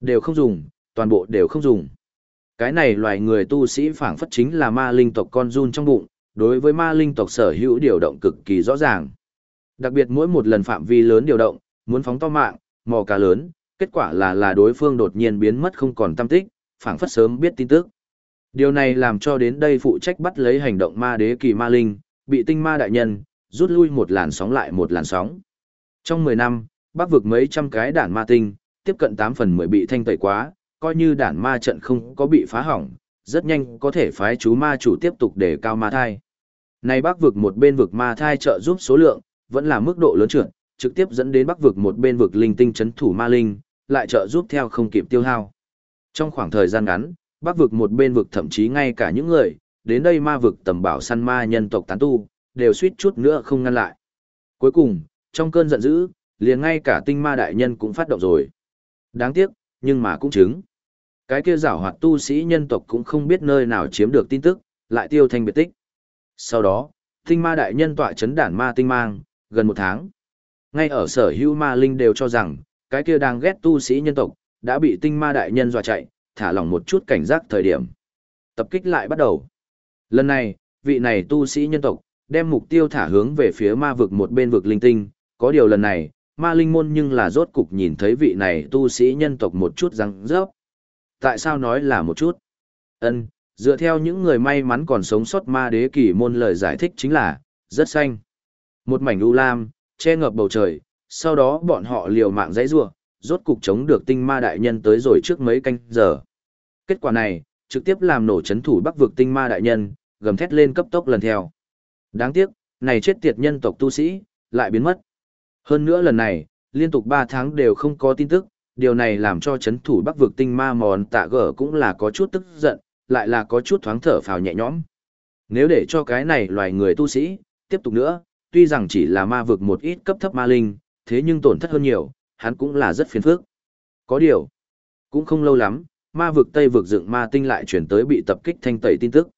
Đều không dùng, toàn bộ đều không dùng. Cái này loài người tu sĩ phảng phất chính là ma linh tộc con run trong bụng, đối với ma linh tộc sở hữu điều động cực kỳ rõ ràng. Đặc biệt mỗi một lần phạm vi lớn điều động, muốn phóng to mạng, mò cá lớn, kết quả là là đối phương đột nhiên biến mất không còn tâm tích, phảng phất sớm biết tin tức. Điều này làm cho đến đây phụ trách bắt lấy hành động ma đế kỳ ma linh, bị tinh ma đại nhân, rút lui một làn sóng lại một làn sóng. Trong 10 năm, bắc vực mấy trăm cái đản ma tinh, tiếp cận 8 phần 10 bị thanh tẩy quá, coi như đản ma trận không có bị phá hỏng, rất nhanh có thể phái chú ma chủ tiếp tục để cao ma thai. Này bắc vực một bên vực ma thai trợ giúp số lượng, vẫn là mức độ lớn trượt, trực tiếp dẫn đến bắc vực một bên vực linh tinh chấn thủ ma linh, lại trợ giúp theo không kịp tiêu hao. Trong khoảng thời gian ngắn, bắc vực một bên vực thậm chí ngay cả những người, đến đây ma vực tầm bảo săn ma nhân tộc tán tu, đều suýt chút nữa không ngăn lại. Cuối cùng, trong cơn giận dữ, liền ngay cả tinh ma đại nhân cũng phát động rồi. Đáng tiếc, nhưng mà cũng chứng. Cái kia giảo hoạt tu sĩ nhân tộc cũng không biết nơi nào chiếm được tin tức, lại tiêu thanh biệt tích. Sau đó, tinh ma đại nhân tọa chấn đản ma tinh mang, gần một tháng. Ngay ở sở hữu ma linh đều cho rằng, cái kia đang ghét tu sĩ nhân tộc, đã bị tinh ma đại nhân dọa chạy, thả lỏng một chút cảnh giác thời điểm. Tập kích lại bắt đầu. Lần này, vị này tu sĩ nhân tộc, đem mục tiêu thả hướng về phía ma vực một bên vực linh tinh, có điều lần này, ma linh môn nhưng là rốt cục nhìn thấy vị này tu sĩ nhân tộc một chút răng rớp. Tại sao nói là một chút? ân dựa theo những người may mắn còn sống sót ma đế kỷ môn lời giải thích chính là, rất xanh. Một mảnh u lam, che ngập bầu trời, sau đó bọn họ liều mạng dãy rua, rốt cục chống được tinh ma đại nhân tới rồi trước mấy canh giờ. Kết quả này, trực tiếp làm nổ chấn thủ bắc vực tinh ma đại nhân, gầm thét lên cấp tốc lần theo. Đáng tiếc, này chết tiệt nhân tộc tu sĩ, lại biến mất. Hơn nữa lần này, liên tục 3 tháng đều không có tin tức, điều này làm cho chấn thủ bắc vực tinh ma mòn tạ gở cũng là có chút tức giận, lại là có chút thoáng thở phào nhẹ nhõm. Nếu để cho cái này loài người tu sĩ, tiếp tục nữa, tuy rằng chỉ là ma vực một ít cấp thấp ma linh, thế nhưng tổn thất hơn nhiều, hắn cũng là rất phiền phức. Có điều, cũng không lâu lắm, ma vực Tây vực dựng ma tinh lại chuyển tới bị tập kích thanh tẩy tin tức.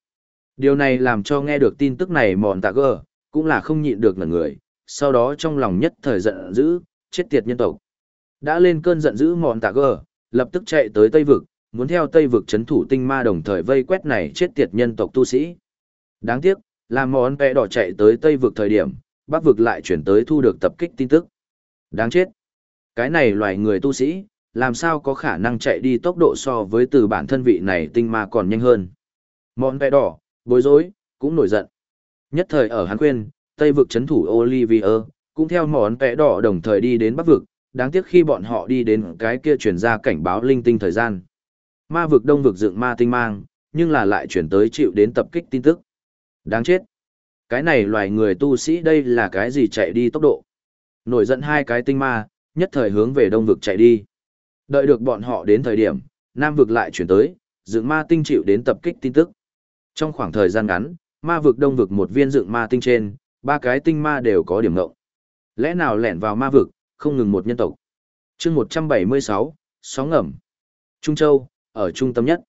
Điều này làm cho nghe được tin tức này mòn tạ gờ, cũng là không nhịn được ngần người, sau đó trong lòng nhất thời giận dữ, chết tiệt nhân tộc. Đã lên cơn giận dữ mòn tạ gờ, lập tức chạy tới Tây vực, muốn theo Tây vực chấn thủ tinh ma đồng thời vây quét này chết tiệt nhân tộc tu sĩ. Đáng tiếc, là mòn vẽ đỏ chạy tới Tây vực thời điểm, Bắc vực lại chuyển tới thu được tập kích tin tức. Đáng chết. Cái này loài người tu sĩ, làm sao có khả năng chạy đi tốc độ so với từ bản thân vị này tinh ma còn nhanh hơn. Mòn vẽ đỏ, bối rối, cũng nổi giận. Nhất thời ở hắn khuyên, Tây vực chấn thủ Olivier, cũng theo món vẽ đỏ đồng thời đi đến Bắc vực, đáng tiếc khi bọn họ đi đến cái kia chuyển ra cảnh báo linh tinh thời gian. Ma vực đông vực dựng ma tinh mang, nhưng là lại chuyển tới chịu đến tập kích tin tức. Đáng chết. Cái này loài người tu sĩ đây là cái gì chạy đi tốc độ. Nổi giận hai cái tinh ma, nhất thời hướng về đông vực chạy đi. Đợi được bọn họ đến thời điểm, nam vực lại chuyển tới, dựng ma tinh chịu đến tập kích tin tức. Trong khoảng thời gian ngắn, ma vực đông vực một viên dựng ma tinh trên, ba cái tinh ma đều có điểm ngộng. Lẽ nào lẻn vào ma vực, không ngừng một nhân tộc. chương 176, sóng ngầm. Trung Châu, ở trung tâm nhất.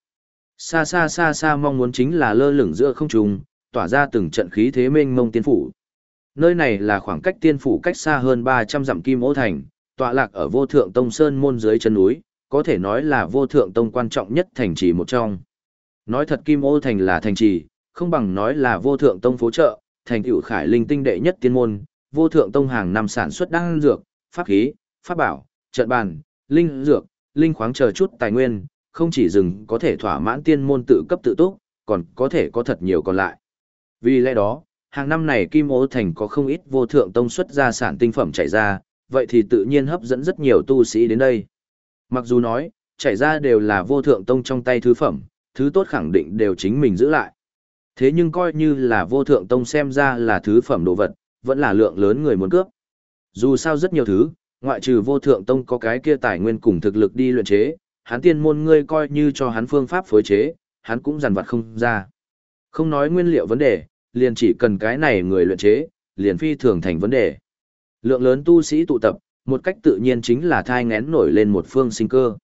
Xa xa xa xa mong muốn chính là lơ lửng giữa không trung, tỏa ra từng trận khí thế mênh mông tiên phủ. Nơi này là khoảng cách tiên phủ cách xa hơn 300 dặm kim ô thành, tọa lạc ở vô thượng tông sơn môn dưới chân núi, có thể nói là vô thượng tông quan trọng nhất thành trì một trong. Nói thật kim ô thành là thành trì, không bằng nói là vô thượng tông phố trợ, thành tựu khải linh tinh đệ nhất tiên môn, vô thượng tông hàng năm sản xuất đan dược, pháp khí, pháp bảo, trận bàn, linh dược, linh khoáng chờ chút tài nguyên, không chỉ dừng có thể thỏa mãn tiên môn tự cấp tự túc, còn có thể có thật nhiều còn lại. Vì lẽ đó, hàng năm này Kim Ô Thành có không ít vô thượng tông xuất ra sản tinh phẩm chảy ra, vậy thì tự nhiên hấp dẫn rất nhiều tu sĩ đến đây. Mặc dù nói, chảy ra đều là vô thượng tông trong tay thứ phẩm, thứ tốt khẳng định đều chính mình giữ lại. Thế nhưng coi như là vô thượng tông xem ra là thứ phẩm đồ vật, vẫn là lượng lớn người muốn cướp. Dù sao rất nhiều thứ, ngoại trừ vô thượng tông có cái kia tài nguyên cùng thực lực đi luyện chế, hắn tiên môn ngươi coi như cho hắn phương pháp phối chế, hắn cũng dằn vặt không ra. Không nói nguyên liệu vấn đề, liền chỉ cần cái này người luyện chế, liền phi thường thành vấn đề. Lượng lớn tu sĩ tụ tập, một cách tự nhiên chính là thai ngén nổi lên một phương sinh cơ.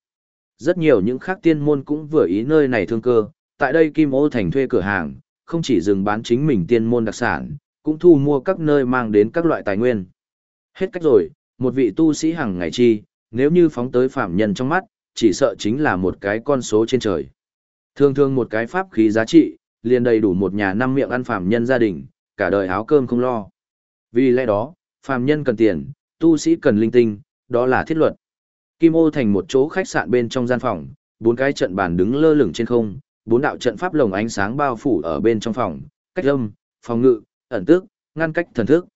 Rất nhiều những khác tiên môn cũng vừa ý nơi này thương cơ, tại đây Kim Ô Thành thuê cửa hàng, không chỉ dừng bán chính mình tiên môn đặc sản, cũng thu mua các nơi mang đến các loại tài nguyên. Hết cách rồi, một vị tu sĩ hàng ngày chi, nếu như phóng tới phạm nhân trong mắt, chỉ sợ chính là một cái con số trên trời. Thường thường một cái pháp khí giá trị, liền đầy đủ một nhà năm miệng ăn phạm nhân gia đình, cả đời áo cơm không lo. Vì lẽ đó, phạm nhân cần tiền, tu sĩ cần linh tinh, đó là thiết luật. Kim ô thành một chỗ khách sạn bên trong gian phòng, bốn cái trận bàn đứng lơ lửng trên không, bốn đạo trận pháp lồng ánh sáng bao phủ ở bên trong phòng, cách âm, phòng ngự, ẩn tước, ngăn cách thần thức.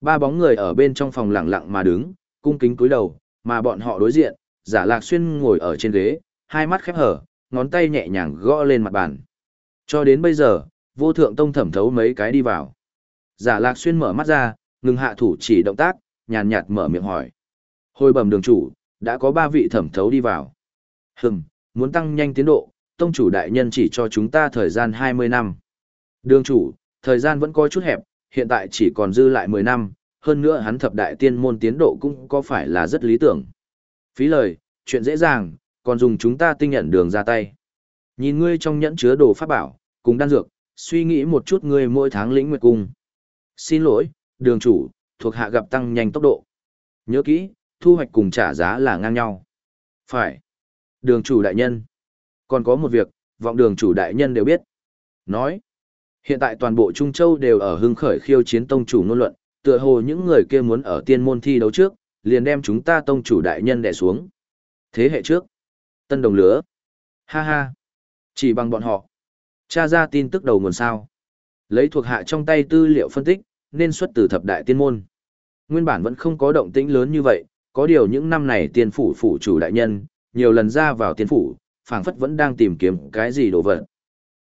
Ba bóng người ở bên trong phòng lặng lặng mà đứng, cung kính cúi đầu, mà bọn họ đối diện, giả lạc xuyên ngồi ở trên ghế, hai mắt khép hở, ngón tay nhẹ nhàng gõ lên mặt bàn. Cho đến bây giờ, vô thượng tông thẩm thấu mấy cái đi vào. Giả lạc xuyên mở mắt ra, ngừng hạ thủ chỉ động tác, nhàn nhạt mở miệng hỏi. Hồi bẩm đường chủ, đã có ba vị thẩm thấu đi vào. Hừm, muốn tăng nhanh tiến độ, tông chủ đại nhân chỉ cho chúng ta thời gian 20 năm. Đường chủ, thời gian vẫn có chút hẹp, hiện tại chỉ còn dư lại 10 năm, hơn nữa hắn thập đại tiên môn tiến độ cũng có phải là rất lý tưởng. Phí lời, chuyện dễ dàng, còn dùng chúng ta tinh nhận đường ra tay. Nhìn ngươi trong nhẫn chứa đồ pháp bảo, cùng đan dược, suy nghĩ một chút ngươi mỗi tháng lĩnh nguyệt cung. Xin lỗi, đường chủ, thuộc hạ gặp tăng nhanh tốc độ. Nhớ kỹ, thu hoạch cùng trả giá là ngang nhau. Phải. Đường chủ đại nhân. Còn có một việc, vọng đường chủ đại nhân đều biết. Nói. Hiện tại toàn bộ Trung Châu đều ở hưng khởi khiêu chiến tông chủ ngôn luận, tựa hồ những người kia muốn ở tiên môn thi đấu trước, liền đem chúng ta tông chủ đại nhân đè xuống. Thế hệ trước. Tân đồng lứa. Ha ha. Chỉ bằng bọn họ. Cha ra tin tức đầu nguồn sao. Lấy thuộc hạ trong tay tư liệu phân tích, nên xuất từ thập đại tiên môn. Nguyên bản vẫn không có động tĩnh lớn như vậy, có điều những năm này tiên phủ phủ chủ đại nhân, nhiều lần ra vào tiên phủ, phảng phất vẫn đang tìm kiếm cái gì đồ vật.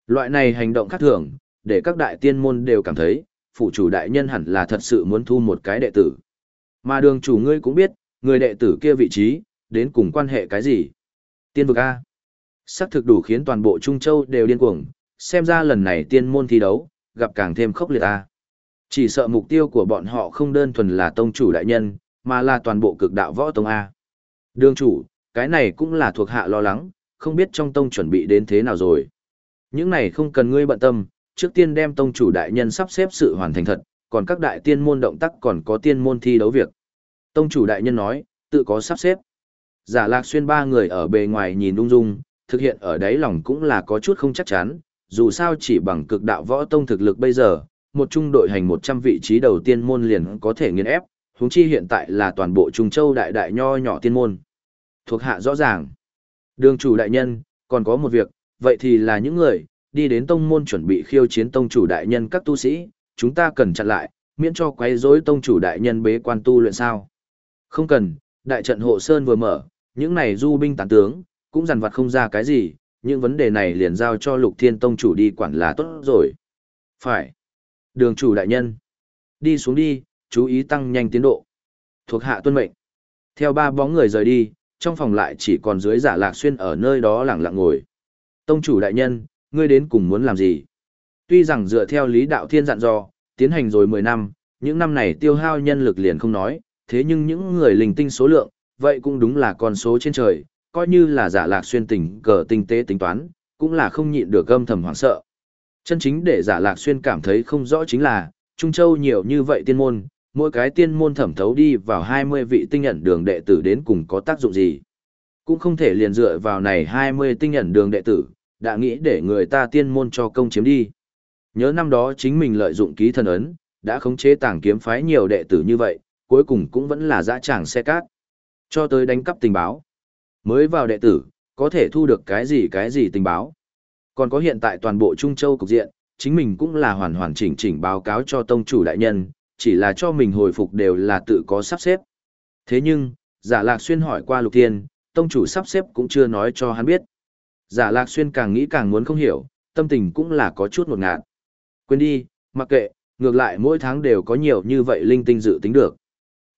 Loại này hành động khác thường, để các đại tiên môn đều cảm thấy, phủ chủ đại nhân hẳn là thật sự muốn thu một cái đệ tử. Mà đường chủ ngươi cũng biết, người đệ tử kia vị trí, đến cùng quan hệ cái gì? Tiên vực A. Sắc thực đủ khiến toàn bộ Trung Châu đều điên cuồng, xem ra lần này tiên môn thi đấu, gặp càng thêm khốc liệt A. Chỉ sợ mục tiêu của bọn họ không đơn thuần là tông chủ đại nhân, mà là toàn bộ cực đạo võ tông A. Đường chủ, cái này cũng là thuộc hạ lo lắng, không biết trong tông chuẩn bị đến thế nào rồi. Những này không cần ngươi bận tâm, trước tiên đem tông chủ đại nhân sắp xếp sự hoàn thành thật, còn các đại tiên môn động tác còn có tiên môn thi đấu việc. Tông chủ đại nhân nói, tự có sắp xếp. Giả lạc xuyên ba người ở bề ngoài nhìn ung dung, thực hiện ở đáy lòng cũng là có chút không chắc chắn, dù sao chỉ bằng cực đạo võ tông thực lực bây giờ, một trung đội hành 100 vị trí đầu tiên môn liền có thể nghiên ép, huống chi hiện tại là toàn bộ Trung Châu đại đại nho nhỏ tiên môn. Thuộc hạ rõ ràng. Đường chủ đại nhân, còn có một việc, vậy thì là những người, đi đến tông môn chuẩn bị khiêu chiến tông chủ đại nhân các tu sĩ, chúng ta cần chặn lại, miễn cho quấy rối tông chủ đại nhân bế quan tu luyện sao. Không cần, đại trận hộ sơn vừa mở, những này du binh tán tướng, cũng dằn vặt không ra cái gì, những vấn đề này liền giao cho lục thiên tông chủ đi quản là tốt rồi. Phải. Đường chủ đại nhân. Đi xuống đi, chú ý tăng nhanh tiến độ. Thuộc hạ tuân mệnh. Theo ba bóng người rời đi, trong phòng lại chỉ còn dưới giả lạc xuyên ở nơi đó lẳng lặng ngồi. Tông chủ đại nhân, ngươi đến cùng muốn làm gì? Tuy rằng dựa theo lý đạo thiên dặn dò, tiến hành rồi 10 năm, những năm này tiêu hao nhân lực liền không nói, thế nhưng những người linh tinh số lượng, vậy cũng đúng là con số trên trời, coi như là giả lạc xuyên tỉnh cờ tinh tế tính toán, cũng là không nhịn được âm thầm hoảng sợ. Chân chính để giả lạc xuyên cảm thấy không rõ chính là, Trung Châu nhiều như vậy tiên môn, mỗi cái tiên môn thẩm thấu đi vào 20 vị tinh nhận đường đệ tử đến cùng có tác dụng gì. Cũng không thể liền dựa vào này 20 tinh nhận đường đệ tử, đã nghĩ để người ta tiên môn cho công chiếm đi. Nhớ năm đó chính mình lợi dụng ký thần ấn, đã khống chế tàng kiếm phái nhiều đệ tử như vậy, cuối cùng cũng vẫn là dã tràng xe cát. Cho tới đánh cắp tình báo. Mới vào đệ tử, có thể thu được cái gì cái gì tình báo. Còn có hiện tại toàn bộ Trung Châu cục diện, chính mình cũng là hoàn hoàn chỉnh chỉnh báo cáo cho tông chủ đại nhân, chỉ là cho mình hồi phục đều là tự có sắp xếp. Thế nhưng, giả lạc xuyên hỏi qua lục thiên, tông chủ sắp xếp cũng chưa nói cho hắn biết. Giả lạc xuyên càng nghĩ càng muốn không hiểu, tâm tình cũng là có chút ngột ngạt. Quên đi, mặc kệ, ngược lại mỗi tháng đều có nhiều như vậy linh tinh dự tính được.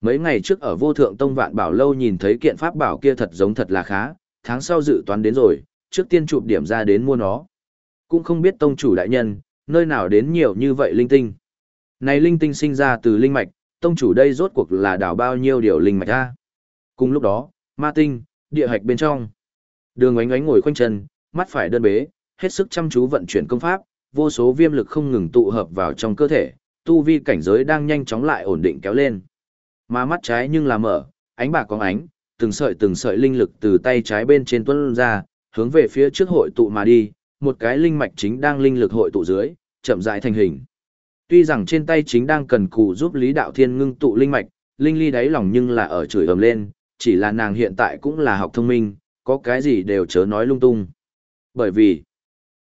Mấy ngày trước ở vô thượng tông vạn bảo lâu nhìn thấy kiện pháp bảo kia thật giống thật là khá, tháng sau dự toán đến rồi, trước tiên chụp điểm ra đến mua nó. Cũng không biết tông chủ đại nhân, nơi nào đến nhiều như vậy linh tinh. Này linh tinh sinh ra từ linh mạch, tông chủ đây rốt cuộc là đảo bao nhiêu điều linh mạch ra. Cùng lúc đó, ma tinh, địa hạch bên trong. Đường ánh ánh ngồi khoanh chân, mắt phải đơn bế, hết sức chăm chú vận chuyển công pháp, vô số viêm lực không ngừng tụ hợp vào trong cơ thể, tu vi cảnh giới đang nhanh chóng lại ổn định kéo lên. Mà mắt trái nhưng là mở, ánh bạc có ánh, từng sợi từng sợi linh lực từ tay trái bên trên tuôn ra, hướng về phía trước hội tụ mà đi, một cái linh mạch chính đang linh lực hội tụ dưới, chậm rãi thành hình. Tuy rằng trên tay chính đang cần cù giúp Lý Đạo Thiên ngưng tụ linh mạch, linh ly đáy lòng nhưng là ở chửi ầm lên, chỉ là nàng hiện tại cũng là học thông minh, có cái gì đều chớ nói lung tung. Bởi vì,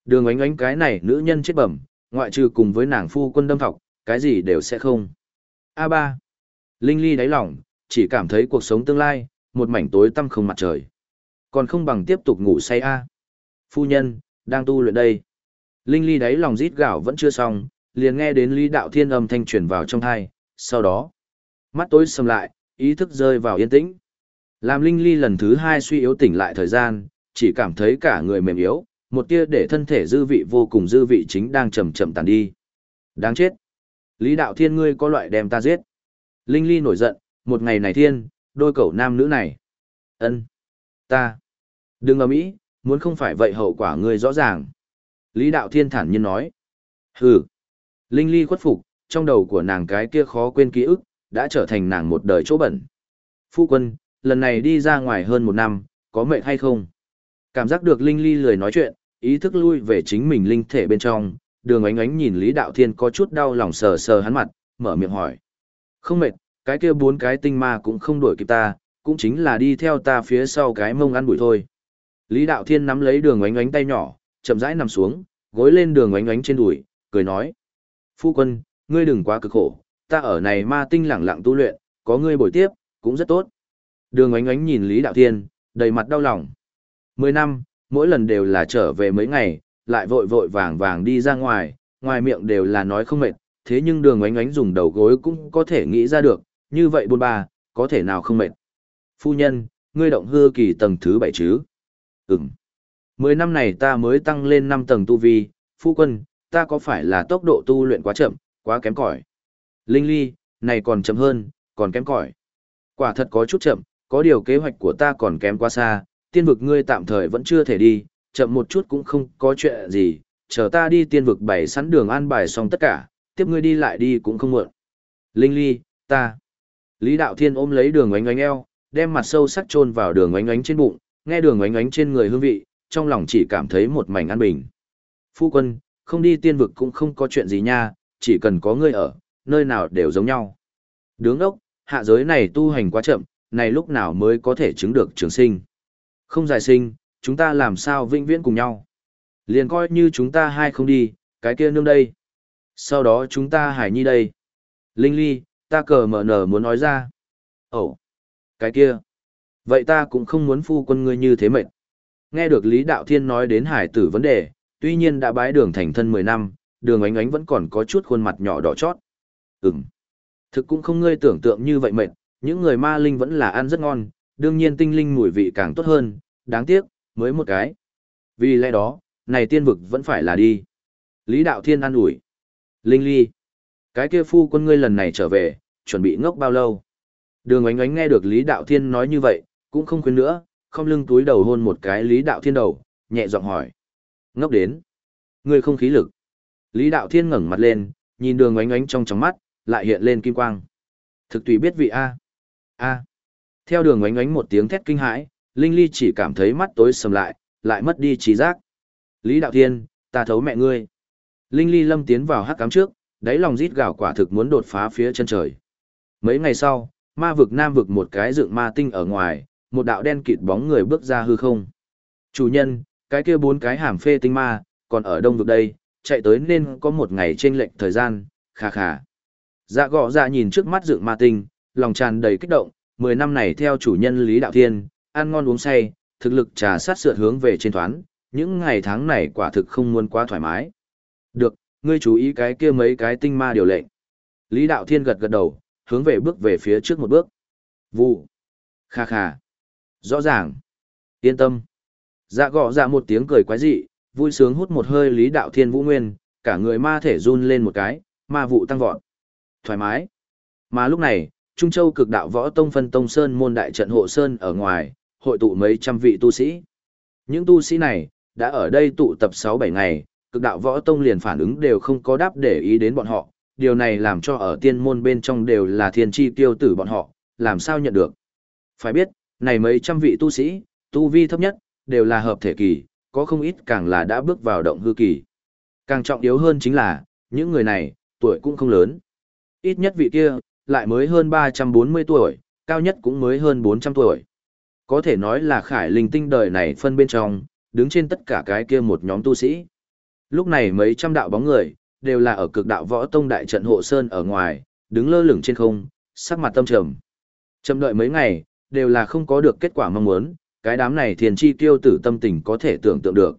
đường ánh ánh cái này nữ nhân chết bẩm, ngoại trừ cùng với nàng phu quân đâm thọc, cái gì đều sẽ không. A3. Linh ly đáy lòng, chỉ cảm thấy cuộc sống tương lai, một mảnh tối tăm không mặt trời. Còn không bằng tiếp tục ngủ say A. Phu nhân, đang tu luyện đây. Linh ly đáy lòng rít gạo vẫn chưa xong, liền nghe đến Lý Đạo Thiên âm thanh truyền vào trong thai, sau đó, mắt tối sầm lại, ý thức rơi vào yên tĩnh. Làm Linh ly lần thứ hai suy yếu tỉnh lại thời gian, chỉ cảm thấy cả người mềm yếu, một tia để thân thể dư vị vô cùng dư vị chính đang chậm chậm tàn đi. Đáng chết. Lý Đạo Thiên ngươi có loại đem ta giết. Linh ly nổi giận, một ngày này thiên, đôi cậu nam nữ này. ân Ta. Đừng ở mỹ, muốn không phải vậy hậu quả ngươi rõ ràng. Lý Đạo Thiên thản nhiên nói. Hừ. Linh Ly khuất phục, trong đầu của nàng cái kia khó quên ký ức, đã trở thành nàng một đời chỗ bẩn. Phu quân, lần này đi ra ngoài hơn một năm, có mệt hay không? Cảm giác được Linh Ly lười nói chuyện, ý thức lui về chính mình linh thể bên trong, đường ánh ánh nhìn Lý Đạo Thiên có chút đau lòng sờ sờ hắn mặt, mở miệng hỏi. Không mệt, cái kia bốn cái tinh ma cũng không đuổi kịp ta, cũng chính là đi theo ta phía sau cái mông ăn bụi thôi. Lý Đạo Thiên nắm lấy đường ánh ánh tay nhỏ, chậm rãi nằm xuống, gối lên đường ánh ánh trên đùi, cười nói. Phu quân, ngươi đừng quá cực khổ, ta ở này ma tinh lẳng lặng tu luyện, có ngươi bồi tiếp, cũng rất tốt. Đường ánh ánh nhìn Lý Đạo Thiên, đầy mặt đau lòng. Mười năm, mỗi lần đều là trở về mấy ngày, lại vội vội vàng vàng đi ra ngoài, ngoài miệng đều là nói không mệt, thế nhưng đường ánh ánh dùng đầu gối cũng có thể nghĩ ra được, như vậy bôn ba, có thể nào không mệt. Phu nhân, ngươi động hư kỳ tầng thứ bảy chứ? Ừm. Mười năm này ta mới tăng lên năm tầng tu vi, phu quân, ta có phải là tốc độ tu luyện quá chậm, quá kém cỏi? Linh ly, này còn chậm hơn, còn kém cỏi. Quả thật có chút chậm, có điều kế hoạch của ta còn kém quá xa, tiên vực ngươi tạm thời vẫn chưa thể đi, chậm một chút cũng không có chuyện gì, chờ ta đi tiên vực bày sẵn đường an bài xong tất cả, tiếp ngươi đi lại đi cũng không muộn. Linh ly, ta. Lý Đạo Thiên ôm lấy đường oánh oánh eo, đem mặt sâu sắc chôn vào đường oánh oánh trên bụng, nghe đường oánh oánh trên người hương vị, trong lòng chỉ cảm thấy một mảnh an bình. Phu quân, không đi tiên vực cũng không có chuyện gì nha, chỉ cần có ngươi ở, nơi nào đều giống nhau. Đứng ốc, hạ giới này tu hành quá chậm, này lúc nào mới có thể chứng được trường sinh. Không giải sinh, chúng ta làm sao vĩnh viễn cùng nhau. Liền coi như chúng ta hai không đi, cái kia nương đây. Sau đó chúng ta hải nhi đây. Linh ly, ta cờ mở nở muốn nói ra. Ồ, cái kia. Vậy ta cũng không muốn phu quân ngươi như thế mệt. Nghe được Lý Đạo Thiên nói đến hải tử vấn đề, tuy nhiên đã bái đường thành thân 10 năm, đường ánh ánh vẫn còn có chút khuôn mặt nhỏ đỏ chót. Ừm. Thực cũng không ngươi tưởng tượng như vậy mệt, những người ma linh vẫn là ăn rất ngon, đương nhiên tinh linh mùi vị càng tốt hơn, đáng tiếc, mới một cái. Vì lẽ đó, này tiên vực vẫn phải là đi. Lý Đạo Thiên an ủi. Linh Ly. Cái kia phu quân ngươi lần này trở về, chuẩn bị ngốc bao lâu? Đường ánh ánh nghe được Lý Đạo Thiên nói như vậy, cũng không khuyên nữa, không lưng túi đầu hôn một cái Lý Đạo Thiên đầu, nhẹ giọng hỏi. Ngốc đến. Ngươi không khí lực. Lý Đạo Thiên ngẩng mặt lên, nhìn đường ánh ánh trong trong mắt, lại hiện lên kim quang. Thực tùy biết vị A. A. Theo đường ánh ánh một tiếng thét kinh hãi, Linh Ly chỉ cảm thấy mắt tối sầm lại, lại mất đi trí giác. Lý Đạo Thiên, ta thấu mẹ ngươi. Linh Ly lâm tiến vào hắc cám trước, đáy lòng rít gào quả thực muốn đột phá phía chân trời. Mấy ngày sau, ma vực nam vực một cái dựng ma tinh ở ngoài, một đạo đen kịt bóng người bước ra hư không. Chủ nhân, cái kia bốn cái hàm phê tinh ma, còn ở đông vực đây, chạy tới nên có một ngày trên lệnh thời gian, khà khà. Dạ gõ dạ nhìn trước mắt dựng ma tinh, lòng tràn đầy kích động, mười năm này theo chủ nhân Lý Đạo Thiên, ăn ngon uống say, thực lực trà sát sượt hướng về trên thoán, những ngày tháng này quả thực không muốn quá thoải mái. Được, ngươi chú ý cái kia mấy cái tinh ma điều lệnh. Lý Đạo Thiên gật gật đầu, hướng về bước về phía trước một bước. Vụ. Kha kha. Rõ ràng. Yên tâm. Dạ gõ dạ một tiếng cười quái dị, vui sướng hút một hơi Lý Đạo Thiên Vũ Nguyên, cả người ma thể run lên một cái, ma vụ tăng vọt. Thoải mái. Mà lúc này, Trung Châu cực đạo võ tông phân tông sơn môn đại trận hộ sơn ở ngoài, hội tụ mấy trăm vị tu sĩ. Những tu sĩ này, đã ở đây tụ tập 6-7 ngày, cực đạo võ tông liền phản ứng đều không có đáp để ý đến bọn họ, điều này làm cho ở tiên môn bên trong đều là thiên chi tiêu tử bọn họ, làm sao nhận được. Phải biết, này mấy trăm vị tu sĩ, tu vi thấp nhất, đều là hợp thể kỳ, có không ít càng là đã bước vào động hư kỳ. Càng trọng yếu hơn chính là, những người này, tuổi cũng không lớn. Ít nhất vị kia, lại mới hơn 340 tuổi, cao nhất cũng mới hơn 400 tuổi. Có thể nói là khải linh tinh đời này phân bên trong, đứng trên tất cả cái kia một nhóm tu sĩ. Lúc này mấy trăm đạo bóng người, đều là ở cực đạo võ tông đại trận hộ sơn ở ngoài, đứng lơ lửng trên không, sắc mặt tâm trầm. Chậm đợi mấy ngày, đều là không có được kết quả mong muốn, cái đám này thiền chi tiêu tử tâm tình có thể tưởng tượng được.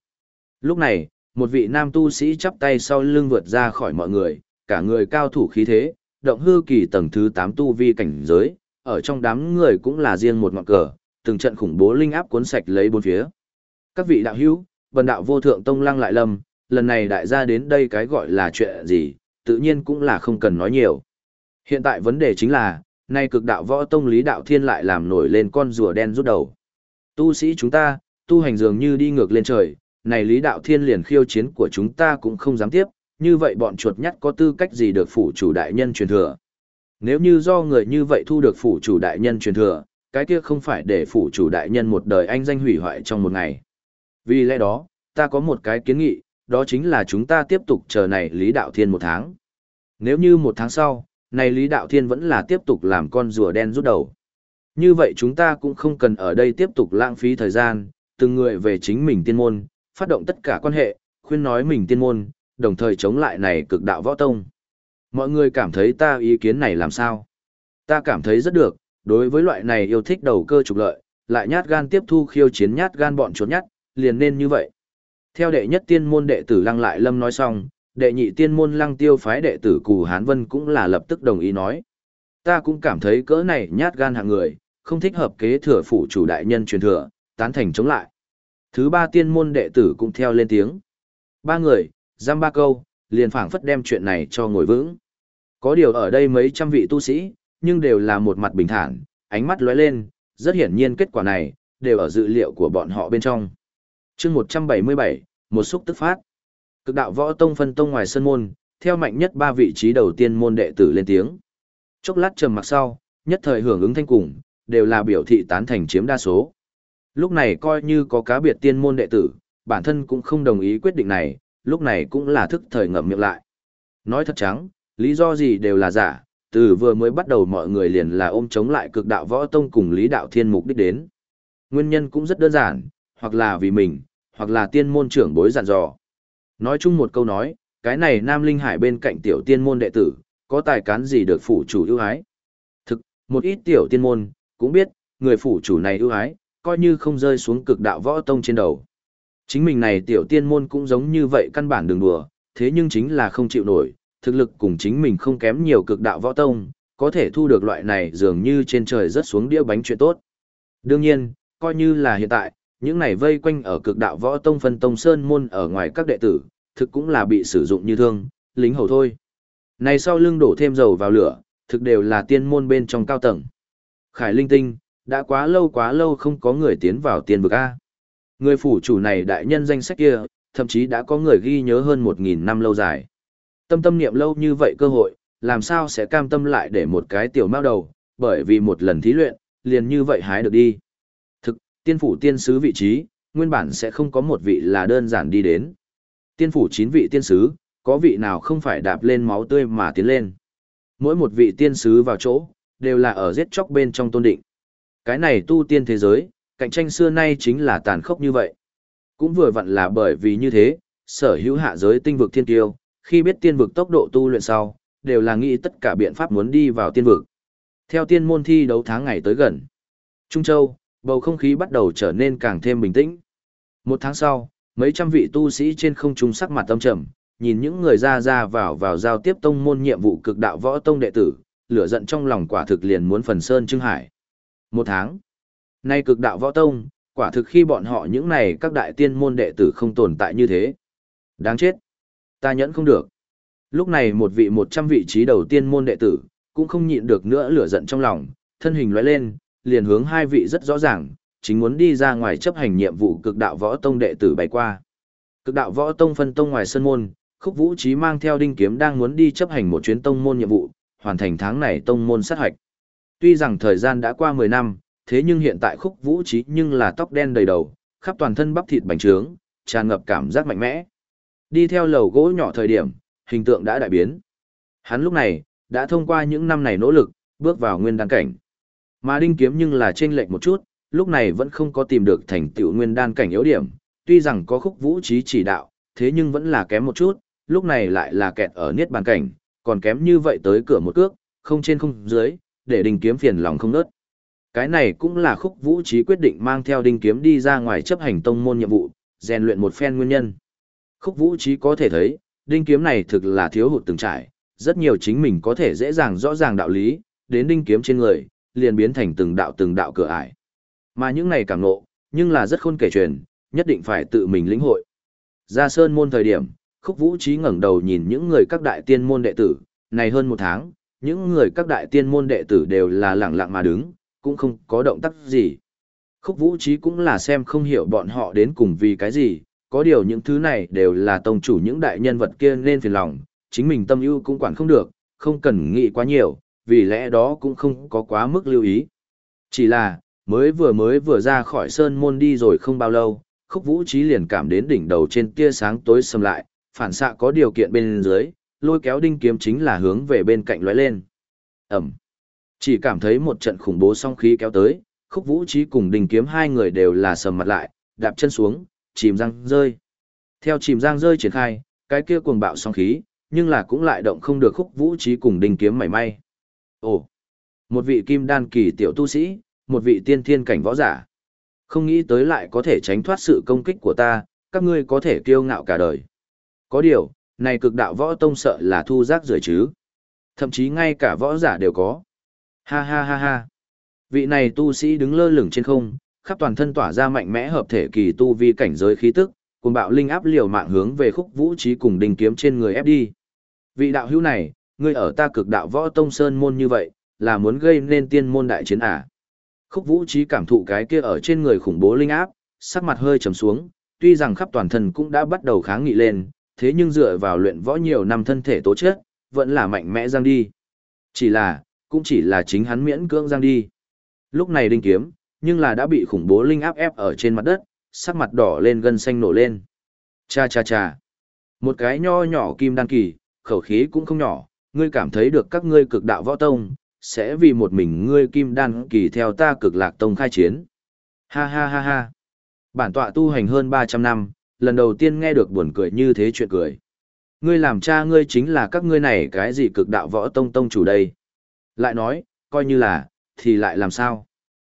Lúc này, một vị nam tu sĩ chắp tay sau lưng vượt ra khỏi mọi người, cả người cao thủ khí thế, động hư kỳ tầng thứ 8 tu vi cảnh giới, ở trong đám người cũng là riêng một ngọn cờ, từng trận khủng bố linh áp cuốn sạch lấy bốn phía. Các vị đạo hữu, bần đạo vô thượng tông lăng lại lâm, lần này đại gia đến đây cái gọi là chuyện gì, tự nhiên cũng là không cần nói nhiều. Hiện tại vấn đề chính là, nay cực đạo võ tông lý đạo thiên lại làm nổi lên con rùa đen rút đầu. Tu sĩ chúng ta, tu hành dường như đi ngược lên trời, này lý đạo thiên liền khiêu chiến của chúng ta cũng không dám tiếp, như vậy bọn chuột nhắt có tư cách gì được phủ chủ đại nhân truyền thừa. Nếu như do người như vậy thu được phủ chủ đại nhân truyền thừa, cái kia không phải để phủ chủ đại nhân một đời anh danh hủy hoại trong một ngày. Vì lẽ đó, ta có một cái kiến nghị, đó chính là chúng ta tiếp tục chờ này Lý Đạo Thiên một tháng. Nếu như một tháng sau, này Lý Đạo Thiên vẫn là tiếp tục làm con rùa đen rút đầu. Như vậy chúng ta cũng không cần ở đây tiếp tục lãng phí thời gian, từng người về chính mình tiên môn, phát động tất cả quan hệ, khuyên nói mình tiên môn, đồng thời chống lại này cực đạo võ tông. Mọi người cảm thấy ta ý kiến này làm sao? Ta cảm thấy rất được, đối với loại này yêu thích đầu cơ trục lợi, lại nhát gan tiếp thu khiêu chiến nhát gan bọn trốn nhát, liền nên như vậy. Theo đệ nhất tiên môn đệ tử Lăng Lại Lâm nói xong, đệ nhị tiên môn Lăng Tiêu phái đệ tử Cù Hán Vân cũng là lập tức đồng ý nói. Ta cũng cảm thấy cỡ này nhát gan hạng người, không thích hợp kế thừa phủ chủ đại nhân truyền thừa, tán thành chống lại. Thứ ba tiên môn đệ tử cũng theo lên tiếng. Ba người, giam ba câu, liền phảng phất đem chuyện này cho ngồi vững. Có điều ở đây mấy trăm vị tu sĩ, nhưng đều là một mặt bình thản, ánh mắt lóe lên, rất hiển nhiên kết quả này, đều ở dự liệu của bọn họ bên trong. chương 177, một xúc tức phát. Cực đạo võ tông phân tông ngoài sân môn, theo mạnh nhất ba vị trí đầu tiên môn đệ tử lên tiếng. Chốc lát trầm mặc sau, nhất thời hưởng ứng thanh cùng, đều là biểu thị tán thành chiếm đa số. Lúc này coi như có cá biệt tiên môn đệ tử, bản thân cũng không đồng ý quyết định này, lúc này cũng là thức thời ngậm miệng lại. Nói thật trắng, lý do gì đều là giả, từ vừa mới bắt đầu mọi người liền là ôm chống lại cực đạo võ tông cùng lý đạo thiên mục đích đến. Nguyên nhân cũng rất đơn giản, hoặc là vì mình, hoặc là tiên môn trưởng bối dặn dò. Nói chung một câu nói, cái này Nam Linh Hải bên cạnh tiểu tiên môn đệ tử, có tài cán gì được phủ chủ ưu ái. Thực, một ít tiểu tiên môn, cũng biết, người phủ chủ này ưu ái, coi như không rơi xuống cực đạo võ tông trên đầu. Chính mình này tiểu tiên môn cũng giống như vậy căn bản đừng đùa, thế nhưng chính là không chịu nổi, thực lực cùng chính mình không kém nhiều cực đạo võ tông, có thể thu được loại này dường như trên trời rớt xuống đĩa bánh chuyện tốt. Đương nhiên, coi như là hiện tại, những này vây quanh ở cực đạo võ tông phân tông sơn môn ở ngoài các đệ tử, thực cũng là bị sử dụng như thương, lính hầu thôi. Này sau lưng đổ thêm dầu vào lửa, thực đều là tiên môn bên trong cao tầng. Khải linh tinh, đã quá lâu quá lâu không có người tiến vào tiên vực A. Người phủ chủ này đại nhân danh sách kia, thậm chí đã có người ghi nhớ hơn một nghìn năm lâu dài. Tâm tâm niệm lâu như vậy cơ hội, làm sao sẽ cam tâm lại để một cái tiểu mao đầu, bởi vì một lần thí luyện, liền như vậy hái được đi. Thực, tiên phủ tiên sứ vị trí, nguyên bản sẽ không có một vị là đơn giản đi đến. Tiên phủ chín vị tiên sứ, có vị nào không phải đạp lên máu tươi mà tiến lên. Mỗi một vị tiên sứ vào chỗ, đều là ở giết chóc bên trong tôn định. Cái này tu tiên thế giới, cạnh tranh xưa nay chính là tàn khốc như vậy. Cũng vừa vặn là bởi vì như thế, sở hữu hạ giới tinh vực thiên tiêu, khi biết tiên vực tốc độ tu luyện sau, đều là nghĩ tất cả biện pháp muốn đi vào tiên vực. Theo tiên môn thi đấu tháng ngày tới gần, Trung Châu, bầu không khí bắt đầu trở nên càng thêm bình tĩnh. Một tháng sau, mấy trăm vị tu sĩ trên không trung sắc mặt tâm trầm, nhìn những người ra ra vào vào giao tiếp tông môn nhiệm vụ cực đạo võ tông đệ tử, lửa giận trong lòng quả thực liền muốn phần sơn trưng hải. Một tháng. Nay cực đạo võ tông, quả thực khi bọn họ những này các đại tiên môn đệ tử không tồn tại như thế. Đáng chết. Ta nhẫn không được. Lúc này một vị một trăm vị trí đầu tiên môn đệ tử, cũng không nhịn được nữa lửa giận trong lòng, thân hình lóe lên, liền hướng hai vị rất rõ ràng, chính muốn đi ra ngoài chấp hành nhiệm vụ cực đạo võ tông đệ tử bay qua. Cực đạo võ tông phân tông ngoài sân môn, khúc vũ trí mang theo đinh kiếm đang muốn đi chấp hành một chuyến tông môn nhiệm vụ, hoàn thành tháng này tông môn sát hạch. Tuy rằng thời gian đã qua 10 năm, thế nhưng hiện tại khúc vũ trí nhưng là tóc đen đầy đầu, khắp toàn thân bắp thịt bành trướng, tràn ngập cảm giác mạnh mẽ. Đi theo lầu gỗ nhỏ thời điểm, hình tượng đã đại biến. Hắn lúc này, đã thông qua những năm này nỗ lực, bước vào nguyên đan cảnh. Mà đinh kiếm nhưng là chênh lệch một chút, lúc này vẫn không có tìm được thành tựu nguyên đan cảnh yếu điểm, tuy rằng có khúc vũ trí chỉ đạo, thế nhưng vẫn là kém một chút, lúc này lại là kẹt ở niết bàn cảnh, còn kém như vậy tới cửa một cước, không trên không dưới, để đinh kiếm phiền lòng không nớt. Cái này cũng là khúc vũ trí quyết định mang theo đinh kiếm đi ra ngoài chấp hành tông môn nhiệm vụ, rèn luyện một phen nguyên nhân. Khúc vũ trí có thể thấy, đinh kiếm này thực là thiếu hụt từng trải, rất nhiều chính mình có thể dễ dàng rõ ràng đạo lý, đến đinh kiếm trên người, liền biến thành từng đạo từng đạo cửa ải. Mà những này cảm nộ, nhưng là rất khôn kể truyền, nhất định phải tự mình lĩnh hội. Ra sơn môn thời điểm, khúc vũ trí ngẩng đầu nhìn những người các đại tiên môn đệ tử, này hơn một tháng, những người các đại tiên môn đệ tử đều là lặng lặng mà đứng, cũng không có động tác gì. Khúc vũ trí cũng là xem không hiểu bọn họ đến cùng vì cái gì, có điều những thứ này đều là tông chủ những đại nhân vật kia nên phiền lòng, chính mình tâm ưu cũng quản không được, không cần nghĩ quá nhiều, vì lẽ đó cũng không có quá mức lưu ý. Chỉ là, mới vừa mới vừa ra khỏi sơn môn đi rồi không bao lâu, khúc vũ trí liền cảm đến đỉnh đầu trên tia sáng tối sầm lại, phản xạ có điều kiện bên dưới, lôi kéo đinh kiếm chính là hướng về bên cạnh lóe lên. Ẩm. Chỉ cảm thấy một trận khủng bố song khí kéo tới, khúc vũ trí cùng đinh kiếm hai người đều là sầm mặt lại, đạp chân xuống, chìm răng rơi. Theo chìm răng rơi triển khai, cái kia cuồng bạo song khí, nhưng là cũng lại động không được khúc vũ trí cùng đinh kiếm mảy may. Ồ, một vị kim đan kỳ tiểu tu sĩ, một vị tiên thiên cảnh võ giả. Không nghĩ tới lại có thể tránh thoát sự công kích của ta, các ngươi có thể kiêu ngạo cả đời. Có điều, này cực đạo võ tông sợ là thu rác rưởi chứ. Thậm chí ngay cả võ giả đều có. Ha ha ha ha. Vị này tu sĩ đứng lơ lửng trên không, khắp toàn thân tỏa ra mạnh mẽ hợp thể kỳ tu vi cảnh giới khí tức, cùng bạo linh áp liều mạng hướng về khúc vũ trí cùng đình kiếm trên người ép đi. Vị đạo hữu này, ngươi ở ta cực đạo võ tông sơn môn như vậy, là muốn gây nên tiên môn đại chiến à. Khúc vũ trí cảm thụ cái kia ở trên người khủng bố linh áp, sắc mặt hơi trầm xuống, tuy rằng khắp toàn thân cũng đã bắt đầu kháng nghị lên, thế nhưng dựa vào luyện võ nhiều năm thân thể tố chất, vẫn là mạnh mẽ giang đi. Chỉ là, cũng chỉ là chính hắn miễn cưỡng giang đi. Lúc này đinh kiếm, nhưng là đã bị khủng bố linh áp ép ở trên mặt đất, sắc mặt đỏ lên gân xanh nổ lên. Cha cha cha. Một cái nho nhỏ kim đan kỳ, khẩu khí cũng không nhỏ, ngươi cảm thấy được các ngươi cực đạo võ tông, sẽ vì một mình ngươi kim đan kỳ theo ta cực lạc tông khai chiến. Ha ha ha ha. Bản tọa tu hành hơn 300 năm, lần đầu tiên nghe được buồn cười như thế chuyện cười. Ngươi làm cha ngươi chính là các ngươi này cái gì cực đạo võ tông tông chủ đây. Lại nói, coi như là, thì lại làm sao?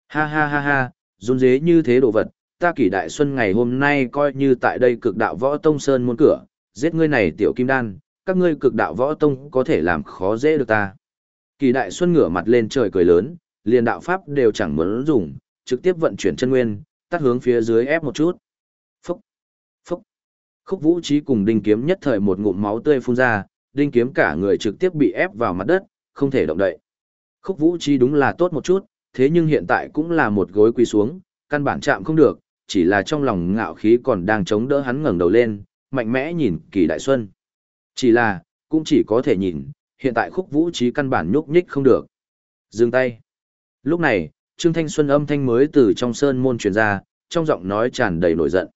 Ha ha ha ha, run dế như thế đồ vật, ta kỷ đại xuân ngày hôm nay coi như tại đây cực đạo võ tông sơn muôn cửa, giết ngươi này tiểu kim đan, các ngươi cực đạo võ tông có thể làm khó dễ được ta. Kỳ đại xuân ngửa mặt lên trời cười lớn, liền đạo pháp đều chẳng muốn dùng, trực tiếp vận chuyển chân nguyên, tắt hướng phía dưới ép một chút. Khúc vũ trí cùng đinh kiếm nhất thời một ngụm máu tươi phun ra, đinh kiếm cả người trực tiếp bị ép vào mặt đất, không thể động đậy. Khúc vũ trí đúng là tốt một chút, thế nhưng hiện tại cũng là một gối quỳ xuống, căn bản chạm không được, chỉ là trong lòng ngạo khí còn đang chống đỡ hắn ngẩng đầu lên, mạnh mẽ nhìn kỳ đại xuân. Chỉ là, cũng chỉ có thể nhìn, hiện tại khúc vũ trí căn bản nhúc nhích không được. Dừng tay. Lúc này, Trương Thanh Xuân âm thanh mới từ trong sơn môn truyền ra, trong giọng nói tràn đầy nổi giận.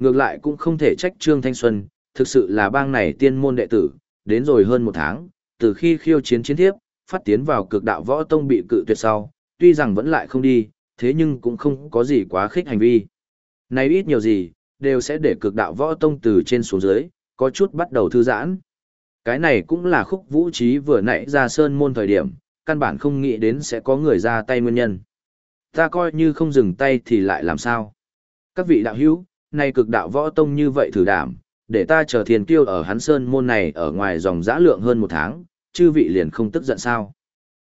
Ngược lại cũng không thể trách Trương Thanh Xuân, thực sự là bang này tiên môn đệ tử, đến rồi hơn một tháng, từ khi khiêu chiến chiến thiếp, phát tiến vào cực đạo võ tông bị cự tuyệt sau, tuy rằng vẫn lại không đi, thế nhưng cũng không có gì quá khích hành vi. Này ít nhiều gì, đều sẽ để cực đạo võ tông từ trên xuống dưới, có chút bắt đầu thư giãn. Cái này cũng là khúc vũ trí vừa nãy ra sơn môn thời điểm, căn bản không nghĩ đến sẽ có người ra tay nguyên nhân. Ta coi như không dừng tay thì lại làm sao? Các vị đạo hữu, nay cực đạo võ tông như vậy thử đảm, để ta chờ thiền tiêu ở hắn sơn môn này ở ngoài dòng giã lượng hơn một tháng, chư vị liền không tức giận sao.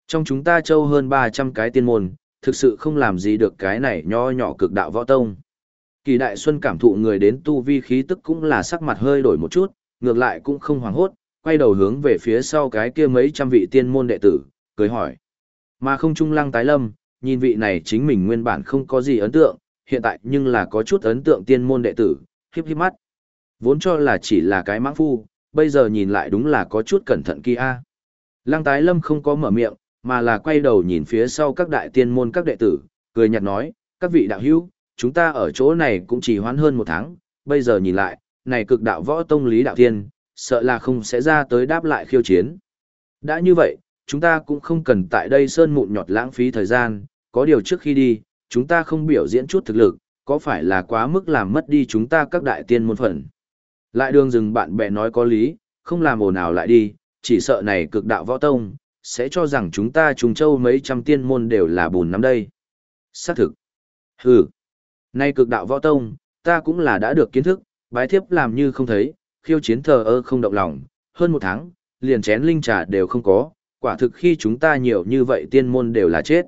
Trong chúng ta châu hơn 300 cái tiên môn, thực sự không làm gì được cái này nho nhỏ cực đạo võ tông. Kỳ đại xuân cảm thụ người đến tu vi khí tức cũng là sắc mặt hơi đổi một chút, ngược lại cũng không hoảng hốt, quay đầu hướng về phía sau cái kia mấy trăm vị tiên môn đệ tử, cười hỏi. Mà không trung lăng tái lâm, nhìn vị này chính mình nguyên bản không có gì ấn tượng, hiện tại nhưng là có chút ấn tượng tiên môn đệ tử, hiếp hiếp mắt. Vốn cho là chỉ là cái mãng phu, bây giờ nhìn lại đúng là có chút cẩn thận kia. Lăng tái lâm không có mở miệng, mà là quay đầu nhìn phía sau các đại tiên môn các đệ tử, cười nhạt nói, các vị đạo hữu, chúng ta ở chỗ này cũng chỉ hoãn hơn một tháng, bây giờ nhìn lại, này cực đạo võ tông lý đạo tiên sợ là không sẽ ra tới đáp lại khiêu chiến. Đã như vậy, chúng ta cũng không cần tại đây sơn mụn nhọt lãng phí thời gian, có điều trước khi đi, chúng ta không biểu diễn chút thực lực, có phải là quá mức làm mất đi chúng ta các đại tiên môn phận. Lại đường dừng bạn bè nói có lý, không làm ồn nào lại đi, chỉ sợ này cực đạo võ tông, sẽ cho rằng chúng ta trùng châu mấy trăm tiên môn đều là bùn năm đây. Xác thực. Hừ. Nay cực đạo võ tông, ta cũng là đã được kiến thức, bái thiếp làm như không thấy, khiêu chiến thờ ơ không động lòng, hơn một tháng, liền chén linh trà đều không có, quả thực khi chúng ta nhiều như vậy tiên môn đều là chết.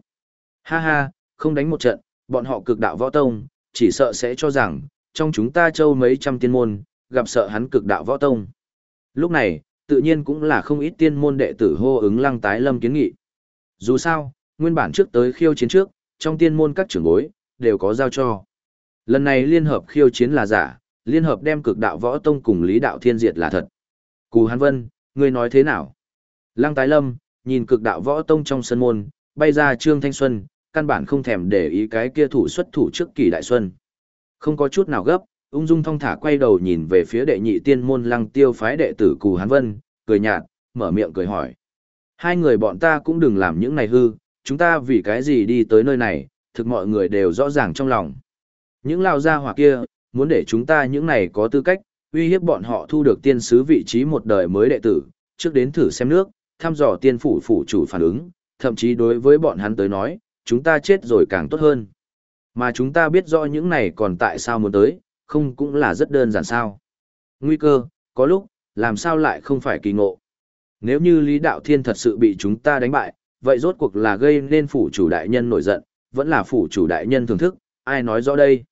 Ha ha, không đánh một trận, bọn họ cực đạo võ tông, chỉ sợ sẽ cho rằng, trong chúng ta châu mấy trăm tiên môn, gặp sợ hắn cực đạo võ tông. Lúc này, tự nhiên cũng là không ít tiên môn đệ tử hô ứng lăng tái lâm kiến nghị. Dù sao, nguyên bản trước tới khiêu chiến trước, trong tiên môn các trưởng bối, đều có giao cho. Lần này liên hợp khiêu chiến là giả, liên hợp đem cực đạo võ tông cùng lý đạo thiên diệt là thật. Cù Hán Vân, ngươi nói thế nào? Lăng tái lâm, nhìn cực đạo võ tông trong sân môn, bay ra Trương Thanh Xuân, căn bản không thèm để ý cái kia thủ xuất thủ trước kỳ đại xuân. Không có chút nào gấp, ung dung thong thả quay đầu nhìn về phía đệ nhị tiên môn lăng tiêu phái đệ tử Cù Hán Vân, cười nhạt, mở miệng cười hỏi. Hai người bọn ta cũng đừng làm những này hư, chúng ta vì cái gì đi tới nơi này, thực mọi người đều rõ ràng trong lòng. Những lao gia hỏa kia, muốn để chúng ta những này có tư cách, uy hiếp bọn họ thu được tiên sứ vị trí một đời mới đệ tử, trước đến thử xem nước, thăm dò tiên phủ phủ chủ phản ứng, thậm chí đối với bọn hắn tới nói, chúng ta chết rồi càng tốt hơn. Mà chúng ta biết rõ những này còn tại sao muốn tới, không cũng là rất đơn giản sao. Nguy cơ, có lúc, làm sao lại không phải kỳ ngộ. Nếu như Lý Đạo Thiên thật sự bị chúng ta đánh bại, vậy rốt cuộc là gây nên phủ chủ đại nhân nổi giận, vẫn là phủ chủ đại nhân thưởng thức, ai nói rõ đây.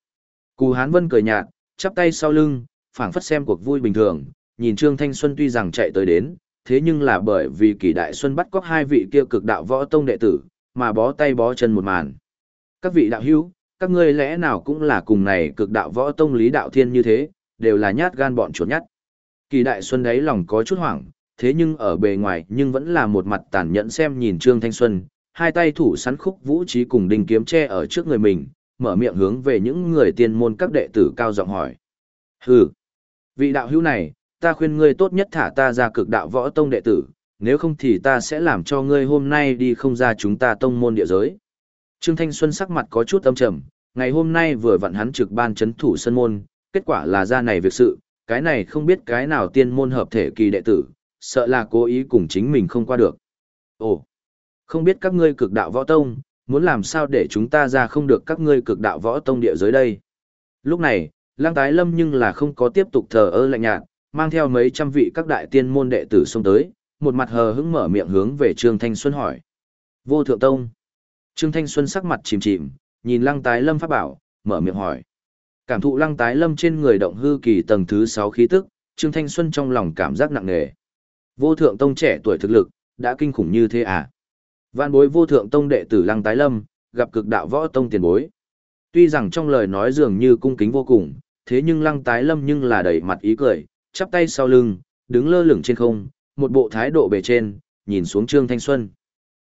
Cù Hán Vân cười nhạt, chắp tay sau lưng, phảng phất xem cuộc vui bình thường, nhìn Trương Thanh Xuân tuy rằng chạy tới đến, thế nhưng là bởi vì kỳ đại xuân bắt cóc hai vị kia cực đạo võ tông đệ tử, mà bó tay bó chân một màn. Các vị đạo hữu, các ngươi lẽ nào cũng là cùng này cực đạo võ tông lý đạo thiên như thế, đều là nhát gan bọn chuột nhát. Kỳ đại xuân đấy lòng có chút hoảng, thế nhưng ở bề ngoài nhưng vẫn là một mặt tàn nhẫn xem nhìn Trương Thanh Xuân, hai tay thủ sắn khúc vũ trí cùng đinh kiếm che ở trước người mình, mở miệng hướng về những người tiên môn các đệ tử cao giọng hỏi. Hừ, vị đạo hữu này, ta khuyên ngươi tốt nhất thả ta ra cực đạo võ tông đệ tử, nếu không thì ta sẽ làm cho ngươi hôm nay đi không ra chúng ta tông môn địa giới. Trương Thanh Xuân sắc mặt có chút âm trầm, ngày hôm nay vừa vặn hắn trực ban chấn thủ sân môn, kết quả là ra này việc sự, cái này không biết cái nào tiên môn hợp thể kỳ đệ tử, sợ là cố ý cùng chính mình không qua được. Ồ, không biết các ngươi cực đạo võ tông, muốn làm sao để chúng ta ra không được các ngươi cực đạo võ tông địa giới đây. Lúc này, lang tái lâm nhưng là không có tiếp tục thờ ơ lạnh nhạt, mang theo mấy trăm vị các đại tiên môn đệ tử xông tới, một mặt hờ hững mở miệng hướng về Trương Thanh Xuân hỏi. Vô thượng tông. Trương Thanh Xuân sắc mặt chìm chìm, nhìn lăng tái lâm pháp bảo, mở miệng hỏi. Cảm thụ lăng tái lâm trên người động hư kỳ tầng thứ 6 khí tức, Trương Thanh Xuân trong lòng cảm giác nặng nề. Vô thượng tông trẻ tuổi thực lực, đã kinh khủng như thế à? Vạn bối vô thượng tông đệ tử lăng tái lâm, gặp cực đạo võ tông tiền bối. Tuy rằng trong lời nói dường như cung kính vô cùng, thế nhưng lăng tái lâm nhưng là đầy mặt ý cười, chắp tay sau lưng, đứng lơ lửng trên không, một bộ thái độ bề trên, nhìn xuống Trương Thanh Xuân.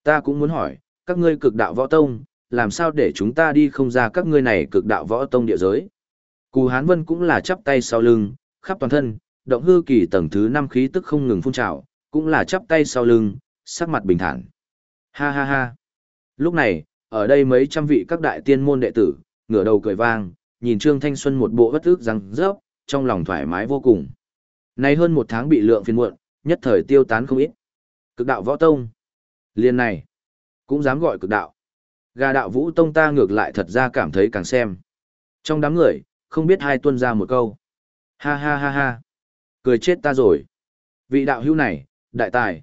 Ta cũng muốn hỏi, các ngươi cực đạo võ tông, làm sao để chúng ta đi không ra các ngươi này cực đạo võ tông địa giới. Cù Hán Vân cũng là chắp tay sau lưng, khắp toàn thân, động hư kỳ tầng thứ 5 khí tức không ngừng phun trào, cũng là chắp tay sau lưng, sắc mặt bình thản. Ha ha ha. Lúc này, ở đây mấy trăm vị các đại tiên môn đệ tử, ngửa đầu cười vang, nhìn Trương Thanh Xuân một bộ bất ức răng rớp, trong lòng thoải mái vô cùng. Nay hơn một tháng bị lượng phiền muộn, nhất thời tiêu tán không ít. Cực đạo võ tông. Liên này, cũng dám gọi cực đạo. Gà đạo vũ tông ta ngược lại thật ra cảm thấy càng xem. Trong đám người, không biết hai tuân ra một câu. Ha ha ha ha. Cười chết ta rồi. Vị đạo hữu này, đại tài.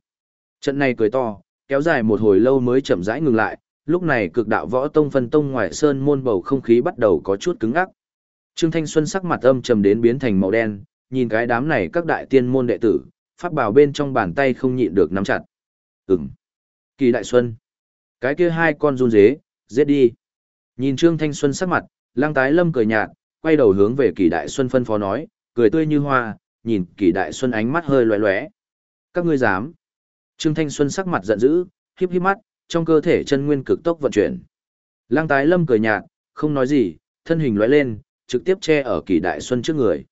Trận này cười to, kéo dài một hồi lâu mới chậm rãi ngừng lại, lúc này cực đạo võ tông phân tông ngoài sơn môn bầu không khí bắt đầu có chút cứng ắc. Trương Thanh Xuân sắc mặt âm trầm đến biến thành màu đen, nhìn cái đám này các đại tiên môn đệ tử, pháp bảo bên trong bàn tay không nhịn được nắm chặt. Ừm. Kỳ Đại Xuân. Cái kia hai con run dế, giết đi. Nhìn Trương Thanh Xuân sắc mặt, lang tái lâm cười nhạt, quay đầu hướng về Kỳ Đại Xuân phân phó nói, cười tươi như hoa, nhìn Kỳ Đại Xuân ánh mắt hơi lóe lóe. Các ngươi dám. Trương Thanh Xuân sắc mặt giận dữ, híp híp mắt, trong cơ thể chân nguyên cực tốc vận chuyển. Lang tái lâm cười nhạt, không nói gì, thân hình lóe lên, trực tiếp che ở Kỳ Đại Xuân trước người.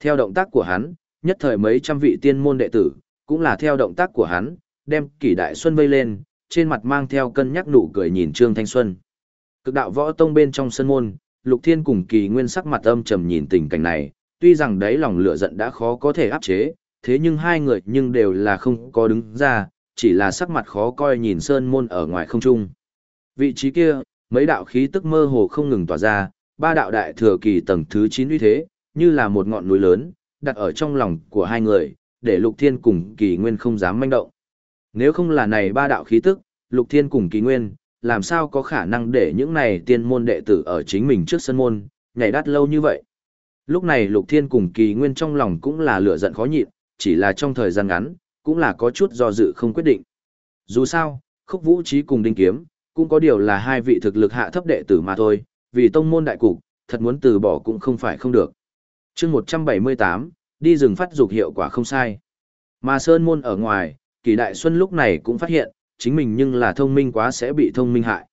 Theo động tác của hắn, nhất thời mấy trăm vị tiên môn đệ tử, cũng là theo động tác của hắn, đem kỷ Đại Xuân vây lên, trên mặt mang theo cân nhắc nụ cười nhìn Trương Thanh Xuân. Cực đạo võ tông bên trong sân môn, Lục Thiên cùng Kỳ Nguyên sắc mặt âm trầm nhìn tình cảnh này, tuy rằng đấy lòng lửa giận đã khó có thể áp chế, thế nhưng hai người nhưng đều là không có đứng ra, chỉ là sắc mặt khó coi nhìn sơn môn ở ngoài không trung. Vị trí kia, mấy đạo khí tức mơ hồ không ngừng tỏa ra, ba đạo đại thừa kỳ tầng thứ 9 uy thế, như là một ngọn núi lớn, đặt ở trong lòng của hai người, để Lục Thiên cùng Kỳ Nguyên không dám manh động. Nếu không là này ba đạo khí tức, Lục Thiên cùng Kỳ Nguyên, làm sao có khả năng để những này tiên môn đệ tử ở chính mình trước sân môn, nhảy đắt lâu như vậy. Lúc này Lục Thiên cùng Kỳ Nguyên trong lòng cũng là lửa giận khó nhịn, chỉ là trong thời gian ngắn, cũng là có chút do dự không quyết định. Dù sao, Khúc Vũ Trí cùng Đinh Kiếm, cũng có điều là hai vị thực lực hạ thấp đệ tử mà thôi, vì tông môn đại cục, thật muốn từ bỏ cũng không phải không được chương 178, đi rừng phát dục hiệu quả không sai. Mà Sơn môn ở ngoài, Kỳ Đại Xuân lúc này cũng phát hiện, chính mình nhưng là thông minh quá sẽ bị thông minh hại.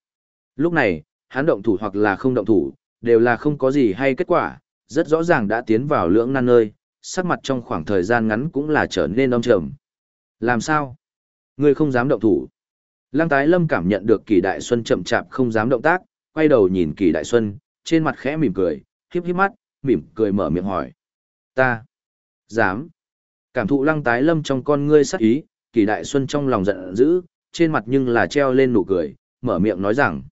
Lúc này, hắn động thủ hoặc là không động thủ, đều là không có gì hay kết quả, rất rõ ràng đã tiến vào lưỡng nan nơi, sắc mặt trong khoảng thời gian ngắn cũng là trở nên âm trầm. Làm sao? Ngươi không dám động thủ. Lăng tái lâm cảm nhận được kỳ đại xuân chậm chạp không dám động tác, quay đầu nhìn kỳ đại xuân, trên mặt khẽ mỉm cười, khiếp khiếp mắt, mỉm cười mở miệng hỏi. Ta. Dám. Cảm thụ lăng tái lâm trong con ngươi sắc ý, kỳ đại xuân trong lòng giận dữ, trên mặt nhưng là treo lên nụ cười, mở miệng nói rằng.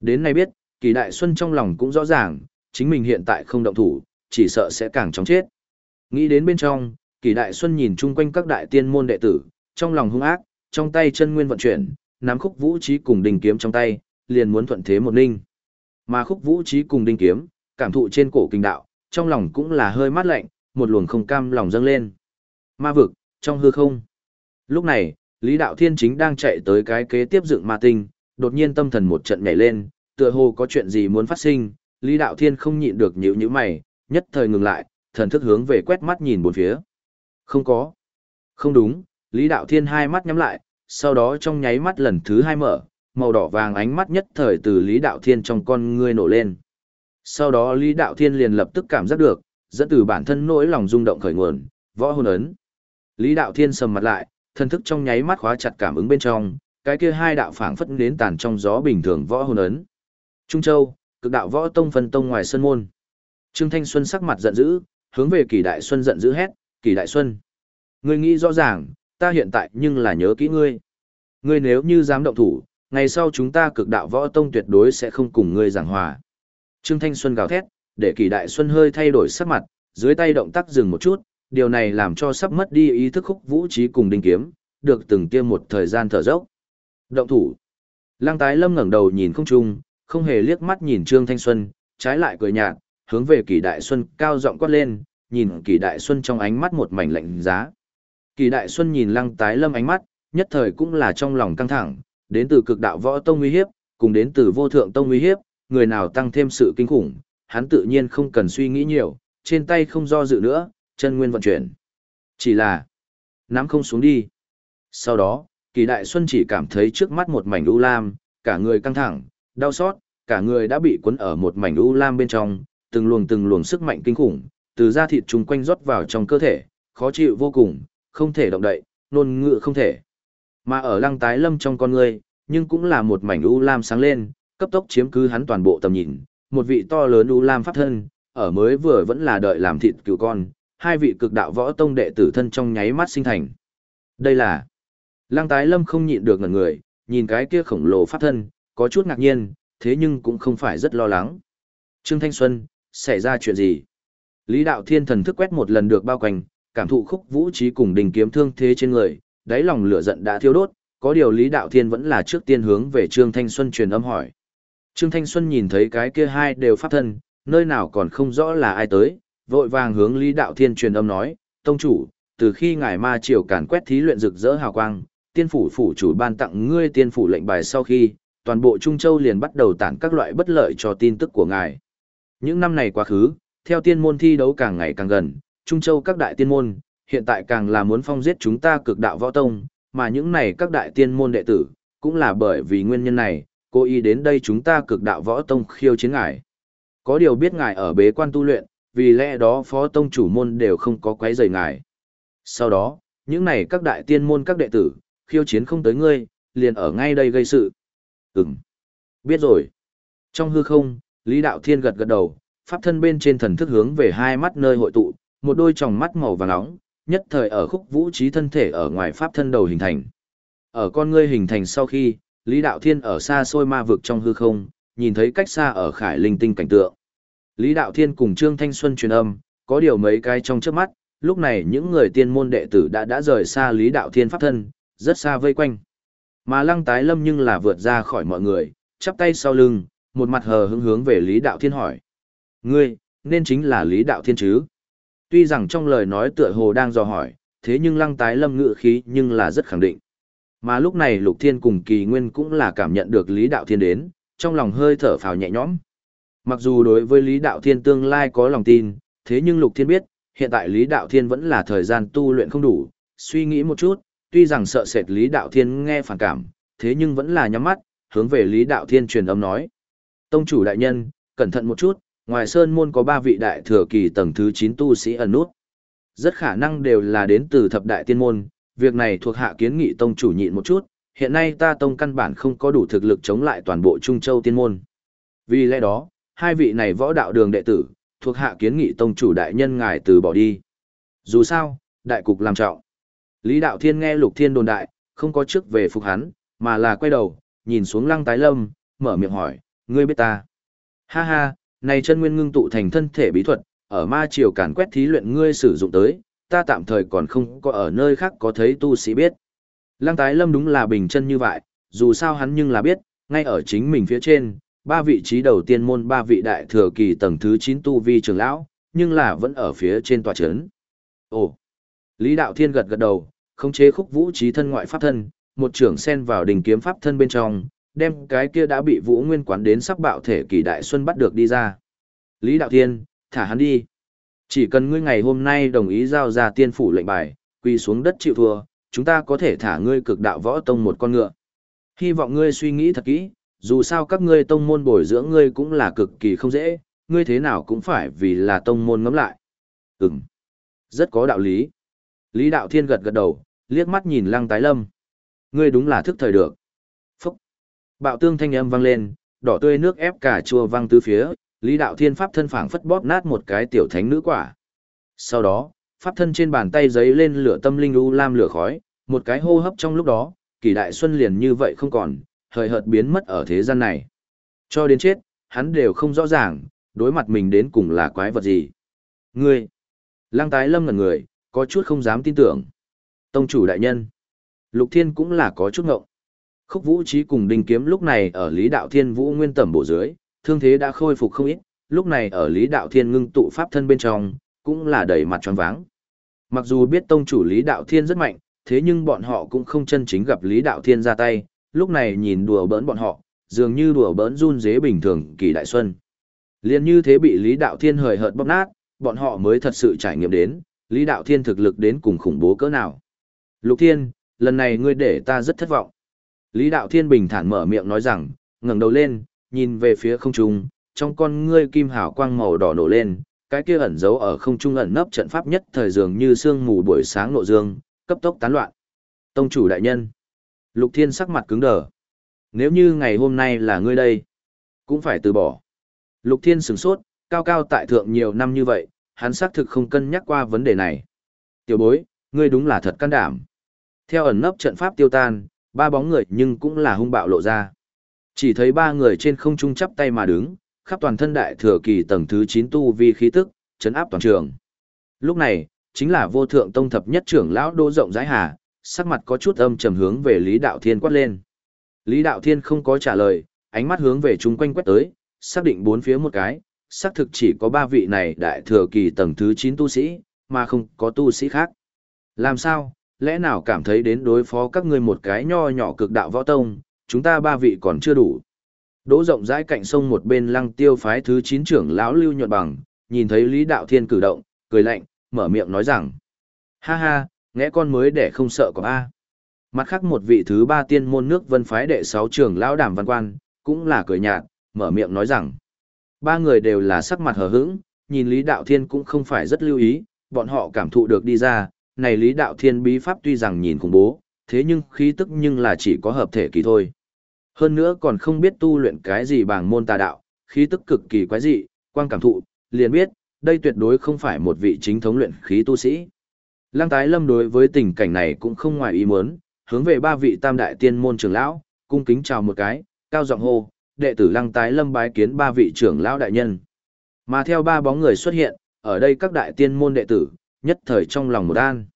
Đến nay biết, kỳ đại xuân trong lòng cũng rõ ràng, chính mình hiện tại không động thủ, chỉ sợ sẽ càng chóng chết. Nghĩ đến bên trong, kỳ đại xuân nhìn chung quanh các đại tiên môn đệ tử, trong lòng hung ác, trong tay chân nguyên vận chuyển, nắm khúc vũ trí cùng đình kiếm trong tay, liền muốn thuận thế một ninh. Mà khúc vũ trí cùng đình kiếm, cảm thụ trên cổ kinh đạo, trong lòng cũng là hơi mát lạnh, một luồng không cam lòng dâng lên. Ma vực, trong hư không. Lúc này, Lý Đạo Thiên chính đang chạy tới cái kế tiếp dựng ma tinh, đột nhiên tâm thần một trận nhảy lên, tựa hồ có chuyện gì muốn phát sinh, Lý Đạo Thiên không nhịn được nhíu nhíu mày, nhất thời ngừng lại, thần thức hướng về quét mắt nhìn bốn phía. Không có. Không đúng, Lý Đạo Thiên hai mắt nhắm lại, sau đó trong nháy mắt lần thứ hai mở, màu đỏ vàng ánh mắt nhất thời từ Lý Đạo Thiên trong con ngươi nổ lên. Sau đó Lý Đạo Thiên liền lập tức cảm giác được, dẫn từ bản thân nỗi lòng rung động khởi nguồn, võ hồn ấn. Lý Đạo Thiên sầm mặt lại, thân thức trong nháy mắt khóa chặt cảm ứng bên trong, cái kia hai đạo phảng phất đến tàn trong gió bình thường võ hồn ấn. Trung Châu, cực đạo võ tông phân tông ngoài sân môn. Trương Thanh Xuân sắc mặt giận dữ, hướng về Kỳ Đại Xuân giận dữ hét, "Kỳ Đại Xuân, ngươi nghĩ rõ ràng, ta hiện tại nhưng là nhớ kỹ ngươi. Ngươi nếu như dám động thủ, ngày sau chúng ta cực đạo võ tông tuyệt đối sẽ không cùng ngươi giảng hòa." Trương Thanh Xuân gào thét, để Kỳ Đại Xuân hơi thay đổi sắc mặt, dưới tay động tác dừng một chút, điều này làm cho sắp mất đi ý thức khúc vũ trí cùng đinh kiếm, được từng tiêm một thời gian thở dốc. Động thủ. Lăng tái lâm ngẩng đầu nhìn không trung, không hề liếc mắt nhìn Trương Thanh Xuân, trái lại cười nhạt, hướng về Kỳ Đại Xuân cao giọng quát lên, nhìn Kỳ Đại Xuân trong ánh mắt một mảnh lạnh giá. Kỳ Đại Xuân nhìn Lăng Tái Lâm ánh mắt, nhất thời cũng là trong lòng căng thẳng, đến từ cực đạo võ tông uy hiếp, cùng đến từ vô thượng tông uy hiếp, người nào tăng thêm sự kinh khủng, hắn tự nhiên không cần suy nghĩ nhiều, trên tay không do dự nữa, chân nguyên vận chuyển. Chỉ là, nắm không xuống đi. Sau đó, kỳ đại xuân chỉ cảm thấy trước mắt một mảnh u lam, cả người căng thẳng, đau xót, cả người đã bị cuốn ở một mảnh u lam bên trong, từng luồng từng luồng sức mạnh kinh khủng, từ da thịt chung quanh rót vào trong cơ thể, khó chịu vô cùng, không thể động đậy, nôn ngự không thể. Mà ở lăng tái lâm trong con người, nhưng cũng là một mảnh u lam sáng lên, cấp tốc chiếm cứ hắn toàn bộ tầm nhìn, một vị to lớn u lam pháp thân, ở mới vừa vẫn là đợi làm thịt cừu con, hai vị cực đạo võ tông đệ tử thân trong nháy mắt sinh thành. Đây là Lăng tái lâm không nhịn được ngẩn người, nhìn cái kia khổng lồ pháp thân, có chút ngạc nhiên, thế nhưng cũng không phải rất lo lắng. Trương Thanh Xuân, xảy ra chuyện gì? Lý đạo thiên thần thức quét một lần được bao quanh, cảm thụ khúc vũ trí cùng đình kiếm thương thế trên người, đáy lòng lửa giận đã thiêu đốt, có điều Lý đạo thiên vẫn là trước tiên hướng về Trương Thanh Xuân truyền âm hỏi. Trương Thanh Xuân nhìn thấy cái kia hai đều pháp thân, nơi nào còn không rõ là ai tới, vội vàng hướng Lý đạo thiên truyền âm nói, tông chủ, từ khi ngài ma triều càn quét thí luyện rực rỡ hào quang, tiên phủ phủ chủ ban tặng ngươi tiên phủ lệnh bài sau khi, toàn bộ Trung Châu liền bắt đầu tản các loại bất lợi cho tin tức của ngài. Những năm này quá khứ, theo tiên môn thi đấu càng ngày càng gần, Trung Châu các đại tiên môn, hiện tại càng là muốn phong giết chúng ta cực đạo võ tông, mà những này các đại tiên môn đệ tử, cũng là bởi vì nguyên nhân này, cố ý đến đây chúng ta cực đạo võ tông khiêu chiến ngài. Có điều biết ngài ở bế quan tu luyện, vì lẽ đó phó tông chủ môn đều không có quấy rầy ngài. Sau đó, những này các đại tiên môn các đệ tử, khiêu chiến không tới ngươi, liền ở ngay đây gây sự. Ừm. Biết rồi. Trong hư không, Lý Đạo Thiên gật gật đầu, pháp thân bên trên thần thức hướng về hai mắt nơi hội tụ, một đôi tròng mắt màu vàng nóng, nhất thời ở khúc vũ trí thân thể ở ngoài pháp thân đầu hình thành. Ở con ngươi hình thành sau khi, Lý Đạo Thiên ở xa xôi ma vực trong hư không, nhìn thấy cách xa ở khải linh tinh cảnh tượng. Lý Đạo Thiên cùng Trương Thanh Xuân truyền âm, có điều mấy cái trong trước mắt, lúc này những người tiên môn đệ tử đã đã rời xa Lý Đạo Thiên pháp thân, rất xa vây quanh. Mà lăng tái lâm nhưng là vượt ra khỏi mọi người, chắp tay sau lưng, một mặt hờ hững hướng về Lý Đạo Thiên hỏi. Ngươi, nên chính là Lý Đạo Thiên chứ? Tuy rằng trong lời nói tựa hồ đang dò hỏi, thế nhưng lăng tái lâm ngự khí nhưng là rất khẳng định. Mà lúc này Lục Thiên cùng Kỳ Nguyên cũng là cảm nhận được Lý Đạo Thiên đến, trong lòng hơi thở phào nhẹ nhõm. Mặc dù đối với Lý Đạo Thiên tương lai có lòng tin, thế nhưng Lục Thiên biết, hiện tại Lý Đạo Thiên vẫn là thời gian tu luyện không đủ, suy nghĩ một chút, tuy rằng sợ sệt Lý Đạo Thiên nghe phản cảm, thế nhưng vẫn là nhắm mắt, hướng về Lý Đạo Thiên truyền âm nói. Tông chủ đại nhân, cẩn thận một chút, ngoài sơn môn có ba vị đại thừa kỳ tầng thứ 9 tu sĩ ẩn nút. Rất khả năng đều là đến từ thập đại tiên môn, việc này thuộc hạ kiến nghị tông chủ nhịn một chút, hiện nay ta tông căn bản không có đủ thực lực chống lại toàn bộ Trung Châu tiên môn. Vì lẽ đó, hai vị này võ đạo đường đệ tử, thuộc hạ kiến nghị tông chủ đại nhân ngài từ bỏ đi. Dù sao, đại cục làm trọng. Lý Đạo Thiên nghe Lục Thiên đồn đại, không có trước về phục hắn, mà là quay đầu, nhìn xuống lăng tái lâm, mở miệng hỏi, ngươi biết ta. Ha ha, này chân nguyên ngưng tụ thành thân thể bí thuật, ở ma triều càn quét thí luyện ngươi sử dụng tới, ta tạm thời còn không có ở nơi khác có thấy tu sĩ biết. Lăng tái lâm đúng là bình chân như vậy, dù sao hắn nhưng là biết, ngay ở chính mình phía trên, ba vị trí đầu tiên môn ba vị đại thừa kỳ tầng thứ 9 tu vi trưởng lão, nhưng là vẫn ở phía trên tòa chấn. Ồ! Lý Đạo Thiên gật gật đầu, khống chế khúc vũ trí thân ngoại pháp thân, một trưởng sen vào đỉnh kiếm pháp thân bên trong, đem cái kia đã bị Vũ Nguyên quán đến sắp bạo thể kỳ đại xuân bắt được đi ra. Lý Đạo Thiên, thả hắn đi. Chỉ cần ngươi ngày hôm nay đồng ý giao ra tiên phủ lệnh bài, quỳ xuống đất chịu thua, chúng ta có thể thả ngươi cực đạo võ tông một con ngựa. Hy vọng ngươi suy nghĩ thật kỹ, dù sao các ngươi tông môn bồi dưỡng ngươi cũng là cực kỳ không dễ, ngươi thế nào cũng phải vì là tông môn ngắm lại. Ừm, rất có đạo lý. Lý Đạo Thiên gật gật đầu, liếc mắt nhìn Lăng Tái Lâm. Ngươi đúng là thức thời được. Phúc. Bạo tương thanh âm vang lên, đỏ tươi nước ép cả chua văng tứ phía, Lý Đạo Thiên pháp thân phảng phất bóp nát một cái tiểu thánh nữ quả. Sau đó, pháp thân trên bàn tay giấy lên lửa tâm linh u lam lửa khói, một cái hô hấp trong lúc đó, kỳ đại xuân liền như vậy không còn, hời hợt biến mất ở thế gian này. Cho đến chết, hắn đều không rõ ràng, đối mặt mình đến cùng là quái vật gì. Ngươi! Lăng tái lâm ngẩn người, có chút không dám tin tưởng. Tông chủ đại nhân. Lục Thiên cũng là có chút ngộng. Khúc Vũ Trí cùng Đinh Kiếm lúc này ở Lý Đạo Thiên Vũ Nguyên tẩm bổ dưới, thương thế đã khôi phục không ít, lúc này ở Lý Đạo Thiên ngưng tụ pháp thân bên trong, cũng là đầy mặt tròn váng. Mặc dù biết tông chủ Lý Đạo Thiên rất mạnh, thế nhưng bọn họ cũng không chân chính gặp Lý Đạo Thiên ra tay, lúc này nhìn đùa bỡn bọn họ, dường như đùa bỡn run dế bình thường kỳ đại xuân. Liên như thế bị Lý Đạo Thiên hời hợt bóp nát, bọn họ mới thật sự trải nghiệm đến, Lý Đạo Thiên thực lực đến cùng khủng bố cỡ nào. Lục Thiên, lần này ngươi để ta rất thất vọng. Lý Đạo Thiên bình thản mở miệng nói rằng, ngẩng đầu lên, nhìn về phía không trung, trong con ngươi kim hào quang màu đỏ nổ lên, cái kia ẩn giấu ở không trung ẩn nấp trận pháp nhất thời dường như sương mù buổi sáng nộ dương, cấp tốc tán loạn. Tông chủ đại nhân. Lục Thiên sắc mặt cứng đờ. Nếu như ngày hôm nay là ngươi đây, cũng phải từ bỏ. Lục Thiên sửng sốt, cao cao tại thượng nhiều năm như vậy, hắn xác thực không cân nhắc qua vấn đề này. Tiểu bối, ngươi đúng là thật can đảm. Theo ẩn nấp trận pháp tiêu tan, ba bóng người nhưng cũng là hung bạo lộ ra. Chỉ thấy ba người trên không trung chắp tay mà đứng, khắp toàn thân đại thừa kỳ tầng thứ 9 tu vi khí tức, chấn áp toàn trường. Lúc này, chính là vô thượng tông thập nhất trưởng lão đô rộng rãi hà, sắc mặt có chút âm trầm hướng về Lý Đạo Thiên quát lên. Lý Đạo Thiên không có trả lời, ánh mắt hướng về chúng quanh quét tới, xác định bốn phía một cái, xác thực chỉ có ba vị này đại thừa kỳ tầng thứ 9 tu sĩ, mà không có tu sĩ khác. Làm sao, lẽ nào cảm thấy đến đối phó các ngươi một cái nho nhỏ cực đạo võ tông, chúng ta ba vị còn chưa đủ. Đỗ rộng rãi cạnh sông một bên lăng tiêu phái thứ 9 trưởng lão lưu nhuận bằng, nhìn thấy Lý Đạo Thiên cử động, cười lạnh, mở miệng nói rằng. Ha ha, nghe con mới để không sợ có A. Mặt khác một vị thứ ba tiên môn nước vân phái đệ sáu trưởng lão đàm văn quan, cũng là cười nhạt, mở miệng nói rằng. Ba người đều là sắc mặt hờ hững, nhìn Lý Đạo Thiên cũng không phải rất lưu ý, bọn họ cảm thụ được đi ra, này Lý Đạo Thiên bí pháp tuy rằng nhìn khủng bố, thế nhưng khí tức nhưng là chỉ có hợp thể kỳ thôi. Hơn nữa còn không biết tu luyện cái gì bằng môn tà đạo, khí tức cực kỳ quái dị, quan cảm thụ, liền biết, đây tuyệt đối không phải một vị chính thống luyện khí tu sĩ. Lăng tái lâm đối với tình cảnh này cũng không ngoài ý muốn, hướng về ba vị tam đại tiên môn trưởng lão, cung kính chào một cái, cao giọng hô, đệ tử lăng tái lâm bái kiến ba vị trưởng lão đại nhân. Mà theo ba bóng người xuất hiện, ở đây các đại tiên môn đệ tử, nhất thời trong lòng một an.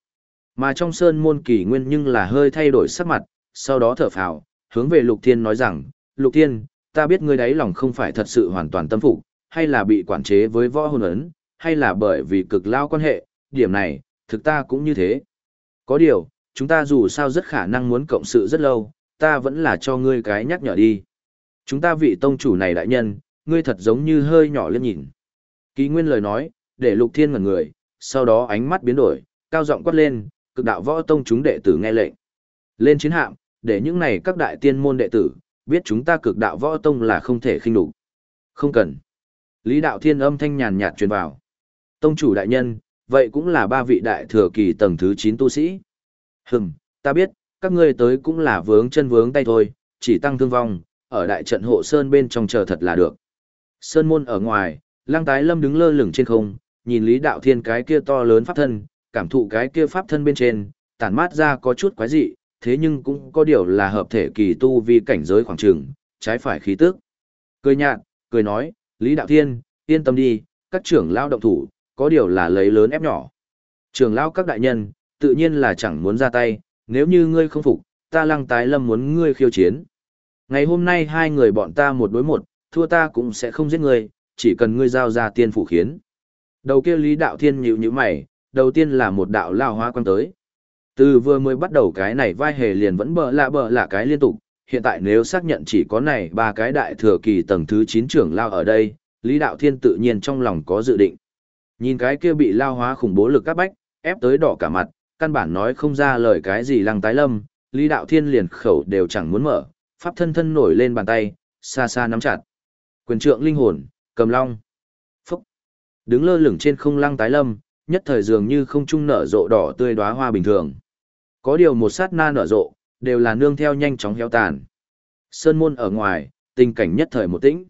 Mà trong sơn môn kỳ nguyên nhưng là hơi thay đổi sắc mặt, sau đó thở phào, hướng về Lục Thiên nói rằng, Lục Thiên, ta biết ngươi đáy lòng không phải thật sự hoàn toàn tâm phục, hay là bị quản chế với võ hồn ấn, hay là bởi vì cực lao quan hệ, điểm này, thực ta cũng như thế. Có điều, chúng ta dù sao rất khả năng muốn cộng sự rất lâu, ta vẫn là cho ngươi cái nhắc nhở đi. Chúng ta vị tông chủ này đại nhân, ngươi thật giống như hơi nhỏ lên nhìn. Ký nguyên lời nói, để lục thiên ngẩn người, sau đó ánh mắt biến đổi, cao giọng quát lên, cực đạo võ tông chúng đệ tử nghe lệnh. Lên chiến hạm, để những này các đại tiên môn đệ tử, biết chúng ta cực đạo võ tông là không thể khinh đủ. Không cần. Lý đạo thiên âm thanh nhàn nhạt truyền vào. Tông chủ đại nhân, vậy cũng là ba vị đại thừa kỳ tầng thứ 9 tu sĩ. Hừm, ta biết, các ngươi tới cũng là vướng chân vướng tay thôi, chỉ tăng thương vong, ở đại trận hộ sơn bên trong chờ thật là được. Sơn môn ở ngoài, lang tái lâm đứng lơ lửng trên không, nhìn Lý Đạo Thiên cái kia to lớn pháp thân, cảm thụ cái kia pháp thân bên trên, tản mát ra có chút quái dị, thế nhưng cũng có điều là hợp thể kỳ tu vi cảnh giới khoảng trường, trái phải khí tức. Cười nhạt, cười nói, Lý Đạo Thiên, yên tâm đi, các trưởng lao động thủ, có điều là lấy lớn ép nhỏ. Trưởng lao các đại nhân, tự nhiên là chẳng muốn ra tay, nếu như ngươi không phục, ta lăng tái lâm muốn ngươi khiêu chiến. Ngày hôm nay hai người bọn ta một đối một, thua ta cũng sẽ không giết ngươi, chỉ cần ngươi giao ra tiên phủ khiến. Đầu kia Lý Đạo Thiên nhíu nhíu mày, đầu tiên là một đạo lao hóa quan tới. Từ vừa mới bắt đầu cái này vai hề liền vẫn bờ lạ bờ lạ cái liên tục, hiện tại nếu xác nhận chỉ có này ba cái đại thừa kỳ tầng thứ 9 trưởng lao ở đây, Lý Đạo Thiên tự nhiên trong lòng có dự định. Nhìn cái kia bị lao hóa khủng bố lực các bách, ép tới đỏ cả mặt, căn bản nói không ra lời cái gì lăng tái lâm, Lý Đạo Thiên liền khẩu đều chẳng muốn mở, pháp thân thân nổi lên bàn tay, xa xa nắm chặt. Quyền trượng linh hồn, cầm long. Phúc. Đứng lơ lửng trên không lăng tái lâm, nhất thời dường như không trung nở rộ đỏ tươi đóa hoa bình thường. Có điều một sát na nở rộ, đều là nương theo nhanh chóng héo tàn. Sơn môn ở ngoài, tình cảnh nhất thời một tĩnh.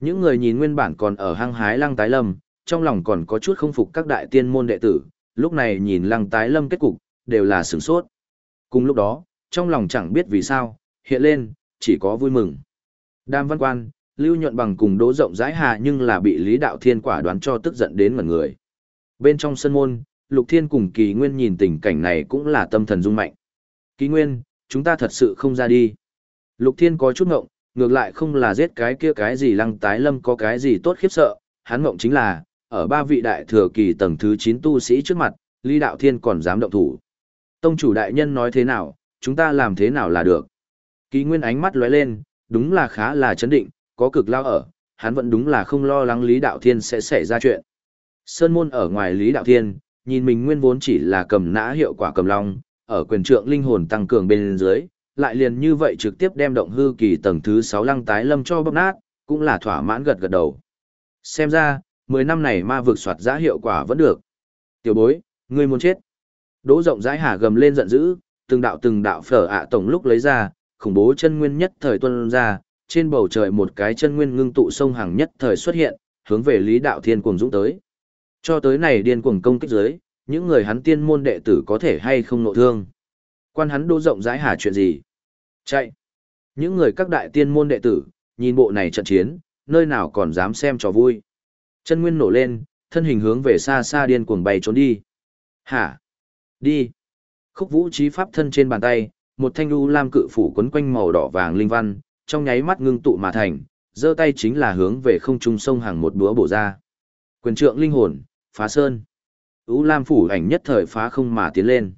Những người nhìn nguyên bản còn ở hang hái lăng tái lâm, trong lòng còn có chút không phục các đại tiên môn đệ tử, lúc này nhìn lăng tái lâm kết cục, đều là sửng sốt. Cùng lúc đó, trong lòng chẳng biết vì sao, hiện lên, chỉ có vui mừng. Đam văn quan, lưu nhuận bằng cùng đỗ rộng rãi hà nhưng là bị Lý Đạo Thiên quả đoán cho tức giận đến ngẩn người. Bên trong sân môn, Lục Thiên cùng Kỳ Nguyên nhìn tình cảnh này cũng là tâm thần rung mạnh. Kỳ Nguyên, chúng ta thật sự không ra đi. Lục Thiên có chút ngộng, ngược lại không là giết cái kia cái gì lăng tái lâm có cái gì tốt khiếp sợ, hắn ngộng chính là, ở ba vị đại thừa kỳ tầng thứ 9 tu sĩ trước mặt, Lý Đạo Thiên còn dám động thủ. Tông chủ đại nhân nói thế nào, chúng ta làm thế nào là được. Kỳ Nguyên ánh mắt lóe lên, đúng là khá là chấn định, có cực lao ở, hắn vẫn đúng là không lo lắng Lý Đạo Thiên sẽ xảy ra chuyện. Sơn môn ở ngoài Lý Đạo Thiên, nhìn mình nguyên vốn chỉ là cầm nã hiệu quả cầm long, ở quyền trượng linh hồn tăng cường bên dưới, lại liền như vậy trực tiếp đem động hư kỳ tầng thứ 6 lăng tái lâm cho bóp nát, cũng là thỏa mãn gật gật đầu. Xem ra, 10 năm này ma vực soạt giá hiệu quả vẫn được. Tiểu bối, ngươi muốn chết. Đỗ rộng rãi hà gầm lên giận dữ, từng đạo từng đạo phở ạ tổng lúc lấy ra, khủng bố chân nguyên nhất thời tuân ra, trên bầu trời một cái chân nguyên ngưng tụ sông hàng nhất thời xuất hiện, hướng về Lý Đạo Thiên cuồng dũng tới. Cho tới này điên cuồng công kích dưới, những người hắn tiên môn đệ tử có thể hay không nộ thương. Quan hắn đô rộng rãi hà chuyện gì? Chạy. Những người các đại tiên môn đệ tử, nhìn bộ này trận chiến, nơi nào còn dám xem trò vui. Chân nguyên nổ lên, thân hình hướng về xa xa điên cuồng bay trốn đi. Hả? Đi. Khúc vũ trí pháp thân trên bàn tay, một thanh u lam cự phủ quấn quanh màu đỏ vàng linh văn, trong nháy mắt ngưng tụ mà thành, giơ tay chính là hướng về không trung sông hàng một búa bổ ra. Quyền trượng linh hồn, phá sơn. U lam phủ ảnh nhất thời phá không mà tiến lên.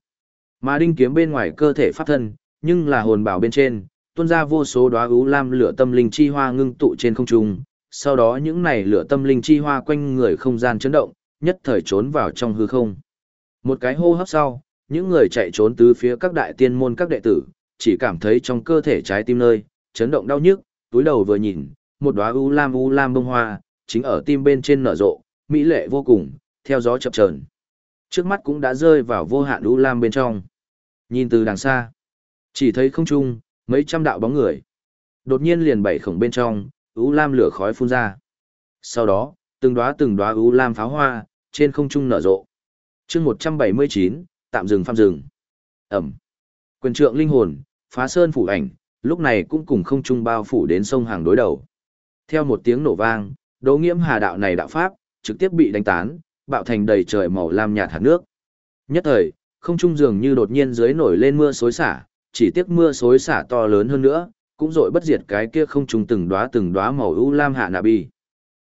Mà đinh kiếm bên ngoài cơ thể pháp thân, nhưng là hồn bảo bên trên, tuôn ra vô số đóa u lam lửa tâm linh chi hoa ngưng tụ trên không trung, sau đó những này lửa tâm linh chi hoa quanh người không gian chấn động, nhất thời trốn vào trong hư không. Một cái hô hấp sau, những người chạy trốn từ phía các đại tiên môn các đệ tử, chỉ cảm thấy trong cơ thể trái tim nơi, chấn động đau nhức, túi đầu vừa nhìn, một đóa u lam u lam bông hoa, chính ở tim bên trên nở rộ, mỹ lệ vô cùng, theo gió chập chờn. Trước mắt cũng đã rơi vào vô hạn u lam bên trong. Nhìn từ đằng xa, chỉ thấy không trung, mấy trăm đạo bóng người. Đột nhiên liền bảy khổng bên trong, u lam lửa khói phun ra. Sau đó, từng đóa từng đóa u lam pháo hoa, trên không trung nở rộ. chương 179, tạm dừng phạm dừng. Ẩm. Quyền trượng linh hồn, phá sơn phủ ảnh, lúc này cũng cùng không trung bao phủ đến sông hàng đối đầu. Theo một tiếng nổ vang, đỗ nghiễm hà đạo này đạo pháp, trực tiếp bị đánh tán, bạo thành đầy trời màu lam nhạt hạt nước. Nhất thời, không trung dường như đột nhiên dưới nổi lên mưa xối xả, chỉ tiếc mưa xối xả to lớn hơn nữa, cũng dội bất diệt cái kia không trung từng đóa từng đóa màu u lam hạ nạ bi.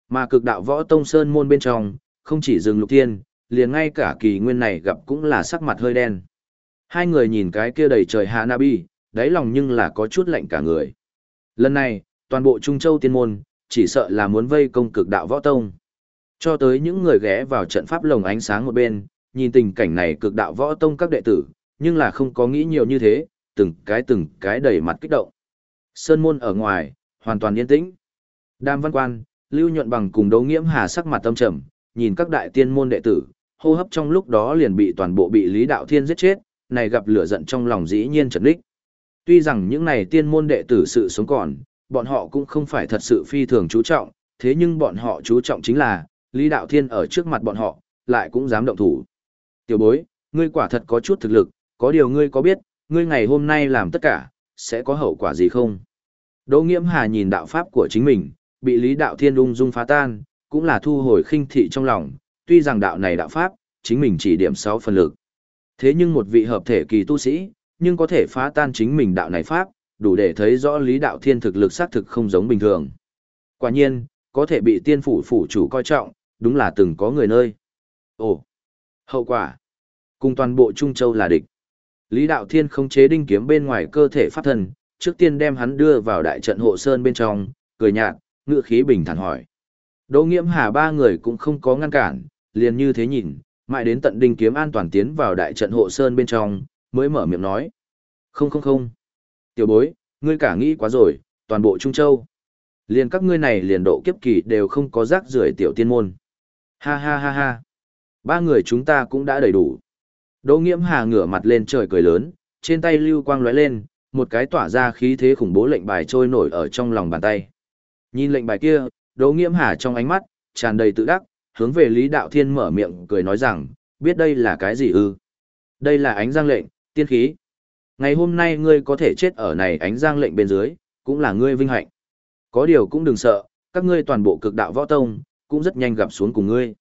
Mà cực đạo võ tông sơn môn bên trong, không chỉ dừng lục tiên, liền ngay cả kỳ nguyên này gặp cũng là sắc mặt hơi đen. Hai người nhìn cái kia đầy trời hạ nạ bi, đáy lòng nhưng là có chút lạnh cả người. Lần này, toàn bộ Trung Châu tiên môn, chỉ sợ là muốn vây công cực đạo võ tông. Cho tới những người ghé vào trận pháp lồng ánh sáng một bên, nhìn tình cảnh này cực đạo võ tông các đệ tử, nhưng là không có nghĩ nhiều như thế, từng cái từng cái đầy mặt kích động. Sơn môn ở ngoài, hoàn toàn yên tĩnh. Đam văn quan, lưu nhuận bằng cùng đấu nghiễm hà sắc mặt tâm trầm, nhìn các đại tiên môn đệ tử, hô hấp trong lúc đó liền bị toàn bộ bị Lý Đạo Thiên giết chết, này gặp lửa giận trong lòng dĩ nhiên trật đích. Tuy rằng những này tiên môn đệ tử sự sống còn, bọn họ cũng không phải thật sự phi thường chú trọng, thế nhưng bọn họ chú trọng chính là, Lý Đạo Thiên ở trước mặt bọn họ, lại cũng dám động thủ. Tiểu bối, ngươi quả thật có chút thực lực, có điều ngươi có biết, ngươi ngày hôm nay làm tất cả, sẽ có hậu quả gì không? Đỗ Nghiễm Hà nhìn đạo pháp của chính mình, bị Lý Đạo Thiên ung dung phá tan, cũng là thu hồi khinh thị trong lòng, tuy rằng đạo này đạo pháp, chính mình chỉ điểm 6 phần lực. Thế nhưng một vị hợp thể kỳ tu sĩ, nhưng có thể phá tan chính mình đạo này pháp, đủ để thấy rõ Lý Đạo Thiên thực lực xác thực không giống bình thường. Quả nhiên, có thể bị tiên phủ phủ chủ coi trọng, đúng là từng có người nơi. Ồ, hậu quả, cùng toàn bộ Trung Châu là địch. Lý Đạo Thiên không chế đinh kiếm bên ngoài cơ thể pháp thần, trước tiên đem hắn đưa vào đại trận hộ sơn bên trong, cười nhạt, ngựa khí bình thản hỏi. Đỗ Nghiễm Hà ba người cũng không có ngăn cản, liền như thế nhìn, mãi đến tận đinh kiếm an toàn tiến vào đại trận hộ sơn bên trong, mới mở miệng nói. Không không không. Tiểu bối, ngươi cả nghĩ quá rồi, toàn bộ Trung Châu. Liền các ngươi này liền độ kiếp kỳ đều không có rác rưởi tiểu tiên môn. Ha ha ha ha. Ba người chúng ta cũng đã đầy đủ. Đỗ Nghiễm Hà ngửa mặt lên trời cười lớn, trên tay lưu quang lóe lên, một cái tỏa ra khí thế khủng bố lệnh bài trôi nổi ở trong lòng bàn tay. Nhìn lệnh bài kia, Đỗ Nghiễm Hà trong ánh mắt tràn đầy tự đắc, hướng về Lý Đạo Thiên mở miệng cười nói rằng, biết đây là cái gì ư? Đây là ánh giang lệnh, tiên khí. Ngày hôm nay ngươi có thể chết ở này ánh giang lệnh bên dưới, cũng là ngươi vinh hạnh. Có điều cũng đừng sợ, các ngươi toàn bộ cực đạo võ tông, cũng rất nhanh gặp xuống cùng ngươi.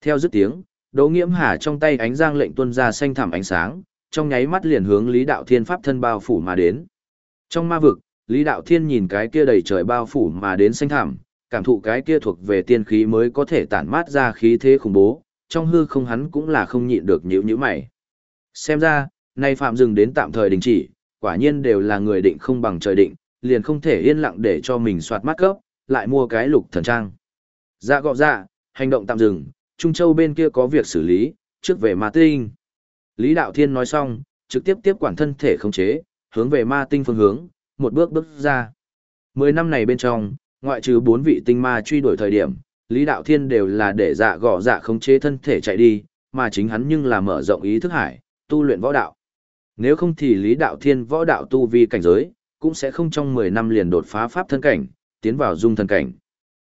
Theo dứt tiếng, Đỗ Nghiễm Hà trong tay ánh giang lệnh tuôn ra xanh thẳm ánh sáng, trong nháy mắt liền hướng Lý Đạo Thiên pháp thân bao phủ mà đến. Trong ma vực, Lý Đạo Thiên nhìn cái kia đầy trời bao phủ mà đến xanh thẳm, cảm thụ cái kia thuộc về tiên khí mới có thể tản mát ra khí thế khủng bố, trong hư không hắn cũng là không nhịn được nhíu nhíu mày. Xem ra, nay phạm dừng đến tạm thời đình chỉ, quả nhiên đều là người định không bằng trời định, liền không thể yên lặng để cho mình soạt mắt cấp, lại mua cái lục thần trang. Dạ gọ dạ, hành động tạm dừng, Trung Châu bên kia có việc xử lý, trước về Ma Tinh. Lý Đạo Thiên nói xong, trực tiếp tiếp quản thân thể khống chế, hướng về ma tinh phương hướng, một bước bước ra. Mười năm này bên trong, ngoại trừ bốn vị tinh ma truy đuổi thời điểm, Lý Đạo Thiên đều là để dạ gọ dạ khống chế thân thể chạy đi, mà chính hắn nhưng là mở rộng ý thức hải, tu luyện võ đạo. Nếu không thì Lý Đạo Thiên võ đạo tu vi cảnh giới, cũng sẽ không trong 10 năm liền đột phá pháp thân cảnh, tiến vào dung thần cảnh.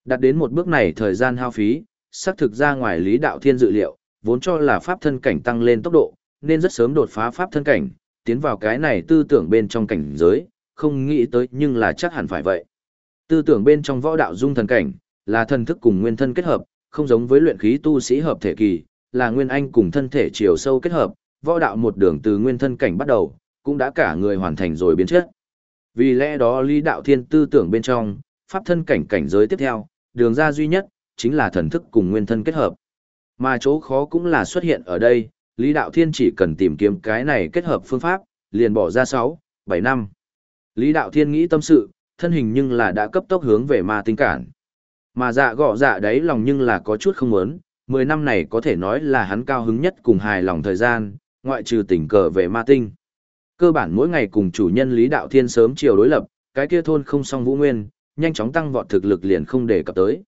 Đạt đến một bước này thời gian hao phí, xác thực ra ngoài Lý Đạo Thiên dự liệu, vốn cho là pháp thân cảnh tăng lên tốc độ, nên rất sớm đột phá pháp thân cảnh, tiến vào cái này tư tưởng bên trong cảnh giới, không nghĩ tới nhưng là chắc hẳn phải vậy. Tư tưởng bên trong võ đạo dung thần cảnh, là thần thức cùng nguyên thân kết hợp, không giống với luyện khí tu sĩ hợp thể kỳ, là nguyên anh cùng thân thể chiều sâu kết hợp, võ đạo một đường từ nguyên thân cảnh bắt đầu, cũng đã cả người hoàn thành rồi biến chất. Vì lẽ đó Lý Đạo Thiên tư tưởng bên trong, pháp thân cảnh cảnh giới tiếp theo, đường ra duy nhất, chính là thần thức cùng nguyên thân kết hợp. Mà chỗ khó cũng là xuất hiện ở đây, Lý Đạo Thiên chỉ cần tìm kiếm cái này kết hợp phương pháp, liền bỏ ra 6, 7 năm. Lý Đạo Thiên nghĩ tâm sự, thân hình nhưng là đã cấp tốc hướng về ma tinh cản. Mà dạ gọ dạ đấy lòng nhưng là có chút không muốn, 10 năm này có thể nói là hắn cao hứng nhất cùng hài lòng thời gian, ngoại trừ tình cờ về ma tinh. Cơ bản mỗi ngày cùng chủ nhân Lý Đạo Thiên sớm chiều đối lập, cái kia thôn không song vũ nguyên, nhanh chóng tăng vọt thực lực liền không để cập tới.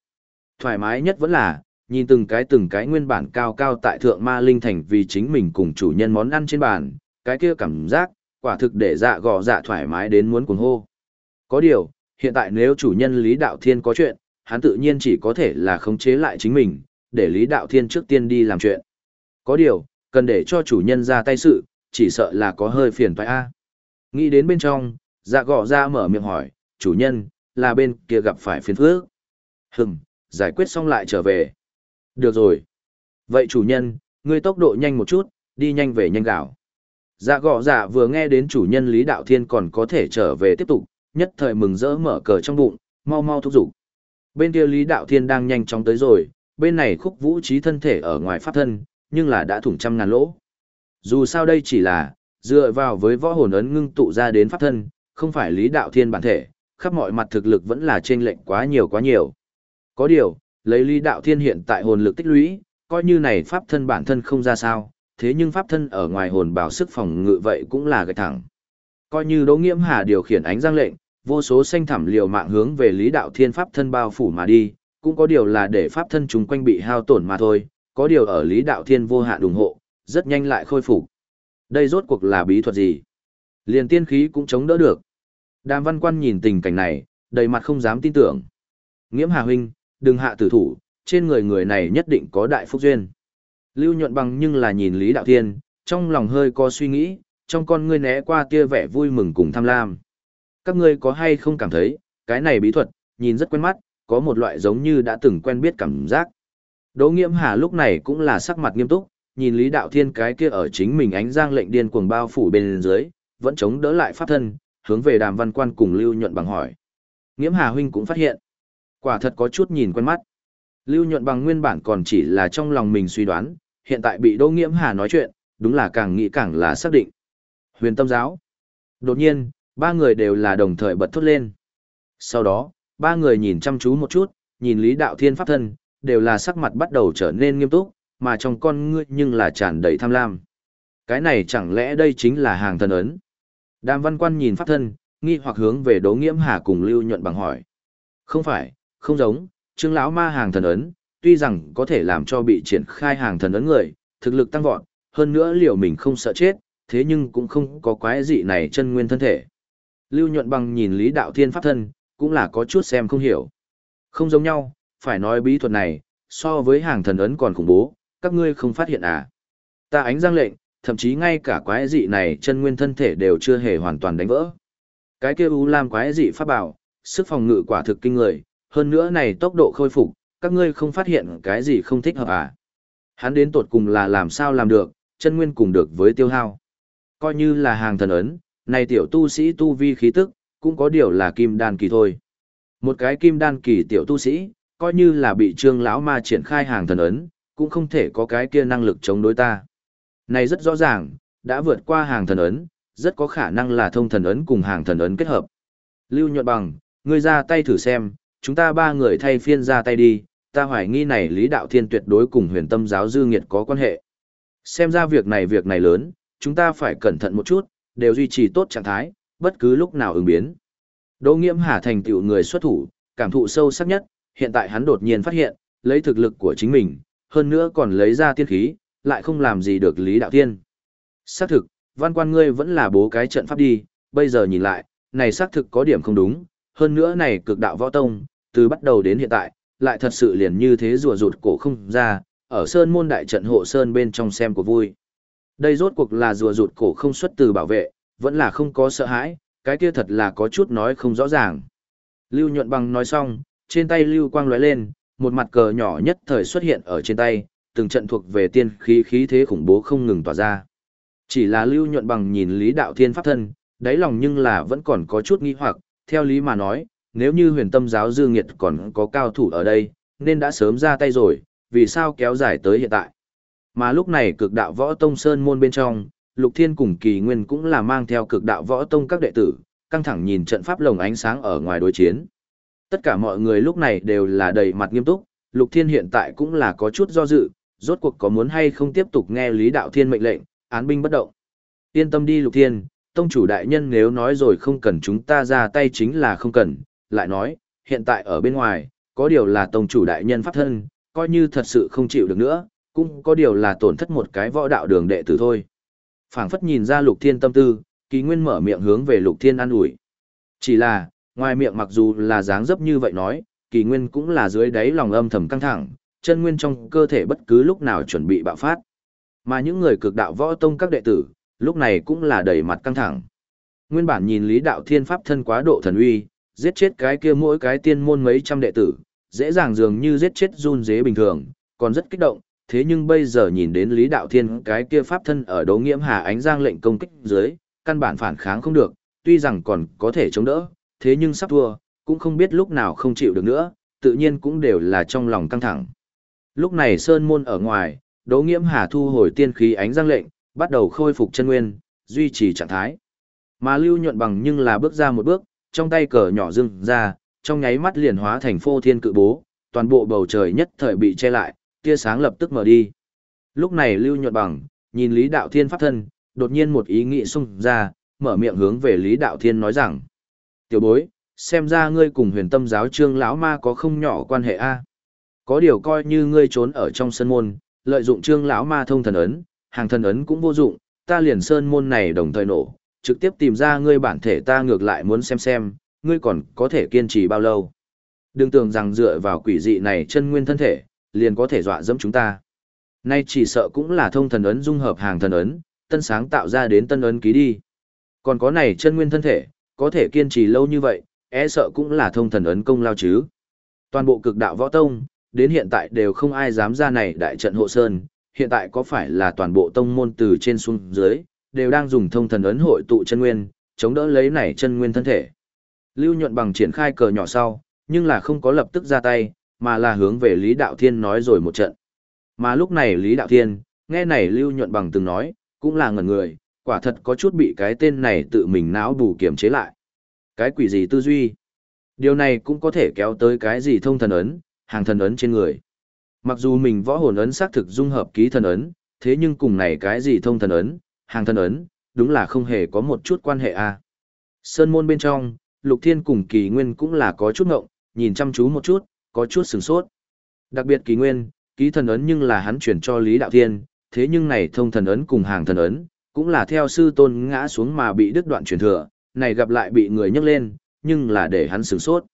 Thoải mái nhất vẫn là, nhìn từng cái từng cái nguyên bản cao cao tại thượng ma linh thành vì chính mình cùng chủ nhân món ăn trên bàn, cái kia cảm giác, quả thực để dạ gò dạ thoải mái đến muốn cuồng hô. Có điều, hiện tại nếu chủ nhân Lý Đạo Thiên có chuyện, hắn tự nhiên chỉ có thể là khống chế lại chính mình, để Lý Đạo Thiên trước tiên đi làm chuyện. Có điều, cần để cho chủ nhân ra tay sự, chỉ sợ là có hơi phiền phải a. Nghĩ đến bên trong, dạ gò ra mở miệng hỏi, chủ nhân, là bên kia gặp phải phiền phước. Hừm, giải quyết xong lại trở về. Được rồi. Vậy chủ nhân, ngươi tốc độ nhanh một chút, đi nhanh về nhanh gạo. Dạ gọ dạ vừa nghe đến chủ nhân Lý Đạo Thiên còn có thể trở về tiếp tục, nhất thời mừng rỡ mở cờ trong bụng, mau mau thúc giục. Bên kia Lý Đạo Thiên đang nhanh chóng tới rồi, bên này khúc vũ trí thân thể ở ngoài pháp thân, nhưng là đã thủng trăm ngàn lỗ. Dù sao đây chỉ là, dựa vào với võ hồn ấn ngưng tụ ra đến pháp thân, không phải Lý Đạo Thiên bản thể, khắp mọi mặt thực lực vẫn là trên lệnh quá nhiều quá nhiều. Có điều, lấy Lý Đạo Thiên hiện tại hồn lực tích lũy, coi như này pháp thân bản thân không ra sao, thế nhưng pháp thân ở ngoài hồn bảo sức phòng ngự vậy cũng là gạch thẳng. Coi như Đỗ Nghiễm Hà điều khiển ánh giang lệnh, vô số xanh thẳm liều mạng hướng về Lý Đạo Thiên pháp thân bao phủ mà đi, cũng có điều là để pháp thân chúng quanh bị hao tổn mà thôi, có điều ở Lý Đạo Thiên vô hạn ủng hộ, rất nhanh lại khôi phục. Đây rốt cuộc là bí thuật gì? Liền tiên khí cũng chống đỡ được. Đàm Văn Quan nhìn tình cảnh này, đầy mặt không dám tin tưởng. Nghiễm Hà huynh, đừng hạ tử thủ, trên người người này nhất định có đại phúc duyên. Lưu nhuận bằng nhưng là nhìn Lý Đạo Thiên, trong lòng hơi có suy nghĩ, trong con ngươi né qua tia vẻ vui mừng cùng tham lam. Các ngươi có hay không cảm thấy, cái này bí thuật, nhìn rất quen mắt, có một loại giống như đã từng quen biết cảm giác. Đỗ Nghiễm Hà lúc này cũng là sắc mặt nghiêm túc, nhìn Lý Đạo Thiên cái kia ở chính mình ánh giang lệnh điên cuồng bao phủ bên dưới, vẫn chống đỡ lại pháp thân, hướng về Đàm Văn Quan cùng Lưu Nhuận bằng hỏi. Nghiễm Hà huynh cũng phát hiện, quả thật có chút nhìn quen mắt. Lưu Nhuận bằng nguyên bản còn chỉ là trong lòng mình suy đoán, hiện tại bị Đỗ Nghiễm Hà nói chuyện, đúng là càng nghĩ càng là xác định. Huyền Tâm giáo. Đột nhiên, ba người đều là đồng thời bật thốt lên. Sau đó, ba người nhìn chăm chú một chút, nhìn Lý Đạo Thiên pháp thân, đều là sắc mặt bắt đầu trở nên nghiêm túc, mà trong con ngươi nhưng là tràn đầy tham lam. Cái này chẳng lẽ đây chính là hàng thần ấn? Đàm văn quan nhìn pháp thân, nghi hoặc hướng về đố Nghiễm Hà cùng Lưu Nhuận bằng hỏi. Không phải, không giống, Trương lão ma hàng thần ấn, tuy rằng có thể làm cho bị triển khai hàng thần ấn người, thực lực tăng vọt, hơn nữa liệu mình không sợ chết, thế nhưng cũng không có quái dị này chân nguyên thân thể. Lưu Nhuận bằng nhìn Lý Đạo Thiên pháp thân, cũng là có chút xem không hiểu. Không giống nhau, phải nói bí thuật này, so với hàng thần ấn còn khủng bố, các ngươi không phát hiện à. Ta ánh giang lệnh, thậm chí ngay cả quái dị này chân nguyên thân thể đều chưa hề hoàn toàn đánh vỡ. Cái kia U Lam quái dị pháp bảo, sức phòng ngự quả thực kinh người, hơn nữa này tốc độ khôi phục, các ngươi không phát hiện cái gì không thích hợp à. Hắn đến tột cùng là làm sao làm được, chân nguyên cùng được với tiêu hao. Coi như là hàng thần ấn, này tiểu tu sĩ tu vi khí tức, cũng có điều là kim đan kỳ thôi. Một cái kim đan kỳ tiểu tu sĩ, coi như là bị trương lão ma triển khai hàng thần ấn, cũng không thể có cái kia năng lực chống đối ta. Này rất rõ ràng, đã vượt qua hàng thần ấn, rất có khả năng là thông thần ấn cùng hàng thần ấn kết hợp. Lưu nhuận bằng, ngươi ra tay thử xem, chúng ta ba người thay phiên ra tay đi, ta hoài nghi này Lý Đạo Thiên tuyệt đối cùng huyền tâm giáo dư nghiệt có quan hệ. Xem ra việc này việc này lớn, chúng ta phải cẩn thận một chút, đều duy trì tốt trạng thái, bất cứ lúc nào ứng biến. Đỗ Nghiễm Hà thành tựu người xuất thủ, cảm thụ sâu sắc nhất, hiện tại hắn đột nhiên phát hiện, lấy thực lực của chính mình, hơn nữa còn lấy ra tiên khí, lại không làm gì được Lý Đạo Thiên. Xác thực, văn quan ngươi vẫn là bố cái trận pháp đi, bây giờ nhìn lại, này xác thực có điểm không đúng, hơn nữa này cực đạo võ tông, từ bắt đầu đến hiện tại, lại thật sự liền như thế rùa rụt cổ không ra, ở sơn môn đại trận hộ sơn bên trong xem của vui. Đây rốt cuộc là rùa rụt cổ không xuất từ bảo vệ, vẫn là không có sợ hãi, cái kia thật là có chút nói không rõ ràng. Lưu nhuận bằng nói xong, trên tay lưu quang lóe lên, một mặt cờ nhỏ nhất thời xuất hiện ở trên tay, từng trận thuộc về tiên khí khí thế khủng bố không ngừng tỏa ra. Chỉ là lưu nhuận bằng nhìn Lý Đạo Thiên pháp thân, đáy lòng nhưng là vẫn còn có chút nghi hoặc, theo lý mà nói, nếu như huyền tâm giáo dư nghiệt còn có cao thủ ở đây, nên đã sớm ra tay rồi, vì sao kéo dài tới hiện tại. Mà lúc này cực đạo võ tông sơn môn bên trong, Lục Thiên cùng Kỳ Nguyên cũng là mang theo cực đạo võ tông các đệ tử, căng thẳng nhìn trận pháp lồng ánh sáng ở ngoài đối chiến. Tất cả mọi người lúc này đều là đầy mặt nghiêm túc, Lục Thiên hiện tại cũng là có chút do dự, rốt cuộc có muốn hay không tiếp tục nghe Lý Đạo Thiên mệnh lệnh, án binh bất động. Yên tâm đi Lục Thiên, tông chủ đại nhân nếu nói rồi không cần chúng ta ra tay chính là không cần, lại nói, hiện tại ở bên ngoài, có điều là tông chủ đại nhân pháp thân, coi như thật sự không chịu được nữa, cũng có điều là tổn thất một cái võ đạo đường đệ tử thôi. phảng phất nhìn ra Lục Thiên tâm tư, Kỳ Nguyên mở miệng hướng về Lục Thiên an ủi. Chỉ là, ngoài miệng mặc dù là dáng dấp như vậy nói, Kỳ Nguyên cũng là dưới đáy lòng âm thầm căng thẳng, chân nguyên trong cơ thể bất cứ lúc nào chuẩn bị bạo phát. Mà những người cực đạo võ tông các đệ tử, lúc này cũng là đầy mặt căng thẳng. Nguyên bản nhìn Lý Đạo Thiên Pháp thân quá độ thần uy, giết chết cái kia mỗi cái tiên môn mấy trăm đệ tử, dễ dàng dường như giết chết run dế bình thường, còn rất kích động, thế nhưng bây giờ nhìn đến Lý Đạo Thiên cái kia Pháp thân ở đấu nghiễm hà ánh giang lệnh công kích dưới, căn bản phản kháng không được, tuy rằng còn có thể chống đỡ, thế nhưng sắp thua, cũng không biết lúc nào không chịu được nữa, tự nhiên cũng đều là trong lòng căng thẳng. Lúc này Sơn Môn ở ngoài, Đỗ Nghiễm Hà thu hồi tiên khí ánh giang lệnh, bắt đầu khôi phục chân nguyên, duy trì trạng thái. Mà Lưu Nhuận Bằng nhưng là bước ra một bước, trong tay cờ nhỏ dưng ra, trong nháy mắt liền hóa thành phô thiên cự bố, toàn bộ bầu trời nhất thời bị che lại, tia sáng lập tức mở đi. Lúc này Lưu Nhuận Bằng, nhìn Lý Đạo Thiên pháp thân, đột nhiên một ý nghĩ xung ra, mở miệng hướng về Lý Đạo Thiên nói rằng: "Tiểu bối, xem ra ngươi cùng Huyền Tâm giáo Trương lão ma có không nhỏ quan hệ a. Có điều coi như ngươi trốn ở trong sân môn, lợi dụng Trương lão ma thông thần ấn, hàng thần ấn cũng vô dụng, ta liền sơn môn này đồng thời nổ, trực tiếp tìm ra ngươi bản thể ta ngược lại muốn xem xem, ngươi còn có thể kiên trì bao lâu. Đừng tưởng rằng dựa vào quỷ dị này chân nguyên thân thể, liền có thể dọa dẫm chúng ta. Nay chỉ sợ cũng là thông thần ấn dung hợp hàng thần ấn, tân sáng tạo ra đến tân ấn ký đi. Còn có này chân nguyên thân thể, có thể kiên trì lâu như vậy, e sợ cũng là thông thần ấn công lao chứ. Toàn bộ cực đạo võ tông, đến hiện tại đều không ai dám ra này đại trận hộ sơn, hiện tại có phải là toàn bộ tông môn từ trên xuống dưới, đều đang dùng thông thần ấn hội tụ chân nguyên, chống đỡ lấy này chân nguyên thân thể. Lưu nhuận bằng triển khai cờ nhỏ sau, nhưng là không có lập tức ra tay, mà là hướng về Lý Đạo Thiên nói rồi một trận. Mà lúc này Lý Đạo Thiên, nghe này Lưu nhuận bằng từng nói, cũng là ngẩn người, quả thật có chút bị cái tên này tự mình não bù kiểm chế lại. Cái quỷ gì tư duy? Điều này cũng có thể kéo tới cái gì thông thần ấn, hàng thần ấn trên người. Mặc dù mình võ hồn ấn xác thực dung hợp ký thần ấn, thế nhưng cùng này cái gì thông thần ấn, hàng thần ấn, đúng là không hề có một chút quan hệ a. À. Sơn môn bên trong, Lục Thiên cùng Kỳ Nguyên cũng là có chút ngộng, nhìn chăm chú một chút, có chút sửng sốt. Đặc biệt Kỳ Nguyên, ký thần ấn nhưng là hắn chuyển cho Lý Đạo Thiên, thế nhưng này thông thần ấn cùng hàng thần ấn, cũng là theo sư tôn ngã xuống mà bị đứt đoạn truyền thừa, này gặp lại bị người nhấc lên, nhưng là để hắn sửng sốt.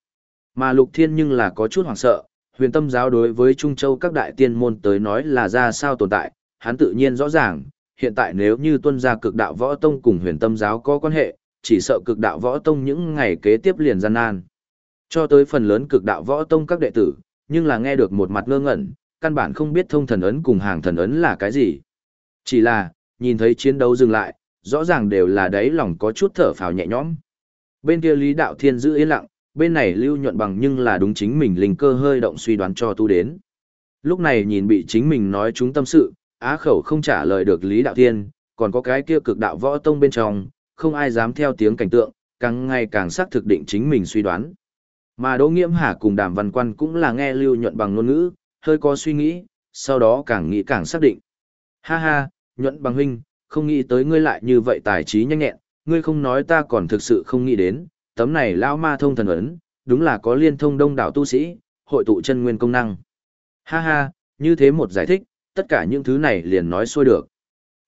Mà Lục Thiên nhưng là có chút hoảng sợ, huyền tâm giáo đối với Trung Châu các đại tiên môn tới nói là ra sao tồn tại, hắn tự nhiên rõ ràng, hiện tại nếu như tuân gia cực đạo võ tông cùng huyền tâm giáo có quan hệ, chỉ sợ cực đạo võ tông những ngày kế tiếp liền gian nan. Cho tới phần lớn cực đạo võ tông các đệ tử, nhưng là nghe được một mặt ngơ ngẩn, căn bản không biết thông thần ấn cùng hàng thần ấn là cái gì. Chỉ là, nhìn thấy chiến đấu dừng lại, rõ ràng đều là đáy lòng có chút thở phào nhẹ nhõm. Bên kia Lý Đạo Thiên giữ yên lặng, bên này lưu nhuận bằng nhưng là đúng chính mình linh cơ hơi động suy đoán cho tu đến. Lúc này nhìn bị chính mình nói chúng tâm sự, á khẩu không trả lời được Lý Đạo Thiên, còn có cái kia cực đạo võ tông bên trong, không ai dám theo tiếng cảnh tượng, càng ngày càng xác thực định chính mình suy đoán. Mà Đỗ Nghiễm Hà cùng Đàm Văn Quan cũng là nghe lưu nhuận bằng ngôn ngữ, hơi có suy nghĩ, sau đó càng nghĩ càng xác định. Ha ha, nhuận bằng huynh, không nghĩ tới ngươi lại như vậy tài trí nhanh nhẹn, ngươi không nói ta còn thực sự không nghĩ đến, tấm này lão ma thông thần ấn, đúng là có liên thông đông đảo tu sĩ, hội tụ chân nguyên công năng. Ha ha, như thế một giải thích, tất cả những thứ này liền nói xuôi được.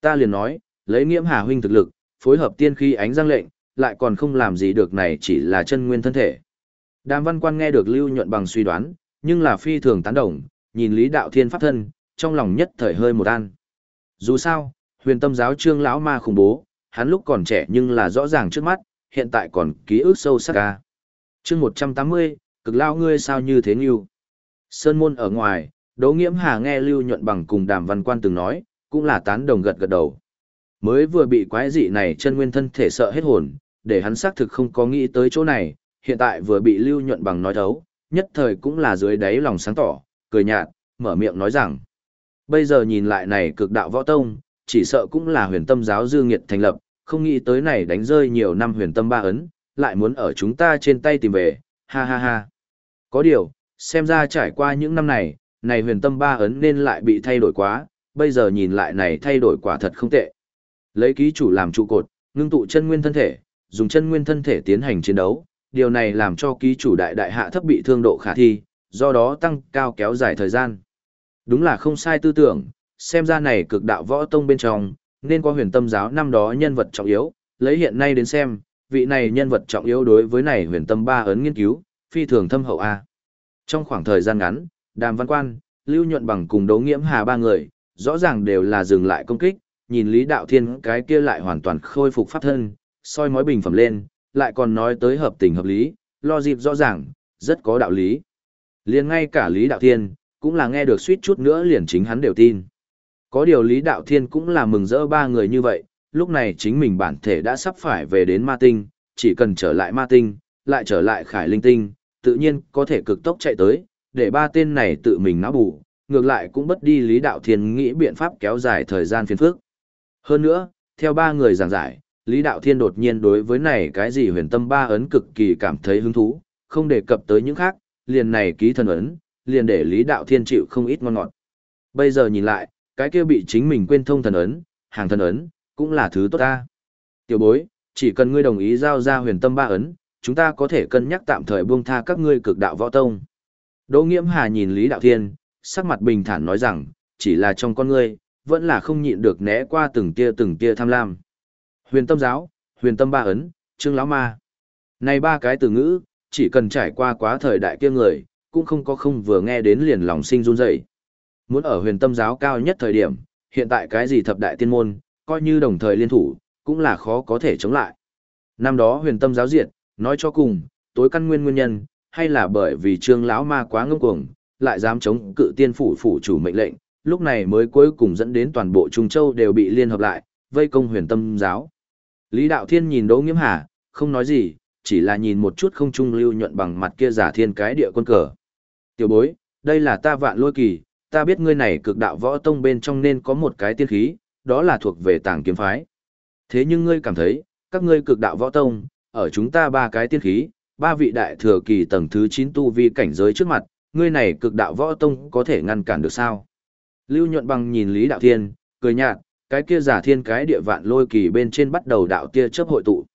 Ta liền nói, lấy nghiễm hà huynh thực lực, phối hợp tiên khí ánh giang lệnh, lại còn không làm gì được này chỉ là chân nguyên thân thể. Đàm văn quan nghe được Lưu nhuận bằng suy đoán, nhưng là phi thường tán đồng, nhìn Lý Đạo Thiên pháp thân, trong lòng nhất thời hơi một an. Dù sao, huyền tâm giáo trương lão ma khủng bố, hắn lúc còn trẻ nhưng là rõ ràng trước mắt, hiện tại còn ký ức sâu sắc ca. chương 180, cực lao ngươi sao như thế nghiêu. Sơn môn ở ngoài, Đỗ Nghiễm Hà nghe Lưu Nhuận Bằng cùng Đàm Văn Quan từng nói, cũng là tán đồng gật gật đầu. Mới vừa bị quái dị này chân nguyên thân thể sợ hết hồn, để hắn xác thực không có nghĩ tới chỗ này, hiện tại vừa bị Lưu Nhuận Bằng nói thấu, nhất thời cũng là dưới đáy lòng sáng tỏ, cười nhạt, mở miệng nói rằng: Bây giờ nhìn lại này cực đạo võ tông, chỉ sợ cũng là huyền tâm giáo dư nghiệt thành lập, không nghĩ tới này đánh rơi nhiều năm huyền tâm ba ấn, lại muốn ở chúng ta trên tay tìm về, ha ha ha. Có điều, xem ra trải qua những năm này, này huyền tâm ba ấn nên lại bị thay đổi quá, bây giờ nhìn lại này thay đổi quả thật không tệ. Lấy ký chủ làm trụ cột, ngưng tụ chân nguyên thân thể, dùng chân nguyên thân thể tiến hành chiến đấu, điều này làm cho ký chủ đại đại hạ thấp bị thương độ khả thi, do đó tăng cao kéo dài thời gian. Đúng là không sai tư tưởng, xem ra này cực đạo võ tông bên trong, nên có huyền tâm giáo năm đó nhân vật trọng yếu, lấy hiện nay đến xem, vị này nhân vật trọng yếu đối với này huyền tâm ba ấn nghiên cứu, phi thường thâm hậu A. Trong khoảng thời gian ngắn, Đàm Văn Quan, Lưu Nhuận Bằng cùng Đấu Nghiễm Hà ba người, rõ ràng đều là dừng lại công kích, nhìn Lý Đạo Thiên cái kia lại hoàn toàn khôi phục pháp thân, soi mói bình phẩm lên, lại còn nói tới hợp tình hợp lý, lo dịp rõ ràng, rất có đạo lý. liền ngay cả Lý Đạo Thiên, cũng là nghe được suýt chút nữa liền chính hắn đều tin. Có điều Lý Đạo Thiên cũng là mừng rỡ ba người như vậy, lúc này chính mình bản thể đã sắp phải về đến ma tinh, chỉ cần trở lại ma tinh, lại trở lại khải linh tinh, tự nhiên có thể cực tốc chạy tới, để ba tên này tự mình náo bù, ngược lại cũng bất đi Lý Đạo Thiên nghĩ biện pháp kéo dài thời gian phiền phức. Hơn nữa, theo ba người giảng giải, Lý Đạo Thiên đột nhiên đối với này cái gì huyền tâm ba ấn cực kỳ cảm thấy hứng thú, không đề cập tới những khác, liền này ký thần ấn, liền để Lý Đạo Thiên chịu không ít ngon ngọt. Bây giờ nhìn lại, cái kia bị chính mình quên thông thần ấn, hàng thần ấn, cũng là thứ tốt ta. Tiểu bối, chỉ cần ngươi đồng ý giao ra huyền tâm ba ấn, chúng ta có thể cân nhắc tạm thời buông tha các ngươi cực đạo võ tông. Đỗ Nghiễm Hà nhìn Lý Đạo Thiên, sắc mặt bình thản nói rằng, chỉ là trong con ngươi, vẫn là không nhịn được né qua từng tia từng tia tham lam. Huyền tâm giáo, huyền tâm ba ấn, trương lão ma. Này ba cái từ ngữ, chỉ cần trải qua quá thời đại kia người, cũng không có không vừa nghe đến liền lòng sinh run rẩy. Muốn ở huyền tâm giáo cao nhất thời điểm, hiện tại cái gì thập đại tiên môn, coi như đồng thời liên thủ, cũng là khó có thể chống lại. Năm đó huyền tâm giáo diệt, nói cho cùng, tối căn nguyên nguyên nhân, hay là bởi vì trương lão ma quá ngông cuồng, lại dám chống cự tiên phủ phủ chủ mệnh lệnh, lúc này mới cuối cùng dẫn đến toàn bộ Trung Châu đều bị liên hợp lại, vây công huyền tâm giáo. Lý Đạo Thiên nhìn Đỗ Nghiễm Hà, không nói gì, chỉ là nhìn một chút không trung lưu nhuận bằng mặt kia giả thiên cái địa quân cờ. Tiểu bối, đây là ta vạn lôi kỳ, ta biết ngươi này cực đạo võ tông bên trong nên có một cái tiên khí, đó là thuộc về tàng kiếm phái. Thế nhưng ngươi cảm thấy, các ngươi cực đạo võ tông, ở chúng ta ba cái tiên khí, ba vị đại thừa kỳ tầng thứ 9 tu vi cảnh giới trước mặt, ngươi này cực đạo võ tông có thể ngăn cản được sao? Lưu nhuận bằng nhìn Lý Đạo Thiên, cười nhạt, cái kia giả thiên cái địa vạn lôi kỳ bên trên bắt đầu đạo tia chấp hội tụ.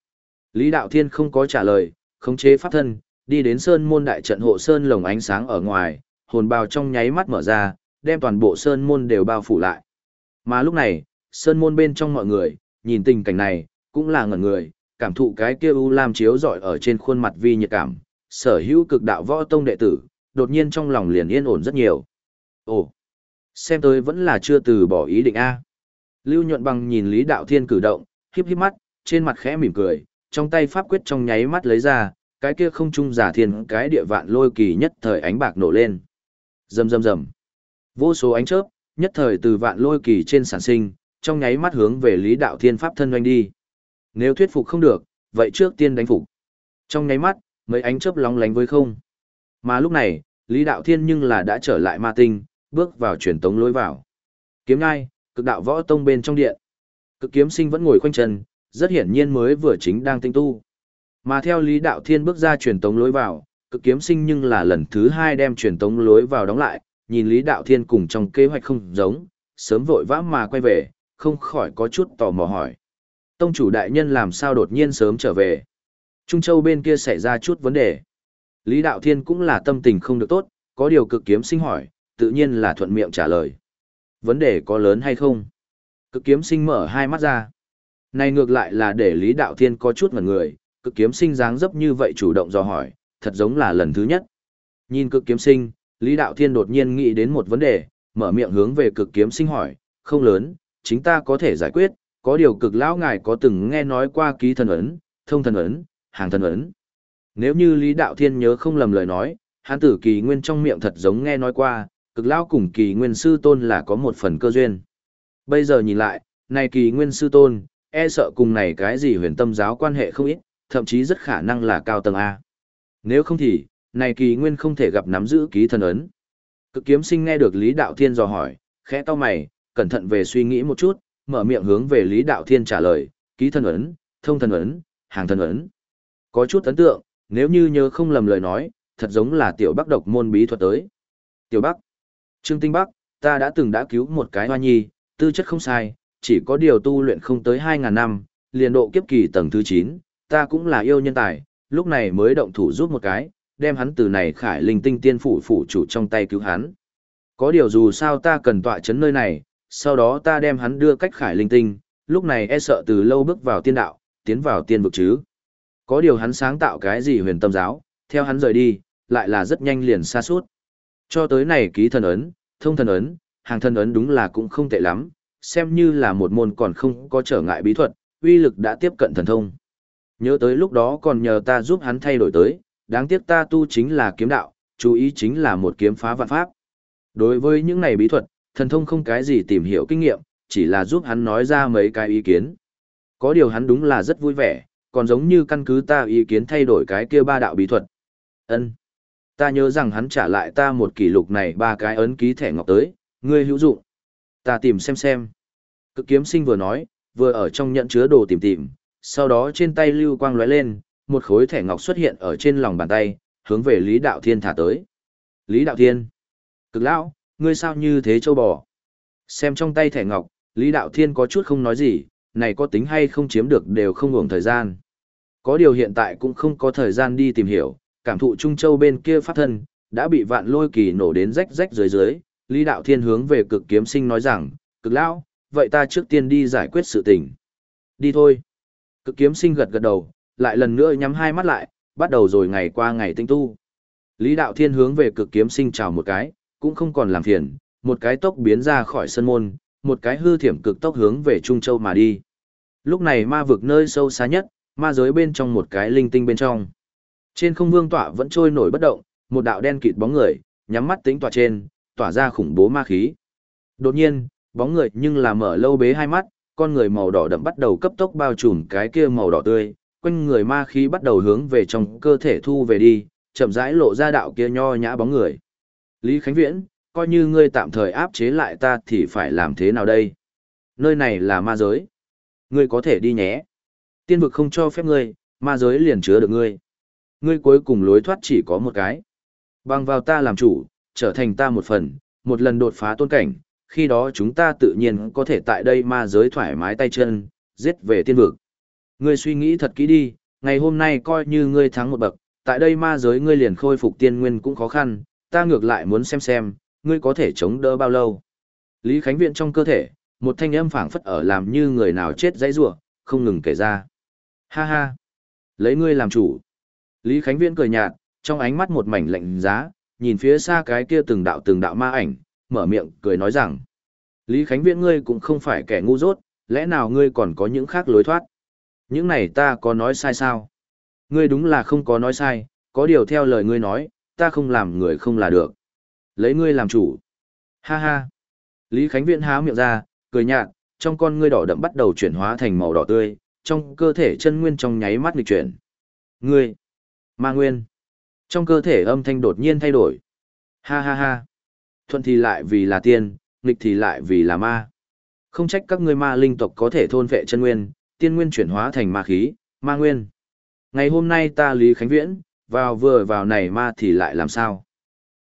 Lý Đạo Thiên không có trả lời, khống chế pháp thân, đi đến sơn môn đại trận hộ sơn lồng ánh sáng ở ngoài, hồn bào trong nháy mắt mở ra, đem toàn bộ sơn môn đều bao phủ lại. Mà lúc này, sơn môn bên trong mọi người, nhìn tình cảnh này, cũng là ngẩn người, cảm thụ cái kia u lam chiếu rọi ở trên khuôn mặt vi nhiệt cảm, sở hữu cực đạo võ tông đệ tử, đột nhiên trong lòng liền yên ổn rất nhiều. Ồ, xem tới vẫn là chưa từ bỏ ý định a. Lưu nhuận bằng nhìn Lý Đạo Thiên cử động, híp híp mắt, trên mặt khẽ mỉm cười, trong tay pháp quyết trong nháy mắt lấy ra, cái kia không trung giả thiên cái địa vạn lôi kỳ nhất thời ánh bạc nổ lên. Rầm rầm rầm. Vô số ánh chớp, nhất thời từ vạn lôi kỳ trên sản sinh, trong nháy mắt hướng về Lý Đạo Thiên pháp thân doanh đi. Nếu thuyết phục không được, vậy trước tiên đánh phục. Trong nháy mắt, mấy ánh chớp lóng lánh với không. Mà lúc này, Lý Đạo Thiên nhưng là đã trở lại ma tinh, bước vào truyền tống lối vào. Kiếm ngai, cực đạo võ tông bên trong điện. Cực kiếm sinh vẫn ngồi khoanh chân, rất hiển nhiên mới vừa chính đang tinh tu. Mà theo Lý Đạo Thiên bước ra truyền tống lối vào, cực kiếm sinh nhưng là lần thứ hai đem truyền tống lối vào đóng lại, nhìn Lý Đạo Thiên cùng trong kế hoạch không giống, sớm vội vã mà quay về, không khỏi có chút tò mò hỏi. Tông chủ đại nhân làm sao đột nhiên sớm trở về? Trung Châu bên kia xảy ra chút vấn đề. Lý Đạo Thiên cũng là tâm tình không được tốt, có điều cực kiếm sinh hỏi, tự nhiên là thuận miệng trả lời. Vấn đề có lớn hay không? Cực kiếm sinh mở hai mắt ra. Này ngược lại là để Lý Đạo Thiên có chút ngẩn người, cực kiếm sinh dáng dấp như vậy chủ động dò hỏi, thật giống là lần thứ nhất. Nhìn cực kiếm sinh, Lý Đạo Thiên đột nhiên nghĩ đến một vấn đề, mở miệng hướng về cực kiếm sinh hỏi, không lớn, chính ta có thể giải quyết, có điều cực lão ngài có từng nghe nói qua ký thần ấn, thông thần ấn, hàng thần ấn. Nếu như Lý Đạo Thiên nhớ không lầm lời nói, hắn tử kỳ nguyên trong miệng thật giống nghe nói qua, cực lão cùng kỳ nguyên sư tôn là có một phần cơ duyên. Bây giờ nhìn lại, này kỳ nguyên sư tôn, e sợ cùng này cái gì huyền tâm giáo quan hệ không ít, thậm chí rất khả năng là cao tầng A. Nếu không thì, này kỳ nguyên không thể gặp nắm giữ ký thần ấn. Cực kiếm sinh nghe được Lý Đạo Thiên dò hỏi, khẽ to mày, cẩn thận về suy nghĩ một chút, mở miệng hướng về Lý Đạo Thiên trả lời, ký thần ấn, thông thần ấn, hàng thần ấn. Có chút ấn tượng, nếu như nhớ không lầm lời nói, thật giống là tiểu bắc độc môn bí thuật tới. Tiểu bắc, Trương Tinh Bắc, ta đã từng đã cứu một cái hoa nhi, tư chất không sai, chỉ có điều tu luyện không tới 2.000 năm, liền độ kiếp kỳ tầng thứ 9, ta cũng là yêu nhân tài, lúc này mới động thủ giúp một cái, đem hắn từ này khải linh tinh tiên phủ phủ chủ trong tay cứu hắn. Có điều dù sao ta cần tọa chấn nơi này, sau đó ta đem hắn đưa cách khải linh tinh, lúc này e sợ từ lâu bước vào tiên đạo, tiến vào tiên vực chứ. Có điều hắn sáng tạo cái gì huyền tâm giáo, theo hắn rời đi, lại là rất nhanh liền xa suốt. Cho tới này ký thần ấn, thông thần ấn, hàng thần ấn đúng là cũng không tệ lắm, xem như là một môn còn không có trở ngại bí thuật, uy lực đã tiếp cận thần thông. Nhớ tới lúc đó còn nhờ ta giúp hắn thay đổi tới, đáng tiếc ta tu chính là kiếm đạo, chú ý chính là một kiếm phá vạn pháp. Đối với những này bí thuật, thần thông không cái gì tìm hiểu kinh nghiệm, chỉ là giúp hắn nói ra mấy cái ý kiến. Có điều hắn đúng là rất vui vẻ, còn giống như căn cứ ta ý kiến thay đổi cái kia ba đạo bí thuật. Ân, Ta nhớ rằng hắn trả lại ta một kỷ lục này ba cái ấn ký thẻ ngọc tới, ngươi hữu dụng. Ta tìm xem xem. Cực kiếm sinh vừa nói, vừa ở trong nhận chứa đồ tìm tìm, sau đó trên tay lưu quang lóe lên, một khối thẻ ngọc xuất hiện ở trên lòng bàn tay, hướng về Lý Đạo Thiên thả tới. Lý Đạo Thiên. Cực lão, ngươi sao như thế châu bò? Xem trong tay thẻ ngọc, Lý Đạo Thiên có chút không nói gì, này có tính hay không chiếm được đều không ngủng thời gian. Có điều hiện tại cũng không có thời gian đi tìm hiểu, cảm thụ Trung Châu bên kia pháp thân, đã bị vạn lôi kỳ nổ đến rách rách dưới dưới. Lý Đạo Thiên hướng về cực kiếm sinh nói rằng, cực lão, vậy ta trước tiên đi giải quyết sự tình. Đi thôi. Cực kiếm sinh gật gật đầu, lại lần nữa nhắm hai mắt lại, bắt đầu rồi ngày qua ngày tinh tu. Lý Đạo Thiên hướng về cực kiếm sinh chào một cái, cũng không còn làm phiền, một cái tốc biến ra khỏi sân môn, một cái hư thiểm cực tốc hướng về Trung Châu mà đi. Lúc này ma vực nơi sâu xa nhất, ma giới bên trong một cái linh tinh bên trong. Trên không vương tỏa vẫn trôi nổi bất động, một đạo đen kịt bóng người, nhắm mắt tính tỏa trên, tỏa ra khủng bố ma khí. Đột nhiên, bóng người nhưng là mở lâu bế hai mắt, con người màu đỏ đậm bắt đầu cấp tốc bao trùm cái kia màu đỏ tươi, quanh người ma khí bắt đầu hướng về trong cơ thể thu về đi, chậm rãi lộ ra đạo kia nho nhã bóng người. Lý Khánh Viễn, coi như ngươi tạm thời áp chế lại ta thì phải làm thế nào đây? Nơi này là ma giới. Ngươi có thể đi nhé. Tiên vực không cho phép ngươi, ma giới liền chứa được ngươi. Ngươi cuối cùng lối thoát chỉ có một cái. Bằng vào ta làm chủ, trở thành ta một phần, một lần đột phá tôn cảnh, khi đó chúng ta tự nhiên có thể tại đây ma giới thoải mái tay chân, giết về tiên vực. Ngươi suy nghĩ thật kỹ đi, ngày hôm nay coi như ngươi thắng một bậc, tại đây ma giới ngươi liền khôi phục tiên nguyên cũng khó khăn, ta ngược lại muốn xem xem, ngươi có thể chống đỡ bao lâu. Lý Khánh Viện trong cơ thể, một thanh âm phảng phất ở làm như người nào chết dãy rủa, không ngừng kể ra. Ha ha, lấy ngươi làm chủ. Lý Khánh Viễn cười nhạt, trong ánh mắt một mảnh lạnh giá, nhìn phía xa cái kia từng đạo từng đạo ma ảnh, mở miệng cười nói rằng. Lý Khánh Viễn ngươi cũng không phải kẻ ngu dốt, lẽ nào ngươi còn có những khác lối thoát? Những này ta có nói sai sao? Ngươi đúng là không có nói sai, có điều theo lời ngươi nói, ta không làm người không là được. Lấy ngươi làm chủ. Ha ha. Lý Khánh Viễn há miệng ra, cười nhạt, trong con ngươi đỏ đậm bắt đầu chuyển hóa thành màu đỏ tươi, trong cơ thể chân nguyên trong nháy mắt nghịch chuyển. Ngươi. Ma nguyên. Trong cơ thể âm thanh đột nhiên thay đổi. Ha ha ha. Thuận thì lại vì là tiên, nghịch thì lại vì là ma. Không trách các ngươi ma linh tộc có thể thôn vệ chân nguyên, tiên nguyên chuyển hóa thành ma khí, ma nguyên. Ngày hôm nay ta Lý Khánh Viễn, vào vừa vào này ma thì lại làm sao?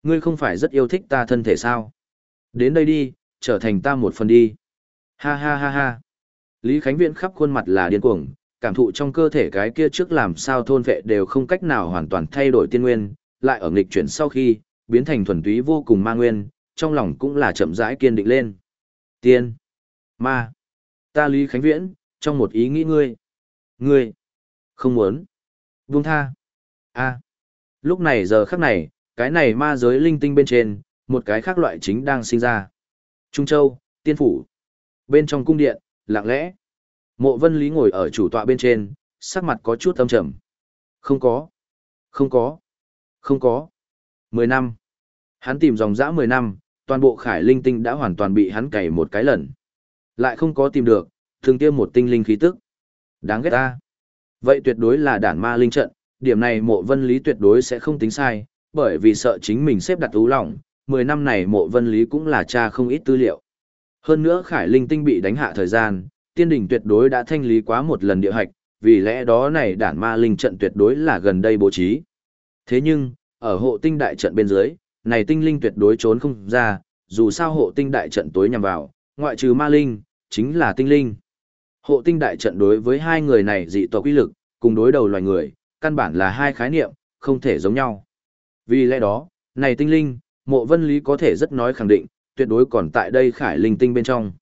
Ngươi không phải rất yêu thích ta thân thể sao? Đến đây đi, trở thành ta một phần đi. Ha ha ha ha. Lý Khánh Viễn khắp khuôn mặt là điên cuồng, cảm thụ trong cơ thể cái kia trước làm sao thôn vệ đều không cách nào hoàn toàn thay đổi tiên nguyên, lại ở nghịch chuyển sau khi, biến thành thuần túy vô cùng ma nguyên, trong lòng cũng là chậm rãi kiên định lên. Tiên, ma, ta Lý Khánh Viễn, trong một ý nghĩ ngươi, ngươi, không muốn, buông tha. a lúc này giờ khắc này, cái này ma giới linh tinh bên trên, một cái khác loại chính đang sinh ra. Trung Châu, Tiên Phủ. Bên trong cung điện, lặng lẽ. Mộ Vân Lý ngồi ở chủ tọa bên trên, sắc mặt có chút âm trầm. Không có. Không có. Không có. Mười năm. Hắn tìm dòng dã mười năm, toàn bộ khải linh tinh đã hoàn toàn bị hắn cày một cái lần. Lại không có tìm được, thường tiêm một tinh linh khí tức. Đáng ghét ta. Vậy tuyệt đối là đản ma linh trận, điểm này mộ vân lý tuyệt đối sẽ không tính sai, bởi vì sợ chính mình xếp đặt ú lỏng, mười năm này mộ vân lý cũng là cha không ít tư liệu. Hơn nữa khải linh tinh bị đánh hạ thời gian, tiên đỉnh tuyệt đối đã thanh lý quá một lần địa hạch, vì lẽ đó này đản ma linh trận tuyệt đối là gần đây bố trí. Thế nhưng, ở hộ tinh đại trận bên dưới, này tinh linh tuyệt đối trốn không ra, dù sao hộ tinh đại trận tối nhằm vào, ngoại trừ ma linh, chính là tinh linh. Hộ tinh đại trận đối với hai người này dị tộc quy lực, cùng đối đầu loài người, căn bản là hai khái niệm, không thể giống nhau. Vì lẽ đó, này tinh linh, mộ vân lý có thể rất nói khẳng định, tuyệt đối còn tại đây khải linh tinh bên trong.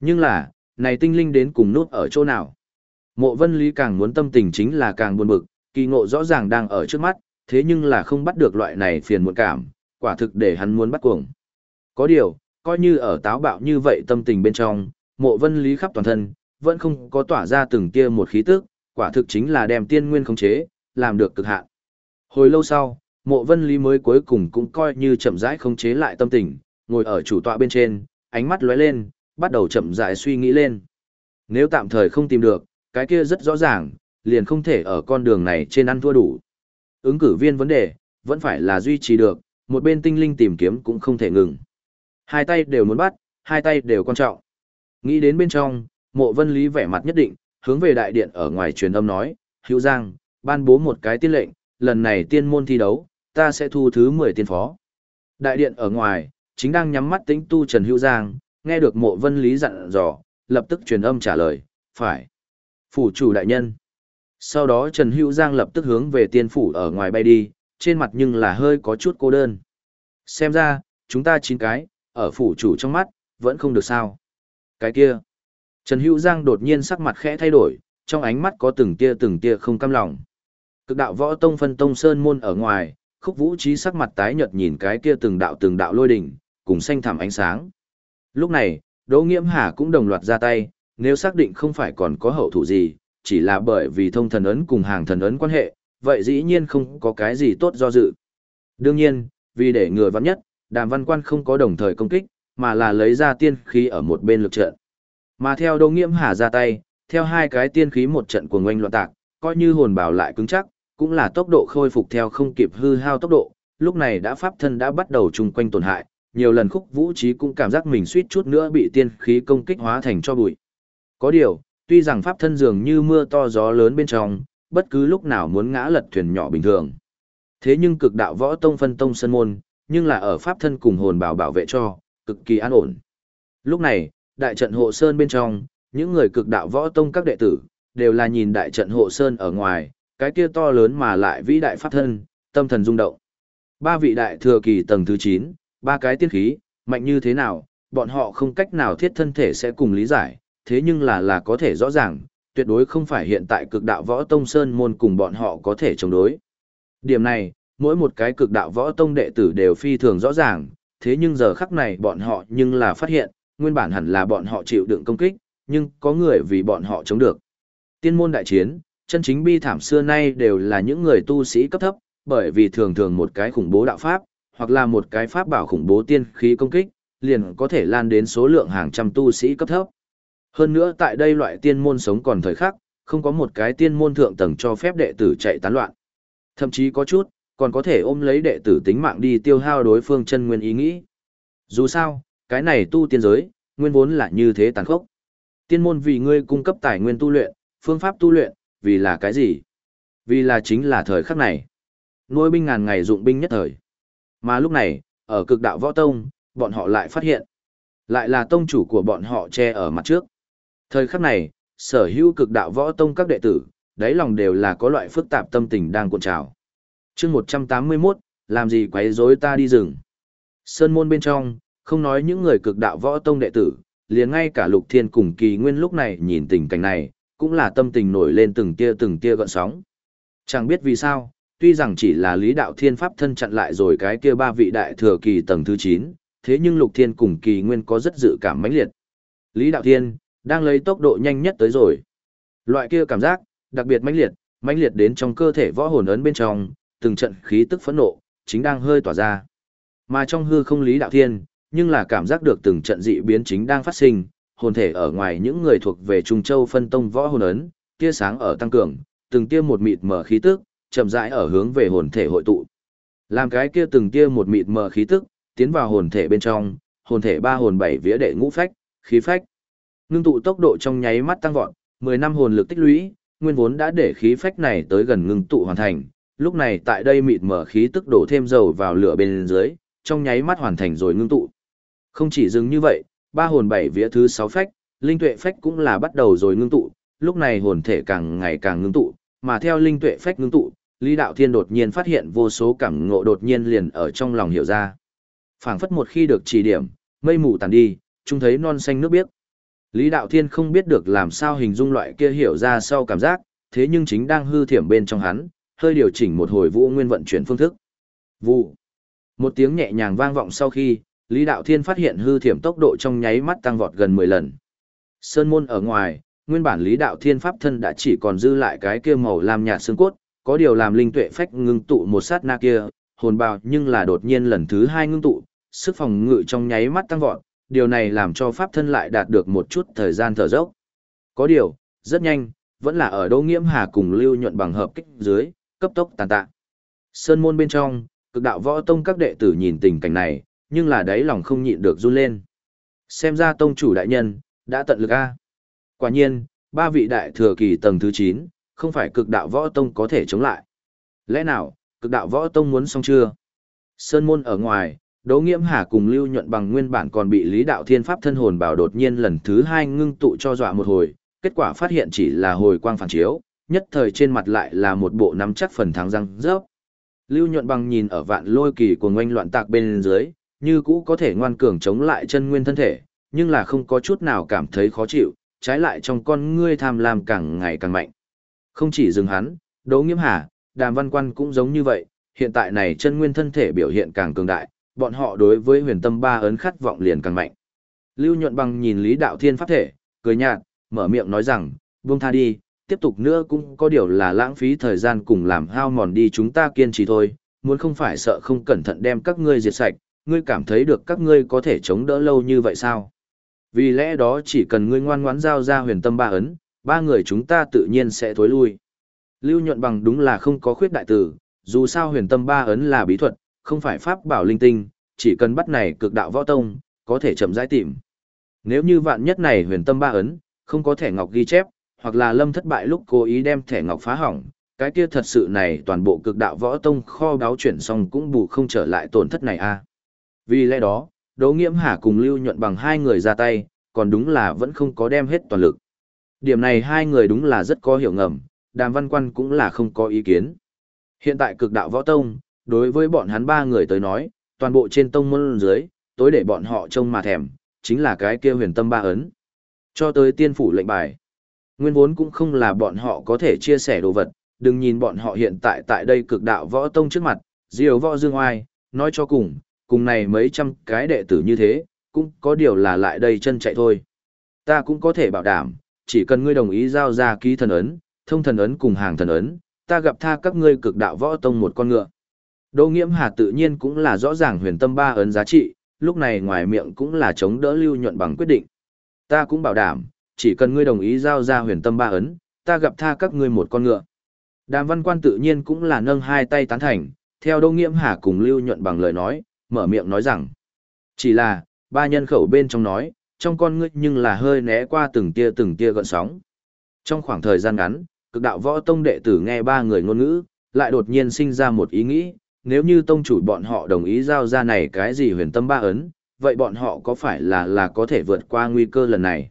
Nhưng là, này tinh linh đến cùng nút ở chỗ nào? Mộ vân lý càng muốn tâm tình chính là càng buồn bực, kỳ ngộ rõ ràng đang ở trước mắt, thế nhưng là không bắt được loại này phiền muộn cảm, quả thực để hắn muốn bắt cuồng. Có điều, coi như ở táo bạo như vậy tâm tình bên trong, mộ vân lý khắp toàn thân, vẫn không có tỏa ra từng tia một khí tức, quả thực chính là đem tiên nguyên khống chế, làm được cực hạn. Hồi lâu sau, mộ vân lý mới cuối cùng cũng coi như chậm rãi khống chế lại tâm tình, ngồi ở chủ tọa bên trên, ánh mắt lóe lên, bắt đầu chậm rãi suy nghĩ lên. Nếu tạm thời không tìm được, cái kia rất rõ ràng, liền không thể ở con đường này trên ăn thua đủ. Ứng cử viên vấn đề, vẫn phải là duy trì được, một bên tinh linh tìm kiếm cũng không thể ngừng. Hai tay đều muốn bắt, hai tay đều quan trọng. Nghĩ đến bên trong, mộ vân lý vẻ mặt nhất định, hướng về đại điện ở ngoài truyền âm nói, hữu giang, ban bố một cái tiên lệnh, lần này tiên môn thi đấu, ta sẽ thu thứ 10 tiên phó. Đại điện ở ngoài, chính đang nhắm mắt tĩnh tu Trần Hữu Giang, nghe được mộ vân lý dặn dò, lập tức truyền âm trả lời, phải. Phủ chủ đại nhân. Sau đó Trần Hữu Giang lập tức hướng về tiên phủ ở ngoài bay đi, trên mặt nhưng là hơi có chút cô đơn. Xem ra, chúng ta chín cái, ở phủ chủ trong mắt, vẫn không được sao. Cái kia. Trần Hữu Giang đột nhiên sắc mặt khẽ thay đổi, trong ánh mắt có từng tia từng tia không cam lòng. Cực đạo võ tông phân tông sơn môn ở ngoài, khúc vũ trí sắc mặt tái nhợt nhìn cái kia từng đạo từng đạo lôi đỉnh, cùng xanh thẳm ánh sáng. Lúc này, Đỗ Nghiễm Hà cũng đồng loạt ra tay, nếu xác định không phải còn có hậu thủ gì, chỉ là bởi vì thông thần ấn cùng hàng thần ấn quan hệ, vậy dĩ nhiên không có cái gì tốt do dự. Đương nhiên, vì để ngừa vắng nhất, đàm văn quan không có đồng thời công kích, mà là lấy ra tiên khí ở một bên lực trận. Mà theo Đỗ Nghiễm Hà ra tay, theo hai cái tiên khí một trận của ngoanh loạn tạc, coi như hồn bảo lại cứng chắc, cũng là tốc độ khôi phục theo không kịp hư hao tốc độ, lúc này đã pháp thân đã bắt đầu chung quanh tổn hại, nhiều lần khúc vũ trí cũng cảm giác mình suýt chút nữa bị tiên khí công kích hóa thành cho bụi. Có điều, tuy rằng pháp thân dường như mưa to gió lớn bên trong, bất cứ lúc nào muốn ngã lật thuyền nhỏ bình thường. Thế nhưng cực đạo võ tông phân tông sân môn, nhưng là ở pháp thân cùng hồn bảo bảo vệ cho, cực kỳ an ổn. Lúc này, đại trận hộ sơn bên trong, những người cực đạo võ tông các đệ tử, đều là nhìn đại trận hộ sơn ở ngoài, cái kia to lớn mà lại vĩ đại pháp thân, tâm thần rung động. Ba vị đại thừa kỳ tầng thứ 9, ba cái tiên khí, mạnh như thế nào, bọn họ không cách nào thiết thân thể sẽ cùng lý giải, thế nhưng là là có thể rõ ràng, tuyệt đối không phải hiện tại cực đạo võ tông sơn môn cùng bọn họ có thể chống đối. Điểm này, mỗi một cái cực đạo võ tông đệ tử đều phi thường rõ ràng, thế nhưng giờ khắc này bọn họ nhưng là phát hiện, nguyên bản hẳn là bọn họ chịu đựng công kích, nhưng có người vì bọn họ chống được. Tiên môn đại chiến, chân chính bi thảm xưa nay đều là những người tu sĩ cấp thấp, bởi vì thường thường một cái khủng bố đạo pháp, hoặc là một cái pháp bảo khủng bố tiên khí công kích, liền có thể lan đến số lượng hàng trăm tu sĩ cấp thấp. Hơn nữa tại đây loại tiên môn sống còn thời khắc, không có một cái tiên môn thượng tầng cho phép đệ tử chạy tán loạn. Thậm chí có chút, còn có thể ôm lấy đệ tử tính mạng đi tiêu hao đối phương chân nguyên ý nghĩ. Dù sao, cái này tu tiên giới, nguyên vốn là như thế tàn khốc. Tiên môn vì ngươi cung cấp tài nguyên tu luyện, phương pháp tu luyện, vì là cái gì? Vì là chính là thời khắc này. Nuôi binh ngàn ngày dụng binh nhất thời. Mà lúc này, ở cực đạo võ tông, bọn họ lại phát hiện. Lại là tông chủ của bọn họ che ở mặt trước. Thời khắc này, sở hữu cực đạo võ tông các đệ tử, đáy lòng đều là có loại phức tạp tâm tình đang cuộn trào. chương 181, làm gì quấy rối ta đi rừng. Sơn môn bên trong, không nói những người cực đạo võ tông đệ tử, liền ngay cả lục thiên cùng kỳ nguyên lúc này nhìn tình cảnh này, cũng là tâm tình nổi lên từng tia từng tia gợn sóng. Chẳng biết vì sao, tuy rằng chỉ là lý đạo thiên pháp thân chặn lại rồi cái kia ba vị đại thừa kỳ tầng thứ 9, thế nhưng lục thiên cùng kỳ nguyên có rất dự cảm mãnh liệt. Lý đạo thiên, đang lấy tốc độ nhanh nhất tới rồi. Loại kia cảm giác, đặc biệt mãnh liệt, mãnh liệt đến trong cơ thể võ hồn ấn bên trong, từng trận khí tức phẫn nộ, chính đang hơi tỏa ra. Mà trong hư không lý đạo thiên, nhưng là cảm giác được từng trận dị biến chính đang phát sinh, hồn thể ở ngoài những người thuộc về Trung Châu phân tông võ hồn ấn, tia sáng ở tăng cường, từng tia một mịt mở khí tức, chậm rãi ở hướng về hồn thể hội tụ. Làm cái kia từng tia một mịt mở khí tức, tiến vào hồn thể bên trong, hồn thể ba hồn bảy vía đệ ngũ phách, khí phách. Ngưng tụ tốc độ trong nháy mắt tăng vọt, 10 năm hồn lực tích lũy, nguyên vốn đã để khí phách này tới gần ngưng tụ hoàn thành, lúc này tại đây mịt mở khí tức đổ thêm dầu vào lửa bên dưới, trong nháy mắt hoàn thành rồi ngưng tụ. Không chỉ dừng như vậy, ba hồn bảy vía thứ sáu phách, linh tuệ phách cũng là bắt đầu rồi ngưng tụ, lúc này hồn thể càng ngày càng ngưng tụ, mà theo linh tuệ phách ngưng tụ, Lý Đạo Thiên đột nhiên phát hiện vô số cảm ngộ đột nhiên liền ở trong lòng hiểu ra. Phảng phất một khi được chỉ điểm, mây mù tàn đi, chúng thấy non xanh nước biếc. Lý Đạo Thiên không biết được làm sao hình dung loại kia hiểu ra sau cảm giác, thế nhưng chính đang hư thiểm bên trong hắn, hơi điều chỉnh một hồi vũ nguyên vận chuyển phương thức. Vụ. Một tiếng nhẹ nhàng vang vọng sau khi, Lý Đạo Thiên phát hiện hư thiểm tốc độ trong nháy mắt tăng vọt gần 10 lần. Sơn môn ở ngoài, nguyên bản Lý Đạo Thiên pháp thân đã chỉ còn dư lại cái kia màu lam nhạt xương cốt, có điều làm linh tuệ phách ngưng tụ một sát na kia, hồn bào nhưng là đột nhiên lần thứ hai ngưng tụ, sức phòng ngự trong nháy mắt tăng vọt, điều này làm cho pháp thân lại đạt được một chút thời gian thở dốc. Có điều, rất nhanh, vẫn là ở Đỗ Nghiễm Hà cùng Lưu Nhuận bằng hợp kích dưới, cấp tốc tàn tạ. Sơn môn bên trong, cực đạo võ tông các đệ tử nhìn tình cảnh này, nhưng là đáy lòng không nhịn được run lên. Xem ra tông chủ đại nhân, đã tận lực A. Quả nhiên, ba vị đại thừa kỳ tầng thứ 9, không phải cực đạo võ tông có thể chống lại. Lẽ nào, cực đạo võ tông muốn xong chưa? Sơn môn ở ngoài, Đỗ Nghiễm Hà cùng Lưu Nhuận bằng nguyên bản còn bị Lý Đạo Thiên Pháp thân hồn bảo đột nhiên lần thứ hai ngưng tụ cho dọa một hồi, kết quả phát hiện chỉ là hồi quang phản chiếu, nhất thời trên mặt lại là một bộ nắm chắc phần thắng răng rớp. Lưu Nhuận bằng nhìn ở vạn lôi kỳ của ngoanh loạn tạc bên dưới, như cũ có thể ngoan cường chống lại chân nguyên thân thể, nhưng là không có chút nào cảm thấy khó chịu, trái lại trong con ngươi tham lam càng ngày càng mạnh. Không chỉ dừng hắn, Đỗ Nghiêm Hà, Đàm Văn Quan cũng giống như vậy, hiện tại này chân nguyên thân thể biểu hiện càng cường đại, bọn họ đối với huyền tâm ba ấn khát vọng liền càng mạnh. Lưu Nhuận Bằng nhìn Lý Đạo Thiên pháp thể, cười nhạt, mở miệng nói rằng, buông tha đi, tiếp tục nữa cũng có điều là lãng phí thời gian cùng làm hao mòn đi chúng ta kiên trì thôi, muốn không phải sợ không cẩn thận đem các ngươi diệt sạch, ngươi cảm thấy được các ngươi có thể chống đỡ lâu như vậy sao? Vì lẽ đó chỉ cần ngươi ngoan ngoãn giao ra huyền tâm ba ấn, ba người chúng ta tự nhiên sẽ thối lui. Lưu nhuận bằng đúng là không có khuyết đại tử, dù sao huyền tâm ba ấn là bí thuật, không phải pháp bảo linh tinh, chỉ cần bắt này cực đạo võ tông, có thể chậm rãi tìm. Nếu như vạn nhất này huyền tâm ba ấn, không có thẻ ngọc ghi chép, hoặc là lâm thất bại lúc cố ý đem thẻ ngọc phá hỏng, cái kia thật sự này toàn bộ cực đạo võ tông kho đáo chuyển xong cũng bù không trở lại tổn thất này a. Vì lẽ đó, Đỗ Nghiễm Hà cùng Lưu Nhuận bằng hai người ra tay, còn đúng là vẫn không có đem hết toàn lực. Điểm này hai người đúng là rất có hiểu ngầm, Đàm Văn Quan cũng là không có ý kiến. Hiện tại cực đạo võ tông, đối với bọn hắn ba người tới nói, toàn bộ trên tông môn dưới, tối để bọn họ trông mà thèm, chính là cái kia huyền tâm ba ấn. Cho tới tiên phủ lệnh bài. Nguyên vốn cũng không là bọn họ có thể chia sẻ đồ vật, đừng nhìn bọn họ hiện tại tại đây cực đạo võ tông trước mặt, diều võ dương oai, nói cho cùng, cùng này mấy trăm cái đệ tử như thế, cũng có điều là lại đây chân chạy thôi. Ta cũng có thể bảo đảm, chỉ cần ngươi đồng ý giao ra ký thần ấn, thông thần ấn cùng hàng thần ấn, ta gặp tha các ngươi cực đạo võ tông một con ngựa. Đỗ Nghiễm Hà tự nhiên cũng là rõ ràng huyền tâm ba ấn giá trị, lúc này ngoài miệng cũng là chống đỡ lưu nhuận bằng quyết định. Ta cũng bảo đảm, chỉ cần ngươi đồng ý giao ra huyền tâm ba ấn, ta gặp tha các ngươi một con ngựa. Đàm văn quan tự nhiên cũng là nâng hai tay tán thành, theo Đỗ Nghiễm Hà cùng lưu nhuận bằng lời nói, mở miệng nói rằng, chỉ là, ba nhân khẩu bên trong nói, trong con ngươi nhưng là hơi né qua từng tia từng tia gợn sóng. Trong khoảng thời gian ngắn, cực đạo võ tông đệ tử nghe ba người ngôn ngữ, lại đột nhiên sinh ra một ý nghĩ, nếu như tông chủ bọn họ đồng ý giao ra này cái gì huyền tâm ba ấn, vậy bọn họ có phải là là có thể vượt qua nguy cơ lần này?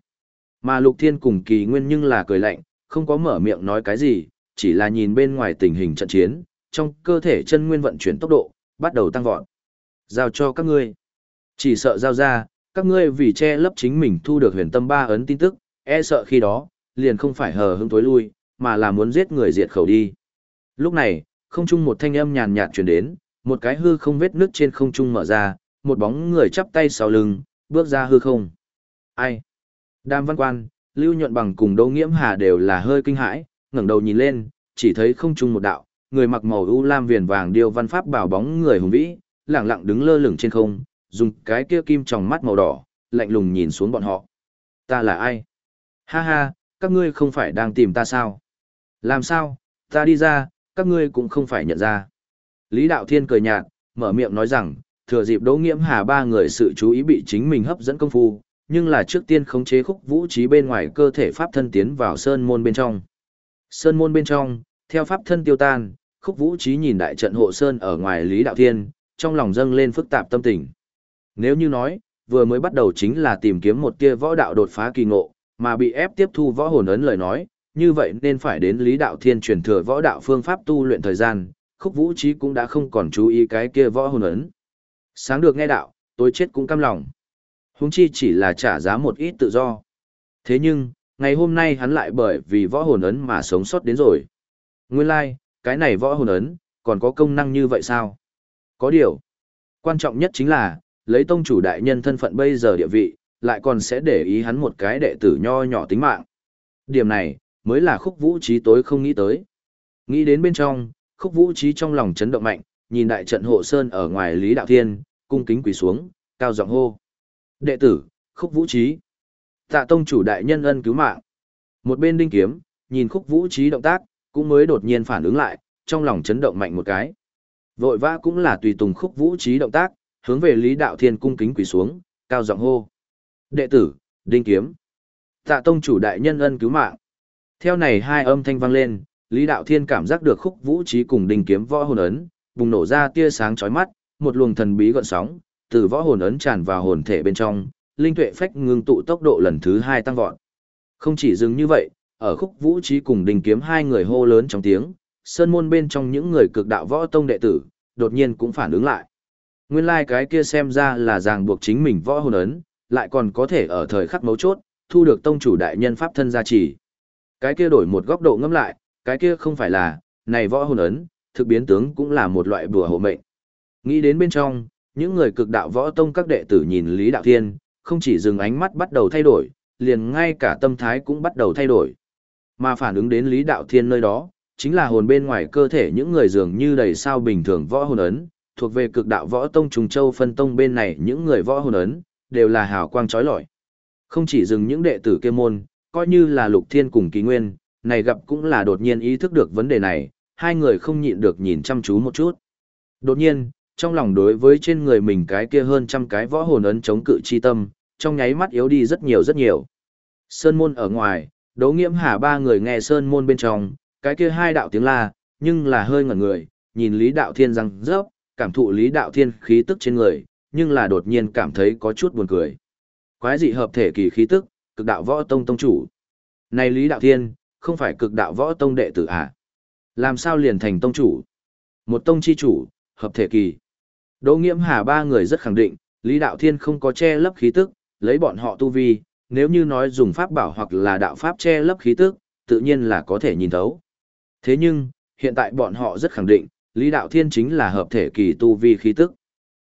Mà Lục Thiên cùng kỳ nguyên nhưng là cười lạnh, không có mở miệng nói cái gì, chỉ là nhìn bên ngoài tình hình trận chiến, trong cơ thể chân nguyên vận chuyển tốc độ, bắt đầu tăng vọt. Giao cho các ngươi. Chỉ sợ giao ra, các ngươi vì che lấp chính mình thu được huyền tâm ba ấn tin tức, e sợ khi đó, liền không phải hờ hững tối lui, mà là muốn giết người diệt khẩu đi. Lúc này, không trung một thanh âm nhàn nhạt truyền đến, một cái hư không vết nước trên không trung mở ra, một bóng người chắp tay sau lưng, bước ra hư không. Ai? Đàm văn quan, Lưu Nhuận Bằng cùng Đỗ Nghiễm Hà đều là hơi kinh hãi, ngẩng đầu nhìn lên, chỉ thấy không trung một đạo, người mặc màu u lam viền vàng điêu văn pháp bảo bóng người hùng vĩ, lẳng lặng đứng lơ lửng trên không, dùng cái kia kim trong mắt màu đỏ, lạnh lùng nhìn xuống bọn họ. Ta là ai? Ha ha, các ngươi không phải đang tìm ta sao? Làm sao, ta đi ra, các ngươi cũng không phải nhận ra. Lý Đạo Thiên cười nhạt, mở miệng nói rằng, thừa dịp đỗ nghiễm hà ba người sự chú ý bị chính mình hấp dẫn công phu, nhưng là trước tiên khống chế khúc vũ trí bên ngoài cơ thể pháp thân tiến vào sơn môn bên trong. Sơn môn bên trong, theo pháp thân tiêu tan, khúc vũ trí nhìn đại trận hộ sơn ở ngoài Lý Đạo Thiên, trong lòng dâng lên phức tạp tâm tình. Nếu như nói, vừa mới bắt đầu chính là tìm kiếm một tia võ đạo đột phá kỳ ngộ, mà bị ép tiếp thu võ hồn ấn lời nói, như vậy nên phải đến Lý Đạo Thiên truyền thừa võ đạo phương pháp tu luyện thời gian, khúc vũ trí cũng đã không còn chú ý cái kia võ hồn ấn. Sáng được nghe đạo, tôi chết cũng căm lòng. Húng chi chỉ là trả giá một ít tự do. Thế nhưng, ngày hôm nay hắn lại bởi vì võ hồn ấn mà sống sót đến rồi. Nguyên lai, like, cái này võ hồn ấn, còn có công năng như vậy sao? Có điều, quan trọng nhất chính là, lấy tông chủ đại nhân thân phận bây giờ địa vị, lại còn sẽ để ý hắn một cái đệ tử nho nhỏ tính mạng. Điểm này, mới là khúc vũ trí tối không nghĩ tới. Nghĩ đến bên trong, khúc vũ trí trong lòng chấn động mạnh, nhìn đại trận hộ sơn ở ngoài Lý Đạo Thiên, cung kính quỳ xuống, cao giọng hô. Đệ tử, khúc vũ trí. Tạ tông chủ đại nhân ân cứu mạng. Một bên đinh kiếm, nhìn khúc vũ trí động tác, cũng mới đột nhiên phản ứng lại, trong lòng chấn động mạnh một cái. Vội vã cũng là tùy tùng khúc vũ trí động tác, hướng về Lý Đạo Thiên cung kính quỳ xuống, cao giọng hô. Đệ tử, đinh kiếm. Tạ tông chủ đại nhân ân cứu mạng. Theo này hai âm thanh vang lên, Lý Đạo Thiên cảm giác được khúc vũ trí cùng đinh kiếm võ hồn ấn, bùng nổ ra tia sáng chói mắt, một luồng thần bí gợn sóng, từ võ hồn ấn tràn vào hồn thể bên trong, linh tuệ phách ngưng tụ tốc độ lần thứ hai tăng vọt. Không chỉ dừng như vậy, ở khúc vũ trí cùng đinh kiếm hai người hô lớn trong tiếng, sơn môn bên trong những người cực đạo võ tông đệ tử, đột nhiên cũng phản ứng lại. Nguyên lai like cái kia xem ra là ràng buộc chính mình võ hồn ấn, lại còn có thể ở thời khắc mấu chốt, thu được tông chủ đại nhân pháp thân gia trì. Cái kia đổi một góc độ ngẫm lại, cái kia không phải là, này võ hồn ấn, thực biến tướng cũng là một loại bùa hộ mệnh. Nghĩ đến bên trong, những người cực đạo võ tông các đệ tử nhìn Lý Đạo Thiên, không chỉ dừng ánh mắt bắt đầu thay đổi, liền ngay cả tâm thái cũng bắt đầu thay đổi. Mà phản ứng đến Lý Đạo Thiên nơi đó, chính là hồn bên ngoài cơ thể những người dường như đầy sao bình thường võ hồn ấn, thuộc về cực đạo võ tông trùng châu phân tông bên này những người võ hồn ấn, đều là hào quang chói lọi. Không chỉ dừng những đệ tử kia môn, coi như là Lục Thiên cùng Kỳ Nguyên, này gặp cũng là đột nhiên ý thức được vấn đề này, hai người không nhịn được nhìn chăm chú một chút. Đột nhiên, trong lòng đối với trên người mình cái kia hơn trăm cái võ hồn ấn chống cự chi tâm, trong nháy mắt yếu đi rất nhiều rất nhiều. Sơn môn ở ngoài, đấu nghiễm hà ba người nghe sơn môn bên trong, cái kia hai đạo tiếng la, nhưng là hơi ngẩn người, nhìn Lý Đạo Thiên răng rớp, cảm thụ Lý Đạo Thiên khí tức trên người, nhưng là đột nhiên cảm thấy có chút buồn cười. Quái dị hợp thể kỳ khí tức, cực đạo võ tông tông chủ. Này Lý Đạo Thiên, không phải cực đạo võ tông đệ tử à? Làm sao liền thành tông chủ? Một tông chi chủ, hợp thể kỳ. Đỗ Nghiễm Hà ba người rất khẳng định, Lý Đạo Thiên không có che lấp khí tức, lấy bọn họ tu vi, nếu như nói dùng pháp bảo hoặc là đạo pháp che lấp khí tức, tự nhiên là có thể nhìn thấu. Thế nhưng, hiện tại bọn họ rất khẳng định, Lý Đạo Thiên chính là hợp thể kỳ tu vi khí tức.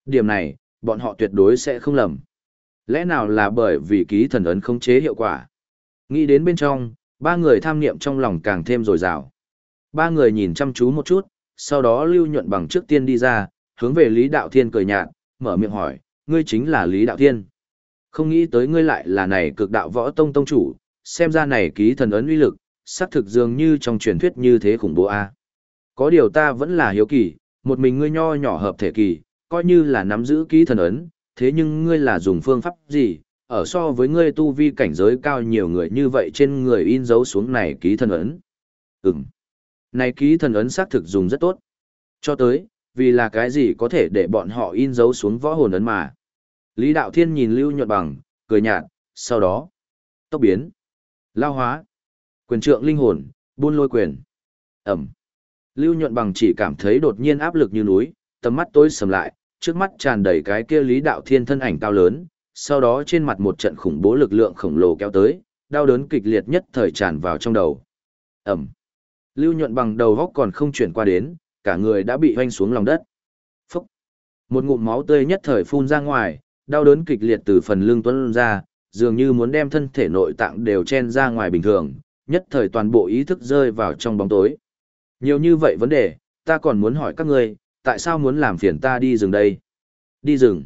Điểm này, bọn họ tuyệt đối sẽ không lầm. Lẽ nào là bởi vì ký thần ấn không chế hiệu quả? Nghĩ đến bên trong, ba người tham niệm trong lòng càng thêm dồi dào. Ba người nhìn chăm chú một chút, sau đó lưu nhuận bằng trước tiên đi ra, hướng về Lý Đạo Thiên cười nhạt, mở miệng hỏi, ngươi chính là Lý Đạo Thiên. Không nghĩ tới ngươi lại là này cực đạo võ tông tông chủ, xem ra này ký thần ấn uy lực, xác thực dường như trong truyền thuyết như thế khủng bố a. Có điều ta vẫn là hiếu kỳ, một mình ngươi nho nhỏ hợp thể kỳ, coi như là nắm giữ ký thần ấn, thế nhưng ngươi là dùng phương pháp gì, ở so với ngươi tu vi cảnh giới cao nhiều người như vậy trên người in dấu xuống này ký thần ấn. Ừm. Này ký thần ấn xác thực dùng rất tốt. Cho tới, vì là cái gì có thể để bọn họ in dấu xuống võ hồn ấn mà. Lý Đạo Thiên nhìn Lưu Nhuận Bằng, cười nhạt, sau đó, tốc biến, lao hóa, quyền trượng linh hồn, buôn lôi quyền. Ẩm. Lưu Nhuận Bằng chỉ cảm thấy đột nhiên áp lực như núi, tầm mắt tối sầm lại, trước mắt tràn đầy cái kia Lý Đạo Thiên thân ảnh cao lớn, sau đó trên mặt một trận khủng bố lực lượng khổng lồ kéo tới, đau đớn kịch liệt nhất thời tràn vào trong đầu. Ẩm. Lưu Nhuận Bằng đầu góc còn không chuyển qua đến, cả người đã bị oanh xuống lòng đất. Phúc. Một ngụm máu tươi nhất thời phun ra ngoài, đau đớn kịch liệt từ phần lưng tuấn ra, dường như muốn đem thân thể nội tạng đều chen ra ngoài bình thường, nhất thời toàn bộ ý thức rơi vào trong bóng tối. Nhiều như vậy vấn đề, ta còn muốn hỏi các ngươi, tại sao muốn làm phiền ta đi rừng đây? Đi rừng.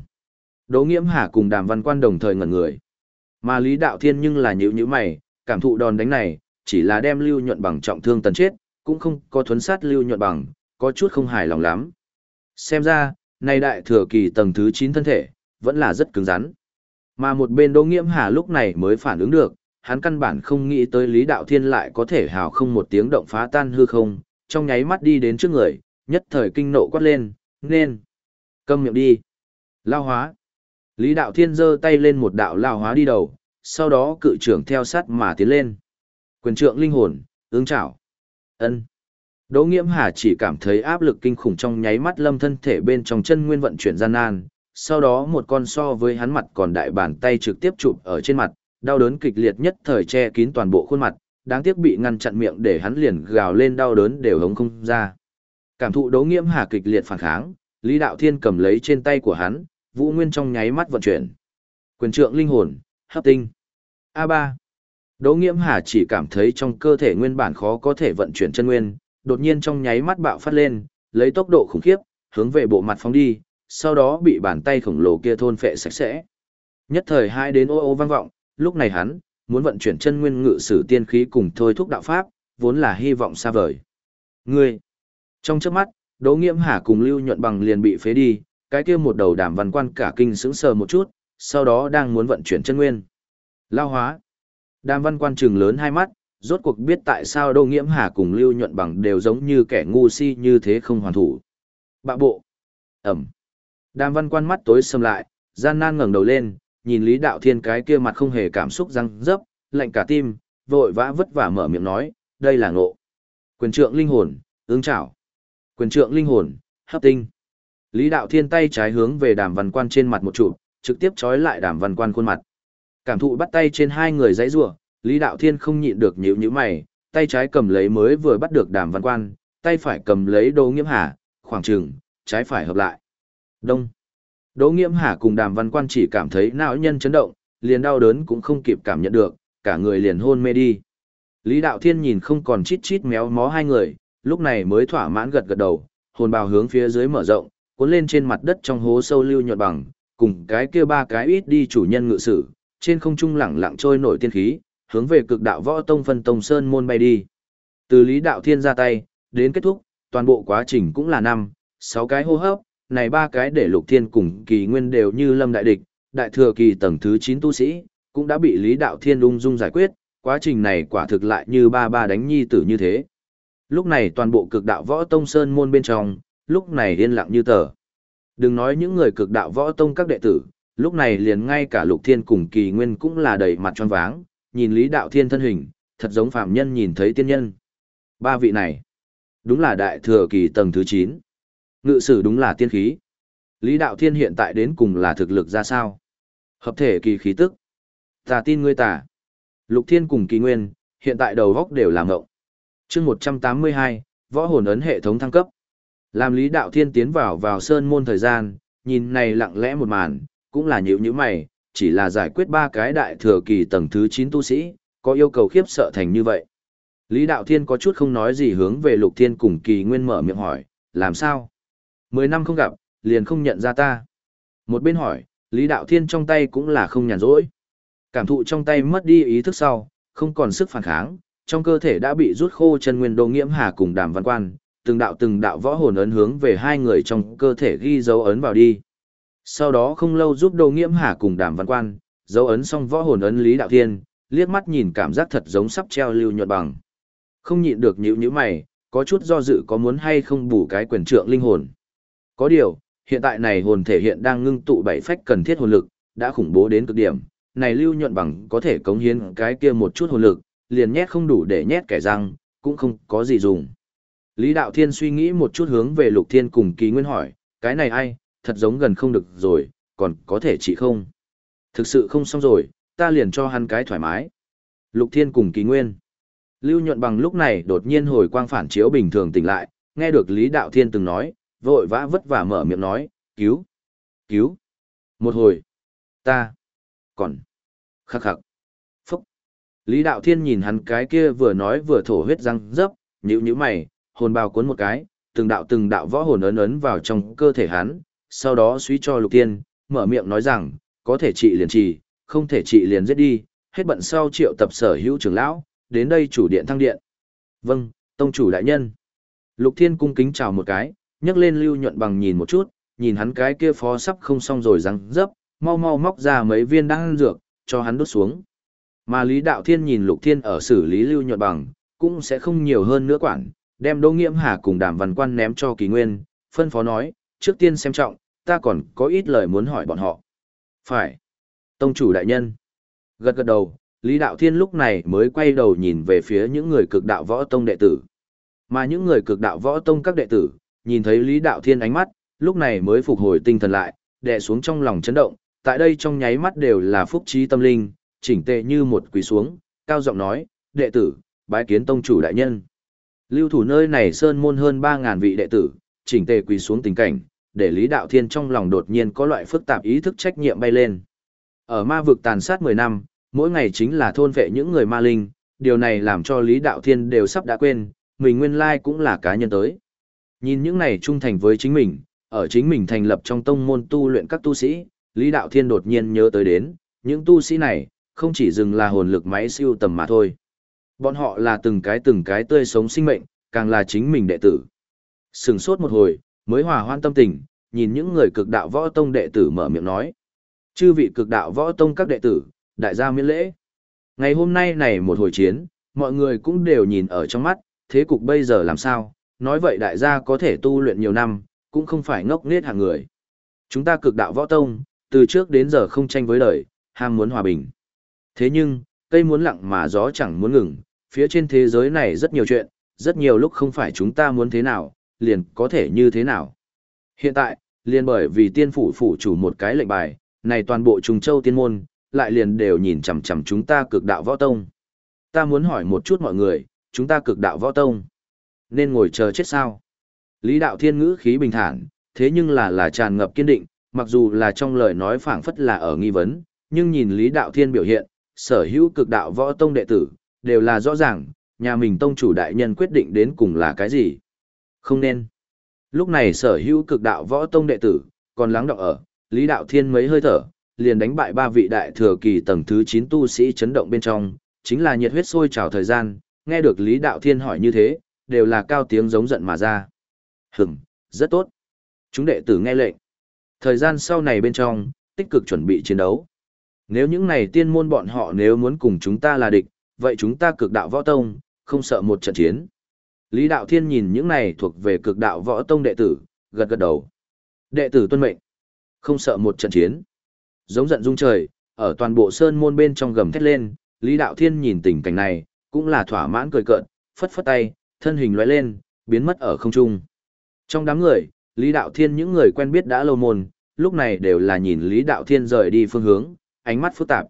Đỗ Nghiễm Hà cùng Đàm Văn Quan đồng thời ngẩn người. Mà Lý Đạo Thiên nhưng là nhíu nhíu mày, cảm thụ đòn đánh này, chỉ là đem Lưu Nhuận Bằng trọng thương tần chết, cũng không có thuấn sát Lưu Nhuận Bằng, có chút không hài lòng lắm. Xem ra, nay đại thừa kỳ tầng thứ 9 thân thể, vẫn là rất cứng rắn. Mà một bên Đỗ Nghiễm Hà lúc này mới phản ứng được, hắn căn bản không nghĩ tới Lý Đạo Thiên lại có thể hào không một tiếng động phá tan hư không, trong nháy mắt đi đến trước người, nhất thời kinh nộ quát lên, nên, câm miệng đi, lao hóa. Lý Đạo Thiên giơ tay lên một đạo lao hóa đi đầu, sau đó cự trưởng theo sát mà tiến lên. Quyền trượng linh hồn, ứng chảo. ân Đỗ Nghiễm Hà chỉ cảm thấy áp lực kinh khủng trong nháy mắt lâm thân thể bên trong chân nguyên vận chuyển gian nan, sau đó một con so với hắn mặt còn đại bàn tay trực tiếp chụp ở trên mặt, đau đớn kịch liệt nhất thời che kín toàn bộ khuôn mặt, đáng tiếc bị ngăn chặn miệng để hắn liền gào lên đau đớn đều hống không ra. Cảm thụ Đỗ Nghiễm Hà kịch liệt phản kháng, Lý Đạo Thiên cầm lấy trên tay của hắn, Vũ Nguyên trong nháy mắt vận chuyển. Quyền trượng linh hồn, hấp tinh. A3. Đỗ Nghiễm Hà chỉ cảm thấy trong cơ thể nguyên bản khó có thể vận chuyển chân nguyên, đột nhiên trong nháy mắt bạo phát lên, lấy tốc độ khủng khiếp, hướng về bộ mặt phóng đi, sau đó bị bàn tay khổng lồ kia thôn phệ sạch sẽ. Nhất thời hai đến ô ô vang vọng, lúc này hắn, muốn vận chuyển chân nguyên ngự sử tiên khí cùng thôi thúc đạo pháp, vốn là hy vọng xa vời. Ngươi! Trong chớp mắt, Đỗ Nghiễm Hà cùng Lưu Nhuận Bằng liền bị phế đi, cái kia một đầu đàm văn quan cả kinh sững sờ một chút, sau đó đang muốn vận chuyển chân nguyên. Lao hóa! Đàm văn quan trừng lớn hai mắt, rốt cuộc biết tại sao Đỗ Nghiễm Hà cùng Lưu Nhuận Bằng đều giống như kẻ ngu si như thế không hoàn thủ. Bạ bộ! Ẩm! Đàm văn quan mắt tối sầm lại, gian nan ngẩng đầu lên, nhìn Lý Đạo Thiên cái kia mặt không hề cảm xúc răng dấp, lạnh cả tim, vội vã vất vả mở miệng nói, đây là ngộ. Quyền trượng linh hồn, ứng chảo. Quyền trượng linh hồn, hấp tinh. Lý Đạo Thiên tay trái hướng về đàm văn quan trên mặt một trụ, trực tiếp trói lại đàm văn quan khuôn mặt. Cảm thụ bắt tay trên hai người giấy rủa Lý Đạo Thiên không nhịn được nhíu nhíu mày, tay trái cầm lấy mới vừa bắt được đàm văn quan, tay phải cầm lấy đồ nghiễm hà, khoảng trừng, trái phải hợp lại. Đông. Đỗ Nghiễm Hà cùng Đàm Văn Quan chỉ cảm thấy não nhân chấn động, liền đau đớn cũng không kịp cảm nhận được, cả người liền hôn mê đi. Lý Đạo Thiên nhìn không còn chít chít méo mó hai người, lúc này mới thỏa mãn gật gật đầu, hồn bào hướng phía dưới mở rộng, cuốn lên trên mặt đất trong hố sâu lưu nhuận bằng, cùng cái kia ba cái ít đi chủ nhân ngự sử, trên không trung lẳng lặng trôi nổi tiên khí, hướng về cực đạo võ tông phân tông sơn môn bay đi. Từ Lý Đạo Thiên ra tay, đến kết thúc, toàn bộ quá trình cũng là năm, sáu cái hô hấp, này ba cái để lục thiên cùng kỳ nguyên đều như lâm đại địch, đại thừa kỳ tầng thứ 9 tu sĩ, cũng đã bị Lý Đạo Thiên ung dung giải quyết, quá trình này quả thực lại như ba ba đánh nhi tử như thế. Lúc này toàn bộ cực đạo võ tông sơn môn bên trong, lúc này yên lặng như tờ. Đừng nói những người cực đạo võ tông các đệ tử, lúc này liền ngay cả lục thiên cùng kỳ nguyên cũng là đầy mặt tròn váng, nhìn Lý Đạo Thiên thân hình, thật giống phạm nhân nhìn thấy tiên nhân. Ba vị này, đúng là đại thừa kỳ tầng thứ 9. Ngự sử đúng là tiên khí. Lý Đạo Thiên hiện tại đến cùng là thực lực ra sao? Hợp thể kỳ khí tức. Ta tin ngươi tả. Lục Thiên cùng kỳ nguyên, hiện tại đầu góc đều là ngộng. chương 182, võ hồn ấn hệ thống thăng cấp. Làm Lý Đạo Thiên tiến vào vào sơn môn thời gian, nhìn này lặng lẽ một màn, cũng là nhữ như mày, chỉ là giải quyết ba cái đại thừa kỳ tầng thứ 9 tu sĩ, có yêu cầu khiếp sợ thành như vậy. Lý Đạo Thiên có chút không nói gì hướng về Lục Thiên cùng kỳ nguyên mở miệng hỏi, làm sao? Mười năm không gặp, liền không nhận ra ta. Một bên hỏi, Lý Đạo Thiên trong tay cũng là không nhàn rỗi. Cảm thụ trong tay mất đi ý thức sau, không còn sức phản kháng, trong cơ thể đã bị rút khô chân nguyên đô nghiễm hà cùng đàm văn quan, từng đạo từng đạo võ hồn ấn hướng về hai người trong cơ thể ghi dấu ấn vào đi. Sau đó không lâu giúp đô nghiễm hà cùng đàm văn quan, dấu ấn xong võ hồn ấn Lý Đạo Thiên, liếc mắt nhìn cảm giác thật giống sắp treo lưu nhuận bằng. Không nhịn được nhíu nhíu mày, có chút do dự có muốn hay không bù cái quyền trượng linh hồn. Có điều, hiện tại này hồn thể hiện đang ngưng tụ bảy phách cần thiết hồn lực, đã khủng bố đến cực điểm, này lưu nhuận bằng có thể cống hiến cái kia một chút hồn lực, liền nhét không đủ để nhét kẻ răng, cũng không có gì dùng. Lý Đạo Thiên suy nghĩ một chút hướng về Lục Thiên cùng Kỳ Nguyên hỏi, cái này ai, thật giống gần không được rồi, còn có thể chỉ không? Thực sự không xong rồi, ta liền cho hắn cái thoải mái. Lục Thiên cùng Kỳ Nguyên. Lưu nhuận bằng lúc này đột nhiên hồi quang phản chiếu bình thường tỉnh lại, nghe được Lý Đạo Thiên từng nói, vội vã vất vả mở miệng nói, cứu, cứu. Một hồi, ta, còn, khắc khắc, phúc. Lý Đạo Thiên nhìn hắn cái kia vừa nói vừa thổ huyết răng dấp, nhữ nhữ mày, hồn bào cuốn một cái, từng đạo từng đạo võ hồn ấn ấn vào trong cơ thể hắn, sau đó suy cho Lục Thiên, mở miệng nói rằng, có thể trị liền trì, không thể trị liền giết đi, hết bận sau triệu tập sở hữu trưởng lão, đến đây chủ điện thăng điện. Vâng, tông chủ đại nhân. Lục Thiên cung kính chào một cái, nhấc lên lưu nhuận bằng nhìn một chút, nhìn hắn cái kia phó sắp không xong rồi răng dấp, mau mau móc ra mấy viên đan dược, cho hắn đốt xuống. Mà Lý Đạo Thiên nhìn Lục Thiên ở xử lý lưu nhuận bằng, cũng sẽ không nhiều hơn nữa quản, đem Đỗ Nghiễm Hà cùng Đàm Văn Quan ném cho Kỳ Nguyên, phân phó nói, trước tiên xem trọng, ta còn có ít lời muốn hỏi bọn họ. Phải. Tông chủ đại nhân. Gật gật đầu, Lý Đạo Thiên lúc này mới quay đầu nhìn về phía những người cực đạo võ tông đệ tử. Mà những người cực đạo võ tông các đệ tử, nhìn thấy Lý Đạo Thiên ánh mắt, lúc này mới phục hồi tinh thần lại, đè xuống trong lòng chấn động, tại đây trong nháy mắt đều là phúc trí tâm linh, chỉnh tề như một quỳ xuống, cao giọng nói, đệ tử, bái kiến tông chủ đại nhân. Lưu thủ nơi này sơn môn hơn 3.000 vị đệ tử, chỉnh tề quỳ xuống tình cảnh, để Lý Đạo Thiên trong lòng đột nhiên có loại phức tạp ý thức trách nhiệm bay lên. Ở ma vực tàn sát 10 năm, mỗi ngày chính là thôn vệ những người ma linh, điều này làm cho Lý Đạo Thiên đều sắp đã quên, mình nguyên lai cũng là cá nhân tới. Nhìn những này trung thành với chính mình, ở chính mình thành lập trong tông môn tu luyện các tu sĩ, Lý Đạo Thiên đột nhiên nhớ tới đến, những tu sĩ này, không chỉ dừng là hồn lực máy siêu tầm mà thôi. Bọn họ là từng cái từng cái tươi sống sinh mệnh, càng là chính mình đệ tử. Sừng sốt một hồi, mới hòa hoan tâm tình, nhìn những người cực đạo võ tông đệ tử mở miệng nói. Chư vị cực đạo võ tông các đệ tử, đại gia miễn lễ. Ngày hôm nay này một hồi chiến, mọi người cũng đều nhìn ở trong mắt, thế cục bây giờ làm sao, nói vậy đại gia có thể tu luyện nhiều năm, cũng không phải ngốc nết hàng người. Chúng ta cực đạo võ tông, từ trước đến giờ không tranh với đời, ham muốn hòa bình. Thế nhưng, cây muốn lặng mà gió chẳng muốn ngừng, phía trên thế giới này rất nhiều chuyện, rất nhiều lúc không phải chúng ta muốn thế nào, liền có thể như thế nào. Hiện tại, liền bởi vì tiên phủ phủ chủ một cái lệnh bài, này toàn bộ trùng châu tiên môn, lại liền đều nhìn chằm chằm chúng ta cực đạo võ tông. Ta muốn hỏi một chút mọi người, chúng ta cực đạo võ tông, nên ngồi chờ chết sao? Lý đạo thiên ngữ khí bình thản, thế nhưng là là tràn ngập kiên định, mặc dù là trong lời nói phảng phất là ở nghi vấn, nhưng nhìn Lý đạo thiên biểu hiện, sở hữu cực đạo võ tông đệ tử, đều là rõ ràng, nhà mình tông chủ đại nhân quyết định đến cùng là cái gì. Không nên. Lúc này sở hữu cực đạo võ tông đệ tử, còn lắng đọng ở, Lý đạo thiên mấy hơi thở, liền đánh bại ba vị đại thừa kỳ tầng thứ 9 tu sĩ chấn động bên trong, chính là nhiệt huyết sôi trào thời gian, nghe được Lý Đạo Thiên hỏi như thế, đều là cao tiếng giống giận mà ra. Hửm, rất tốt. Chúng đệ tử nghe lệnh. Thời gian sau này bên trong, tích cực chuẩn bị chiến đấu. Nếu những này tiên môn bọn họ nếu muốn cùng chúng ta là địch, vậy chúng ta cực đạo võ tông, không sợ một trận chiến. Lý Đạo Thiên nhìn những này thuộc về cực đạo võ tông đệ tử, gật gật đầu. Đệ tử tuân mệnh, không sợ một trận chiến. Giống giận rung trời, ở toàn bộ sơn môn bên trong gầm thét lên, Lý Đạo Thiên nhìn tình cảnh này, cũng là thỏa mãn cười cợt, phất phất tay, thân hình lóe lên, biến mất ở không trung. Trong đám người, Lý Đạo Thiên những người quen biết đã lâu môn, lúc này đều là nhìn Lý Đạo Thiên rời đi phương hướng, ánh mắt phức tạp.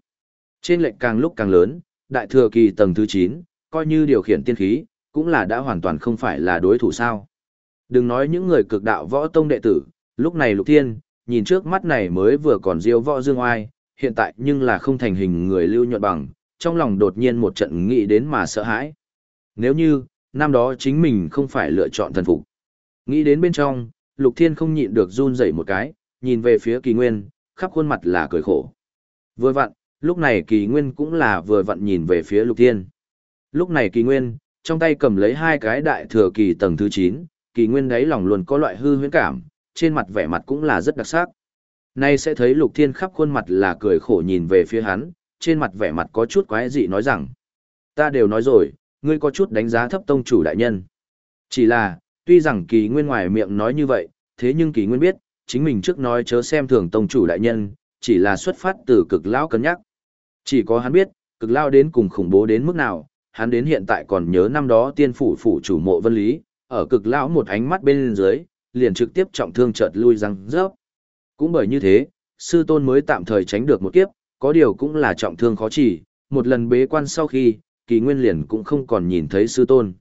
Trên lệnh càng lúc càng lớn, đại thừa kỳ tầng thứ 9, coi như điều khiển tiên khí, cũng là đã hoàn toàn không phải là đối thủ sao. Đừng nói những người cực đạo võ tông đệ tử, lúc này Lục Thiên, nhìn trước mắt này mới vừa còn diêu võ dương oai, hiện tại nhưng là không thành hình người lưu nhuận bằng, trong lòng đột nhiên một trận nghĩ đến mà sợ hãi. Nếu như, năm đó chính mình không phải lựa chọn thần phục. Nghĩ đến bên trong, Lục Thiên không nhịn được run rẩy một cái, nhìn về phía Kỳ Nguyên, khắp khuôn mặt là cười khổ. Vừa vặn, lúc này Kỳ Nguyên cũng là vừa vặn nhìn về phía Lục Thiên. Lúc này Kỳ Nguyên, trong tay cầm lấy hai cái đại thừa kỳ tầng thứ 9, Kỳ Nguyên đấy lòng luôn có loại hư huyễn cảm, trên mặt vẻ mặt cũng là rất đặc sắc. Nay sẽ thấy Lục Thiên khắp khuôn mặt là cười khổ nhìn về phía hắn, trên mặt vẻ mặt có chút quái dị nói rằng. Ta đều nói rồi, ngươi có chút đánh giá thấp tông chủ đại nhân. Chỉ là, tuy rằng kỳ nguyên ngoài miệng nói như vậy, thế nhưng kỳ nguyên biết, chính mình trước nói chớ xem thường tông chủ đại nhân, chỉ là xuất phát từ cực lão cân nhắc. Chỉ có hắn biết, cực lao đến cùng khủng bố đến mức nào, hắn đến hiện tại còn nhớ năm đó tiên phủ phủ chủ mộ vân lý, ở cực lão một ánh mắt bên dưới, liền trực tiếp trọng thương chợt lui răng rớp. Cũng bởi như thế, sư tôn mới tạm thời tránh được một kiếp, có điều cũng là trọng thương khó chỉ, một lần bế quan sau khi, kỳ nguyên liền cũng không còn nhìn thấy sư tôn.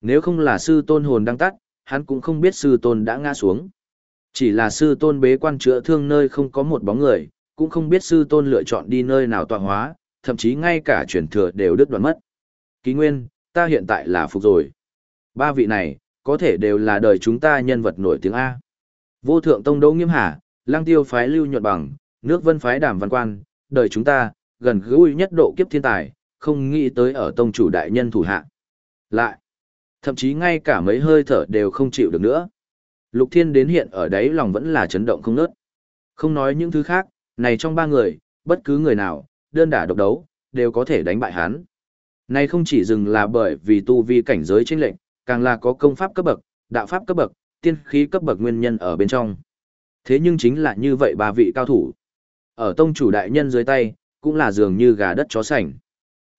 Nếu không là sư tôn hồn đang tắt, hắn cũng không biết sư tôn đã ngã xuống. Chỉ là sư tôn bế quan chữa thương nơi không có một bóng người, cũng không biết sư tôn lựa chọn đi nơi nào tọa hóa, thậm chí ngay cả chuyển thừa đều đứt đoạn mất. Kỳ nguyên, ta hiện tại là phục rồi. Ba vị này, có thể đều là đời chúng ta nhân vật nổi tiếng A. Vô thượng tông đỗ nghiêm hà, lang tiêu phái lưu nhuận bằng, nước vân phái đàm văn quan, đời chúng ta, gần gũi nhất độ kiếp thiên tài, không nghĩ tới ở tông chủ đại nhân thủ hạ. Lại, thậm chí ngay cả mấy hơi thở đều không chịu được nữa. Lục Thiên đến hiện ở đấy lòng vẫn là chấn động không nớt. Không nói những thứ khác, này trong ba người, bất cứ người nào, đơn đả độc đấu, đều có thể đánh bại hắn. Này không chỉ dừng là bởi vì tu vi cảnh giới chênh lệnh, càng là có công pháp cấp bậc, đạo pháp cấp bậc, tiên khí cấp bậc nguyên nhân ở bên trong. Thế nhưng chính là như vậy ba vị cao thủ. Ở tông chủ đại nhân dưới tay, cũng là dường như gà đất chó sành.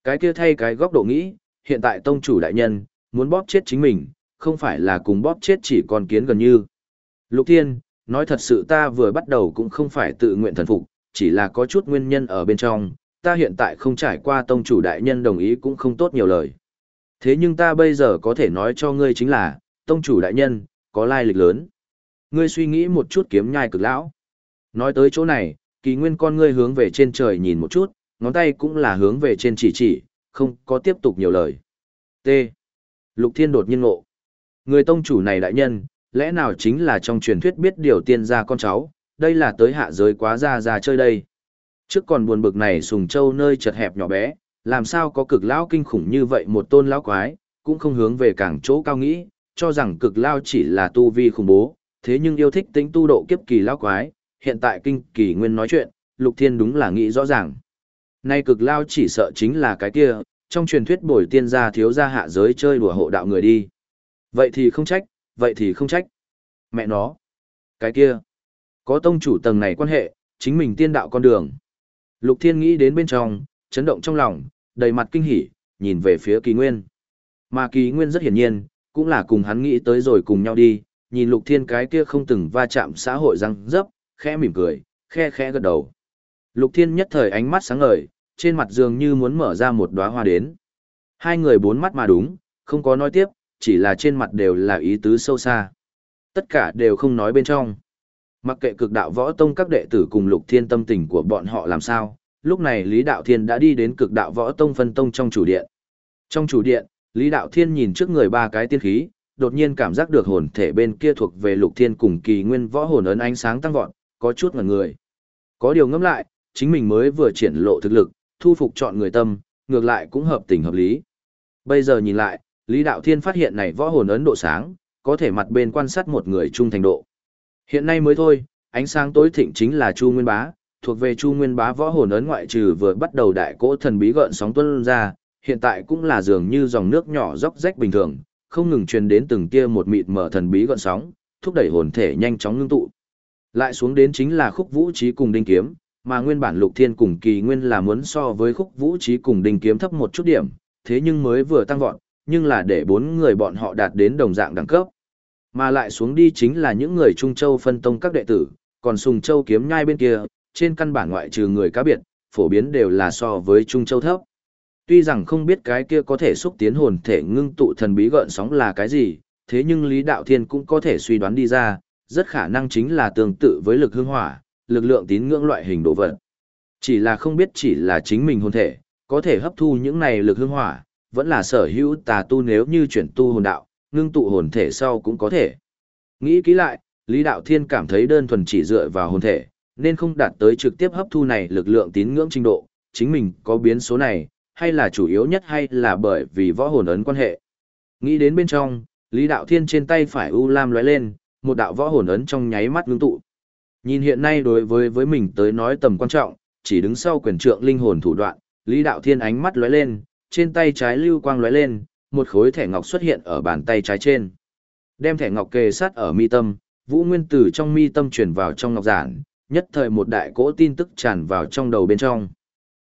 Cái kia thay cái góc độ nghĩ, hiện tại tông chủ đại nhân, muốn bóp chết chính mình, không phải là cùng bóp chết chỉ còn kiến gần như. Lục Thiên, nói thật sự ta vừa bắt đầu cũng không phải tự nguyện thần phục, chỉ là có chút nguyên nhân ở bên trong, ta hiện tại không trải qua tông chủ đại nhân đồng ý cũng không tốt nhiều lời. Thế nhưng ta bây giờ có thể nói cho ngươi chính là, tông chủ đại nhân, có lai lịch lớn. Ngươi suy nghĩ một chút kiếm nhai cực lão. Nói tới chỗ này, kỳ nguyên con ngươi hướng về trên trời nhìn một chút, ngón tay cũng là hướng về trên chỉ chỉ, không có tiếp tục nhiều lời. T. Lục Thiên đột nhiên ngộ. Người tông chủ này đại nhân, lẽ nào chính là trong truyền thuyết biết điều tiên gia con cháu, đây là tới hạ giới quá ra ra chơi đây. Trước còn buồn bực này sùng châu nơi chật hẹp nhỏ bé, làm sao có cực lão kinh khủng như vậy một tôn lão quái, cũng không hướng về cảng chỗ cao nghĩ, cho rằng cực lao chỉ là tu vi khủng bố, thế nhưng yêu thích tính tu độ kiếp kỳ lão quái, hiện tại kinh kỳ nguyên nói chuyện, lục thiên đúng là nghĩ rõ ràng. Nay cực lao chỉ sợ chính là cái kia, trong truyền thuyết bồi tiên gia thiếu gia hạ giới chơi đùa hộ đạo người đi. Vậy thì không trách, vậy thì không trách. Mẹ nó. Cái kia. Có tông chủ tầng này quan hệ, chính mình tiên đạo con đường. Lục Thiên nghĩ đến bên trong, chấn động trong lòng, đầy mặt kinh hỉ, nhìn về phía Kỳ Nguyên. Mà Kỳ Nguyên rất hiển nhiên, cũng là cùng hắn nghĩ tới rồi cùng nhau đi, nhìn Lục Thiên cái kia không từng va chạm xã hội răng dấp, khẽ mỉm cười, khe khẽ gật đầu. Lục Thiên nhất thời ánh mắt sáng ngời, trên mặt dường như muốn mở ra một đóa hoa đến. Hai người bốn mắt mà đúng, không có nói tiếp, chỉ là trên mặt đều là ý tứ sâu xa. Tất cả đều không nói bên trong. Mặc kệ cực đạo võ tông các đệ tử cùng lục thiên tâm tình của bọn họ làm sao, lúc này Lý Đạo Thiên đã đi đến cực đạo võ tông phân tông trong chủ điện. Trong chủ điện, Lý Đạo Thiên nhìn trước người ba cái tiên khí, đột nhiên cảm giác được hồn thể bên kia thuộc về lục thiên cùng kỳ nguyên võ hồn ấn ánh sáng tăng vọt, có chút ngẩn người. Có điều ngẫm lại, chính mình mới vừa triển lộ thực lực, thu phục chọn người tâm, ngược lại cũng hợp tình hợp lý. Bây giờ nhìn lại, Lý Đạo Thiên phát hiện này võ hồn ấn độ sáng, có thể mặt bên quan sát một người trung thành độ. Hiện nay mới thôi, ánh sáng tối thịnh chính là Chu Nguyên Bá, thuộc về Chu Nguyên Bá võ hồn ấn ngoại trừ vừa bắt đầu đại cỗ thần bí gợn sóng tuôn ra, hiện tại cũng là dường như dòng nước nhỏ róc rách bình thường, không ngừng truyền đến từng kia một mịt mở thần bí gợn sóng, thúc đẩy hồn thể nhanh chóng ngưng tụ. Lại xuống đến chính là khúc vũ trí cùng đinh kiếm, mà nguyên bản lục thiên cùng kỳ nguyên là muốn so với khúc vũ trí cùng đình kiếm thấp một chút điểm, thế nhưng mới vừa tăng vọt, nhưng là để bốn người bọn họ đạt đến đồng dạng đẳng cấp. Mà lại xuống đi chính là những người Trung Châu phân tông các đệ tử, còn Sùng Châu kiếm nhai bên kia, trên căn bản ngoại trừ người cá biệt, phổ biến đều là so với Trung Châu thấp. Tuy rằng không biết cái kia có thể xúc tiến hồn thể ngưng tụ thần bí gợn sóng là cái gì, thế nhưng Lý Đạo Thiên cũng có thể suy đoán đi ra, rất khả năng chính là tương tự với lực hương hỏa, lực lượng tín ngưỡng loại hình đồ vật. Chỉ là không biết chỉ là chính mình hồn thể, có thể hấp thu những này lực hương hỏa, vẫn là sở hữu tà tu nếu như chuyển tu hồn đạo, ngưng tụ hồn thể sau cũng có thể. Nghĩ kỹ lại, Lý Đạo Thiên cảm thấy đơn thuần chỉ dựa vào hồn thể, nên không đạt tới trực tiếp hấp thu này lực lượng tín ngưỡng trình độ, chính mình có biến số này, hay là chủ yếu nhất hay là bởi vì võ hồn ấn quan hệ. Nghĩ đến bên trong, Lý Đạo Thiên trên tay phải u lam lóe lên, một đạo võ hồn ấn trong nháy mắt ngưng tụ. Nhìn hiện nay đối với với mình tới nói tầm quan trọng, chỉ đứng sau quyền trượng linh hồn thủ đoạn, Lý Đạo Thiên ánh mắt lóe lên, trên tay trái lưu quang lóe lên, một khối thẻ ngọc xuất hiện ở bàn tay trái trên. Đem thẻ ngọc kề sát ở mi tâm, Vũ Nguyên Tử trong mi tâm truyền vào trong ngọc giản, nhất thời một đại cỗ tin tức tràn vào trong đầu bên trong.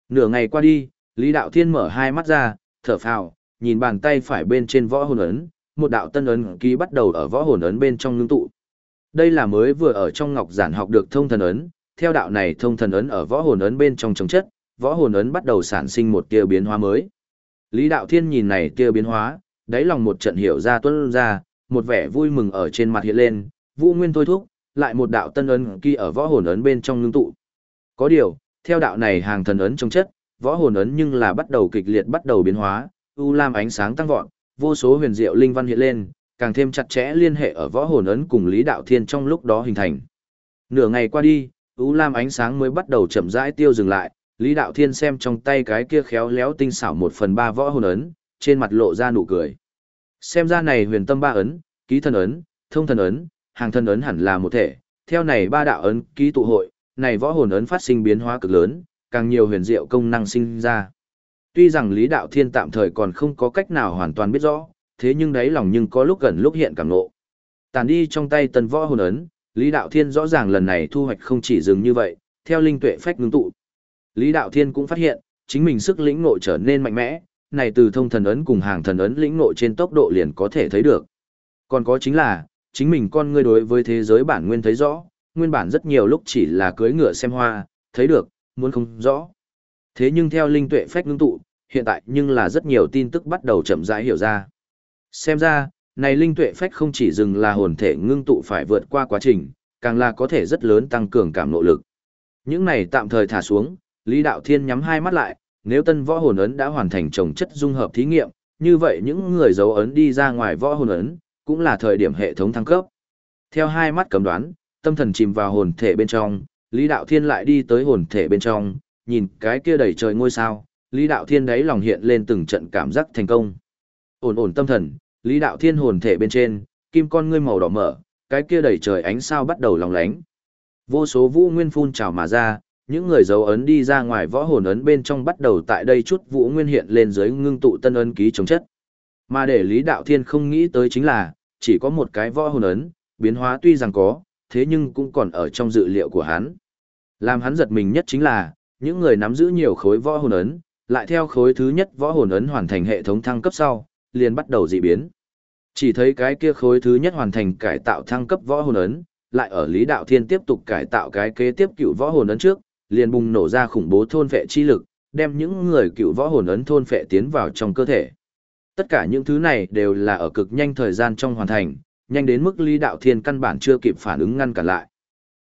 Nửa ngày qua đi, Lý Đạo Thiên mở hai mắt ra, thở phào, nhìn bàn tay phải bên trên võ hồn ấn, một đạo tân ấn ký bắt đầu ở võ hồn ấn bên trong ngưng tụ. Đây là mới vừa ở trong ngọc giản học được thông thần ấn, theo đạo này thông thần ấn ở võ hồn ấn bên trong trồng chất, võ hồn ấn bắt đầu sản sinh một tia biến hóa mới. Lý Đạo Thiên nhìn này tia biến hóa, đáy lòng một trận hiểu ra tuân ra, một vẻ vui mừng ở trên mặt hiện lên, vũ nguyên thôi thúc, lại một đạo tân ấn kia ở võ hồn ấn bên trong ngưng tụ. Có điều, theo đạo này hàng thần ấn trong chất, võ hồn ấn nhưng là bắt đầu kịch liệt bắt đầu biến hóa, u lam ánh sáng tăng vọt, vô số huyền diệu linh văn hiện lên, càng thêm chặt chẽ liên hệ ở võ hồn ấn cùng Lý Đạo Thiên trong lúc đó hình thành. Nửa ngày qua đi, u lam ánh sáng mới bắt đầu chậm rãi tiêu dừng lại, Lý Đạo Thiên xem trong tay cái kia khéo léo tinh xảo một phần ba võ hồn ấn, trên mặt lộ ra nụ cười. Xem ra này huyền tâm ba ấn, ký thần ấn, thông thần ấn, hàng thần ấn hẳn là một thể, theo này ba đạo ấn ký tụ hội, này võ hồn ấn phát sinh biến hóa cực lớn, càng nhiều huyền diệu công năng sinh ra. Tuy rằng Lý Đạo Thiên tạm thời còn không có cách nào hoàn toàn biết rõ, thế nhưng đáy lòng nhưng có lúc gần lúc hiện cảm nộ. Tàn đi trong tay tần võ hồn ấn, Lý Đạo Thiên rõ ràng lần này thu hoạch không chỉ dừng như vậy, theo linh tuệ phách ngưng tụ. Lý Đạo Thiên cũng phát hiện, chính mình sức lĩnh ngộ trở nên mạnh mẽ, này từ thông thần ấn cùng hàng thần ấn lĩnh ngộ trên tốc độ liền có thể thấy được. Còn có chính là, chính mình con ngươi đối với thế giới bản nguyên thấy rõ, nguyên bản rất nhiều lúc chỉ là cưới ngựa xem hoa, thấy được, muốn không rõ. Thế nhưng theo linh tuệ phách ngưng tụ, hiện tại nhưng là rất nhiều tin tức bắt đầu chậm rãi hiểu ra. Xem ra, này linh tuệ phách không chỉ dừng là hồn thể ngưng tụ phải vượt qua quá trình, càng là có thể rất lớn tăng cường cảm nộ lực. Những này tạm thời thả xuống, Lý Đạo Thiên nhắm hai mắt lại, nếu tân võ hồn ấn đã hoàn thành trồng chất dung hợp thí nghiệm, như vậy những người dấu ấn đi ra ngoài võ hồn ấn, cũng là thời điểm hệ thống thăng cấp. Theo hai mắt cầm đoán, tâm thần chìm vào hồn thể bên trong, Lý Đạo Thiên lại đi tới hồn thể bên trong, nhìn cái kia đầy trời ngôi sao, Lý Đạo Thiên đấy lòng hiện lên từng trận cảm giác thành công. Ổn ổn tâm thần, Lý Đạo Thiên hồn thể bên trên, kim con ngươi màu đỏ mở, cái kia đầy trời ánh sao bắt đầu lòng lánh. Vô số vũ nguyên phun trào mà ra, những người dấu ấn đi ra ngoài võ hồn ấn bên trong bắt đầu tại đây chút vũ nguyên hiện lên dưới ngưng tụ tân ấn ký chống chất. Mà để Lý Đạo Thiên không nghĩ tới chính là, chỉ có một cái võ hồn ấn, biến hóa tuy rằng có, thế nhưng cũng còn ở trong dự liệu của hắn. Làm hắn giật mình nhất chính là, những người nắm giữ nhiều khối võ hồn ấn, lại theo khối thứ nhất võ hồn ấn hoàn thành hệ thống thăng cấp sau, liền bắt đầu dị biến. Chỉ thấy cái kia khối thứ nhất hoàn thành cải tạo thăng cấp võ hồn ấn, lại ở Lý Đạo Thiên tiếp tục cải tạo cái kế tiếp cựu võ hồn ấn trước, liền bùng nổ ra khủng bố thôn phệ chi lực, đem những người cựu võ hồn ấn thôn phệ tiến vào trong cơ thể. Tất cả những thứ này đều là ở cực nhanh thời gian trong hoàn thành, nhanh đến mức Lý Đạo Thiên căn bản chưa kịp phản ứng ngăn cản lại.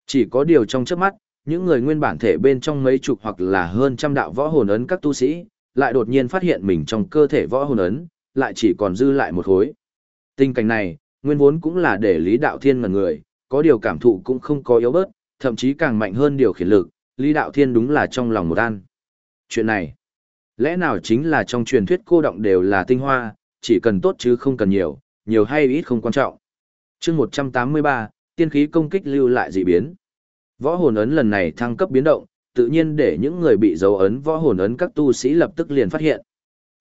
Chỉ có điều trong chớp mắt, những người nguyên bản thể bên trong mấy chục hoặc là hơn trăm đạo võ hồn ấn các tu sĩ, lại đột nhiên phát hiện mình trong cơ thể võ hồn ấn, lại chỉ còn dư lại một khối. Tình cảnh này, nguyên vốn cũng là để Lý Đạo Thiên ngần người, có điều cảm thụ cũng không có yếu bớt, thậm chí càng mạnh hơn điều khiển lực, Lý Đạo Thiên đúng là trong lòng một an. Chuyện này, lẽ nào chính là trong truyền thuyết cô động đều là tinh hoa, chỉ cần tốt chứ không cần nhiều, nhiều hay ít không quan trọng. chương 183, tiên khí công kích lưu lại dị biến. Võ hồn ấn lần này thăng cấp biến động, tự nhiên để những người bị dấu ấn võ hồn ấn các tu sĩ lập tức liền phát hiện.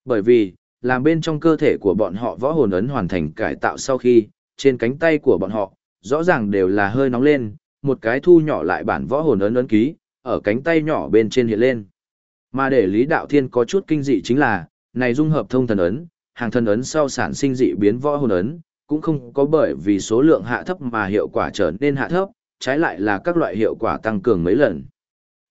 Bởi vì, làm bên trong cơ thể của bọn họ võ hồn ấn hoàn thành cải tạo sau khi, trên cánh tay của bọn họ, rõ ràng đều là hơi nóng lên, một cái thu nhỏ lại bản võ hồn ấn ấn ký, ở cánh tay nhỏ bên trên hiện lên. Mà để Lý Đạo Thiên có chút kinh dị chính là, này dung hợp thông thần ấn, hàng thần ấn sau sản sinh dị biến võ hồn ấn, cũng không có bởi vì số lượng hạ thấp mà hiệu quả trở nên hạ thấp, trái lại là các loại hiệu quả tăng cường mấy lần.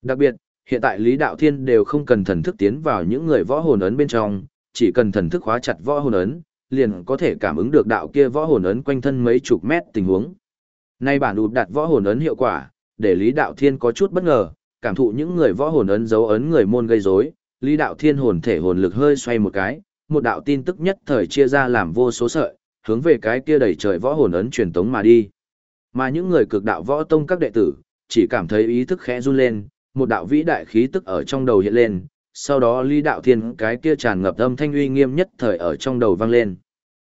Đặc biệt, hiện tại Lý Đạo Thiên đều không cần thần thức tiến vào những người võ hồn ấn bên trong, chỉ cần thần thức khóa chặt võ hồn ấn, liền có thể cảm ứng được đạo kia võ hồn ấn quanh thân mấy chục mét tình huống. Nay bản ụp đặt võ hồn ấn hiệu quả, để Lý Đạo Thiên có chút bất ngờ, cảm thụ những người võ hồn ấn dấu ấn người môn gây rối, Lý Đạo Thiên hồn thể hồn lực hơi xoay một cái, một đạo tin tức nhất thời chia ra làm vô số sợi, hướng về cái kia đầy trời võ hồn ấn truyền tống mà đi. Mà những người cực đạo võ tông các đệ tử, chỉ cảm thấy ý thức khẽ run lên, một đạo vĩ đại khí tức ở trong đầu hiện lên, sau đó Lý Đạo Thiên cái kia tràn ngập âm thanh uy nghiêm nhất thời ở trong đầu vang lên.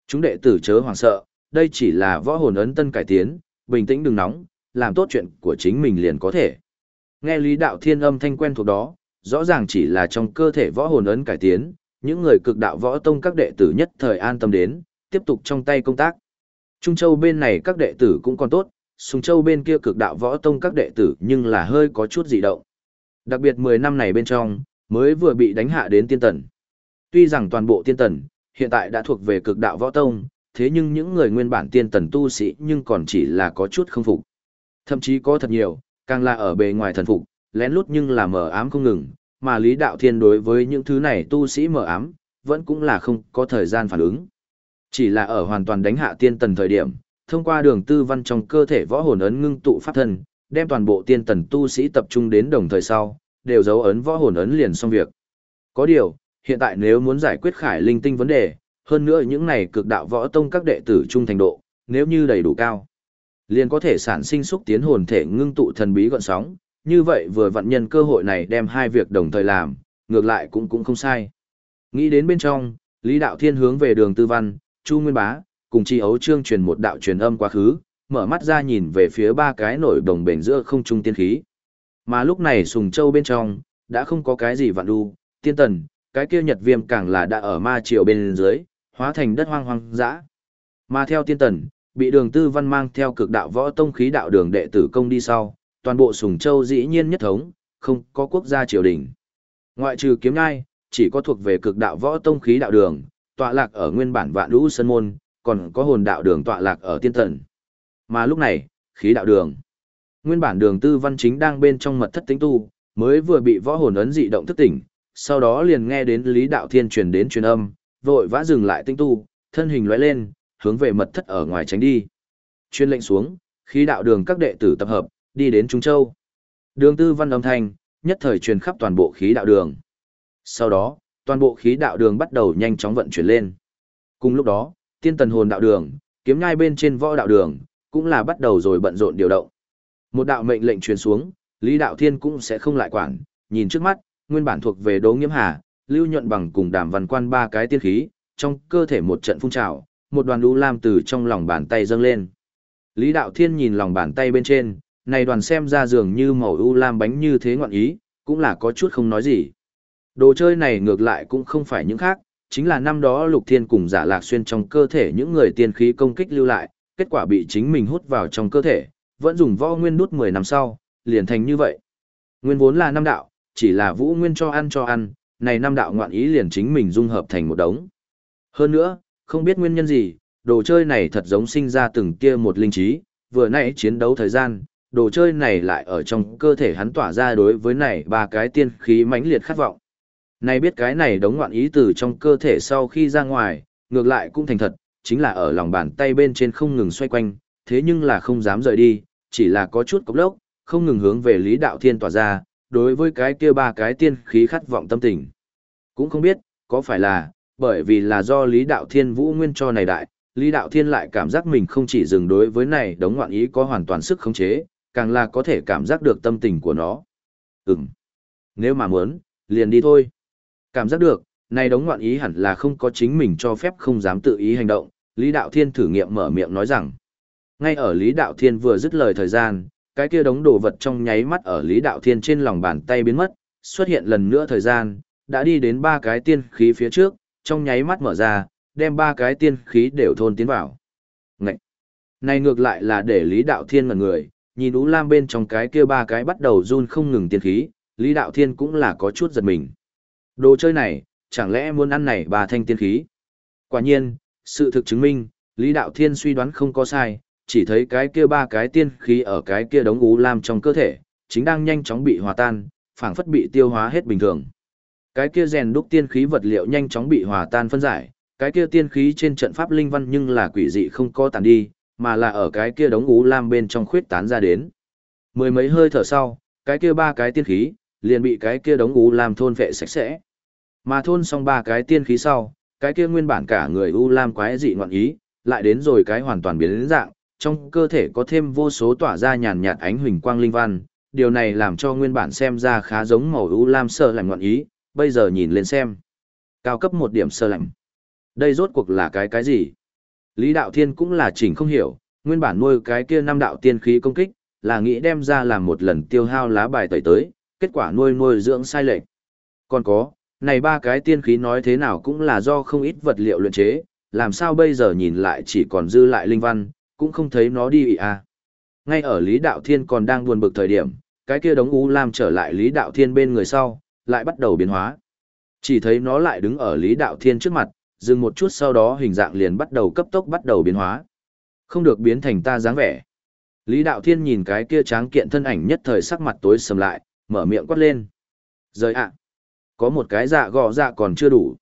Chúng đệ tử chớ hoảng sợ, đây chỉ là võ hồn ấn tân cải tiến, bình tĩnh đừng nóng, làm tốt chuyện của chính mình liền có thể. Nghe Lý Đạo Thiên âm thanh quen thuộc đó, rõ ràng chỉ là trong cơ thể võ hồn ấn cải tiến, những người cực đạo võ tông các đệ tử nhất thời an tâm đến, tiếp tục trong tay công tác. Trung Châu bên này các đệ tử cũng còn tốt, Sùng Châu bên kia cực đạo võ tông các đệ tử nhưng là hơi có chút dị động. Đặc biệt 10 năm này bên trong, mới vừa bị đánh hạ đến tiên tần. Tuy rằng toàn bộ tiên tần, hiện tại đã thuộc về cực đạo võ tông, thế nhưng những người nguyên bản tiên tần tu sĩ nhưng còn chỉ là có chút không phục. Thậm chí có thật nhiều, càng là ở bề ngoài thần phục, lén lút nhưng là mờ ám không ngừng, mà Lý Đạo Thiên đối với những thứ này tu sĩ mờ ám, vẫn cũng là không có thời gian phản ứng. Chỉ là ở hoàn toàn đánh hạ tiên tần thời điểm, thông qua đường tư văn trong cơ thể võ hồn ấn ngưng tụ pháp thân, đem toàn bộ tiên tần tu sĩ tập trung đến đồng thời sau, đều dấu ấn võ hồn ấn liền xong việc. Có điều, hiện tại nếu muốn giải quyết khải linh tinh vấn đề, hơn nữa những này cực đạo võ tông các đệ tử trung thành độ, nếu như đầy đủ cao, liền có thể sản sinh xúc tiến hồn thể ngưng tụ thần bí gọn sóng, như vậy vừa vận nhân cơ hội này đem hai việc đồng thời làm, ngược lại cũng cũng không sai. Nghĩ đến bên trong, Lý Đạo Thiên hướng về đường tư văn, Chu Nguyên Bá, cùng chi ấu trương truyền một đạo truyền âm quá khứ, mở mắt ra nhìn về phía ba cái nổi đồng bền giữa không trung tiên khí. Mà lúc này Sùng Châu bên trong, đã không có cái gì vạn đu, tiên tần, cái kia nhật viêm càng là đã ở ma triều bên dưới, hóa thành đất hoang hoang dã. Mà theo tiên tần, bị đường tư văn mang theo cực đạo võ tông khí đạo đường đệ tử công đi sau, toàn bộ Sùng Châu dĩ nhiên nhất thống, không có quốc gia triều đình. Ngoại trừ kiếm ngai, chỉ có thuộc về cực đạo võ tông khí đạo đường, tọa lạc ở nguyên bản vạn lũ sân môn, còn có hồn đạo đường tọa lạc ở tiên tần. Mà lúc này, khí đạo đường. Nguyên bản đường tư văn chính đang bên trong mật thất tính tu, mới vừa bị võ hồn ấn dị động thức tỉnh, sau đó liền nghe đến Lý Đạo Thiên truyền đến truyền âm, vội vã dừng lại tinh tu, thân hình lóe lên, hướng về mật thất ở ngoài tránh đi. Chuyên lệnh xuống, khí đạo đường các đệ tử tập hợp, đi đến Trung Châu. Đường tư văn âm thanh, nhất thời truyền khắp toàn bộ khí đạo đường. Sau đó, toàn bộ khí đạo đường bắt đầu nhanh chóng vận chuyển lên. Cùng lúc đó, tiên tần hồn đạo đường, kiếm nhai bên trên võ đạo đường, cũng là bắt đầu rồi bận rộn điều động. Một đạo mệnh lệnh truyền xuống, Lý Đạo Thiên cũng sẽ không lại quản, nhìn trước mắt, nguyên bản thuộc về Đỗ Nghiễm Hà, Lưu Nhuận bằng cùng Đàm Văn Quan ba cái tiên khí, trong cơ thể một trận phun trào, một đoàn lũ lam từ trong lòng bàn tay dâng lên. Lý Đạo Thiên nhìn lòng bàn tay bên trên, này đoàn xem ra dường như màu u lam bánh như thế ngọn ý, cũng là có chút không nói gì. Đồ chơi này ngược lại cũng không phải những khác, chính là năm đó Lục Thiên cùng giả lạc xuyên trong cơ thể những người tiên khí công kích lưu lại, kết quả bị chính mình hút vào trong cơ thể, vẫn dùng võ nguyên đút 10 năm sau, liền thành như vậy. Nguyên vốn là năm đạo, chỉ là vũ nguyên cho ăn cho ăn, này năm đạo ngoạn ý liền chính mình dung hợp thành một đống. Hơn nữa, không biết nguyên nhân gì, đồ chơi này thật giống sinh ra từng kia một linh trí, vừa nãy chiến đấu thời gian, đồ chơi này lại ở trong cơ thể hắn tỏa ra đối với này ba cái tiên khí mãnh liệt khát vọng. Này biết cái này đống ngoạn ý từ trong cơ thể sau khi ra ngoài, ngược lại cũng thành thật, chính là ở lòng bàn tay bên trên không ngừng xoay quanh, thế nhưng là không dám rời đi, chỉ là có chút cốc lốc, không ngừng hướng về Lý Đạo Thiên tỏa ra, đối với cái kia ba cái tiên khí khát vọng tâm tình. Cũng không biết, có phải là, bởi vì là do Lý Đạo Thiên vũ nguyên cho này đại, Lý Đạo Thiên lại cảm giác mình không chỉ dừng đối với này đống ngoạn ý có hoàn toàn sức khống chế, càng là có thể cảm giác được tâm tình của nó. Ừm. Nếu mà muốn, liền đi thôi. Cảm giác được, này đống ngoạn ý hẳn là không có chính mình cho phép không dám tự ý hành động, Lý Đạo Thiên thử nghiệm mở miệng nói rằng. Ngay ở Lý Đạo Thiên vừa dứt lời thời gian, cái kia đống đồ vật trong nháy mắt ở Lý Đạo Thiên trên lòng bàn tay biến mất, xuất hiện lần nữa thời gian, đã đi đến ba cái tiên khí phía trước, trong nháy mắt mở ra, đem ba cái tiên khí đều thôn tiến vào. Ngậy! Này ngược lại là để Lý Đạo Thiên ngần người, nhìn Ú Lam bên trong cái kia ba cái bắt đầu run không ngừng tiên khí, Lý Đạo Thiên cũng là có chút giật mình. Đồ chơi này, chẳng lẽ muốn ăn này ba thanh tiên khí? Quả nhiên, sự thực chứng minh, Lý Đạo Thiên suy đoán không có sai, chỉ thấy cái kia ba cái tiên khí ở cái kia đống ú lam trong cơ thể, chính đang nhanh chóng bị hòa tan, phảng phất bị tiêu hóa hết bình thường. Cái kia rèn đúc tiên khí vật liệu nhanh chóng bị hòa tan phân giải, cái kia tiên khí trên trận pháp linh văn nhưng là quỷ dị không có tàn đi, mà là ở cái kia đống ú lam bên trong khuyết tán ra đến. Mười mấy hơi thở sau, cái kia ba cái tiên khí, liền bị cái kia đống ú lam thôn vệ sạch sẽ. Mà thôn xong ba cái tiên khí sau, cái kia nguyên bản cả người u lam quái dị ngoạn ý, lại đến rồi cái hoàn toàn biến đến dạng, trong cơ thể có thêm vô số tỏa ra nhàn nhạt ánh huỳnh quang linh văn, điều này làm cho nguyên bản xem ra khá giống màu u lam sơ lạnh ngoạn ý, bây giờ nhìn lên xem. Cao cấp một điểm sơ lạnh. Đây rốt cuộc là cái cái gì? Lý Đạo Thiên cũng là chỉnh không hiểu, nguyên bản nuôi cái kia năm đạo tiên khí công kích, là nghĩ đem ra làm một lần tiêu hao lá bài tẩy tới, kết quả nuôi nuôi dưỡng sai lệch. Còn có, này ba cái tiên khí nói thế nào cũng là do không ít vật liệu luyện chế, làm sao bây giờ nhìn lại chỉ còn dư lại linh văn, cũng không thấy nó đi ị à. Ngay ở Lý Đạo Thiên còn đang buồn bực thời điểm, cái kia đống U Lam trở lại Lý Đạo Thiên bên người sau, lại bắt đầu biến hóa. Chỉ thấy nó lại đứng ở Lý Đạo Thiên trước mặt, dừng một chút sau đó hình dạng liền bắt đầu cấp tốc bắt đầu biến hóa. Không được biến thành ta dáng vẻ. Lý Đạo Thiên nhìn cái kia tráng kiện thân ảnh nhất thời sắc mặt tối sầm lại, mở miệng quát lên. Rời ạ! có một cái dạ gò dạ còn chưa đủ.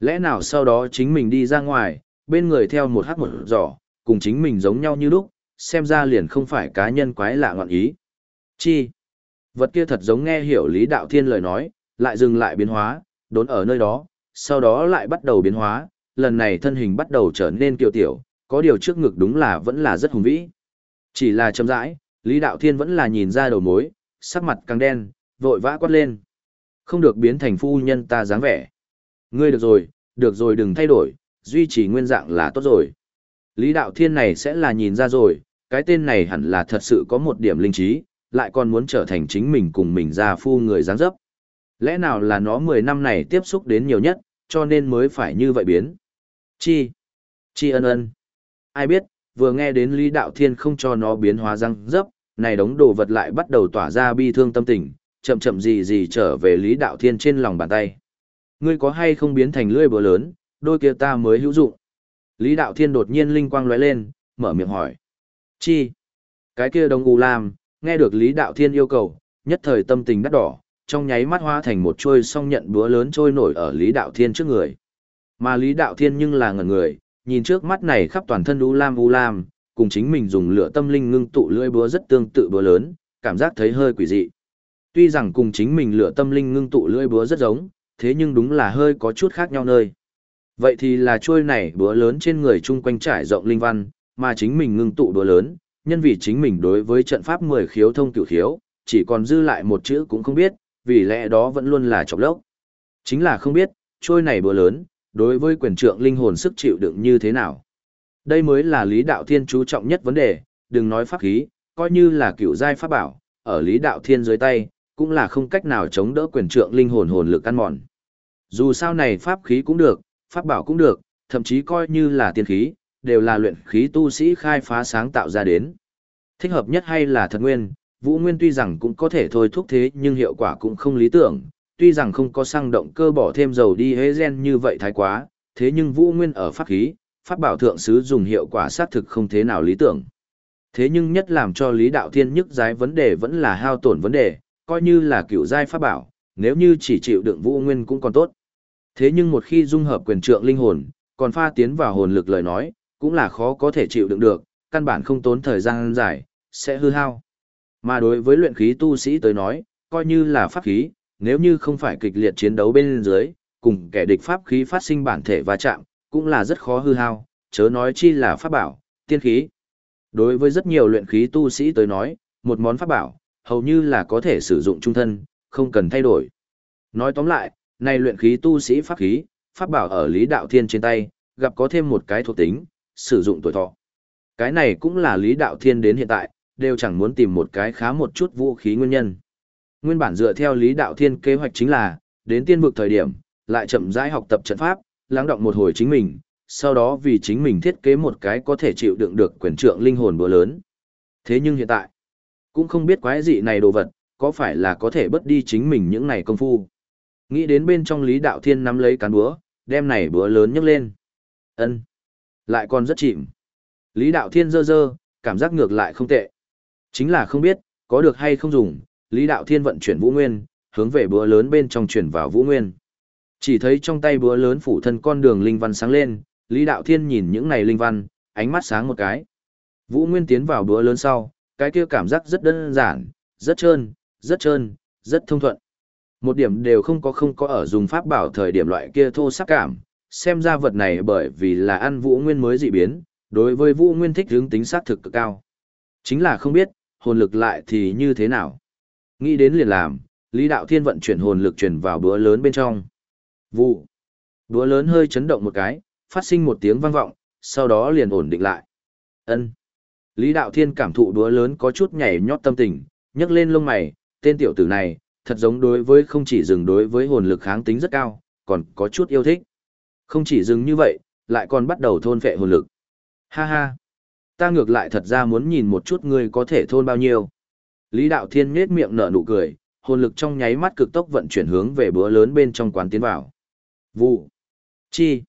Lẽ nào sau đó chính mình đi ra ngoài, bên người theo một hát một giỏ, cùng chính mình giống nhau như lúc, xem ra liền không phải cá nhân quái lạ ngọn ý. Chi? Vật kia thật giống nghe hiểu Lý Đạo Thiên lời nói, lại dừng lại biến hóa, đốn ở nơi đó, sau đó lại bắt đầu biến hóa, lần này thân hình bắt đầu trở nên kiều tiểu, có điều trước ngực đúng là vẫn là rất hùng vĩ. Chỉ là chậm rãi, Lý Đạo Thiên vẫn là nhìn ra đầu mối, sắc mặt càng đen, vội vã quát lên. Không được biến thành phu nhân ta dáng vẻ. Ngươi được rồi, được rồi đừng thay đổi, duy trì nguyên dạng là tốt rồi. Lý Đạo Thiên này sẽ là nhìn ra rồi, cái tên này hẳn là thật sự có một điểm linh trí, lại còn muốn trở thành chính mình cùng mình ra phu người giáng dấp. Lẽ nào là nó 10 năm này tiếp xúc đến nhiều nhất, cho nên mới phải như vậy biến. Chi? Chi ân ân. Ai biết, vừa nghe đến Lý Đạo Thiên không cho nó biến hóa răng dấp, này đống đồ vật lại bắt đầu tỏa ra bi thương tâm tình, chậm chậm gì gì trở về Lý Đạo Thiên trên lòng bàn tay. Ngươi có hay không biến thành lưỡi búa lớn, đôi kia ta mới hữu dụng. Lý Đạo Thiên đột nhiên linh quang lóe lên, mở miệng hỏi. Chi? Cái kia đồng u lam, nghe được Lý Đạo Thiên yêu cầu, nhất thời tâm tình đắt đỏ, trong nháy mắt hóa thành một chuôi, song nhận búa lớn trôi nổi ở Lý Đạo Thiên trước người. Mà Lý Đạo Thiên nhưng là ngẩn người, nhìn trước mắt này khắp toàn thân u lam u lam, cùng chính mình dùng lửa tâm linh ngưng tụ lưỡi búa rất tương tự búa lớn, cảm giác thấy hơi quỷ dị. Tuy rằng cùng chính mình lửa tâm linh ngưng tụ lưỡi búa rất giống, thế nhưng đúng là hơi có chút khác nhau nơi. Vậy thì là trôi này búa lớn trên người chung quanh trải rộng linh văn, mà chính mình ngưng tụ búa lớn, nhân vì chính mình đối với trận pháp 10 khiếu thông cửu khiếu, chỉ còn dư lại một chữ cũng không biết, vì lẽ đó vẫn luôn là chọc lốc. Chính là không biết, trôi này búa lớn, đối với quyền trượng linh hồn sức chịu đựng như thế nào. Đây mới là lý đạo thiên chú trọng nhất vấn đề, đừng nói pháp khí, coi như là cựu giai pháp bảo, ở lý đạo thiên dưới tay, cũng là không cách nào chống đỡ quyền trượng linh hồn hồn lực ăn mòn. Dù sao này pháp khí cũng được, pháp bảo cũng được, thậm chí coi như là tiên khí, đều là luyện khí tu sĩ khai phá sáng tạo ra đến. Thích hợp nhất hay là thật nguyên, vũ nguyên tuy rằng cũng có thể thôi thúc thế nhưng hiệu quả cũng không lý tưởng, tuy rằng không có sang động cơ bỏ thêm dầu đi hế gen như vậy thái quá, thế nhưng vũ nguyên ở pháp khí, pháp bảo thượng sứ dùng hiệu quả xác thực không thế nào lý tưởng. Thế nhưng nhất làm cho Lý Đạo Thiên nhức giái vấn đề vẫn là hao tổn vấn đề, coi như là cựu giai pháp bảo, nếu như chỉ chịu đựng vũ nguyên cũng còn tốt. Thế nhưng một khi dung hợp quyền trượng linh hồn, còn pha tiến vào hồn lực lời nói, cũng là khó có thể chịu đựng được, căn bản không tốn thời gian dài, sẽ hư hao. Mà đối với luyện khí tu sĩ tới nói, coi như là pháp khí, nếu như không phải kịch liệt chiến đấu bên dưới, cùng kẻ địch pháp khí phát sinh bản thể va chạm, cũng là rất khó hư hao, chớ nói chi là pháp bảo, tiên khí. Đối với rất nhiều luyện khí tu sĩ tới nói, một món pháp bảo, hầu như là có thể sử dụng trung thân, không cần thay đổi. Nói tóm lại, này luyện khí tu sĩ pháp khí, pháp bảo ở Lý Đạo Thiên trên tay, gặp có thêm một cái thuộc tính, sử dụng tuổi thọ. Cái này cũng là Lý Đạo Thiên đến hiện tại, đều chẳng muốn tìm một cái khá một chút vũ khí nguyên nhân. Nguyên bản dựa theo Lý Đạo Thiên kế hoạch chính là, đến tiên vực thời điểm, lại chậm rãi học tập trận pháp, lắng động một hồi chính mình, sau đó vì chính mình thiết kế một cái có thể chịu đựng được quyền trượng linh hồn bữa lớn. Thế nhưng hiện tại, cũng không biết quái dị này đồ vật, có phải là có thể bớt đi chính mình những này công phu. Nghĩ đến bên trong Lý Đạo Thiên nắm lấy cán búa, đem này búa lớn nhấc lên. ân Lại còn rất chìm. Lý Đạo Thiên dơ dơ, cảm giác ngược lại không tệ. Chính là không biết, có được hay không dùng, Lý Đạo Thiên vận chuyển Vũ Nguyên, hướng về búa lớn bên trong chuyển vào Vũ Nguyên. Chỉ thấy trong tay búa lớn phủ thân con đường linh văn sáng lên, Lý Đạo Thiên nhìn những này linh văn, ánh mắt sáng một cái. Vũ Nguyên tiến vào búa lớn sau, cái kia cảm giác rất đơn giản, rất trơn, rất trơn, rất thông thuận. Một điểm đều không có không có ở dùng pháp bảo thời điểm loại kia thô sắc cảm, xem ra vật này bởi vì là ăn Vũ Nguyên mới dị biến, đối với Vũ Nguyên thích hướng tính sát thực cực cao. Chính là không biết, hồn lực lại thì như thế nào. Nghĩ đến liền làm, Lý Đạo Thiên vận chuyển hồn lực chuyển vào búa lớn bên trong. Vụ. Búa lớn hơi chấn động một cái, phát sinh một tiếng vang vọng, sau đó liền ổn định lại. Ân. Lý Đạo Thiên cảm thụ búa lớn có chút nhảy nhót tâm tình, nhấc lên lông mày, tên tiểu tử này, thật giống đối với không chỉ dừng đối với hồn lực kháng tính rất cao, còn có chút yêu thích. Không chỉ dừng như vậy, lại còn bắt đầu thôn phệ hồn lực. Ha ha. Ta ngược lại thật ra muốn nhìn một chút ngươi có thể thôn bao nhiêu. Lý Đạo Thiên nhếch miệng nở nụ cười, hồn lực trong nháy mắt cực tốc vận chuyển hướng về bữa lớn bên trong quán tiến vào. Vụ. Chi.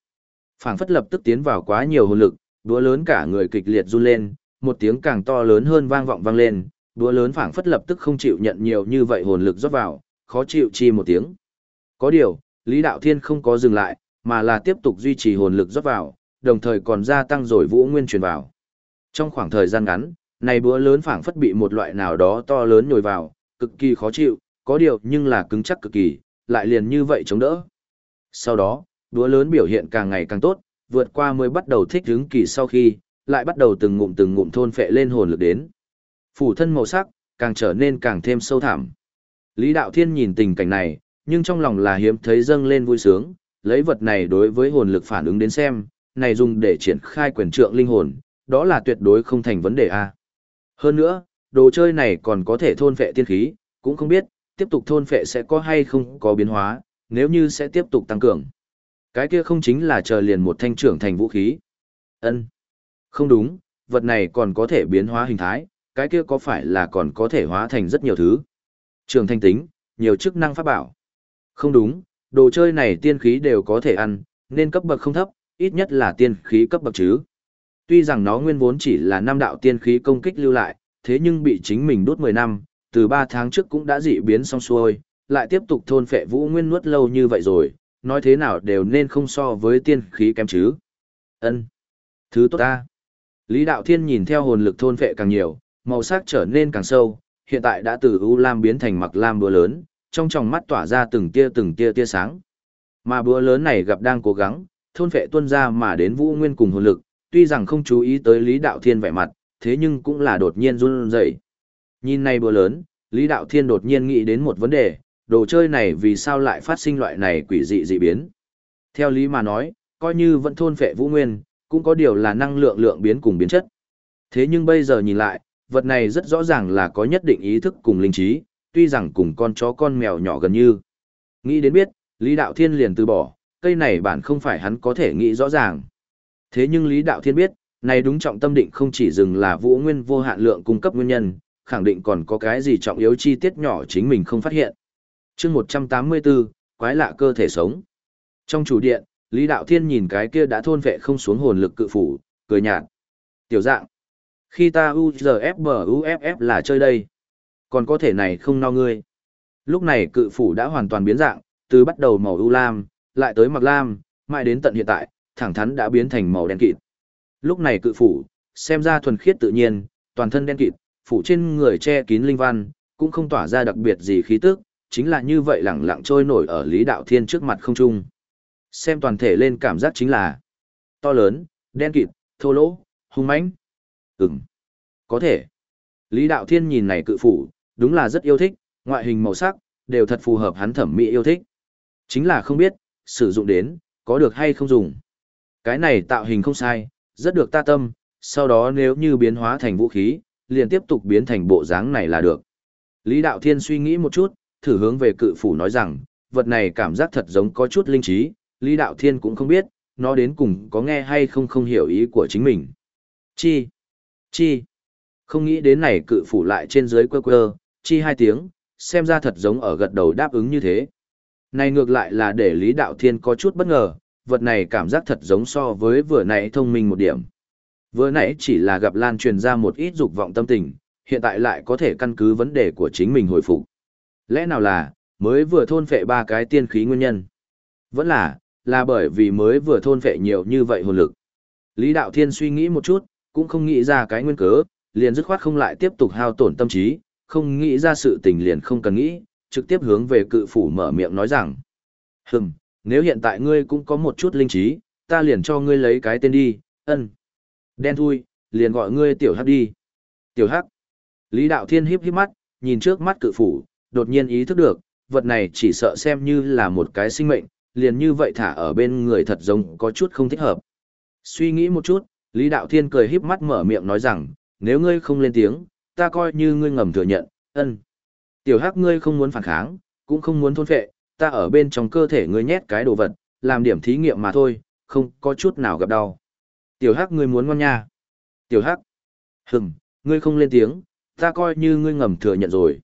Phảng phất lập tức tiến vào quá nhiều hồn lực, bữa lớn cả người kịch liệt run lên, một tiếng càng to lớn hơn vang vọng vang lên, đũa lớn phảng phất lập tức không chịu nhận nhiều như vậy hồn lực rót vào, khó chịu chi một tiếng. Có điều, Lý Đạo Thiên không có dừng lại, mà là tiếp tục duy trì hồn lực rót vào, đồng thời còn gia tăng rồi vũ nguyên truyền vào. Trong khoảng thời gian ngắn, này búa lớn phảng phất bị một loại nào đó to lớn nhồi vào, cực kỳ khó chịu, có điều nhưng là cứng chắc cực kỳ, lại liền như vậy chống đỡ. Sau đó, búa lớn biểu hiện càng ngày càng tốt, vượt qua mới bắt đầu thích ứng kỳ sau khi, lại bắt đầu từng ngụm từng ngụm thôn phệ lên hồn lực đến. Phủ thân màu sắc, càng trở nên càng thêm sâu thẳm. Lý Đạo Thiên nhìn tình cảnh này, nhưng trong lòng là hiếm thấy dâng lên vui sướng, lấy vật này đối với hồn lực phản ứng đến xem, này dùng để triển khai quyền trượng linh hồn, đó là tuyệt đối không thành vấn đề a. Hơn nữa, đồ chơi này còn có thể thôn phệ tiên khí, cũng không biết, tiếp tục thôn phệ sẽ có hay không có biến hóa, nếu như sẽ tiếp tục tăng cường. Cái kia không chính là chờ liền một thanh trưởng thành vũ khí. Ân, Không đúng, vật này còn có thể biến hóa hình thái, cái kia có phải là còn có thể hóa thành rất nhiều thứ. Trường thanh tính, nhiều chức năng pháp bảo. Không đúng, đồ chơi này tiên khí đều có thể ăn, nên cấp bậc không thấp, ít nhất là tiên khí cấp bậc chứ. Tuy rằng nó nguyên vốn chỉ là năm đạo tiên khí công kích lưu lại, thế nhưng bị chính mình đốt 10 năm, từ 3 tháng trước cũng đã dị biến xong xuôi, lại tiếp tục thôn phệ vũ nguyên nuốt lâu như vậy rồi, nói thế nào đều nên không so với tiên khí kém chứ. Ân, Thứ tốt ta. Lý Đạo Thiên nhìn theo hồn lực thôn phệ càng nhiều, màu sắc trở nên càng sâu, hiện tại đã từ u lam biến thành mặc lam búa lớn, trong tròng mắt tỏa ra từng tia từng tia tia sáng. Mà búa lớn này gặp đang cố gắng, thôn phệ tuân ra mà đến vũ nguyên cùng hồn lực, tuy rằng không chú ý tới Lý Đạo Thiên vẻ mặt, thế nhưng cũng là đột nhiên run rẩy. Nhìn này búa lớn, Lý Đạo Thiên đột nhiên nghĩ đến một vấn đề, đồ chơi này vì sao lại phát sinh loại này quỷ dị dị biến. Theo lý mà nói, coi như vẫn thôn phệ vũ nguyên, cũng có điều là năng lượng lượng biến cùng biến chất. Thế nhưng bây giờ nhìn lại, vật này rất rõ ràng là có nhất định ý thức cùng linh trí, tuy rằng cùng con chó con mèo nhỏ gần như. Nghĩ đến biết, Lý Đạo Thiên liền từ bỏ, cây này bản không phải hắn có thể nghĩ rõ ràng. Thế nhưng Lý Đạo Thiên biết, này đúng trọng tâm định không chỉ dừng là vũ nguyên vô hạn lượng cung cấp nguyên nhân, khẳng định còn có cái gì trọng yếu chi tiết nhỏ chính mình không phát hiện. chương 184, quái lạ cơ thể sống. Trong chủ điện, Lý Đạo Thiên nhìn cái kia đã thôn vệ không xuống hồn lực cự phủ, cười nhạt. Tiểu dạng. Khi ta UZFBUFF là chơi đây. Còn có thể này không no ngươi. Lúc này cự phủ đã hoàn toàn biến dạng, từ bắt đầu màu ưu lam, lại tới mặc lam, mãi đến tận hiện tại, thẳng thắn đã biến thành màu đen kịt. Lúc này cự phủ, xem ra thuần khiết tự nhiên, toàn thân đen kịt, phủ trên người che kín linh văn, cũng không tỏa ra đặc biệt gì khí tức, chính là như vậy lẳng lặng trôi nổi ở Lý Đạo Thiên trước mặt không trung. Xem toàn thể lên cảm giác chính là to lớn, đen kịt, thô lỗ, hung mãnh. Ừm, có thể. Lý Đạo Thiên nhìn này cự phủ, đúng là rất yêu thích, ngoại hình màu sắc, đều thật phù hợp hắn thẩm mỹ yêu thích. Chính là không biết, sử dụng đến, có được hay không dùng. Cái này tạo hình không sai, rất được ta tâm, sau đó nếu như biến hóa thành vũ khí, liền tiếp tục biến thành bộ dáng này là được. Lý Đạo Thiên suy nghĩ một chút, thử hướng về cự phủ nói rằng, vật này cảm giác thật giống có chút linh trí, Lý Đạo Thiên cũng không biết, nó đến cùng có nghe hay không không hiểu ý của chính mình. Chi? Chi? Không nghĩ đến này cự phủ lại trên dưới quơ quơ, chi hai tiếng, xem ra thật giống ở gật đầu đáp ứng như thế. Này ngược lại là để Lý Đạo Thiên có chút bất ngờ, vật này cảm giác thật giống so với vừa nãy thông minh một điểm. Vừa nãy chỉ là gặp lan truyền ra một ít dục vọng tâm tình, hiện tại lại có thể căn cứ vấn đề của chính mình hồi phục. Lẽ nào là, mới vừa thôn phệ ba cái tiên khí nguyên nhân? Vẫn là, là bởi vì mới vừa thôn phệ nhiều như vậy hồn lực. Lý Đạo Thiên suy nghĩ một chút, cũng không nghĩ ra cái nguyên cớ, liền dứt khoát không lại tiếp tục hao tổn tâm trí, không nghĩ ra sự tình liền không cần nghĩ, trực tiếp hướng về cự phủ mở miệng nói rằng. Hừm, nếu hiện tại ngươi cũng có một chút linh trí, ta liền cho ngươi lấy cái tên đi, ân. Đen thui, liền gọi ngươi tiểu hắc đi. Tiểu hắc. Lý Đạo Thiên híp híp mắt, nhìn trước mắt cự phủ, đột nhiên ý thức được, vật này chỉ sợ xem như là một cái sinh mệnh, liền như vậy thả ở bên người thật giống có chút không thích hợp. Suy nghĩ một chút, Lý Đạo Thiên cười híp mắt mở miệng nói rằng, nếu ngươi không lên tiếng, ta coi như ngươi ngầm thừa nhận, ân. Tiểu hắc ngươi không muốn phản kháng, cũng không muốn thôn phệ, ta ở bên trong cơ thể ngươi nhét cái đồ vật, làm điểm thí nghiệm mà thôi, không có chút nào gặp đau. Tiểu hắc ngươi muốn ngon nha. Tiểu hắc, Hừm, ngươi không lên tiếng, ta coi như ngươi ngầm thừa nhận rồi.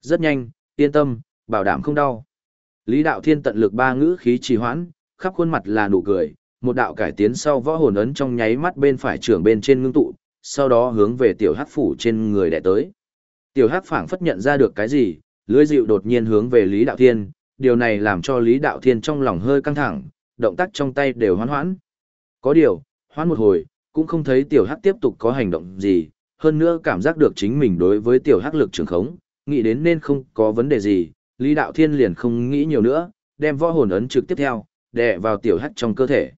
Rất nhanh, yên tâm, bảo đảm không đau. Lý Đạo Thiên tận lực ba ngữ khí trì hoãn, khắp khuôn mặt là nụ cười, một đạo cải tiến sau võ hồn ấn trong nháy mắt bên phải trưởng bên trên ngưng tụ, sau đó hướng về tiểu hắc phủ trên người đệ tới. Tiểu hắc phảng phất nhận ra được cái gì, lưỡi dịu đột nhiên hướng về Lý Đạo Thiên, điều này làm cho Lý Đạo Thiên trong lòng hơi căng thẳng, động tác trong tay đều hoán hoãn. Có điều, hoãn một hồi, cũng không thấy tiểu hắc tiếp tục có hành động gì, hơn nữa cảm giác được chính mình đối với tiểu hắc lực trường khống, nghĩ đến nên không có vấn đề gì, Lý Đạo Thiên liền không nghĩ nhiều nữa, đem võ hồn ấn trực tiếp theo, đè vào tiểu hắc trong cơ thể.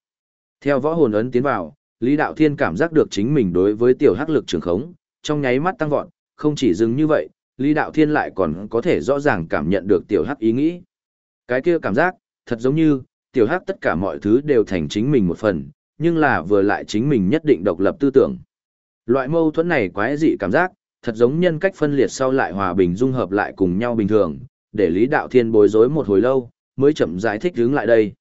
Theo võ hồn ấn tiến vào, Lý Đạo Thiên cảm giác được chính mình đối với tiểu hắc lực trường khống, trong nháy mắt tăng vọt, không chỉ dừng như vậy, Lý Đạo Thiên lại còn có thể rõ ràng cảm nhận được tiểu hắc ý nghĩ. Cái kia cảm giác, thật giống như, tiểu hắc tất cả mọi thứ đều thành chính mình một phần, nhưng là vừa lại chính mình nhất định độc lập tư tưởng. Loại mâu thuẫn này quái dị cảm giác, thật giống nhân cách phân liệt sau lại hòa bình dung hợp lại cùng nhau bình thường, để Lý Đạo Thiên bối rối một hồi lâu, mới chậm giải thích hướng lại đây.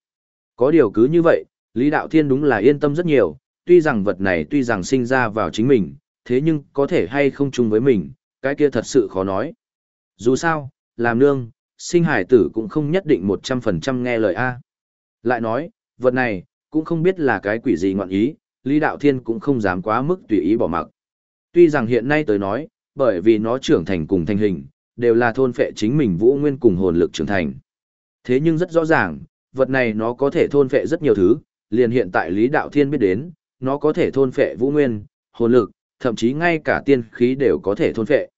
Có điều cứ như vậy, Lý Đạo Thiên đúng là yên tâm rất nhiều, tuy rằng vật này tuy rằng sinh ra vào chính mình, thế nhưng có thể hay không chung với mình, cái kia thật sự khó nói. Dù sao, làm nương, sinh hải tử cũng không nhất định 100% nghe lời A. Lại nói, vật này, cũng không biết là cái quỷ gì ngọn ý, Lý Đạo Thiên cũng không dám quá mức tùy ý bỏ mặc. Tuy rằng hiện nay tới nói, bởi vì nó trưởng thành cùng thành hình, đều là thôn phệ chính mình vũ nguyên cùng hồn lực trưởng thành. Thế nhưng rất rõ ràng, vật này nó có thể thôn phệ rất nhiều thứ, liền hiện tại Lý Đạo Thiên biết đến, nó có thể thôn phệ vũ nguyên, hồn lực, thậm chí ngay cả tiên khí đều có thể thôn phệ.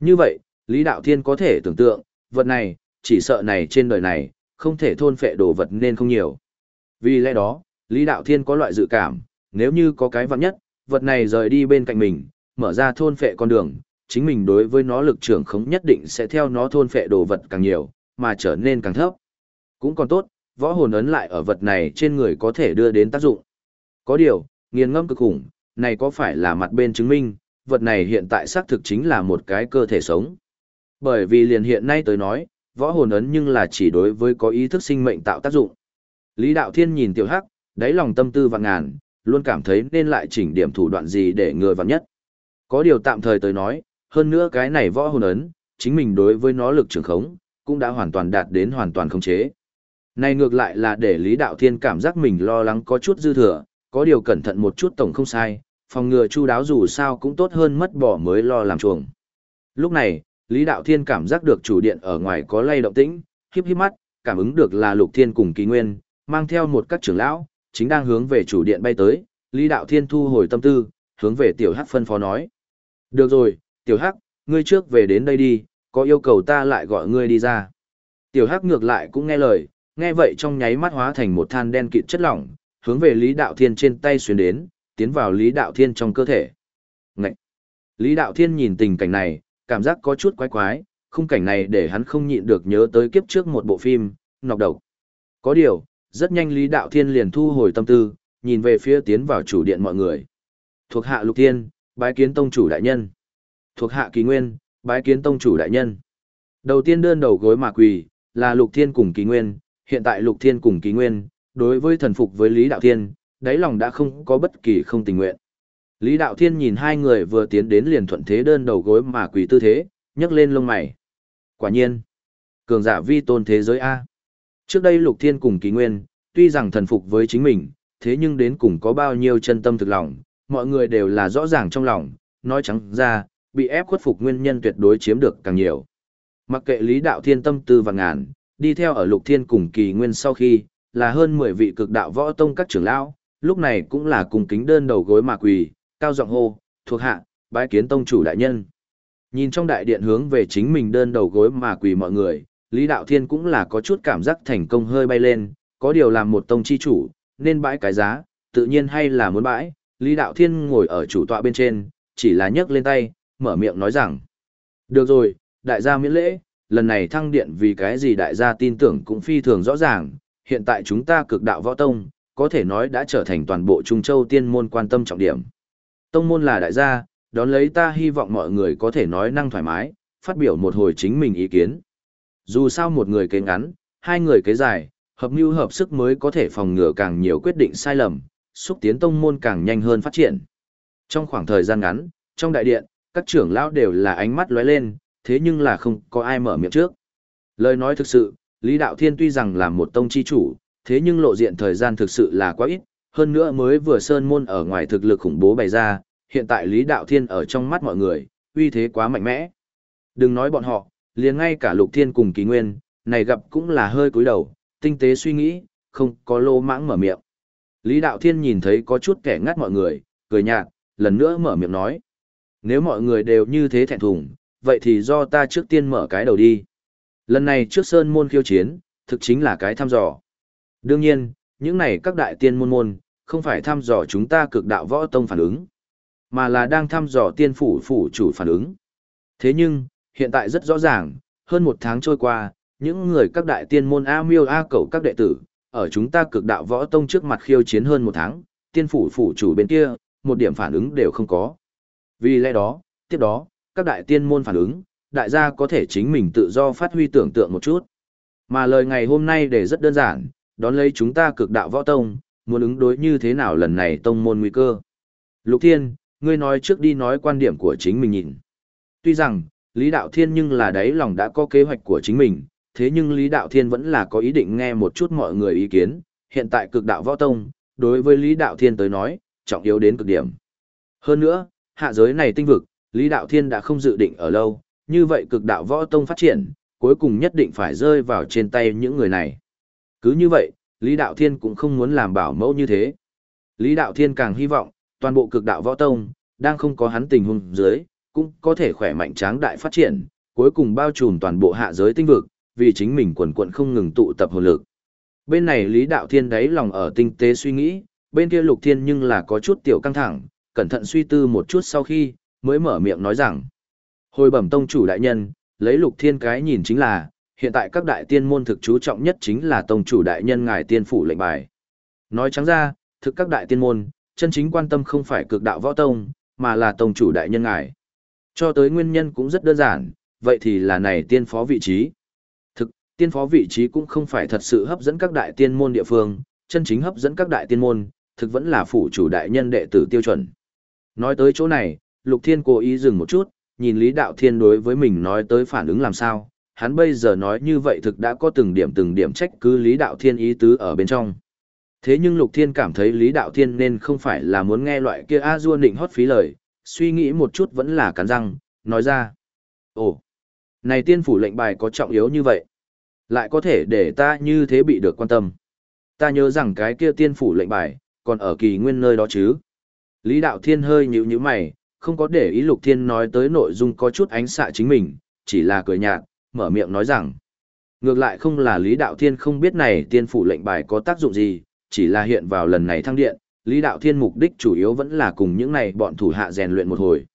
Như vậy, Lý Đạo Thiên có thể tưởng tượng, vật này, chỉ sợ này trên đời này, không thể thôn phệ đồ vật nên không nhiều. Vì lẽ đó, Lý Đạo Thiên có loại dự cảm, nếu như có cái vật nhất, vật này rời đi bên cạnh mình, mở ra thôn phệ con đường, chính mình đối với nó lực trưởng không nhất định sẽ theo nó thôn phệ đồ vật càng nhiều, mà trở nên càng thấp. Cũng còn tốt, võ hồn ấn lại ở vật này trên người có thể đưa đến tác dụng. Có điều, nghiền ngâm cực khủng, này có phải là mặt bên chứng minh, vật này hiện tại xác thực chính là một cái cơ thể sống. Bởi vì liền hiện nay tới nói, võ hồn ấn nhưng là chỉ đối với có ý thức sinh mệnh tạo tác dụng. Lý Đạo Thiên nhìn Tiểu Hắc, đáy lòng tâm tư vạn ngàn, luôn cảm thấy nên lại chỉnh điểm thủ đoạn gì để người vạn nhất. Có điều tạm thời tới nói, hơn nữa cái này võ hồn ấn, chính mình đối với nó lực trường khống, cũng đã hoàn toàn đạt đến hoàn toàn khống chế. Này ngược lại là để Lý Đạo Thiên cảm giác mình lo lắng có chút dư thừa, có điều cẩn thận một chút tổng không sai, phòng ngừa chu đáo dù sao cũng tốt hơn mất bỏ mới lo làm chuồng. Lúc này, Lý Đạo Thiên cảm giác được chủ điện ở ngoài có lay động tĩnh, khiếp híp mắt, cảm ứng được là Lục Thiên cùng Kỳ Nguyên, mang theo một các trưởng lão, chính đang hướng về chủ điện bay tới, Lý Đạo Thiên thu hồi tâm tư, hướng về Tiểu Hắc phân phó nói. Được rồi, Tiểu Hắc, ngươi trước về đến đây đi, có yêu cầu ta lại gọi ngươi đi ra. Tiểu Hắc ngược lại cũng nghe lời, nghe vậy trong nháy mắt hóa thành một than đen kịt chất lỏng, hướng về Lý Đạo Thiên trên tay xuyên đến, tiến vào Lý Đạo Thiên trong cơ thể. Ngậy! Lý Đạo Thiên nhìn tình cảnh này, cảm giác có chút quái quái, khung cảnh này để hắn không nhịn được nhớ tới kiếp trước một bộ phim, nọc độc. Có điều, rất nhanh Lý Đạo Thiên liền thu hồi tâm tư, nhìn về phía tiến vào chủ điện mọi người. Thuộc hạ Lục Thiên, bái kiến tông chủ đại nhân. Thuộc hạ Kỳ Nguyên, bái kiến tông chủ đại nhân. Đầu tiên đơn đầu gối mà quỳ, là Lục Thiên cùng Kỳ Nguyên, hiện tại Lục Thiên cùng Kỳ Nguyên, đối với thần phục với Lý Đạo Thiên, đáy lòng đã không có bất kỳ không tình nguyện. Lý Đạo Thiên nhìn hai người vừa tiến đến liền thuận thế đơn đầu gối mà quỳ tư thế, nhấc lên lông mày. Quả nhiên, cường giả vi tôn thế giới A. Trước đây Lục Thiên cùng Kỳ Nguyên, tuy rằng thần phục với chính mình, thế nhưng đến cùng có bao nhiêu chân tâm thực lòng, mọi người đều là rõ ràng trong lòng, nói trắng ra, bị ép khuất phục nguyên nhân tuyệt đối chiếm được càng nhiều. Mặc kệ Lý Đạo Thiên tâm tư và ngàn, đi theo ở Lục Thiên cùng Kỳ Nguyên sau khi, là hơn 10 vị cực đạo võ tông các trưởng lão, lúc này cũng là cùng kính đơn đầu gối mà quỳ, cao giọng hô, thuộc hạ, bái kiến tông chủ đại nhân. Nhìn trong đại điện hướng về chính mình đơn đầu gối mà quỳ mọi người, Lý Đạo Thiên cũng là có chút cảm giác thành công hơi bay lên, có điều làm một tông chi chủ, nên bãi cái giá, tự nhiên hay là muốn bãi. Lý Đạo Thiên ngồi ở chủ tọa bên trên, chỉ là nhấc lên tay, mở miệng nói rằng. Được rồi, đại gia miễn lễ, lần này thăng điện vì cái gì đại gia tin tưởng cũng phi thường rõ ràng, hiện tại chúng ta cực đạo võ tông, có thể nói đã trở thành toàn bộ Trung Châu tiên môn quan tâm trọng điểm. Tông môn là đại gia, đón lấy ta hy vọng mọi người có thể nói năng thoải mái, phát biểu một hồi chính mình ý kiến. Dù sao một người kế ngắn, hai người kế dài, hợp mưu hợp sức mới có thể phòng ngừa càng nhiều quyết định sai lầm, xúc tiến tông môn càng nhanh hơn phát triển. Trong khoảng thời gian ngắn, Trong đại điện, các trưởng lão đều là ánh mắt lóe lên, thế nhưng là không có ai mở miệng trước. Lời nói thực sự, Lý Đạo Thiên tuy rằng là một tông chi chủ, thế nhưng lộ diện thời gian thực sự là quá ít, hơn nữa mới vừa sơn môn ở ngoài thực lực khủng bố bày ra, hiện tại Lý Đạo Thiên ở trong mắt mọi người, uy thế quá mạnh mẽ. Đừng nói bọn họ, liền ngay cả Lục Thiên cùng Kỳ Nguyên, này gặp cũng là hơi cúi đầu, tinh tế suy nghĩ, không có lô mãng mở miệng. Lý Đạo Thiên nhìn thấy có chút kẻ ngắt mọi người, cười nhạt, lần nữa mở miệng nói. Nếu mọi người đều như thế thẹn thùng, vậy thì do ta trước tiên mở cái đầu đi. Lần này trước Sơn Môn khiêu chiến, thực chính là cái thăm dò. Đương nhiên, những này các đại tiên môn môn, không phải thăm dò chúng ta cực đạo võ tông phản ứng, mà là đang thăm dò tiên phủ phủ chủ phản ứng. Thế nhưng, hiện tại rất rõ ràng, hơn một tháng trôi qua, những người các đại tiên môn A miêu A cầu các đệ tử, ở chúng ta cực đạo võ tông trước mặt khiêu chiến hơn một tháng, tiên phủ phủ chủ bên kia, một điểm phản ứng đều không có. Vì lẽ đó, tiếp đó, các đại tiên môn phản ứng, đại gia có thể chính mình tự do phát huy tưởng tượng một chút. Mà lời ngày hôm nay để rất đơn giản, đón lấy chúng ta cực đạo võ tông, muốn ứng đối như thế nào lần này tông môn nguy cơ. Lục Thiên, ngươi nói trước đi nói quan điểm của chính mình nhìn. Tuy rằng, Lý Đạo Thiên nhưng là đấy lòng đã có kế hoạch của chính mình, thế nhưng Lý Đạo Thiên vẫn là có ý định nghe một chút mọi người ý kiến, hiện tại cực đạo võ tông, đối với Lý Đạo Thiên tới nói, trọng yếu đến cực điểm. Hơn nữa, hạ giới này tinh vực, Lý Đạo Thiên đã không dự định ở lâu, như vậy cực đạo võ tông phát triển, cuối cùng nhất định phải rơi vào trên tay những người này. Cứ như vậy, Lý Đạo Thiên cũng không muốn làm bảo mẫu như thế. Lý Đạo Thiên càng hy vọng, toàn bộ cực đạo võ tông, đang không có hắn tình huống dưới, cũng có thể khỏe mạnh tráng đại phát triển, cuối cùng bao trùm toàn bộ hạ giới tinh vực, vì chính mình quần quận không ngừng tụ tập hồn lực. Bên này Lý Đạo Thiên đáy lòng ở tinh tế suy nghĩ, bên kia Lục Thiên nhưng là có chút tiểu căng thẳng, cẩn thận suy tư một chút sau khi, mới mở miệng nói rằng. Hồi bẩm tông chủ đại nhân, lấy Lục Thiên cái nhìn chính là, hiện tại các đại tiên môn thực chú trọng nhất chính là tông chủ đại nhân ngài tiên phủ lệnh bài. Nói trắng ra, thực các đại tiên môn, chân chính quan tâm không phải cực đạo võ tông, mà là tông chủ đại nhân ngài. Cho tới nguyên nhân cũng rất đơn giản, vậy thì là này tiên phó vị trí. Thực, tiên phó vị trí cũng không phải thật sự hấp dẫn các đại tiên môn địa phương, chân chính hấp dẫn các đại tiên môn, thực vẫn là phủ chủ đại nhân đệ tử tiêu chuẩn. Nói tới chỗ này, Lục Thiên cố ý dừng một chút, nhìn Lý Đạo Thiên đối với mình nói tới phản ứng làm sao, hắn bây giờ nói như vậy thực đã có từng điểm từng điểm trách cứ Lý Đạo Thiên ý tứ ở bên trong. Thế nhưng Lục Thiên cảm thấy Lý Đạo Thiên nên không phải là muốn nghe loại kia a du định hót phí lời, suy nghĩ một chút vẫn là cắn răng, nói ra. Ồ, này tiên phủ lệnh bài có trọng yếu như vậy, lại có thể để ta như thế bị được quan tâm. Ta nhớ rằng cái kia tiên phủ lệnh bài, còn ở kỳ nguyên nơi đó chứ. Lý Đạo Thiên hơi nhíu nhíu mày, không có để ý Lục Thiên nói tới nội dung có chút ánh xạ chính mình, chỉ là cười nhạt, mở miệng nói rằng. Ngược lại không là Lý Đạo Thiên không biết này tiên phủ lệnh bài có tác dụng gì, chỉ là hiện vào lần này thăng điện, Lý Đạo Thiên mục đích chủ yếu vẫn là cùng những này bọn thủ hạ rèn luyện một hồi.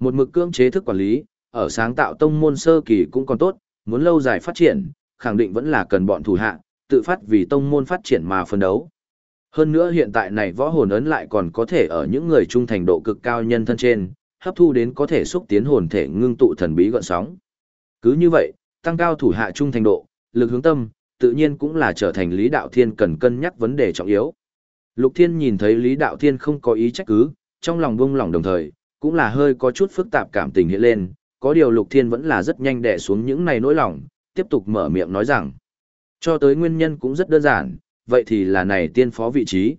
Một mực cưỡng chế thức quản lý, ở sáng tạo tông môn sơ kỳ cũng còn tốt, muốn lâu dài phát triển, khẳng định vẫn là cần bọn thủ hạ, tự phát vì tông môn phát triển mà phân đấu. Hơn nữa hiện tại này võ hồn ấn lại còn có thể ở những người trung thành độ cực cao nhân thân trên, hấp thu đến có thể xúc tiến hồn thể ngưng tụ thần bí gọn sóng. Cứ như vậy, tăng cao thủ hạ trung thành độ, lực hướng tâm, tự nhiên cũng là trở thành Lý Đạo Thiên cần cân nhắc vấn đề trọng yếu. Lục Thiên nhìn thấy Lý Đạo Thiên không có ý trách cứ, trong lòng buông lòng đồng thời, cũng là hơi có chút phức tạp cảm tình hiện lên, có điều Lục Thiên vẫn là rất nhanh đè xuống những này nỗi lòng, tiếp tục mở miệng nói rằng, cho tới nguyên nhân cũng rất đơn giản, vậy thì là này tiên phó vị trí.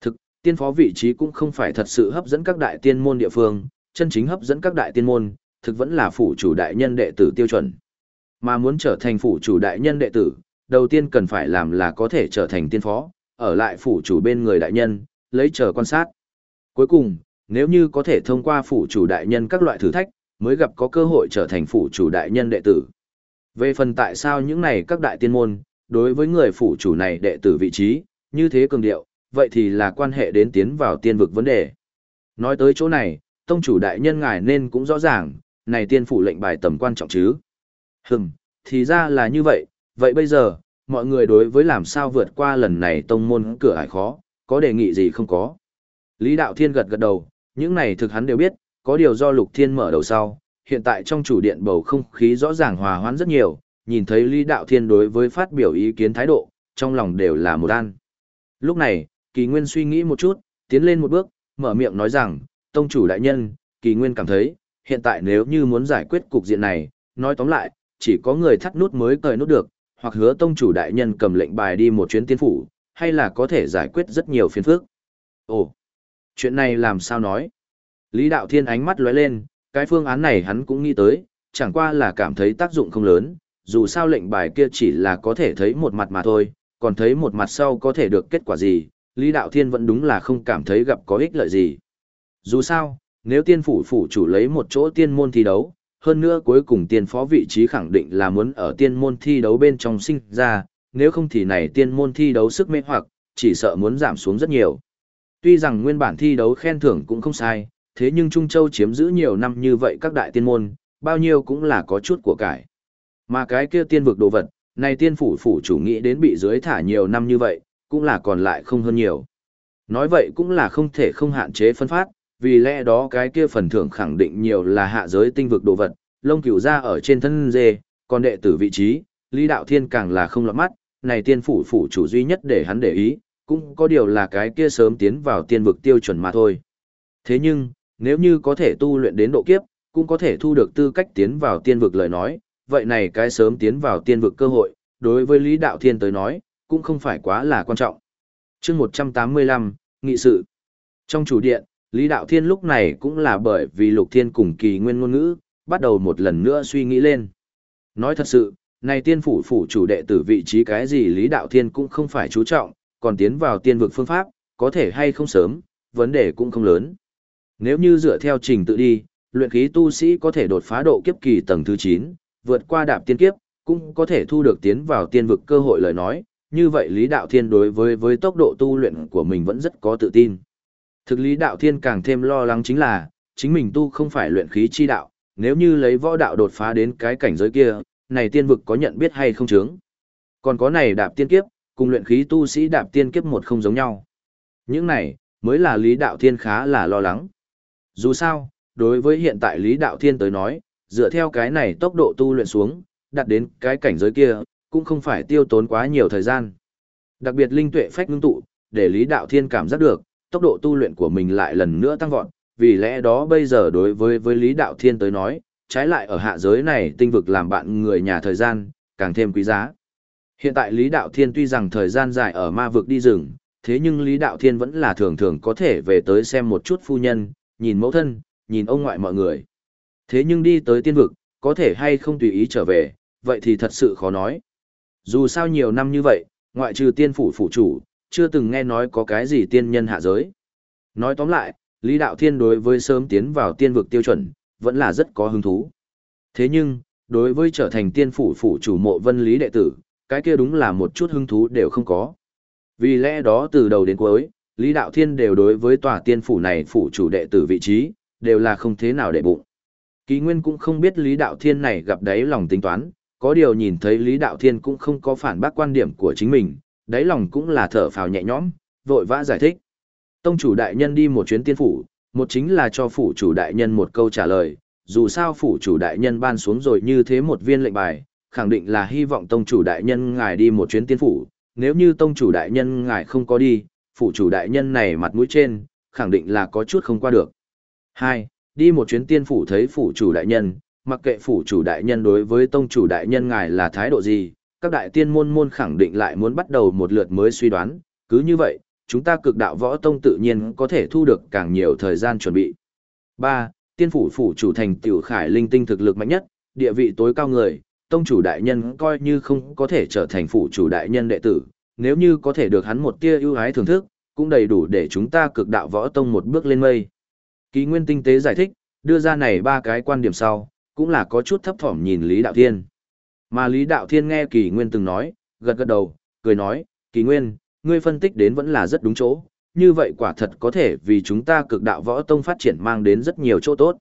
Thực, tiên phó vị trí cũng không phải thật sự hấp dẫn các đại tiên môn địa phương, chân chính hấp dẫn các đại tiên môn, thực vẫn là phủ chủ đại nhân đệ tử tiêu chuẩn. Mà muốn trở thành phủ chủ đại nhân đệ tử, đầu tiên cần phải làm là có thể trở thành tiên phó, ở lại phủ chủ bên người đại nhân, lấy chờ quan sát. Cuối cùng, nếu như có thể thông qua phủ chủ đại nhân các loại thử thách, mới gặp có cơ hội trở thành phủ chủ đại nhân đệ tử. Về phần tại sao những này các đại tiên môn, đối với người phủ chủ này đệ tử vị trí, như thế cường điệu, vậy thì là quan hệ đến tiến vào tiên vực vấn đề. Nói tới chỗ này, tông chủ đại nhân ngài nên cũng rõ ràng, này tiên phủ lệnh bài tầm quan trọng chứ. Hừm, thì ra là như vậy, vậy bây giờ, mọi người đối với làm sao vượt qua lần này tông môn cửa ải khó, có đề nghị gì không có. Lý Đạo Thiên gật gật đầu, những này thực hắn đều biết, có điều do Lục Thiên mở đầu sau, hiện tại trong chủ điện bầu không khí rõ ràng hòa hoãn rất nhiều, nhìn thấy Lý Đạo Thiên đối với phát biểu ý kiến thái độ, trong lòng đều là một an. Lúc này, Kỳ Nguyên suy nghĩ một chút, tiến lên một bước, mở miệng nói rằng, Tông chủ đại nhân, kỳ nguyên cảm thấy, hiện tại nếu như muốn giải quyết cục diện này, nói tóm lại, chỉ có người thắt nút mới cởi nút được, hoặc hứa tông chủ đại nhân cầm lệnh bài đi một chuyến tiên phủ, hay là có thể giải quyết rất nhiều phiền phức. Ồ, chuyện này làm sao nói? Lý Đạo Thiên ánh mắt lóe lên, cái phương án này hắn cũng nghĩ tới, chẳng qua là cảm thấy tác dụng không lớn, dù sao lệnh bài kia chỉ là có thể thấy một mặt mà thôi, còn thấy một mặt sau có thể được kết quả gì, Lý Đạo Thiên vẫn đúng là không cảm thấy gặp có ích lợi gì. Dù sao, nếu tiên phủ phủ chủ lấy một chỗ tiên môn thi đấu, hơn nữa cuối cùng tiên phó vị trí khẳng định là muốn ở tiên môn thi đấu bên trong sinh ra, nếu không thì này tiên môn thi đấu sức mê hoặc, chỉ sợ muốn giảm xuống rất nhiều. Tuy rằng nguyên bản thi đấu khen thưởng cũng không sai, thế nhưng Trung Châu chiếm giữ nhiều năm như vậy các đại tiên môn, bao nhiêu cũng là có chút của cải. Mà cái kia tiên vực đồ vật, này tiên phủ phủ chủ nghĩ đến bị dưới thả nhiều năm như vậy, cũng là còn lại không hơn nhiều. Nói vậy cũng là không thể không hạn chế phân phát, vì lẽ đó cái kia phần thưởng khẳng định nhiều là hạ giới tinh vực đồ vật, lông cửu ra ở trên thân dê, còn đệ tử vị trí, Lý Đạo Thiên càng là không lọt mắt, này tiên phủ phủ chủ duy nhất để hắn để ý, cũng có điều là cái kia sớm tiến vào tiên vực tiêu chuẩn mà thôi. Thế nhưng, nếu như có thể tu luyện đến độ kiếp, cũng có thể thu được tư cách tiến vào tiên vực lời nói, vậy này cái sớm tiến vào tiên vực cơ hội, đối với Lý Đạo Thiên tới nói, cũng không phải quá là quan trọng. chương 185, Nghị sự. Trong chủ điện, Lý Đạo Thiên lúc này cũng là bởi vì Lục Thiên cùng kỳ nguyên ngôn ngữ, bắt đầu một lần nữa suy nghĩ lên. Nói thật sự, này tiên phủ phủ chủ đệ tử vị trí cái gì Lý Đạo Thiên cũng không phải chú trọng, còn tiến vào tiên vực phương pháp, có thể hay không sớm, vấn đề cũng không lớn. Nếu như dựa theo trình tự đi, luyện khí tu sĩ có thể đột phá độ kiếp kỳ tầng thứ 9, vượt qua đạp tiên kiếp, cũng có thể thu được tiến vào tiên vực cơ hội lời nói, như vậy Lý Đạo Thiên đối với với tốc độ tu luyện của mình vẫn rất có tự tin. Thực Lý Đạo Thiên càng thêm lo lắng chính là, chính mình tu không phải luyện khí chi đạo, nếu như lấy võ đạo đột phá đến cái cảnh giới kia, này tiên vực có nhận biết hay không chướng. Còn có này đạp tiên kiếp, cùng luyện khí tu sĩ đạp tiên kiếp một không giống nhau. Những này, mới là Lý Đạo Thiên khá là lo lắng. Dù sao, đối với hiện tại Lý Đạo Thiên tới nói, dựa theo cái này tốc độ tu luyện xuống, đạt đến cái cảnh giới kia, cũng không phải tiêu tốn quá nhiều thời gian. Đặc biệt linh tuệ phách ngưng tụ, để Lý Đạo Thiên cảm giác được, tốc độ tu luyện của mình lại lần nữa tăng vọt, vì lẽ đó bây giờ đối với với Lý Đạo Thiên tới nói, trái lại ở hạ giới này tinh vực làm bạn người nhà thời gian, càng thêm quý giá. Hiện tại Lý Đạo Thiên tuy rằng thời gian dài ở ma vực đi rừng, thế nhưng Lý Đạo Thiên vẫn là thường thường có thể về tới xem một chút phu nhân, nhìn mẫu thân, nhìn ông ngoại mọi người. Thế nhưng đi tới tiên vực, có thể hay không tùy ý trở về, vậy thì thật sự khó nói. Dù sao nhiều năm như vậy, ngoại trừ tiên phủ phủ chủ, chưa từng nghe nói có cái gì tiên nhân hạ giới. Nói tóm lại, Lý Đạo Thiên đối với sớm tiến vào tiên vực tiêu chuẩn, vẫn là rất có hứng thú. Thế nhưng, đối với trở thành tiên phủ phủ chủ mộ vân lý đệ tử, cái kia đúng là một chút hứng thú đều không có. Vì lẽ đó từ đầu đến cuối, Lý Đạo Thiên đều đối với tòa tiên phủ này phủ chủ đệ tử vị trí, đều là không thế nào để bụng. Kỳ Nguyên cũng không biết Lý Đạo Thiên này gặp đáy lòng tính toán, có điều nhìn thấy Lý Đạo Thiên cũng không có phản bác quan điểm của chính mình, đáy lòng cũng là thở phào nhẹ nhõm, vội vã giải thích. Tông chủ đại nhân đi một chuyến tiên phủ, một chính là cho phủ chủ đại nhân một câu trả lời, dù sao phủ chủ đại nhân ban xuống rồi như thế một viên lệnh bài, khẳng định là hy vọng tông chủ đại nhân ngài đi một chuyến tiên phủ, nếu như tông chủ đại nhân ngài không có đi, phủ chủ đại nhân này mặt mũi trên, khẳng định là có chút không qua được. 2. Đi một chuyến tiên phủ thấy phủ chủ đại nhân, mặc kệ phủ chủ đại nhân đối với tông chủ đại nhân ngài là thái độ gì, các đại tiên môn môn khẳng định lại muốn bắt đầu một lượt mới suy đoán, cứ như vậy, chúng ta cực đạo võ tông tự nhiên có thể thu được càng nhiều thời gian chuẩn bị. 3. Tiên phủ phủ chủ thành tiểu khải linh tinh thực lực mạnh nhất, địa vị tối cao người, tông chủ đại nhân coi như không có thể trở thành phủ chủ đại nhân đệ tử, nếu như có thể được hắn một tia ưu ái thưởng thức, cũng đầy đủ để chúng ta cực đạo võ tông một bước lên mây. Ký nguyên tinh tế giải thích, đưa ra này ba cái quan điểm sau, cũng là có chút thấp thỏm nhìn Lý Đạo Thiên. Mà Lý Đạo Thiên nghe Kỳ Nguyên từng nói, gật gật đầu, cười nói, Kỳ Nguyên, ngươi phân tích đến vẫn là rất đúng chỗ, như vậy quả thật có thể vì chúng ta cực đạo võ tông phát triển mang đến rất nhiều chỗ tốt.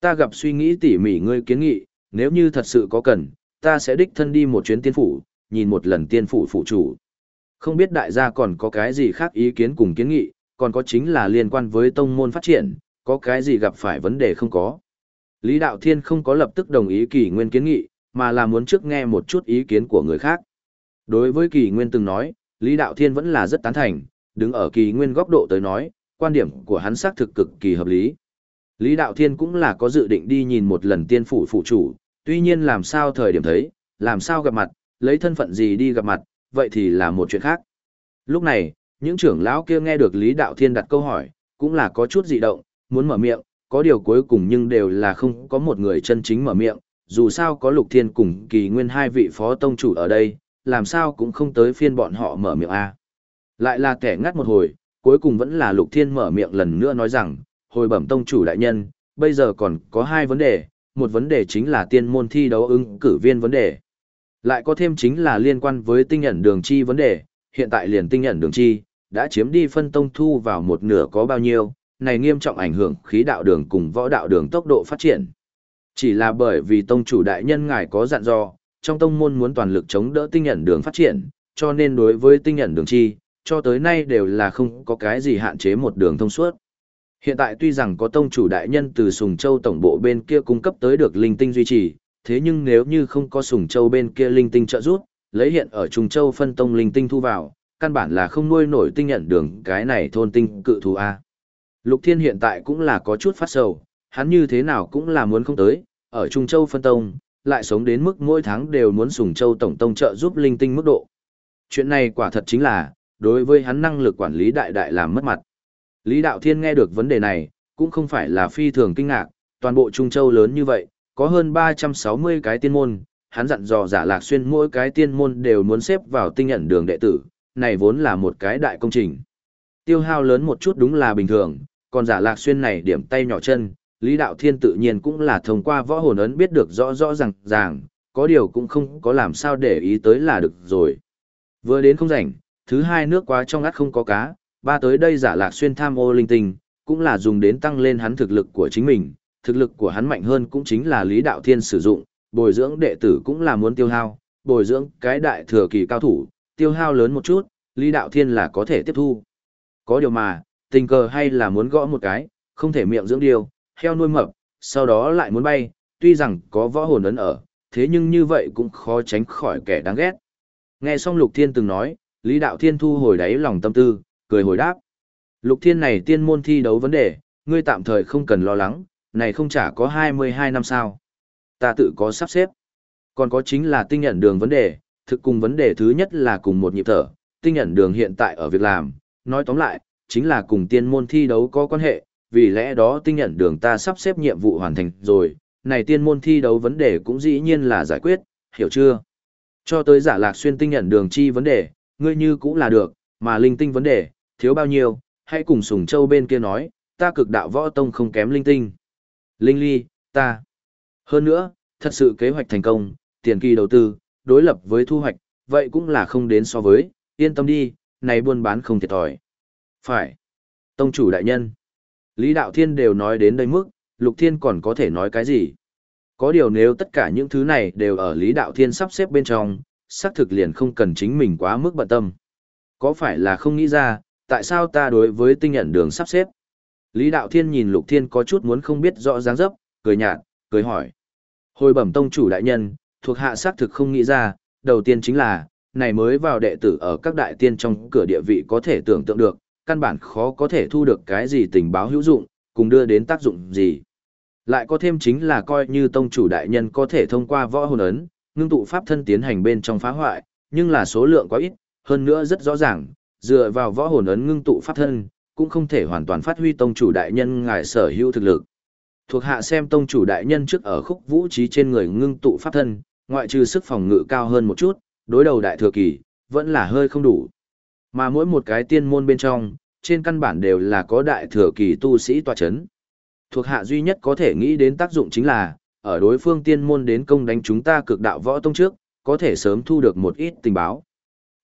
Ta gặp suy nghĩ tỉ mỉ ngươi kiến nghị, nếu như thật sự có cần, ta sẽ đích thân đi một chuyến tiên phủ, nhìn một lần tiên phủ phụ chủ. Không biết đại gia còn có cái gì khác ý kiến cùng kiến nghị, còn có chính là liên quan với tông môn phát triển, có cái gì gặp phải vấn đề không có. Lý Đạo Thiên không có lập tức đồng ý kỳ nguyên kiến nghị, mà là muốn trước nghe một chút ý kiến của người khác. Đối với kỳ nguyên từng nói, Lý Đạo Thiên vẫn là rất tán thành, đứng ở kỳ nguyên góc độ tới nói, quan điểm của hắn xác thực cực kỳ hợp lý. Lý Đạo Thiên cũng là có dự định đi nhìn một lần tiên phủ phụ chủ, tuy nhiên làm sao thời điểm thấy, làm sao gặp mặt, lấy thân phận gì đi gặp mặt, vậy thì là một chuyện khác. Lúc này, những trưởng lão kia nghe được Lý Đạo Thiên đặt câu hỏi, cũng là có chút dị động, muốn mở miệng, có điều cuối cùng nhưng đều là không có một người chân chính mở miệng, dù sao có Lục Thiên cùng kỳ nguyên hai vị phó tông chủ ở đây, làm sao cũng không tới phiên bọn họ mở miệng a. Lại là kẻ ngắt một hồi, cuối cùng vẫn là Lục Thiên mở miệng lần nữa nói rằng, hồi bẩm tông chủ đại nhân, bây giờ còn có hai vấn đề, một vấn đề chính là tiên môn thi đấu ứng cử viên vấn đề. Lại có thêm chính là liên quan với tinh nhận đường chi vấn đề, hiện tại liền tinh nhận đường chi, đã chiếm đi phân tông thu vào một nửa có bao nhiêu, này nghiêm trọng ảnh hưởng khí đạo đường cùng võ đạo đường tốc độ phát triển. Chỉ là bởi vì tông chủ đại nhân ngài có dặn dò, trong tông môn muốn toàn lực chống đỡ tinh nhận đường phát triển, cho nên đối với tinh nhận đường chi, cho tới nay đều là không có cái gì hạn chế một đường thông suốt. Hiện tại tuy rằng có tông chủ đại nhân từ Sùng Châu tổng bộ bên kia cung cấp tới được linh tinh duy trì, thế nhưng nếu như không có Sùng Châu bên kia linh tinh trợ giúp, lấy hiện ở Trung Châu phân tông linh tinh thu vào, căn bản là không nuôi nổi tinh nhận đường cái này thôn tinh cự thú A. Lục Thiên hiện tại cũng là có chút phát sầu, hắn như thế nào cũng là muốn không tới, ở Trung Châu phân tông, lại sống đến mức mỗi tháng đều muốn Sùng Châu tổng tông trợ giúp linh tinh mức độ. Chuyện này quả thật chính là, đối với hắn năng lực quản lý đại đại làm mất mặt. Lý Đạo Thiên nghe được vấn đề này, cũng không phải là phi thường kinh ngạc, toàn bộ Trung Châu lớn như vậy, có hơn 360 cái tiên môn, hắn dặn dò giả lạc xuyên mỗi cái tiên môn đều muốn xếp vào tinh nhận đường đệ tử, này vốn là một cái đại công trình. Tiêu hao lớn một chút đúng là bình thường, còn giả lạc xuyên này điểm tay nhỏ chân, Lý Đạo Thiên tự nhiên cũng là thông qua võ hồn ấn biết được rõ rõ ràng ràng, có điều cũng không có làm sao để ý tới là được rồi. Vừa đến không rảnh, thứ hai nước quá trong ngắt không có cá, ba tới đây giả lạc xuyên tham ô linh tinh, cũng là dùng đến tăng lên hắn thực lực của chính mình, thực lực của hắn mạnh hơn cũng chính là Lý Đạo Thiên sử dụng, bồi dưỡng đệ tử cũng là muốn tiêu hao, bồi dưỡng cái đại thừa kỳ cao thủ, tiêu hao lớn một chút, Lý Đạo Thiên là có thể tiếp thu. Có điều mà, tình cờ hay là muốn gõ một cái, không thể miệng dưỡng điều, heo nuôi mập, sau đó lại muốn bay, tuy rằng có võ hồn ấn ở, thế nhưng như vậy cũng khó tránh khỏi kẻ đáng ghét. Nghe xong Lục Thiên từng nói, Lý Đạo Thiên thu hồi đáy lòng tâm tư, cười hồi đáp. Lục Thiên này tiên môn thi đấu vấn đề, ngươi tạm thời không cần lo lắng, này không chả có 22 năm sao. Ta tự có sắp xếp. Còn có chính là tinh nhận đường vấn đề, thực cùng vấn đề thứ nhất là cùng một nhịp thở, tinh nhận đường hiện tại ở việc làm, nói tóm lại, chính là cùng tiên môn thi đấu có quan hệ, vì lẽ đó tinh nhận đường ta sắp xếp nhiệm vụ hoàn thành rồi, này tiên môn thi đấu vấn đề cũng dĩ nhiên là giải quyết, hiểu chưa? Cho tới giả lạc xuyên tinh nhận đường chi vấn đề, ngươi như cũng là được, mà linh tinh vấn đề, thiếu bao nhiêu, hãy cùng sùng châu bên kia nói, ta cực đạo võ tông không kém linh tinh. Linh ly, ta. Hơn nữa, thật sự kế hoạch thành công, tiền kỳ đầu tư, đối lập với thu hoạch, vậy cũng là không đến so với, yên tâm đi, này buôn bán không thiệt thòi. Phải. Tông chủ đại nhân. Lý Đạo Thiên đều nói đến đây mức, Lục Thiên còn có thể nói cái gì? Có điều nếu tất cả những thứ này đều ở Lý Đạo Thiên sắp xếp bên trong, xác thực liền không cần chính mình quá mức bận tâm. Có phải là không nghĩ ra, tại sao ta đối với tinh nhận đường sắp xếp? Lý Đạo Thiên nhìn Lục Thiên có chút muốn không biết rõ dáng dấp, cười nhạt, cười hỏi. Hồi bẩm tông chủ đại nhân, thuộc hạ xác thực không nghĩ ra, đầu tiên chính là, này mới vào đệ tử ở các đại tiên trong cửa địa vị có thể tưởng tượng được, căn bản khó có thể thu được cái gì tình báo hữu dụng, cùng đưa đến tác dụng gì. Lại có thêm chính là coi như tông chủ đại nhân có thể thông qua võ hồn ấn, ngưng tụ pháp thân tiến hành bên trong phá hoại, nhưng là số lượng quá ít, hơn nữa rất rõ ràng, dựa vào võ hồn ấn ngưng tụ pháp thân, cũng không thể hoàn toàn phát huy tông chủ đại nhân ngài sở hữu thực lực. Thuộc hạ xem tông chủ đại nhân trước ở khúc vũ trí trên người ngưng tụ pháp thân, ngoại trừ sức phòng ngự cao hơn một chút, đối đầu đại thừa kỳ, vẫn là hơi không đủ. Mà mỗi một cái tiên môn bên trong, trên căn bản đều là có đại thừa kỳ tu sĩ tòa chấn. Thuộc hạ duy nhất có thể nghĩ đến tác dụng chính là, ở đối phương tiên môn đến công đánh chúng ta cực đạo võ tông trước, có thể sớm thu được một ít tình báo.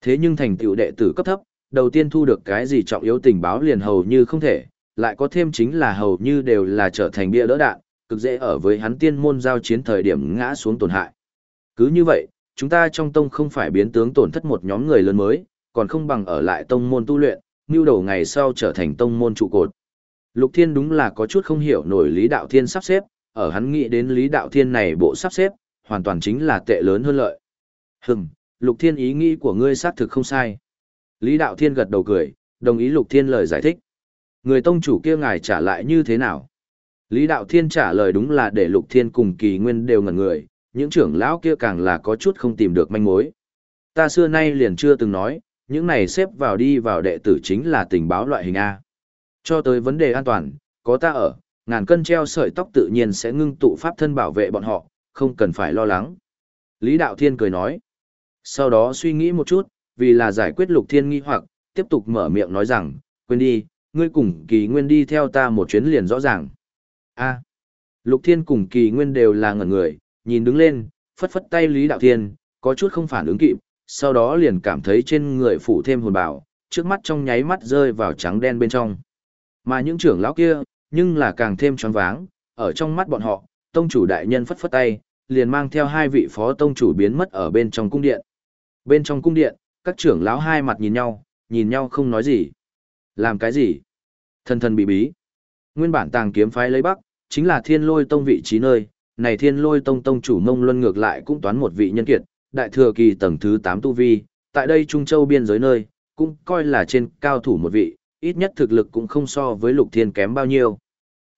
Thế nhưng thành tựu đệ tử cấp thấp, đầu tiên thu được cái gì trọng yếu tình báo liền hầu như không thể, lại có thêm chính là hầu như đều là trở thành bia đỡ đạn, cực dễ ở với hắn tiên môn giao chiến thời điểm ngã xuống tổn hại. Cứ như vậy, chúng ta trong tông không phải biến tướng tổn thất một nhóm người lớn mới, còn không bằng ở lại tông môn tu luyện, như đầu ngày sau trở thành tông môn trụ cột. Lục Thiên đúng là có chút không hiểu nổi Lý Đạo Thiên sắp xếp, ở hắn nghĩ đến Lý Đạo Thiên này bộ sắp xếp, hoàn toàn chính là tệ lớn hơn lợi. Hừm, Lục Thiên ý nghĩ của ngươi xác thực không sai. Lý Đạo Thiên gật đầu cười, đồng ý Lục Thiên lời giải thích. Người tông chủ kia ngài trả lại như thế nào? Lý Đạo Thiên trả lời đúng là để Lục Thiên cùng Kỳ Nguyên đều ngẩn người, những trưởng lão kia càng là có chút không tìm được manh mối. Ta xưa nay liền chưa từng nói, những này xếp vào đi vào đệ tử chính là tình báo loại hình A. Cho tới vấn đề an toàn, có ta ở, ngàn cân treo sợi tóc tự nhiên sẽ ngưng tụ pháp thân bảo vệ bọn họ, không cần phải lo lắng. Lý Đạo Thiên cười nói. Sau đó suy nghĩ một chút, vì là giải quyết Lục Thiên nghi hoặc, tiếp tục mở miệng nói rằng, quên đi, ngươi cùng Kỳ Nguyên đi theo ta một chuyến liền rõ ràng. A. Lục Thiên cùng Kỳ Nguyên đều là ngẩn người, nhìn đứng lên, phất phất tay Lý Đạo Thiên, có chút không phản ứng kịp, sau đó liền cảm thấy trên người phủ thêm hồn bảo, trước mắt trong nháy mắt rơi vào trắng đen bên trong. Mà những trưởng lão kia, nhưng là càng thêm tròn váng, ở trong mắt bọn họ, tông chủ đại nhân phất phất tay, liền mang theo hai vị phó tông chủ biến mất ở bên trong cung điện. Bên trong cung điện, các trưởng lão hai mặt nhìn nhau, nhìn nhau không nói gì. Làm cái gì? Thần thần bị bí. Nguyên bản tàng kiếm phái lấy bắc, chính là thiên lôi tông vị trí nơi, này thiên lôi tông tông chủ mông luân ngược lại cũng toán một vị nhân kiệt, đại thừa kỳ tầng thứ 8 tu vi, tại đây Trung Châu biên giới nơi, cũng coi là trên cao thủ một vị, ít nhất thực lực cũng không so với lục thiên kém bao nhiêu.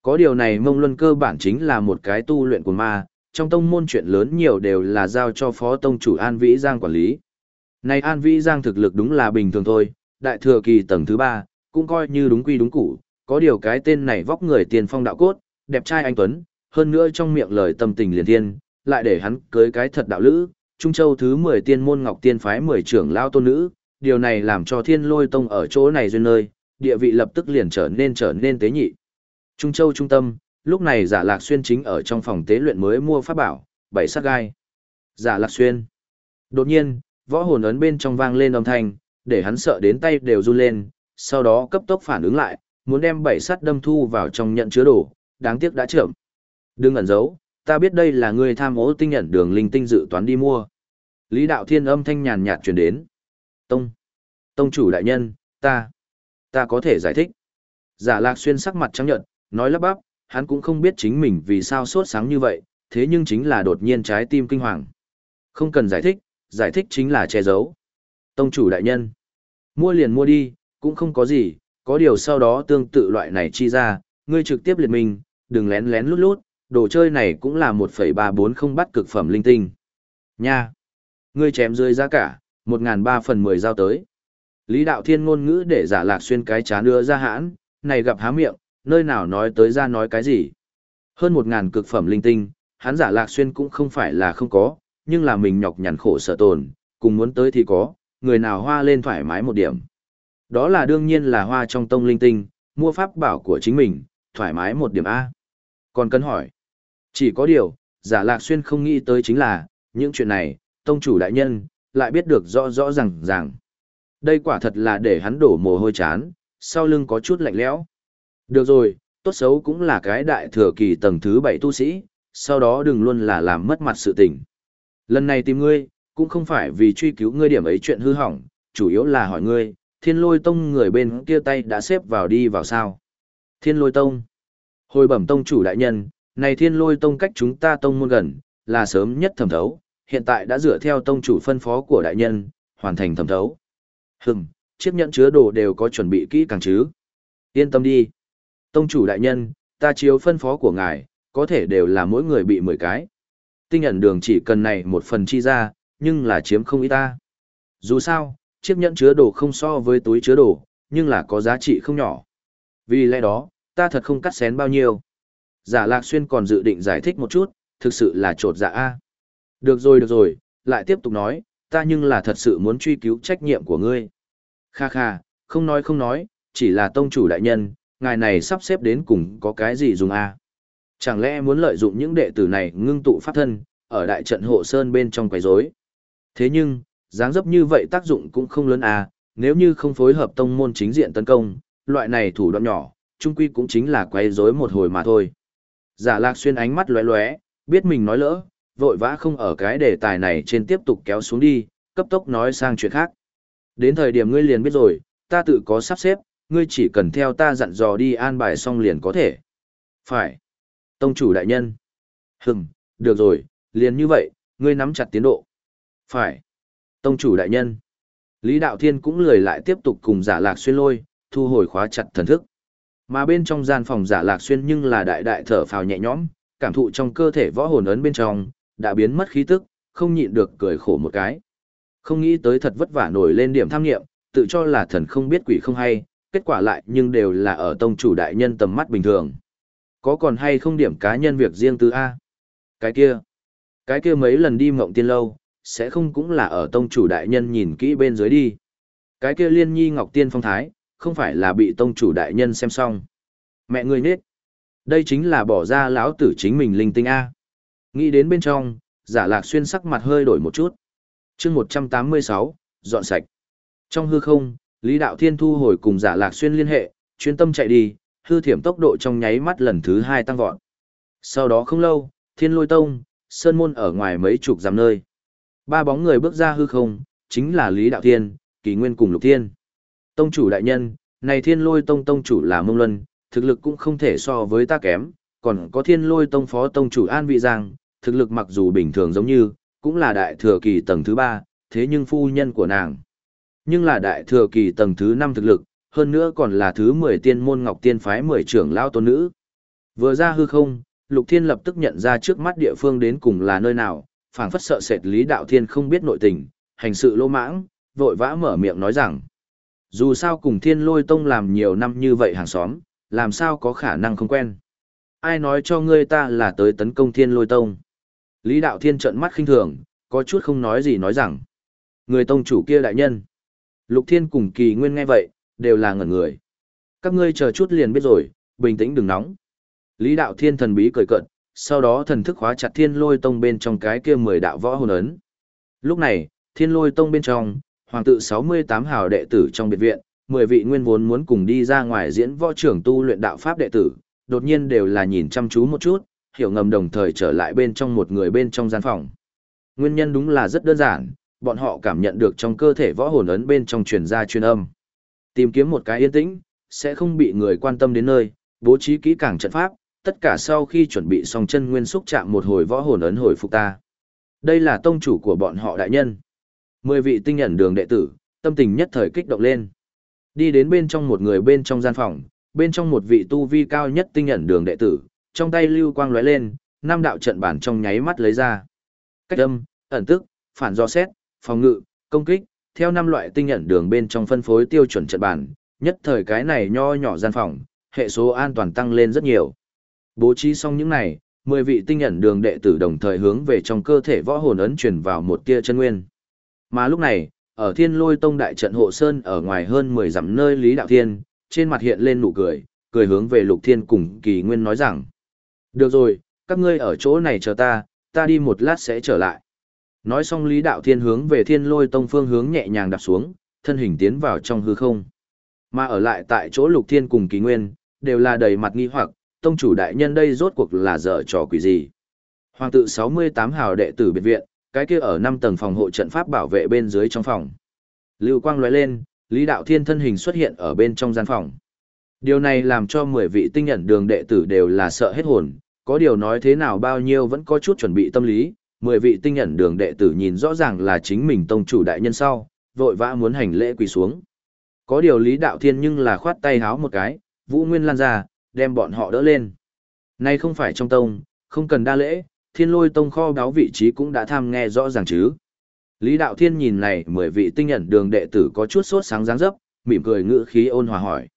Có điều này mông luân cơ bản chính là một cái tu luyện của ma, trong tông môn chuyện lớn nhiều đều là giao cho phó tông chủ An Vĩ Giang quản lý. Này An Vĩ Giang thực lực đúng là bình thường thôi, đại thừa kỳ tầng thứ 3, cũng coi như đúng quy đúng củ, có điều cái tên này vóc người tiền phong đạo cốt, đẹp trai anh Tuấn, hơn nữa trong miệng lời tâm tình liền thiên, lại để hắn cưới cái thật đạo lữ, Trung Châu thứ 10 tiên môn ngọc tiên phái 10 trưởng lao tôn nữ, điều này làm cho thiên lôi tông ở chỗ này duyên nơi, địa vị lập tức liền trở nên trở nên tế nhị. Trung Châu trung tâm, lúc này giả lạc xuyên chính ở trong phòng tế luyện mới mua pháp bảo, bảy sát gai. Giả lạc xuyên. Đột nhiên, võ hồn ấn bên trong vang lên âm thanh, để hắn sợ đến tay đều run lên, sau đó cấp tốc phản ứng lại, muốn đem bảy sắt đâm thu vào trong nhận chứa đồ, đáng tiếc đã chậm. Đừng ẩn giấu, ta biết đây là ngươi tham ố tinh nhận đường linh tinh dự toán đi mua. Lý đạo thiên âm thanh nhàn nhạt truyền đến. Tông. Tông chủ đại nhân, ta. Ta có thể giải thích. Giả lạc xuyên sắc mặt trắng nhợt, nói lắp bắp, hắn cũng không biết chính mình vì sao sốt sáng như vậy, thế nhưng chính là đột nhiên trái tim kinh hoàng. Không cần giải thích, giải thích chính là che giấu. Tông chủ đại nhân. Mua liền mua đi, cũng không có gì, có điều sau đó tương tự loại này chi ra, ngươi trực tiếp liệt mình, đừng lén lén lút lút, đồ chơi này cũng là 1,340 bắt cực phẩm linh tinh. Nha! Ngươi chém dưới giá cả, 1.300 phần 10 giao tới. Lý đạo thiên ngôn ngữ để giả lạc xuyên cái chán đưa ra hãn, này gặp há miệng, nơi nào nói tới ra nói cái gì. Hơn 1.000 cực phẩm linh tinh, hắn giả lạc xuyên cũng không phải là không có, nhưng là mình nhọc nhằn khổ sở tồn, cùng muốn tới thì có, người nào hoa lên thoải mái một điểm. Đó là đương nhiên là hoa trong tông linh tinh, mua pháp bảo của chính mình, thoải mái một điểm A. Còn cần hỏi. Chỉ có điều, giả lạc xuyên không nghĩ tới chính là, những chuyện này, tông chủ đại nhân, lại biết được rõ rõ ràng ràng. Đây quả thật là để hắn đổ mồ hôi chán, sau lưng có chút lạnh lẽo. Được rồi, tốt xấu cũng là cái đại thừa kỳ tầng thứ bảy tu sĩ, sau đó đừng luôn là làm mất mặt sự tình. Lần này tìm ngươi, cũng không phải vì truy cứu ngươi điểm ấy chuyện hư hỏng, chủ yếu là hỏi ngươi, thiên lôi tông người bên kia tay đã xếp vào đi vào sao. Thiên lôi tông. Hồi bẩm tông chủ đại nhân, này thiên lôi tông cách chúng ta tông môn gần, là sớm nhất thẩm thấu, hiện tại đã dựa theo tông chủ phân phó của đại nhân, hoàn thành thẩm thấu. Hừm, chiếc nhẫn chứa đồ đều có chuẩn bị kỹ càng chứ. Yên tâm đi. Tông chủ đại nhân, ta chiếu phân phó của ngài, có thể đều là mỗi người bị 10 cái. Tinh ẩn đường chỉ cần này một phần chi ra, nhưng là chiếm không ít ta. Dù sao, chiếc nhẫn chứa đồ không so với túi chứa đồ, nhưng là có giá trị không nhỏ. Vì lẽ đó, ta thật không cắt xén bao nhiêu. Giả Lạc Xuyên còn dự định giải thích một chút, thực sự là trột dạ a. Được rồi được rồi, lại tiếp tục nói, ta nhưng là thật sự muốn truy cứu trách nhiệm của ngươi. Kha kha, không nói không nói, chỉ là tông chủ đại nhân, ngài này sắp xếp đến cùng có cái gì dùng a? Chẳng lẽ muốn lợi dụng những đệ tử này ngưng tụ pháp thân, ở đại trận hộ sơn bên trong quấy rối? Thế nhưng, dáng dấp như vậy tác dụng cũng không lớn à, nếu như không phối hợp tông môn chính diện tấn công, loại này thủ đoạn nhỏ, trung quy cũng chính là quấy rối một hồi mà thôi. Giả lạc xuyên ánh mắt lóe lóe, biết mình nói lỡ, vội vã không ở cái đề tài này trên tiếp tục kéo xuống đi, cấp tốc nói sang chuyện khác. Đến thời điểm ngươi liền biết rồi, ta tự có sắp xếp, ngươi chỉ cần theo ta dặn dò đi an bài xong liền có thể. Phải. Tông chủ đại nhân. Hừm, được rồi, liền như vậy, ngươi nắm chặt tiến độ. Phải. Tông chủ đại nhân. Lý Đạo Thiên cũng lười lại tiếp tục cùng giả lạc xuyên lôi, thu hồi khóa chặt thần thức. Mà bên trong gian phòng giả lạc xuyên nhưng là đại đại thở phào nhẹ nhõm, cảm thụ trong cơ thể võ hồn ấn bên trong, đã biến mất khí tức, không nhịn được cười khổ một cái. Không nghĩ tới thật vất vả nổi lên điểm tham nghiệm, tự cho là thần không biết quỷ không hay, kết quả lại nhưng đều là ở tông chủ đại nhân tầm mắt bình thường. Có còn hay không điểm cá nhân việc riêng tư A? Cái kia, cái kia mấy lần đi mộng tiên lâu, sẽ không cũng là ở tông chủ đại nhân nhìn kỹ bên dưới đi. Cái kia liên nhi ngọc tiên phong thái, không phải là bị tông chủ đại nhân xem xong. Mẹ ngươi nết. Đây chính là bỏ ra lão tử chính mình linh tinh A. Nghĩ đến bên trong, giả lạc xuyên sắc mặt hơi đổi một chút. chương 186, dọn sạch. Trong hư không, Lý Đạo Thiên thu hồi cùng giả lạc xuyên liên hệ, chuyên tâm chạy đi, hư thiểm tốc độ trong nháy mắt lần thứ hai tăng vọt. Sau đó không lâu, Thiên Lôi Tông, Sơn Môn ở ngoài mấy chục dặm nơi. Ba bóng người bước ra hư không, chính là Lý Đạo Thiên, Kỳ Nguyên cùng Lục Thiên. Tông chủ đại nhân, này Thiên Lôi Tông tông chủ là Mông Luân, thực lực cũng không thể so với ta kém, còn có Thiên Lôi Tông phó tông chủ An Vị Giang, thực lực mặc dù bình thường giống như, cũng là đại thừa kỳ tầng thứ ba, thế nhưng phu nhân của nàng. Nhưng là đại thừa kỳ tầng thứ năm thực lực, hơn nữa còn là thứ 10 tiên môn ngọc tiên phái 10 trưởng lao tôn nữ. Vừa ra hư không, Lục Thiên lập tức nhận ra trước mắt địa phương đến cùng là nơi nào, phảng phất sợ sệt Lý Đạo Thiên không biết nội tình, hành sự lô mãng, vội vã mở miệng nói rằng. Dù sao cùng Thiên Lôi Tông làm nhiều năm như vậy hàng xóm, làm sao có khả năng không quen. Ai nói cho ngươi ta là tới tấn công Thiên Lôi Tông? Lý Đạo Thiên trợn mắt khinh thường, có chút không nói gì nói rằng. Người tông chủ kia đại nhân. Lục Thiên cùng kỳ nguyên nghe vậy, đều là ngẩn người. Các ngươi chờ chút liền biết rồi, bình tĩnh đừng nóng. Lý đạo thiên thần bí cười cận, sau đó thần thức khóa chặt thiên lôi tông bên trong cái kia mười đạo võ hồn ấn. Lúc này, thiên lôi tông bên trong, hoàng tự 68 hào đệ tử trong biệt viện, 10 vị nguyên vốn muốn cùng đi ra ngoài diễn võ trưởng tu luyện đạo pháp đệ tử, đột nhiên đều là nhìn chăm chú một chút, hiểu ngầm đồng thời trở lại bên trong một người bên trong gian phòng. Nguyên nhân đúng là rất đơn giản, bọn họ cảm nhận được trong cơ thể võ hồn ấn bên trong truyền ra truyền âm. Tìm kiếm một cái yên tĩnh, sẽ không bị người quan tâm đến nơi, bố trí kỹ càng trận pháp, tất cả sau khi chuẩn bị xong chân nguyên xúc chạm một hồi võ hồn ấn hồi phục ta. Đây là tông chủ của bọn họ đại nhân. Mười vị tinh nhận đường đệ tử, tâm tình nhất thời kích động lên. Đi đến bên trong một người bên trong gian phòng, bên trong một vị tu vi cao nhất tinh nhận đường đệ tử, trong tay lưu quang lóe lên, năm đạo trận bản trong nháy mắt lấy ra. Cách âm, ẩn tức, phản do xét, phòng ngự, công kích, theo năm loại tinh nhận đường bên trong phân phối tiêu chuẩn trận bản, nhất thời cái này nho nhỏ gian phòng, hệ số an toàn tăng lên rất nhiều. Bố trí xong những này, 10 vị tinh nhận đường đệ tử đồng thời hướng về trong cơ thể võ hồn ấn truyền vào một tia chân nguyên. Mà lúc này, ở Thiên Lôi Tông đại trận hộ sơn ở ngoài hơn 10 dặm nơi Lý Đạo Thiên, trên mặt hiện lên nụ cười, cười hướng về Lục Thiên cùng Kỳ Nguyên nói rằng: "Được rồi, các ngươi ở chỗ này chờ ta, ta đi một lát sẽ trở lại." Nói xong Lý Đạo Thiên hướng về Thiên Lôi Tông phương hướng nhẹ nhàng đạp xuống, thân hình tiến vào trong hư không. Mà ở lại tại chỗ Lục Thiên cùng Kỳ Nguyên, đều là đầy mặt nghi hoặc, tông chủ đại nhân đây rốt cuộc là dở trò quỷ gì. Hoàng tự 68 hào đệ tử biệt viện, cái kia ở 5 tầng phòng hộ trận pháp bảo vệ bên dưới trong phòng. Lưu quang lóe lên, Lý Đạo Thiên thân hình xuất hiện ở bên trong gian phòng. Điều này làm cho 10 vị tinh nhận đường đệ tử đều là sợ hết hồn, có điều nói thế nào bao nhiêu vẫn có chút chuẩn bị tâm lý, mười vị tinh nhận đường đệ tử nhìn rõ ràng là chính mình tông chủ đại nhân sau, vội vã muốn hành lễ quỳ xuống. Có điều Lý Đạo Thiên nhưng là khoát tay háo một cái, Vũ Nguyên lan ra, đem bọn họ đỡ lên. Nay không phải trong tông, không cần đa lễ, thiên lôi tông kho đáo vị trí cũng đã tham nghe rõ ràng chứ. Lý Đạo Thiên nhìn này mười vị tinh nhận đường đệ tử có chút sốt sáng dáng dấp, mỉm cười ngữ khí ôn hòa hỏi.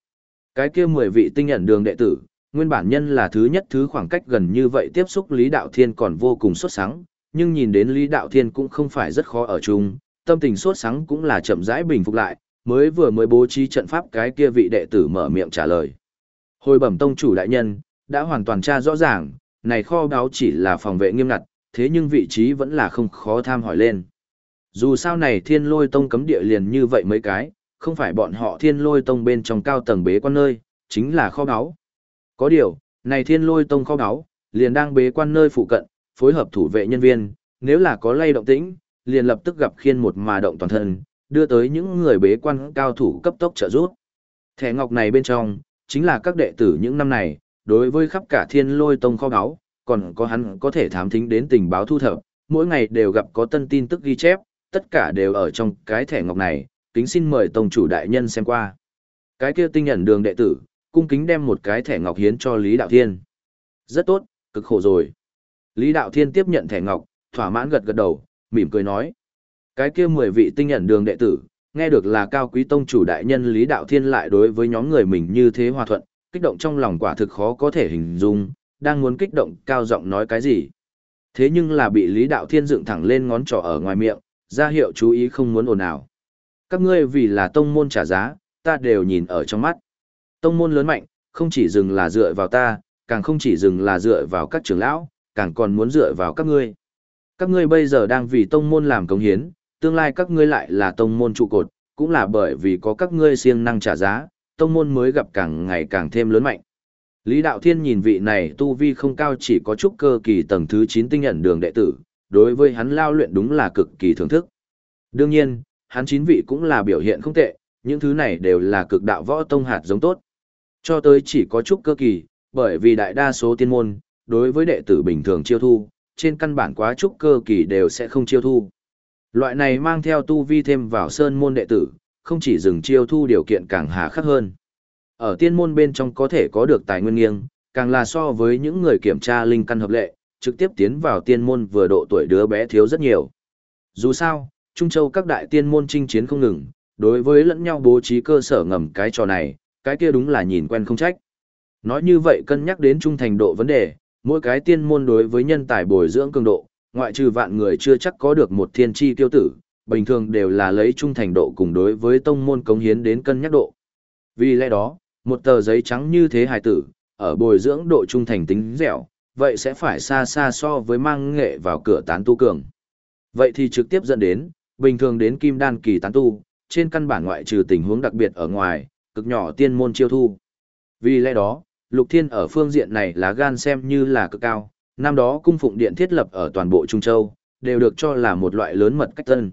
Cái kia mười vị tinh nhận đường đệ tử, nguyên bản nhân là thứ nhất thứ khoảng cách gần như vậy tiếp xúc Lý Đạo Thiên còn vô cùng sốt sáng, nhưng nhìn đến Lý Đạo Thiên cũng không phải rất khó ở chung, tâm tình sốt sáng cũng là chậm rãi bình phục lại, mới vừa mới bố trí trận pháp cái kia vị đệ tử mở miệng trả lời. Hồi bẩm tông chủ đại nhân, đã hoàn toàn tra rõ ràng, này kho báo chỉ là phòng vệ nghiêm ngặt, thế nhưng vị trí vẫn là không khó tham hỏi lên. Dù sao này thiên lôi tông cấm địa liền như vậy mấy cái, không phải bọn họ thiên lôi tông bên trong cao tầng bế quan nơi, chính là kho báo. Có điều, này thiên lôi tông kho báo liền đang bế quan nơi phụ cận, phối hợp thủ vệ nhân viên, nếu là có lay động tĩnh, liền lập tức gặp khiên một mà động toàn thân, đưa tới những người bế quan cao thủ cấp tốc trợ giúp. Thẻ ngọc này bên trong, chính là các đệ tử những năm này, đối với khắp cả thiên lôi tông kho báu, còn có hắn có thể thám thính đến tình báo thu thập, mỗi ngày đều gặp có tân tin tức ghi chép, tất cả đều ở trong cái thẻ ngọc này, kính xin mời tông chủ đại nhân xem qua. Cái kia tinh nhận đường đệ tử, cung kính đem một cái thẻ ngọc hiến cho Lý Đạo Thiên. Rất tốt, cực khổ rồi. Lý Đạo Thiên tiếp nhận thẻ ngọc, thỏa mãn gật gật đầu, mỉm cười nói. Cái kia mười vị tinh nhận đường đệ tử, nghe được là cao quý tông chủ đại nhân Lý Đạo Thiên lại đối với nhóm người mình như thế hòa thuận, kích động trong lòng quả thực khó có thể hình dung, đang muốn kích động cao giọng nói cái gì. Thế nhưng là bị Lý Đạo Thiên dựng thẳng lên ngón trỏ ở ngoài miệng, ra hiệu chú ý không muốn ồn ào. Các ngươi vì là tông môn trả giá, ta đều nhìn ở trong mắt. Tông môn lớn mạnh, không chỉ dừng là dựa vào ta, càng không chỉ dừng là dựa vào các trưởng lão, càng còn muốn dựa vào các ngươi. Các ngươi bây giờ đang vì tông môn làm công hiến, tương lai các ngươi lại là tông môn trụ cột, cũng là bởi vì có các ngươi siêng năng trả giá, tông môn mới gặp càng ngày càng thêm lớn mạnh. Lý Đạo Thiên nhìn vị này tu vi không cao chỉ có chút cơ kỳ tầng thứ 9 tinh nhận đường đệ tử, đối với hắn lao luyện đúng là cực kỳ thưởng thức. Đương nhiên, hắn chín vị cũng là biểu hiện không tệ, những thứ này đều là cực đạo võ tông hạt giống tốt. Cho tới chỉ có chút cơ kỳ, bởi vì đại đa số tiên môn, đối với đệ tử bình thường chiêu thu, trên căn bản quá chút cơ kỳ đều sẽ không chiêu thu. Loại này mang theo tu vi thêm vào sơn môn đệ tử, không chỉ dừng chiêu thu điều kiện càng hà khắc hơn. Ở tiên môn bên trong có thể có được tài nguyên nghiêng, càng là so với những người kiểm tra linh căn hợp lệ, trực tiếp tiến vào tiên môn vừa độ tuổi đứa bé thiếu rất nhiều. Dù sao, Trung Châu các đại tiên môn chinh chiến không ngừng, đối với lẫn nhau bố trí cơ sở ngầm cái trò này, cái kia đúng là nhìn quen không trách. Nói như vậy cân nhắc đến trung thành độ vấn đề, mỗi cái tiên môn đối với nhân tài bồi dưỡng cường độ, ngoại trừ vạn người chưa chắc có được một thiên chi tiêu tử, bình thường đều là lấy trung thành độ cùng đối với tông môn cống hiến đến cân nhắc độ. Vì lẽ đó, một tờ giấy trắng như thế hài tử, ở bồi dưỡng độ trung thành tính dẻo, vậy sẽ phải xa xa so với mang nghệ vào cửa tán tu cường. Vậy thì trực tiếp dẫn đến, bình thường đến kim đan kỳ tán tu, trên căn bản ngoại trừ tình huống đặc biệt ở ngoài, cực nhỏ tiên môn chiêu thu. Vì lẽ đó, Lục Thiên ở phương diện này là gan xem như là cực cao, năm đó cung phụng điện thiết lập ở toàn bộ Trung Châu, đều được cho là một loại lớn mật cách tân.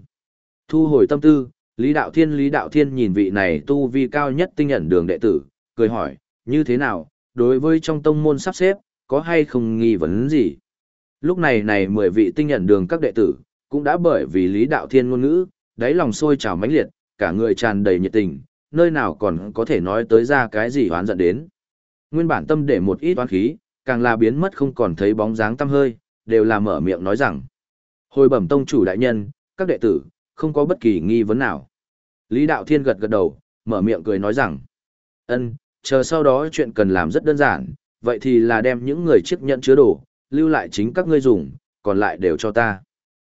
Thu hồi tâm tư, Lý Đạo Thiên Lý Đạo Thiên nhìn vị này tu vi cao nhất tinh nhận đường đệ tử, cười hỏi, như thế nào, đối với trong tông môn sắp xếp, có hay không nghi vấn gì? Lúc này này mười vị tinh nhận đường các đệ tử, cũng đã bởi vì Lý Đạo Thiên ngôn ngữ, đáy lòng sôi trào mãnh liệt, cả người tràn đầy nhiệt tình, nơi nào còn có thể nói tới ra cái gì hoán giận đến. Nguyên bản tâm để một ít oán khí, càng là biến mất không còn thấy bóng dáng tăm hơi, đều là mở miệng nói rằng. Hồi bẩm tông chủ đại nhân, các đệ tử, không có bất kỳ nghi vấn nào. Lý Đạo Thiên gật gật đầu, mở miệng cười nói rằng. ân, chờ sau đó chuyện cần làm rất đơn giản, vậy thì là đem những người chiếc nhận chứa đồ, lưu lại chính các ngươi dùng, còn lại đều cho ta.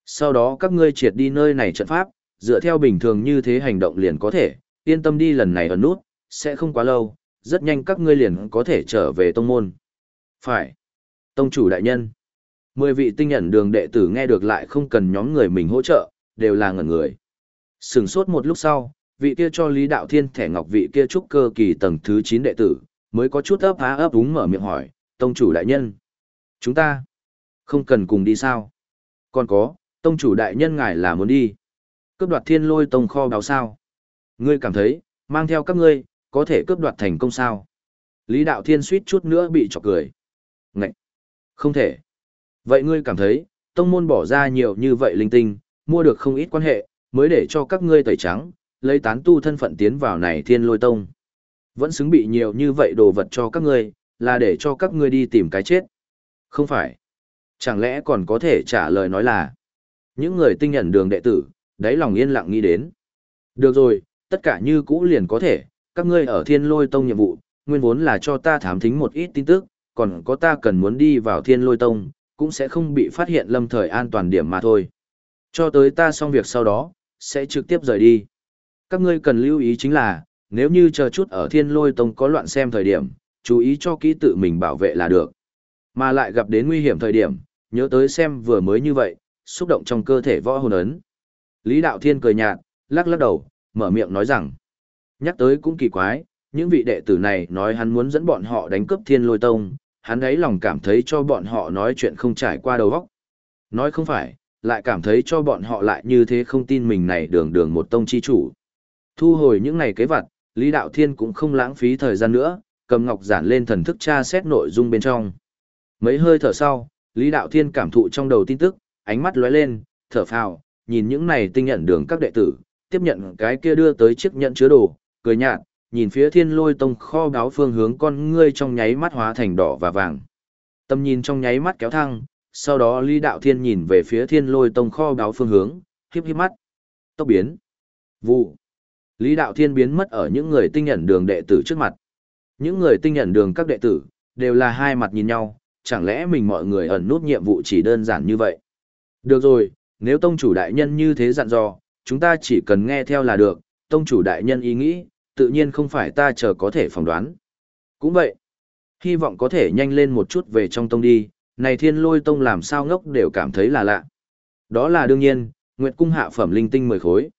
Sau đó các ngươi triệt đi nơi này trận pháp, dựa theo bình thường như thế hành động liền có thể, yên tâm đi lần này ở nút, sẽ không quá lâu, rất nhanh các ngươi liền có thể trở về tông môn. Phải. Tông chủ đại nhân. Mười vị tinh nhận đường đệ tử nghe được lại không cần nhóm người mình hỗ trợ, đều là ngẩn người. Sừng sốt một lúc sau, vị kia cho Lý Đạo Thiên thẻ ngọc vị kia trúc cơ kỳ tầng thứ 9 đệ tử, mới có chút ấp há ấp úng mở miệng hỏi, tông chủ đại nhân. Chúng ta không cần cùng đi sao? Còn có, tông chủ đại nhân ngài là muốn đi. Cướp đoạt thiên lôi tông kho báo sao? Ngươi cảm thấy, mang theo các ngươi, có thể cướp đoạt thành công sao? Lý Đạo Thiên suýt chút nữa bị chọc cười. Ngậy! Không thể. Vậy ngươi cảm thấy, tông môn bỏ ra nhiều như vậy linh tinh, mua được không ít quan hệ, mới để cho các ngươi tẩy trắng, lấy tán tu thân phận tiến vào này thiên lôi tông. Vẫn xứng bị nhiều như vậy đồ vật cho các ngươi, là để cho các ngươi đi tìm cái chết. Không phải. Chẳng lẽ còn có thể trả lời nói là, những người tinh nhận đường đệ tử, đáy lòng yên lặng nghĩ đến. Được rồi, tất cả như cũ liền có thể, các ngươi ở thiên lôi tông nhiệm vụ, nguyên vốn là cho ta thám thính một ít tin tức, còn có ta cần muốn đi vào thiên lôi tông, cũng sẽ không bị phát hiện lâm thời an toàn điểm mà thôi. Cho tới ta xong việc sau đó, sẽ trực tiếp rời đi. Các ngươi cần lưu ý chính là, nếu như chờ chút ở thiên lôi tông có loạn xem thời điểm, chú ý cho kỹ tự mình bảo vệ là được. Mà lại gặp đến nguy hiểm thời điểm, nhớ tới xem vừa mới như vậy, xúc động trong cơ thể võ hồn ấn. Lý Đạo Thiên cười nhạt, lắc lắc đầu, mở miệng nói rằng, nhắc tới cũng kỳ quái, những vị đệ tử này nói hắn muốn dẫn bọn họ đánh cướp thiên lôi tông, hắn ấy lòng cảm thấy cho bọn họ nói chuyện không trải qua đầu óc. Nói không phải, lại cảm thấy cho bọn họ lại như thế không tin mình này đường đường một tông chi chủ. Thu hồi những này kế vặt, Lý Đạo Thiên cũng không lãng phí thời gian nữa, cầm ngọc giản lên thần thức tra xét nội dung bên trong. Mấy hơi thở sau, Lý Đạo Thiên cảm thụ trong đầu tin tức, ánh mắt lóe lên, thở phào, nhìn những này tinh nhận đường các đệ tử, tiếp nhận cái kia đưa tới chiếc nhận chứa đồ, cười nhạt, nhìn phía thiên lôi tông kho báo phương hướng con ngươi trong nháy mắt hóa thành đỏ và vàng. Tâm nhìn trong nháy mắt kéo thăng, sau đó Lý Đạo Thiên nhìn về phía thiên lôi tông kho báo phương hướng, hiếp hiếp mắt. Tốc biến. Vụ. Lý Đạo Thiên biến mất ở những người tinh nhận đường đệ tử trước mặt. Những người tinh nhận đường các đệ tử, đều là hai mặt nhìn nhau, chẳng lẽ mình mọi người ẩn nút nhiệm vụ chỉ đơn giản như vậy. Được rồi, nếu tông chủ đại nhân như thế dặn dò, chúng ta chỉ cần nghe theo là được, tông chủ đại nhân ý nghĩ, tự nhiên không phải ta chờ có thể phỏng đoán. Cũng vậy, hy vọng có thể nhanh lên một chút về trong tông đi, này thiên lôi tông làm sao ngốc đều cảm thấy là lạ. Đó là đương nhiên, Nguyệt cung hạ phẩm linh tinh 10 khối.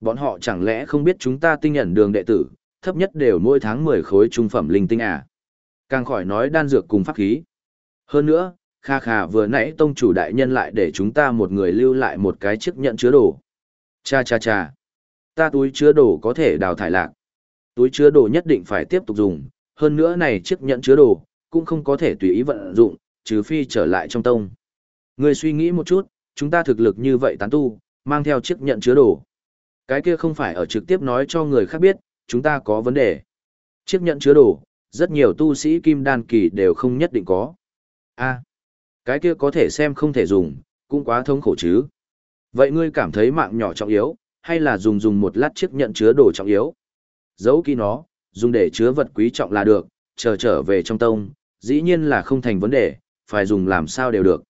Bọn họ chẳng lẽ không biết chúng ta tinh nhận đường đệ tử, thấp nhất đều mỗi tháng 10 khối trung phẩm linh tinh à. Càng khỏi nói đan dược cùng pháp khí. Hơn nữa, Kha Kha vừa nãy tông chủ đại nhân lại để chúng ta một người lưu lại một cái chiếc nhận chứa đồ. Cha cha cha. Ta túi chứa đồ có thể đào thải lạc. Túi chứa đồ nhất định phải tiếp tục dùng, hơn nữa này chiếc nhận chứa đồ, cũng không có thể tùy ý vận dụng, trừ phi trở lại trong tông. Người suy nghĩ một chút, chúng ta thực lực như vậy tán tu, mang theo chiếc nhận chứa đồ. Cái kia không phải ở trực tiếp nói cho người khác biết, chúng ta có vấn đề. Chiếc nhận chứa đồ, rất nhiều tu sĩ kim đan kỳ đều không nhất định có. a cái kia có thể xem không thể dùng, cũng quá thống khổ chứ. Vậy ngươi cảm thấy mạng nhỏ trọng yếu, hay là dùng dùng một lát chiếc nhận chứa đồ trọng yếu? Giấu kỹ nó, dùng để chứa vật quý trọng là được, chờ trở về trong tông, dĩ nhiên là không thành vấn đề, phải dùng làm sao đều được.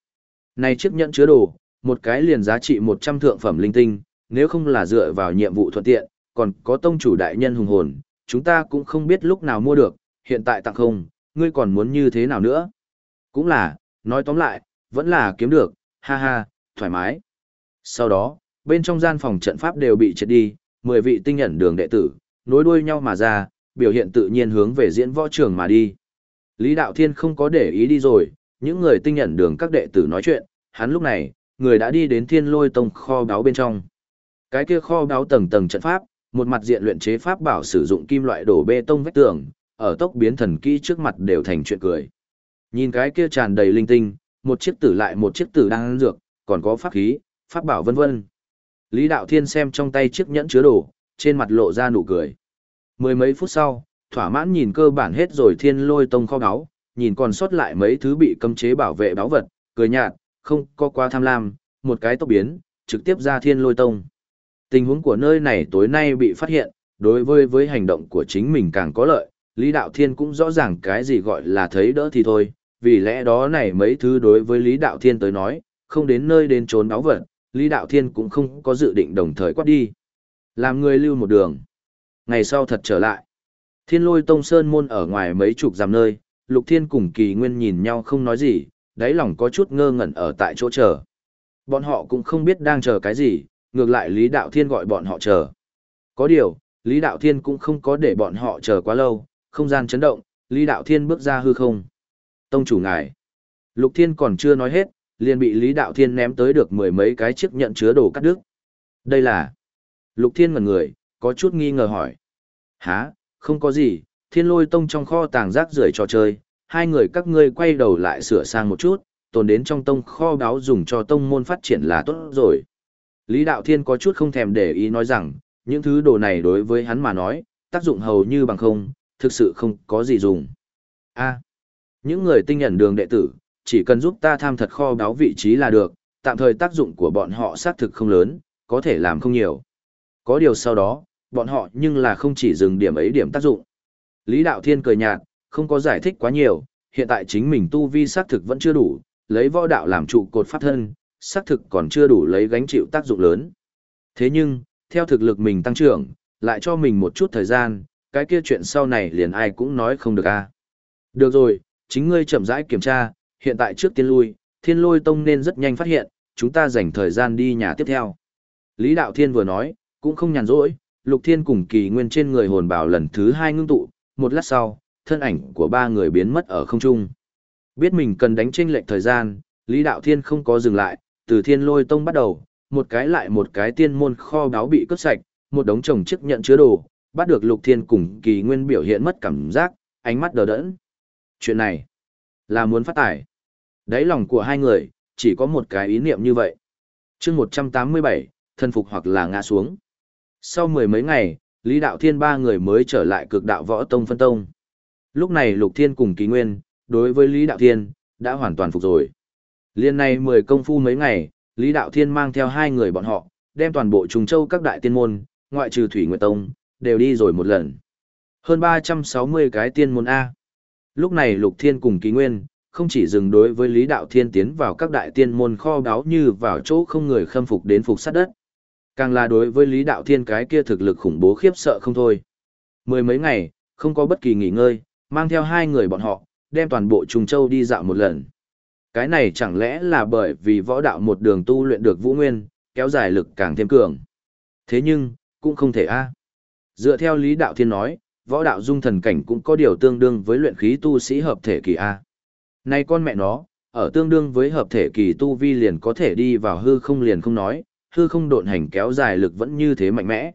Này chiếc nhẫn chứa đồ, một cái liền giá trị 100 thượng phẩm linh tinh, nếu không là dựa vào nhiệm vụ thuận tiện, còn có tông chủ đại nhân hùng hồn, chúng ta cũng không biết lúc nào mua được, hiện tại tặng không, ngươi còn muốn như thế nào nữa? Cũng là, nói tóm lại, vẫn là kiếm được, ha ha, thoải mái. Sau đó, bên trong gian phòng trận pháp đều bị triệt đi, 10 vị tinh nhận đường đệ tử, nối đuôi nhau mà ra, biểu hiện tự nhiên hướng về diễn võ trường mà đi. Lý Đạo Thiên không có để ý đi rồi, những người tinh nhận đường các đệ tử nói chuyện, hắn lúc này, người đã đi đến thiên lôi tông kho báo bên trong. Cái kia kho báo tầng tầng trận pháp, một mặt diện luyện chế pháp bảo sử dụng kim loại đổ bê tông vách tường, ở tốc biến thần kỹ trước mặt đều thành chuyện cười. Nhìn cái kia tràn đầy linh tinh, một chiếc tử lại một chiếc tử đang ăn dược, còn có pháp khí, pháp bảo vân vân. Lý Đạo Thiên xem trong tay chiếc nhẫn chứa đồ, trên mặt lộ ra nụ cười. Mười mấy phút sau, thỏa mãn nhìn cơ bản hết rồi thiên lôi tông kho báo, nhìn còn sót lại mấy thứ bị cấm chế bảo vệ báo vật, cười nhạt, không có quá tham lam, một cái tốc biến, trực tiếp ra thiên lôi tông. Tình huống của nơi này tối nay bị phát hiện, đối với với hành động của chính mình càng có lợi, Lý Đạo Thiên cũng rõ ràng cái gì gọi là thấy đỡ thì thôi, vì lẽ đó này mấy thứ đối với Lý Đạo Thiên tới nói, không đến nơi đến trốn báo vật, Lý Đạo Thiên cũng không có dự định đồng thời quát đi. Làm người lưu một đường. Ngày sau thật trở lại. Thiên lôi tông sơn môn ở ngoài mấy chục dặm nơi, Lục Thiên cùng Kỳ Nguyên nhìn nhau không nói gì, đáy lòng có chút ngơ ngẩn ở tại chỗ chờ. Bọn họ cũng không biết đang chờ cái gì, ngược lại Lý Đạo Thiên gọi bọn họ chờ. Có điều, Lý Đạo Thiên cũng không có để bọn họ chờ quá lâu, không gian chấn động, Lý Đạo Thiên bước ra hư không. Tông chủ ngài. Lục Thiên còn chưa nói hết, liền bị Lý Đạo Thiên ném tới được mười mấy cái chiếc nhận chứa đồ cắt đứt. Đây là... Lục Thiên ngẩn người, có chút nghi ngờ hỏi. Hả, không có gì, thiên lôi tông trong kho tàng rác rưởi trò chơi, hai người các ngươi quay đầu lại sửa sang một chút, tồn đến trong tông kho báo dùng cho tông môn phát triển là tốt rồi. Lý Đạo Thiên có chút không thèm để ý nói rằng, những thứ đồ này đối với hắn mà nói, tác dụng hầu như bằng không, thực sự không có gì dùng. A, à, những người tinh nhận đường đệ tử, chỉ cần giúp ta tham thật kho báo vị trí là được, tạm thời tác dụng của bọn họ xác thực không lớn, có thể làm không nhiều. Có điều sau đó, bọn họ nhưng là không chỉ dừng điểm ấy điểm tác dụng. Lý Đạo Thiên cười nhạt, không có giải thích quá nhiều, hiện tại chính mình tu vi xác thực vẫn chưa đủ, lấy võ đạo làm trụ cột pháp thân, xác thực còn chưa đủ lấy gánh chịu tác dụng lớn. Thế nhưng, theo thực lực mình tăng trưởng, lại cho mình một chút thời gian, cái kia chuyện sau này liền ai cũng nói không được a. À. Được rồi, chính ngươi chậm rãi kiểm tra, hiện tại trước tiên lui, thiên lôi tông nên rất nhanh phát hiện, chúng ta dành thời gian đi nhà tiếp theo. Lý Đạo Thiên vừa nói, cũng không nhàn rỗi, Lục Thiên cùng kỳ nguyên trên người hồn bảo lần thứ hai ngưng tụ, một lát sau, thân ảnh của ba người biến mất ở không trung. Biết mình cần đánh tranh lệch thời gian, Lý Đạo Thiên không có dừng lại, từ thiên lôi tông bắt đầu, một cái lại một cái tiên môn kho đáo bị cướp sạch, một đống chồng chức nhận chứa đồ, bắt được Lục Thiên cùng kỳ nguyên biểu hiện mất cảm giác, ánh mắt đờ đẫn. Chuyện này, là muốn phát tải. Đáy lòng của hai người, chỉ có một cái ý niệm như vậy. chương 187, thân phục hoặc là ngã xuống. Sau mười mấy ngày, Lý Đạo Thiên ba người mới trở lại cực đạo võ tông phân tông. Lúc này Lục Thiên cùng Kỳ Nguyên, đối với Lý Đạo Thiên, đã hoàn toàn phục rồi. Liên này 10 công phu mấy ngày, Lý Đạo Thiên mang theo hai người bọn họ, đem toàn bộ Trùng Châu các đại tiên môn, ngoại trừ Thủy Nguyệt Tông, đều đi rồi một lần. Hơn 360 cái tiên môn A. Lúc này Lục Thiên cùng Kỳ Nguyên, không chỉ dừng đối với Lý Đạo Thiên tiến vào các đại tiên môn kho báo như vào chỗ không người khâm phục đến phục sát đất. Càng là đối với Lý Đạo Thiên cái kia thực lực khủng bố khiếp sợ không thôi. Mười mấy ngày, không có bất kỳ nghỉ ngơi, mang theo hai người bọn họ, đem toàn bộ Trùng Châu đi dạo một lần. Cái này chẳng lẽ là bởi vì võ đạo một đường tu luyện được vũ nguyên, kéo dài lực càng thêm cường. Thế nhưng, cũng không thể a. Dựa theo Lý Đạo Thiên nói, võ đạo dung thần cảnh cũng có điều tương đương với luyện khí tu sĩ hợp thể kỳ a. nay con mẹ nó, ở tương đương với hợp thể kỳ tu vi liền có thể đi vào hư không liền không nói, hư không độn hành kéo dài lực vẫn như thế mạnh mẽ.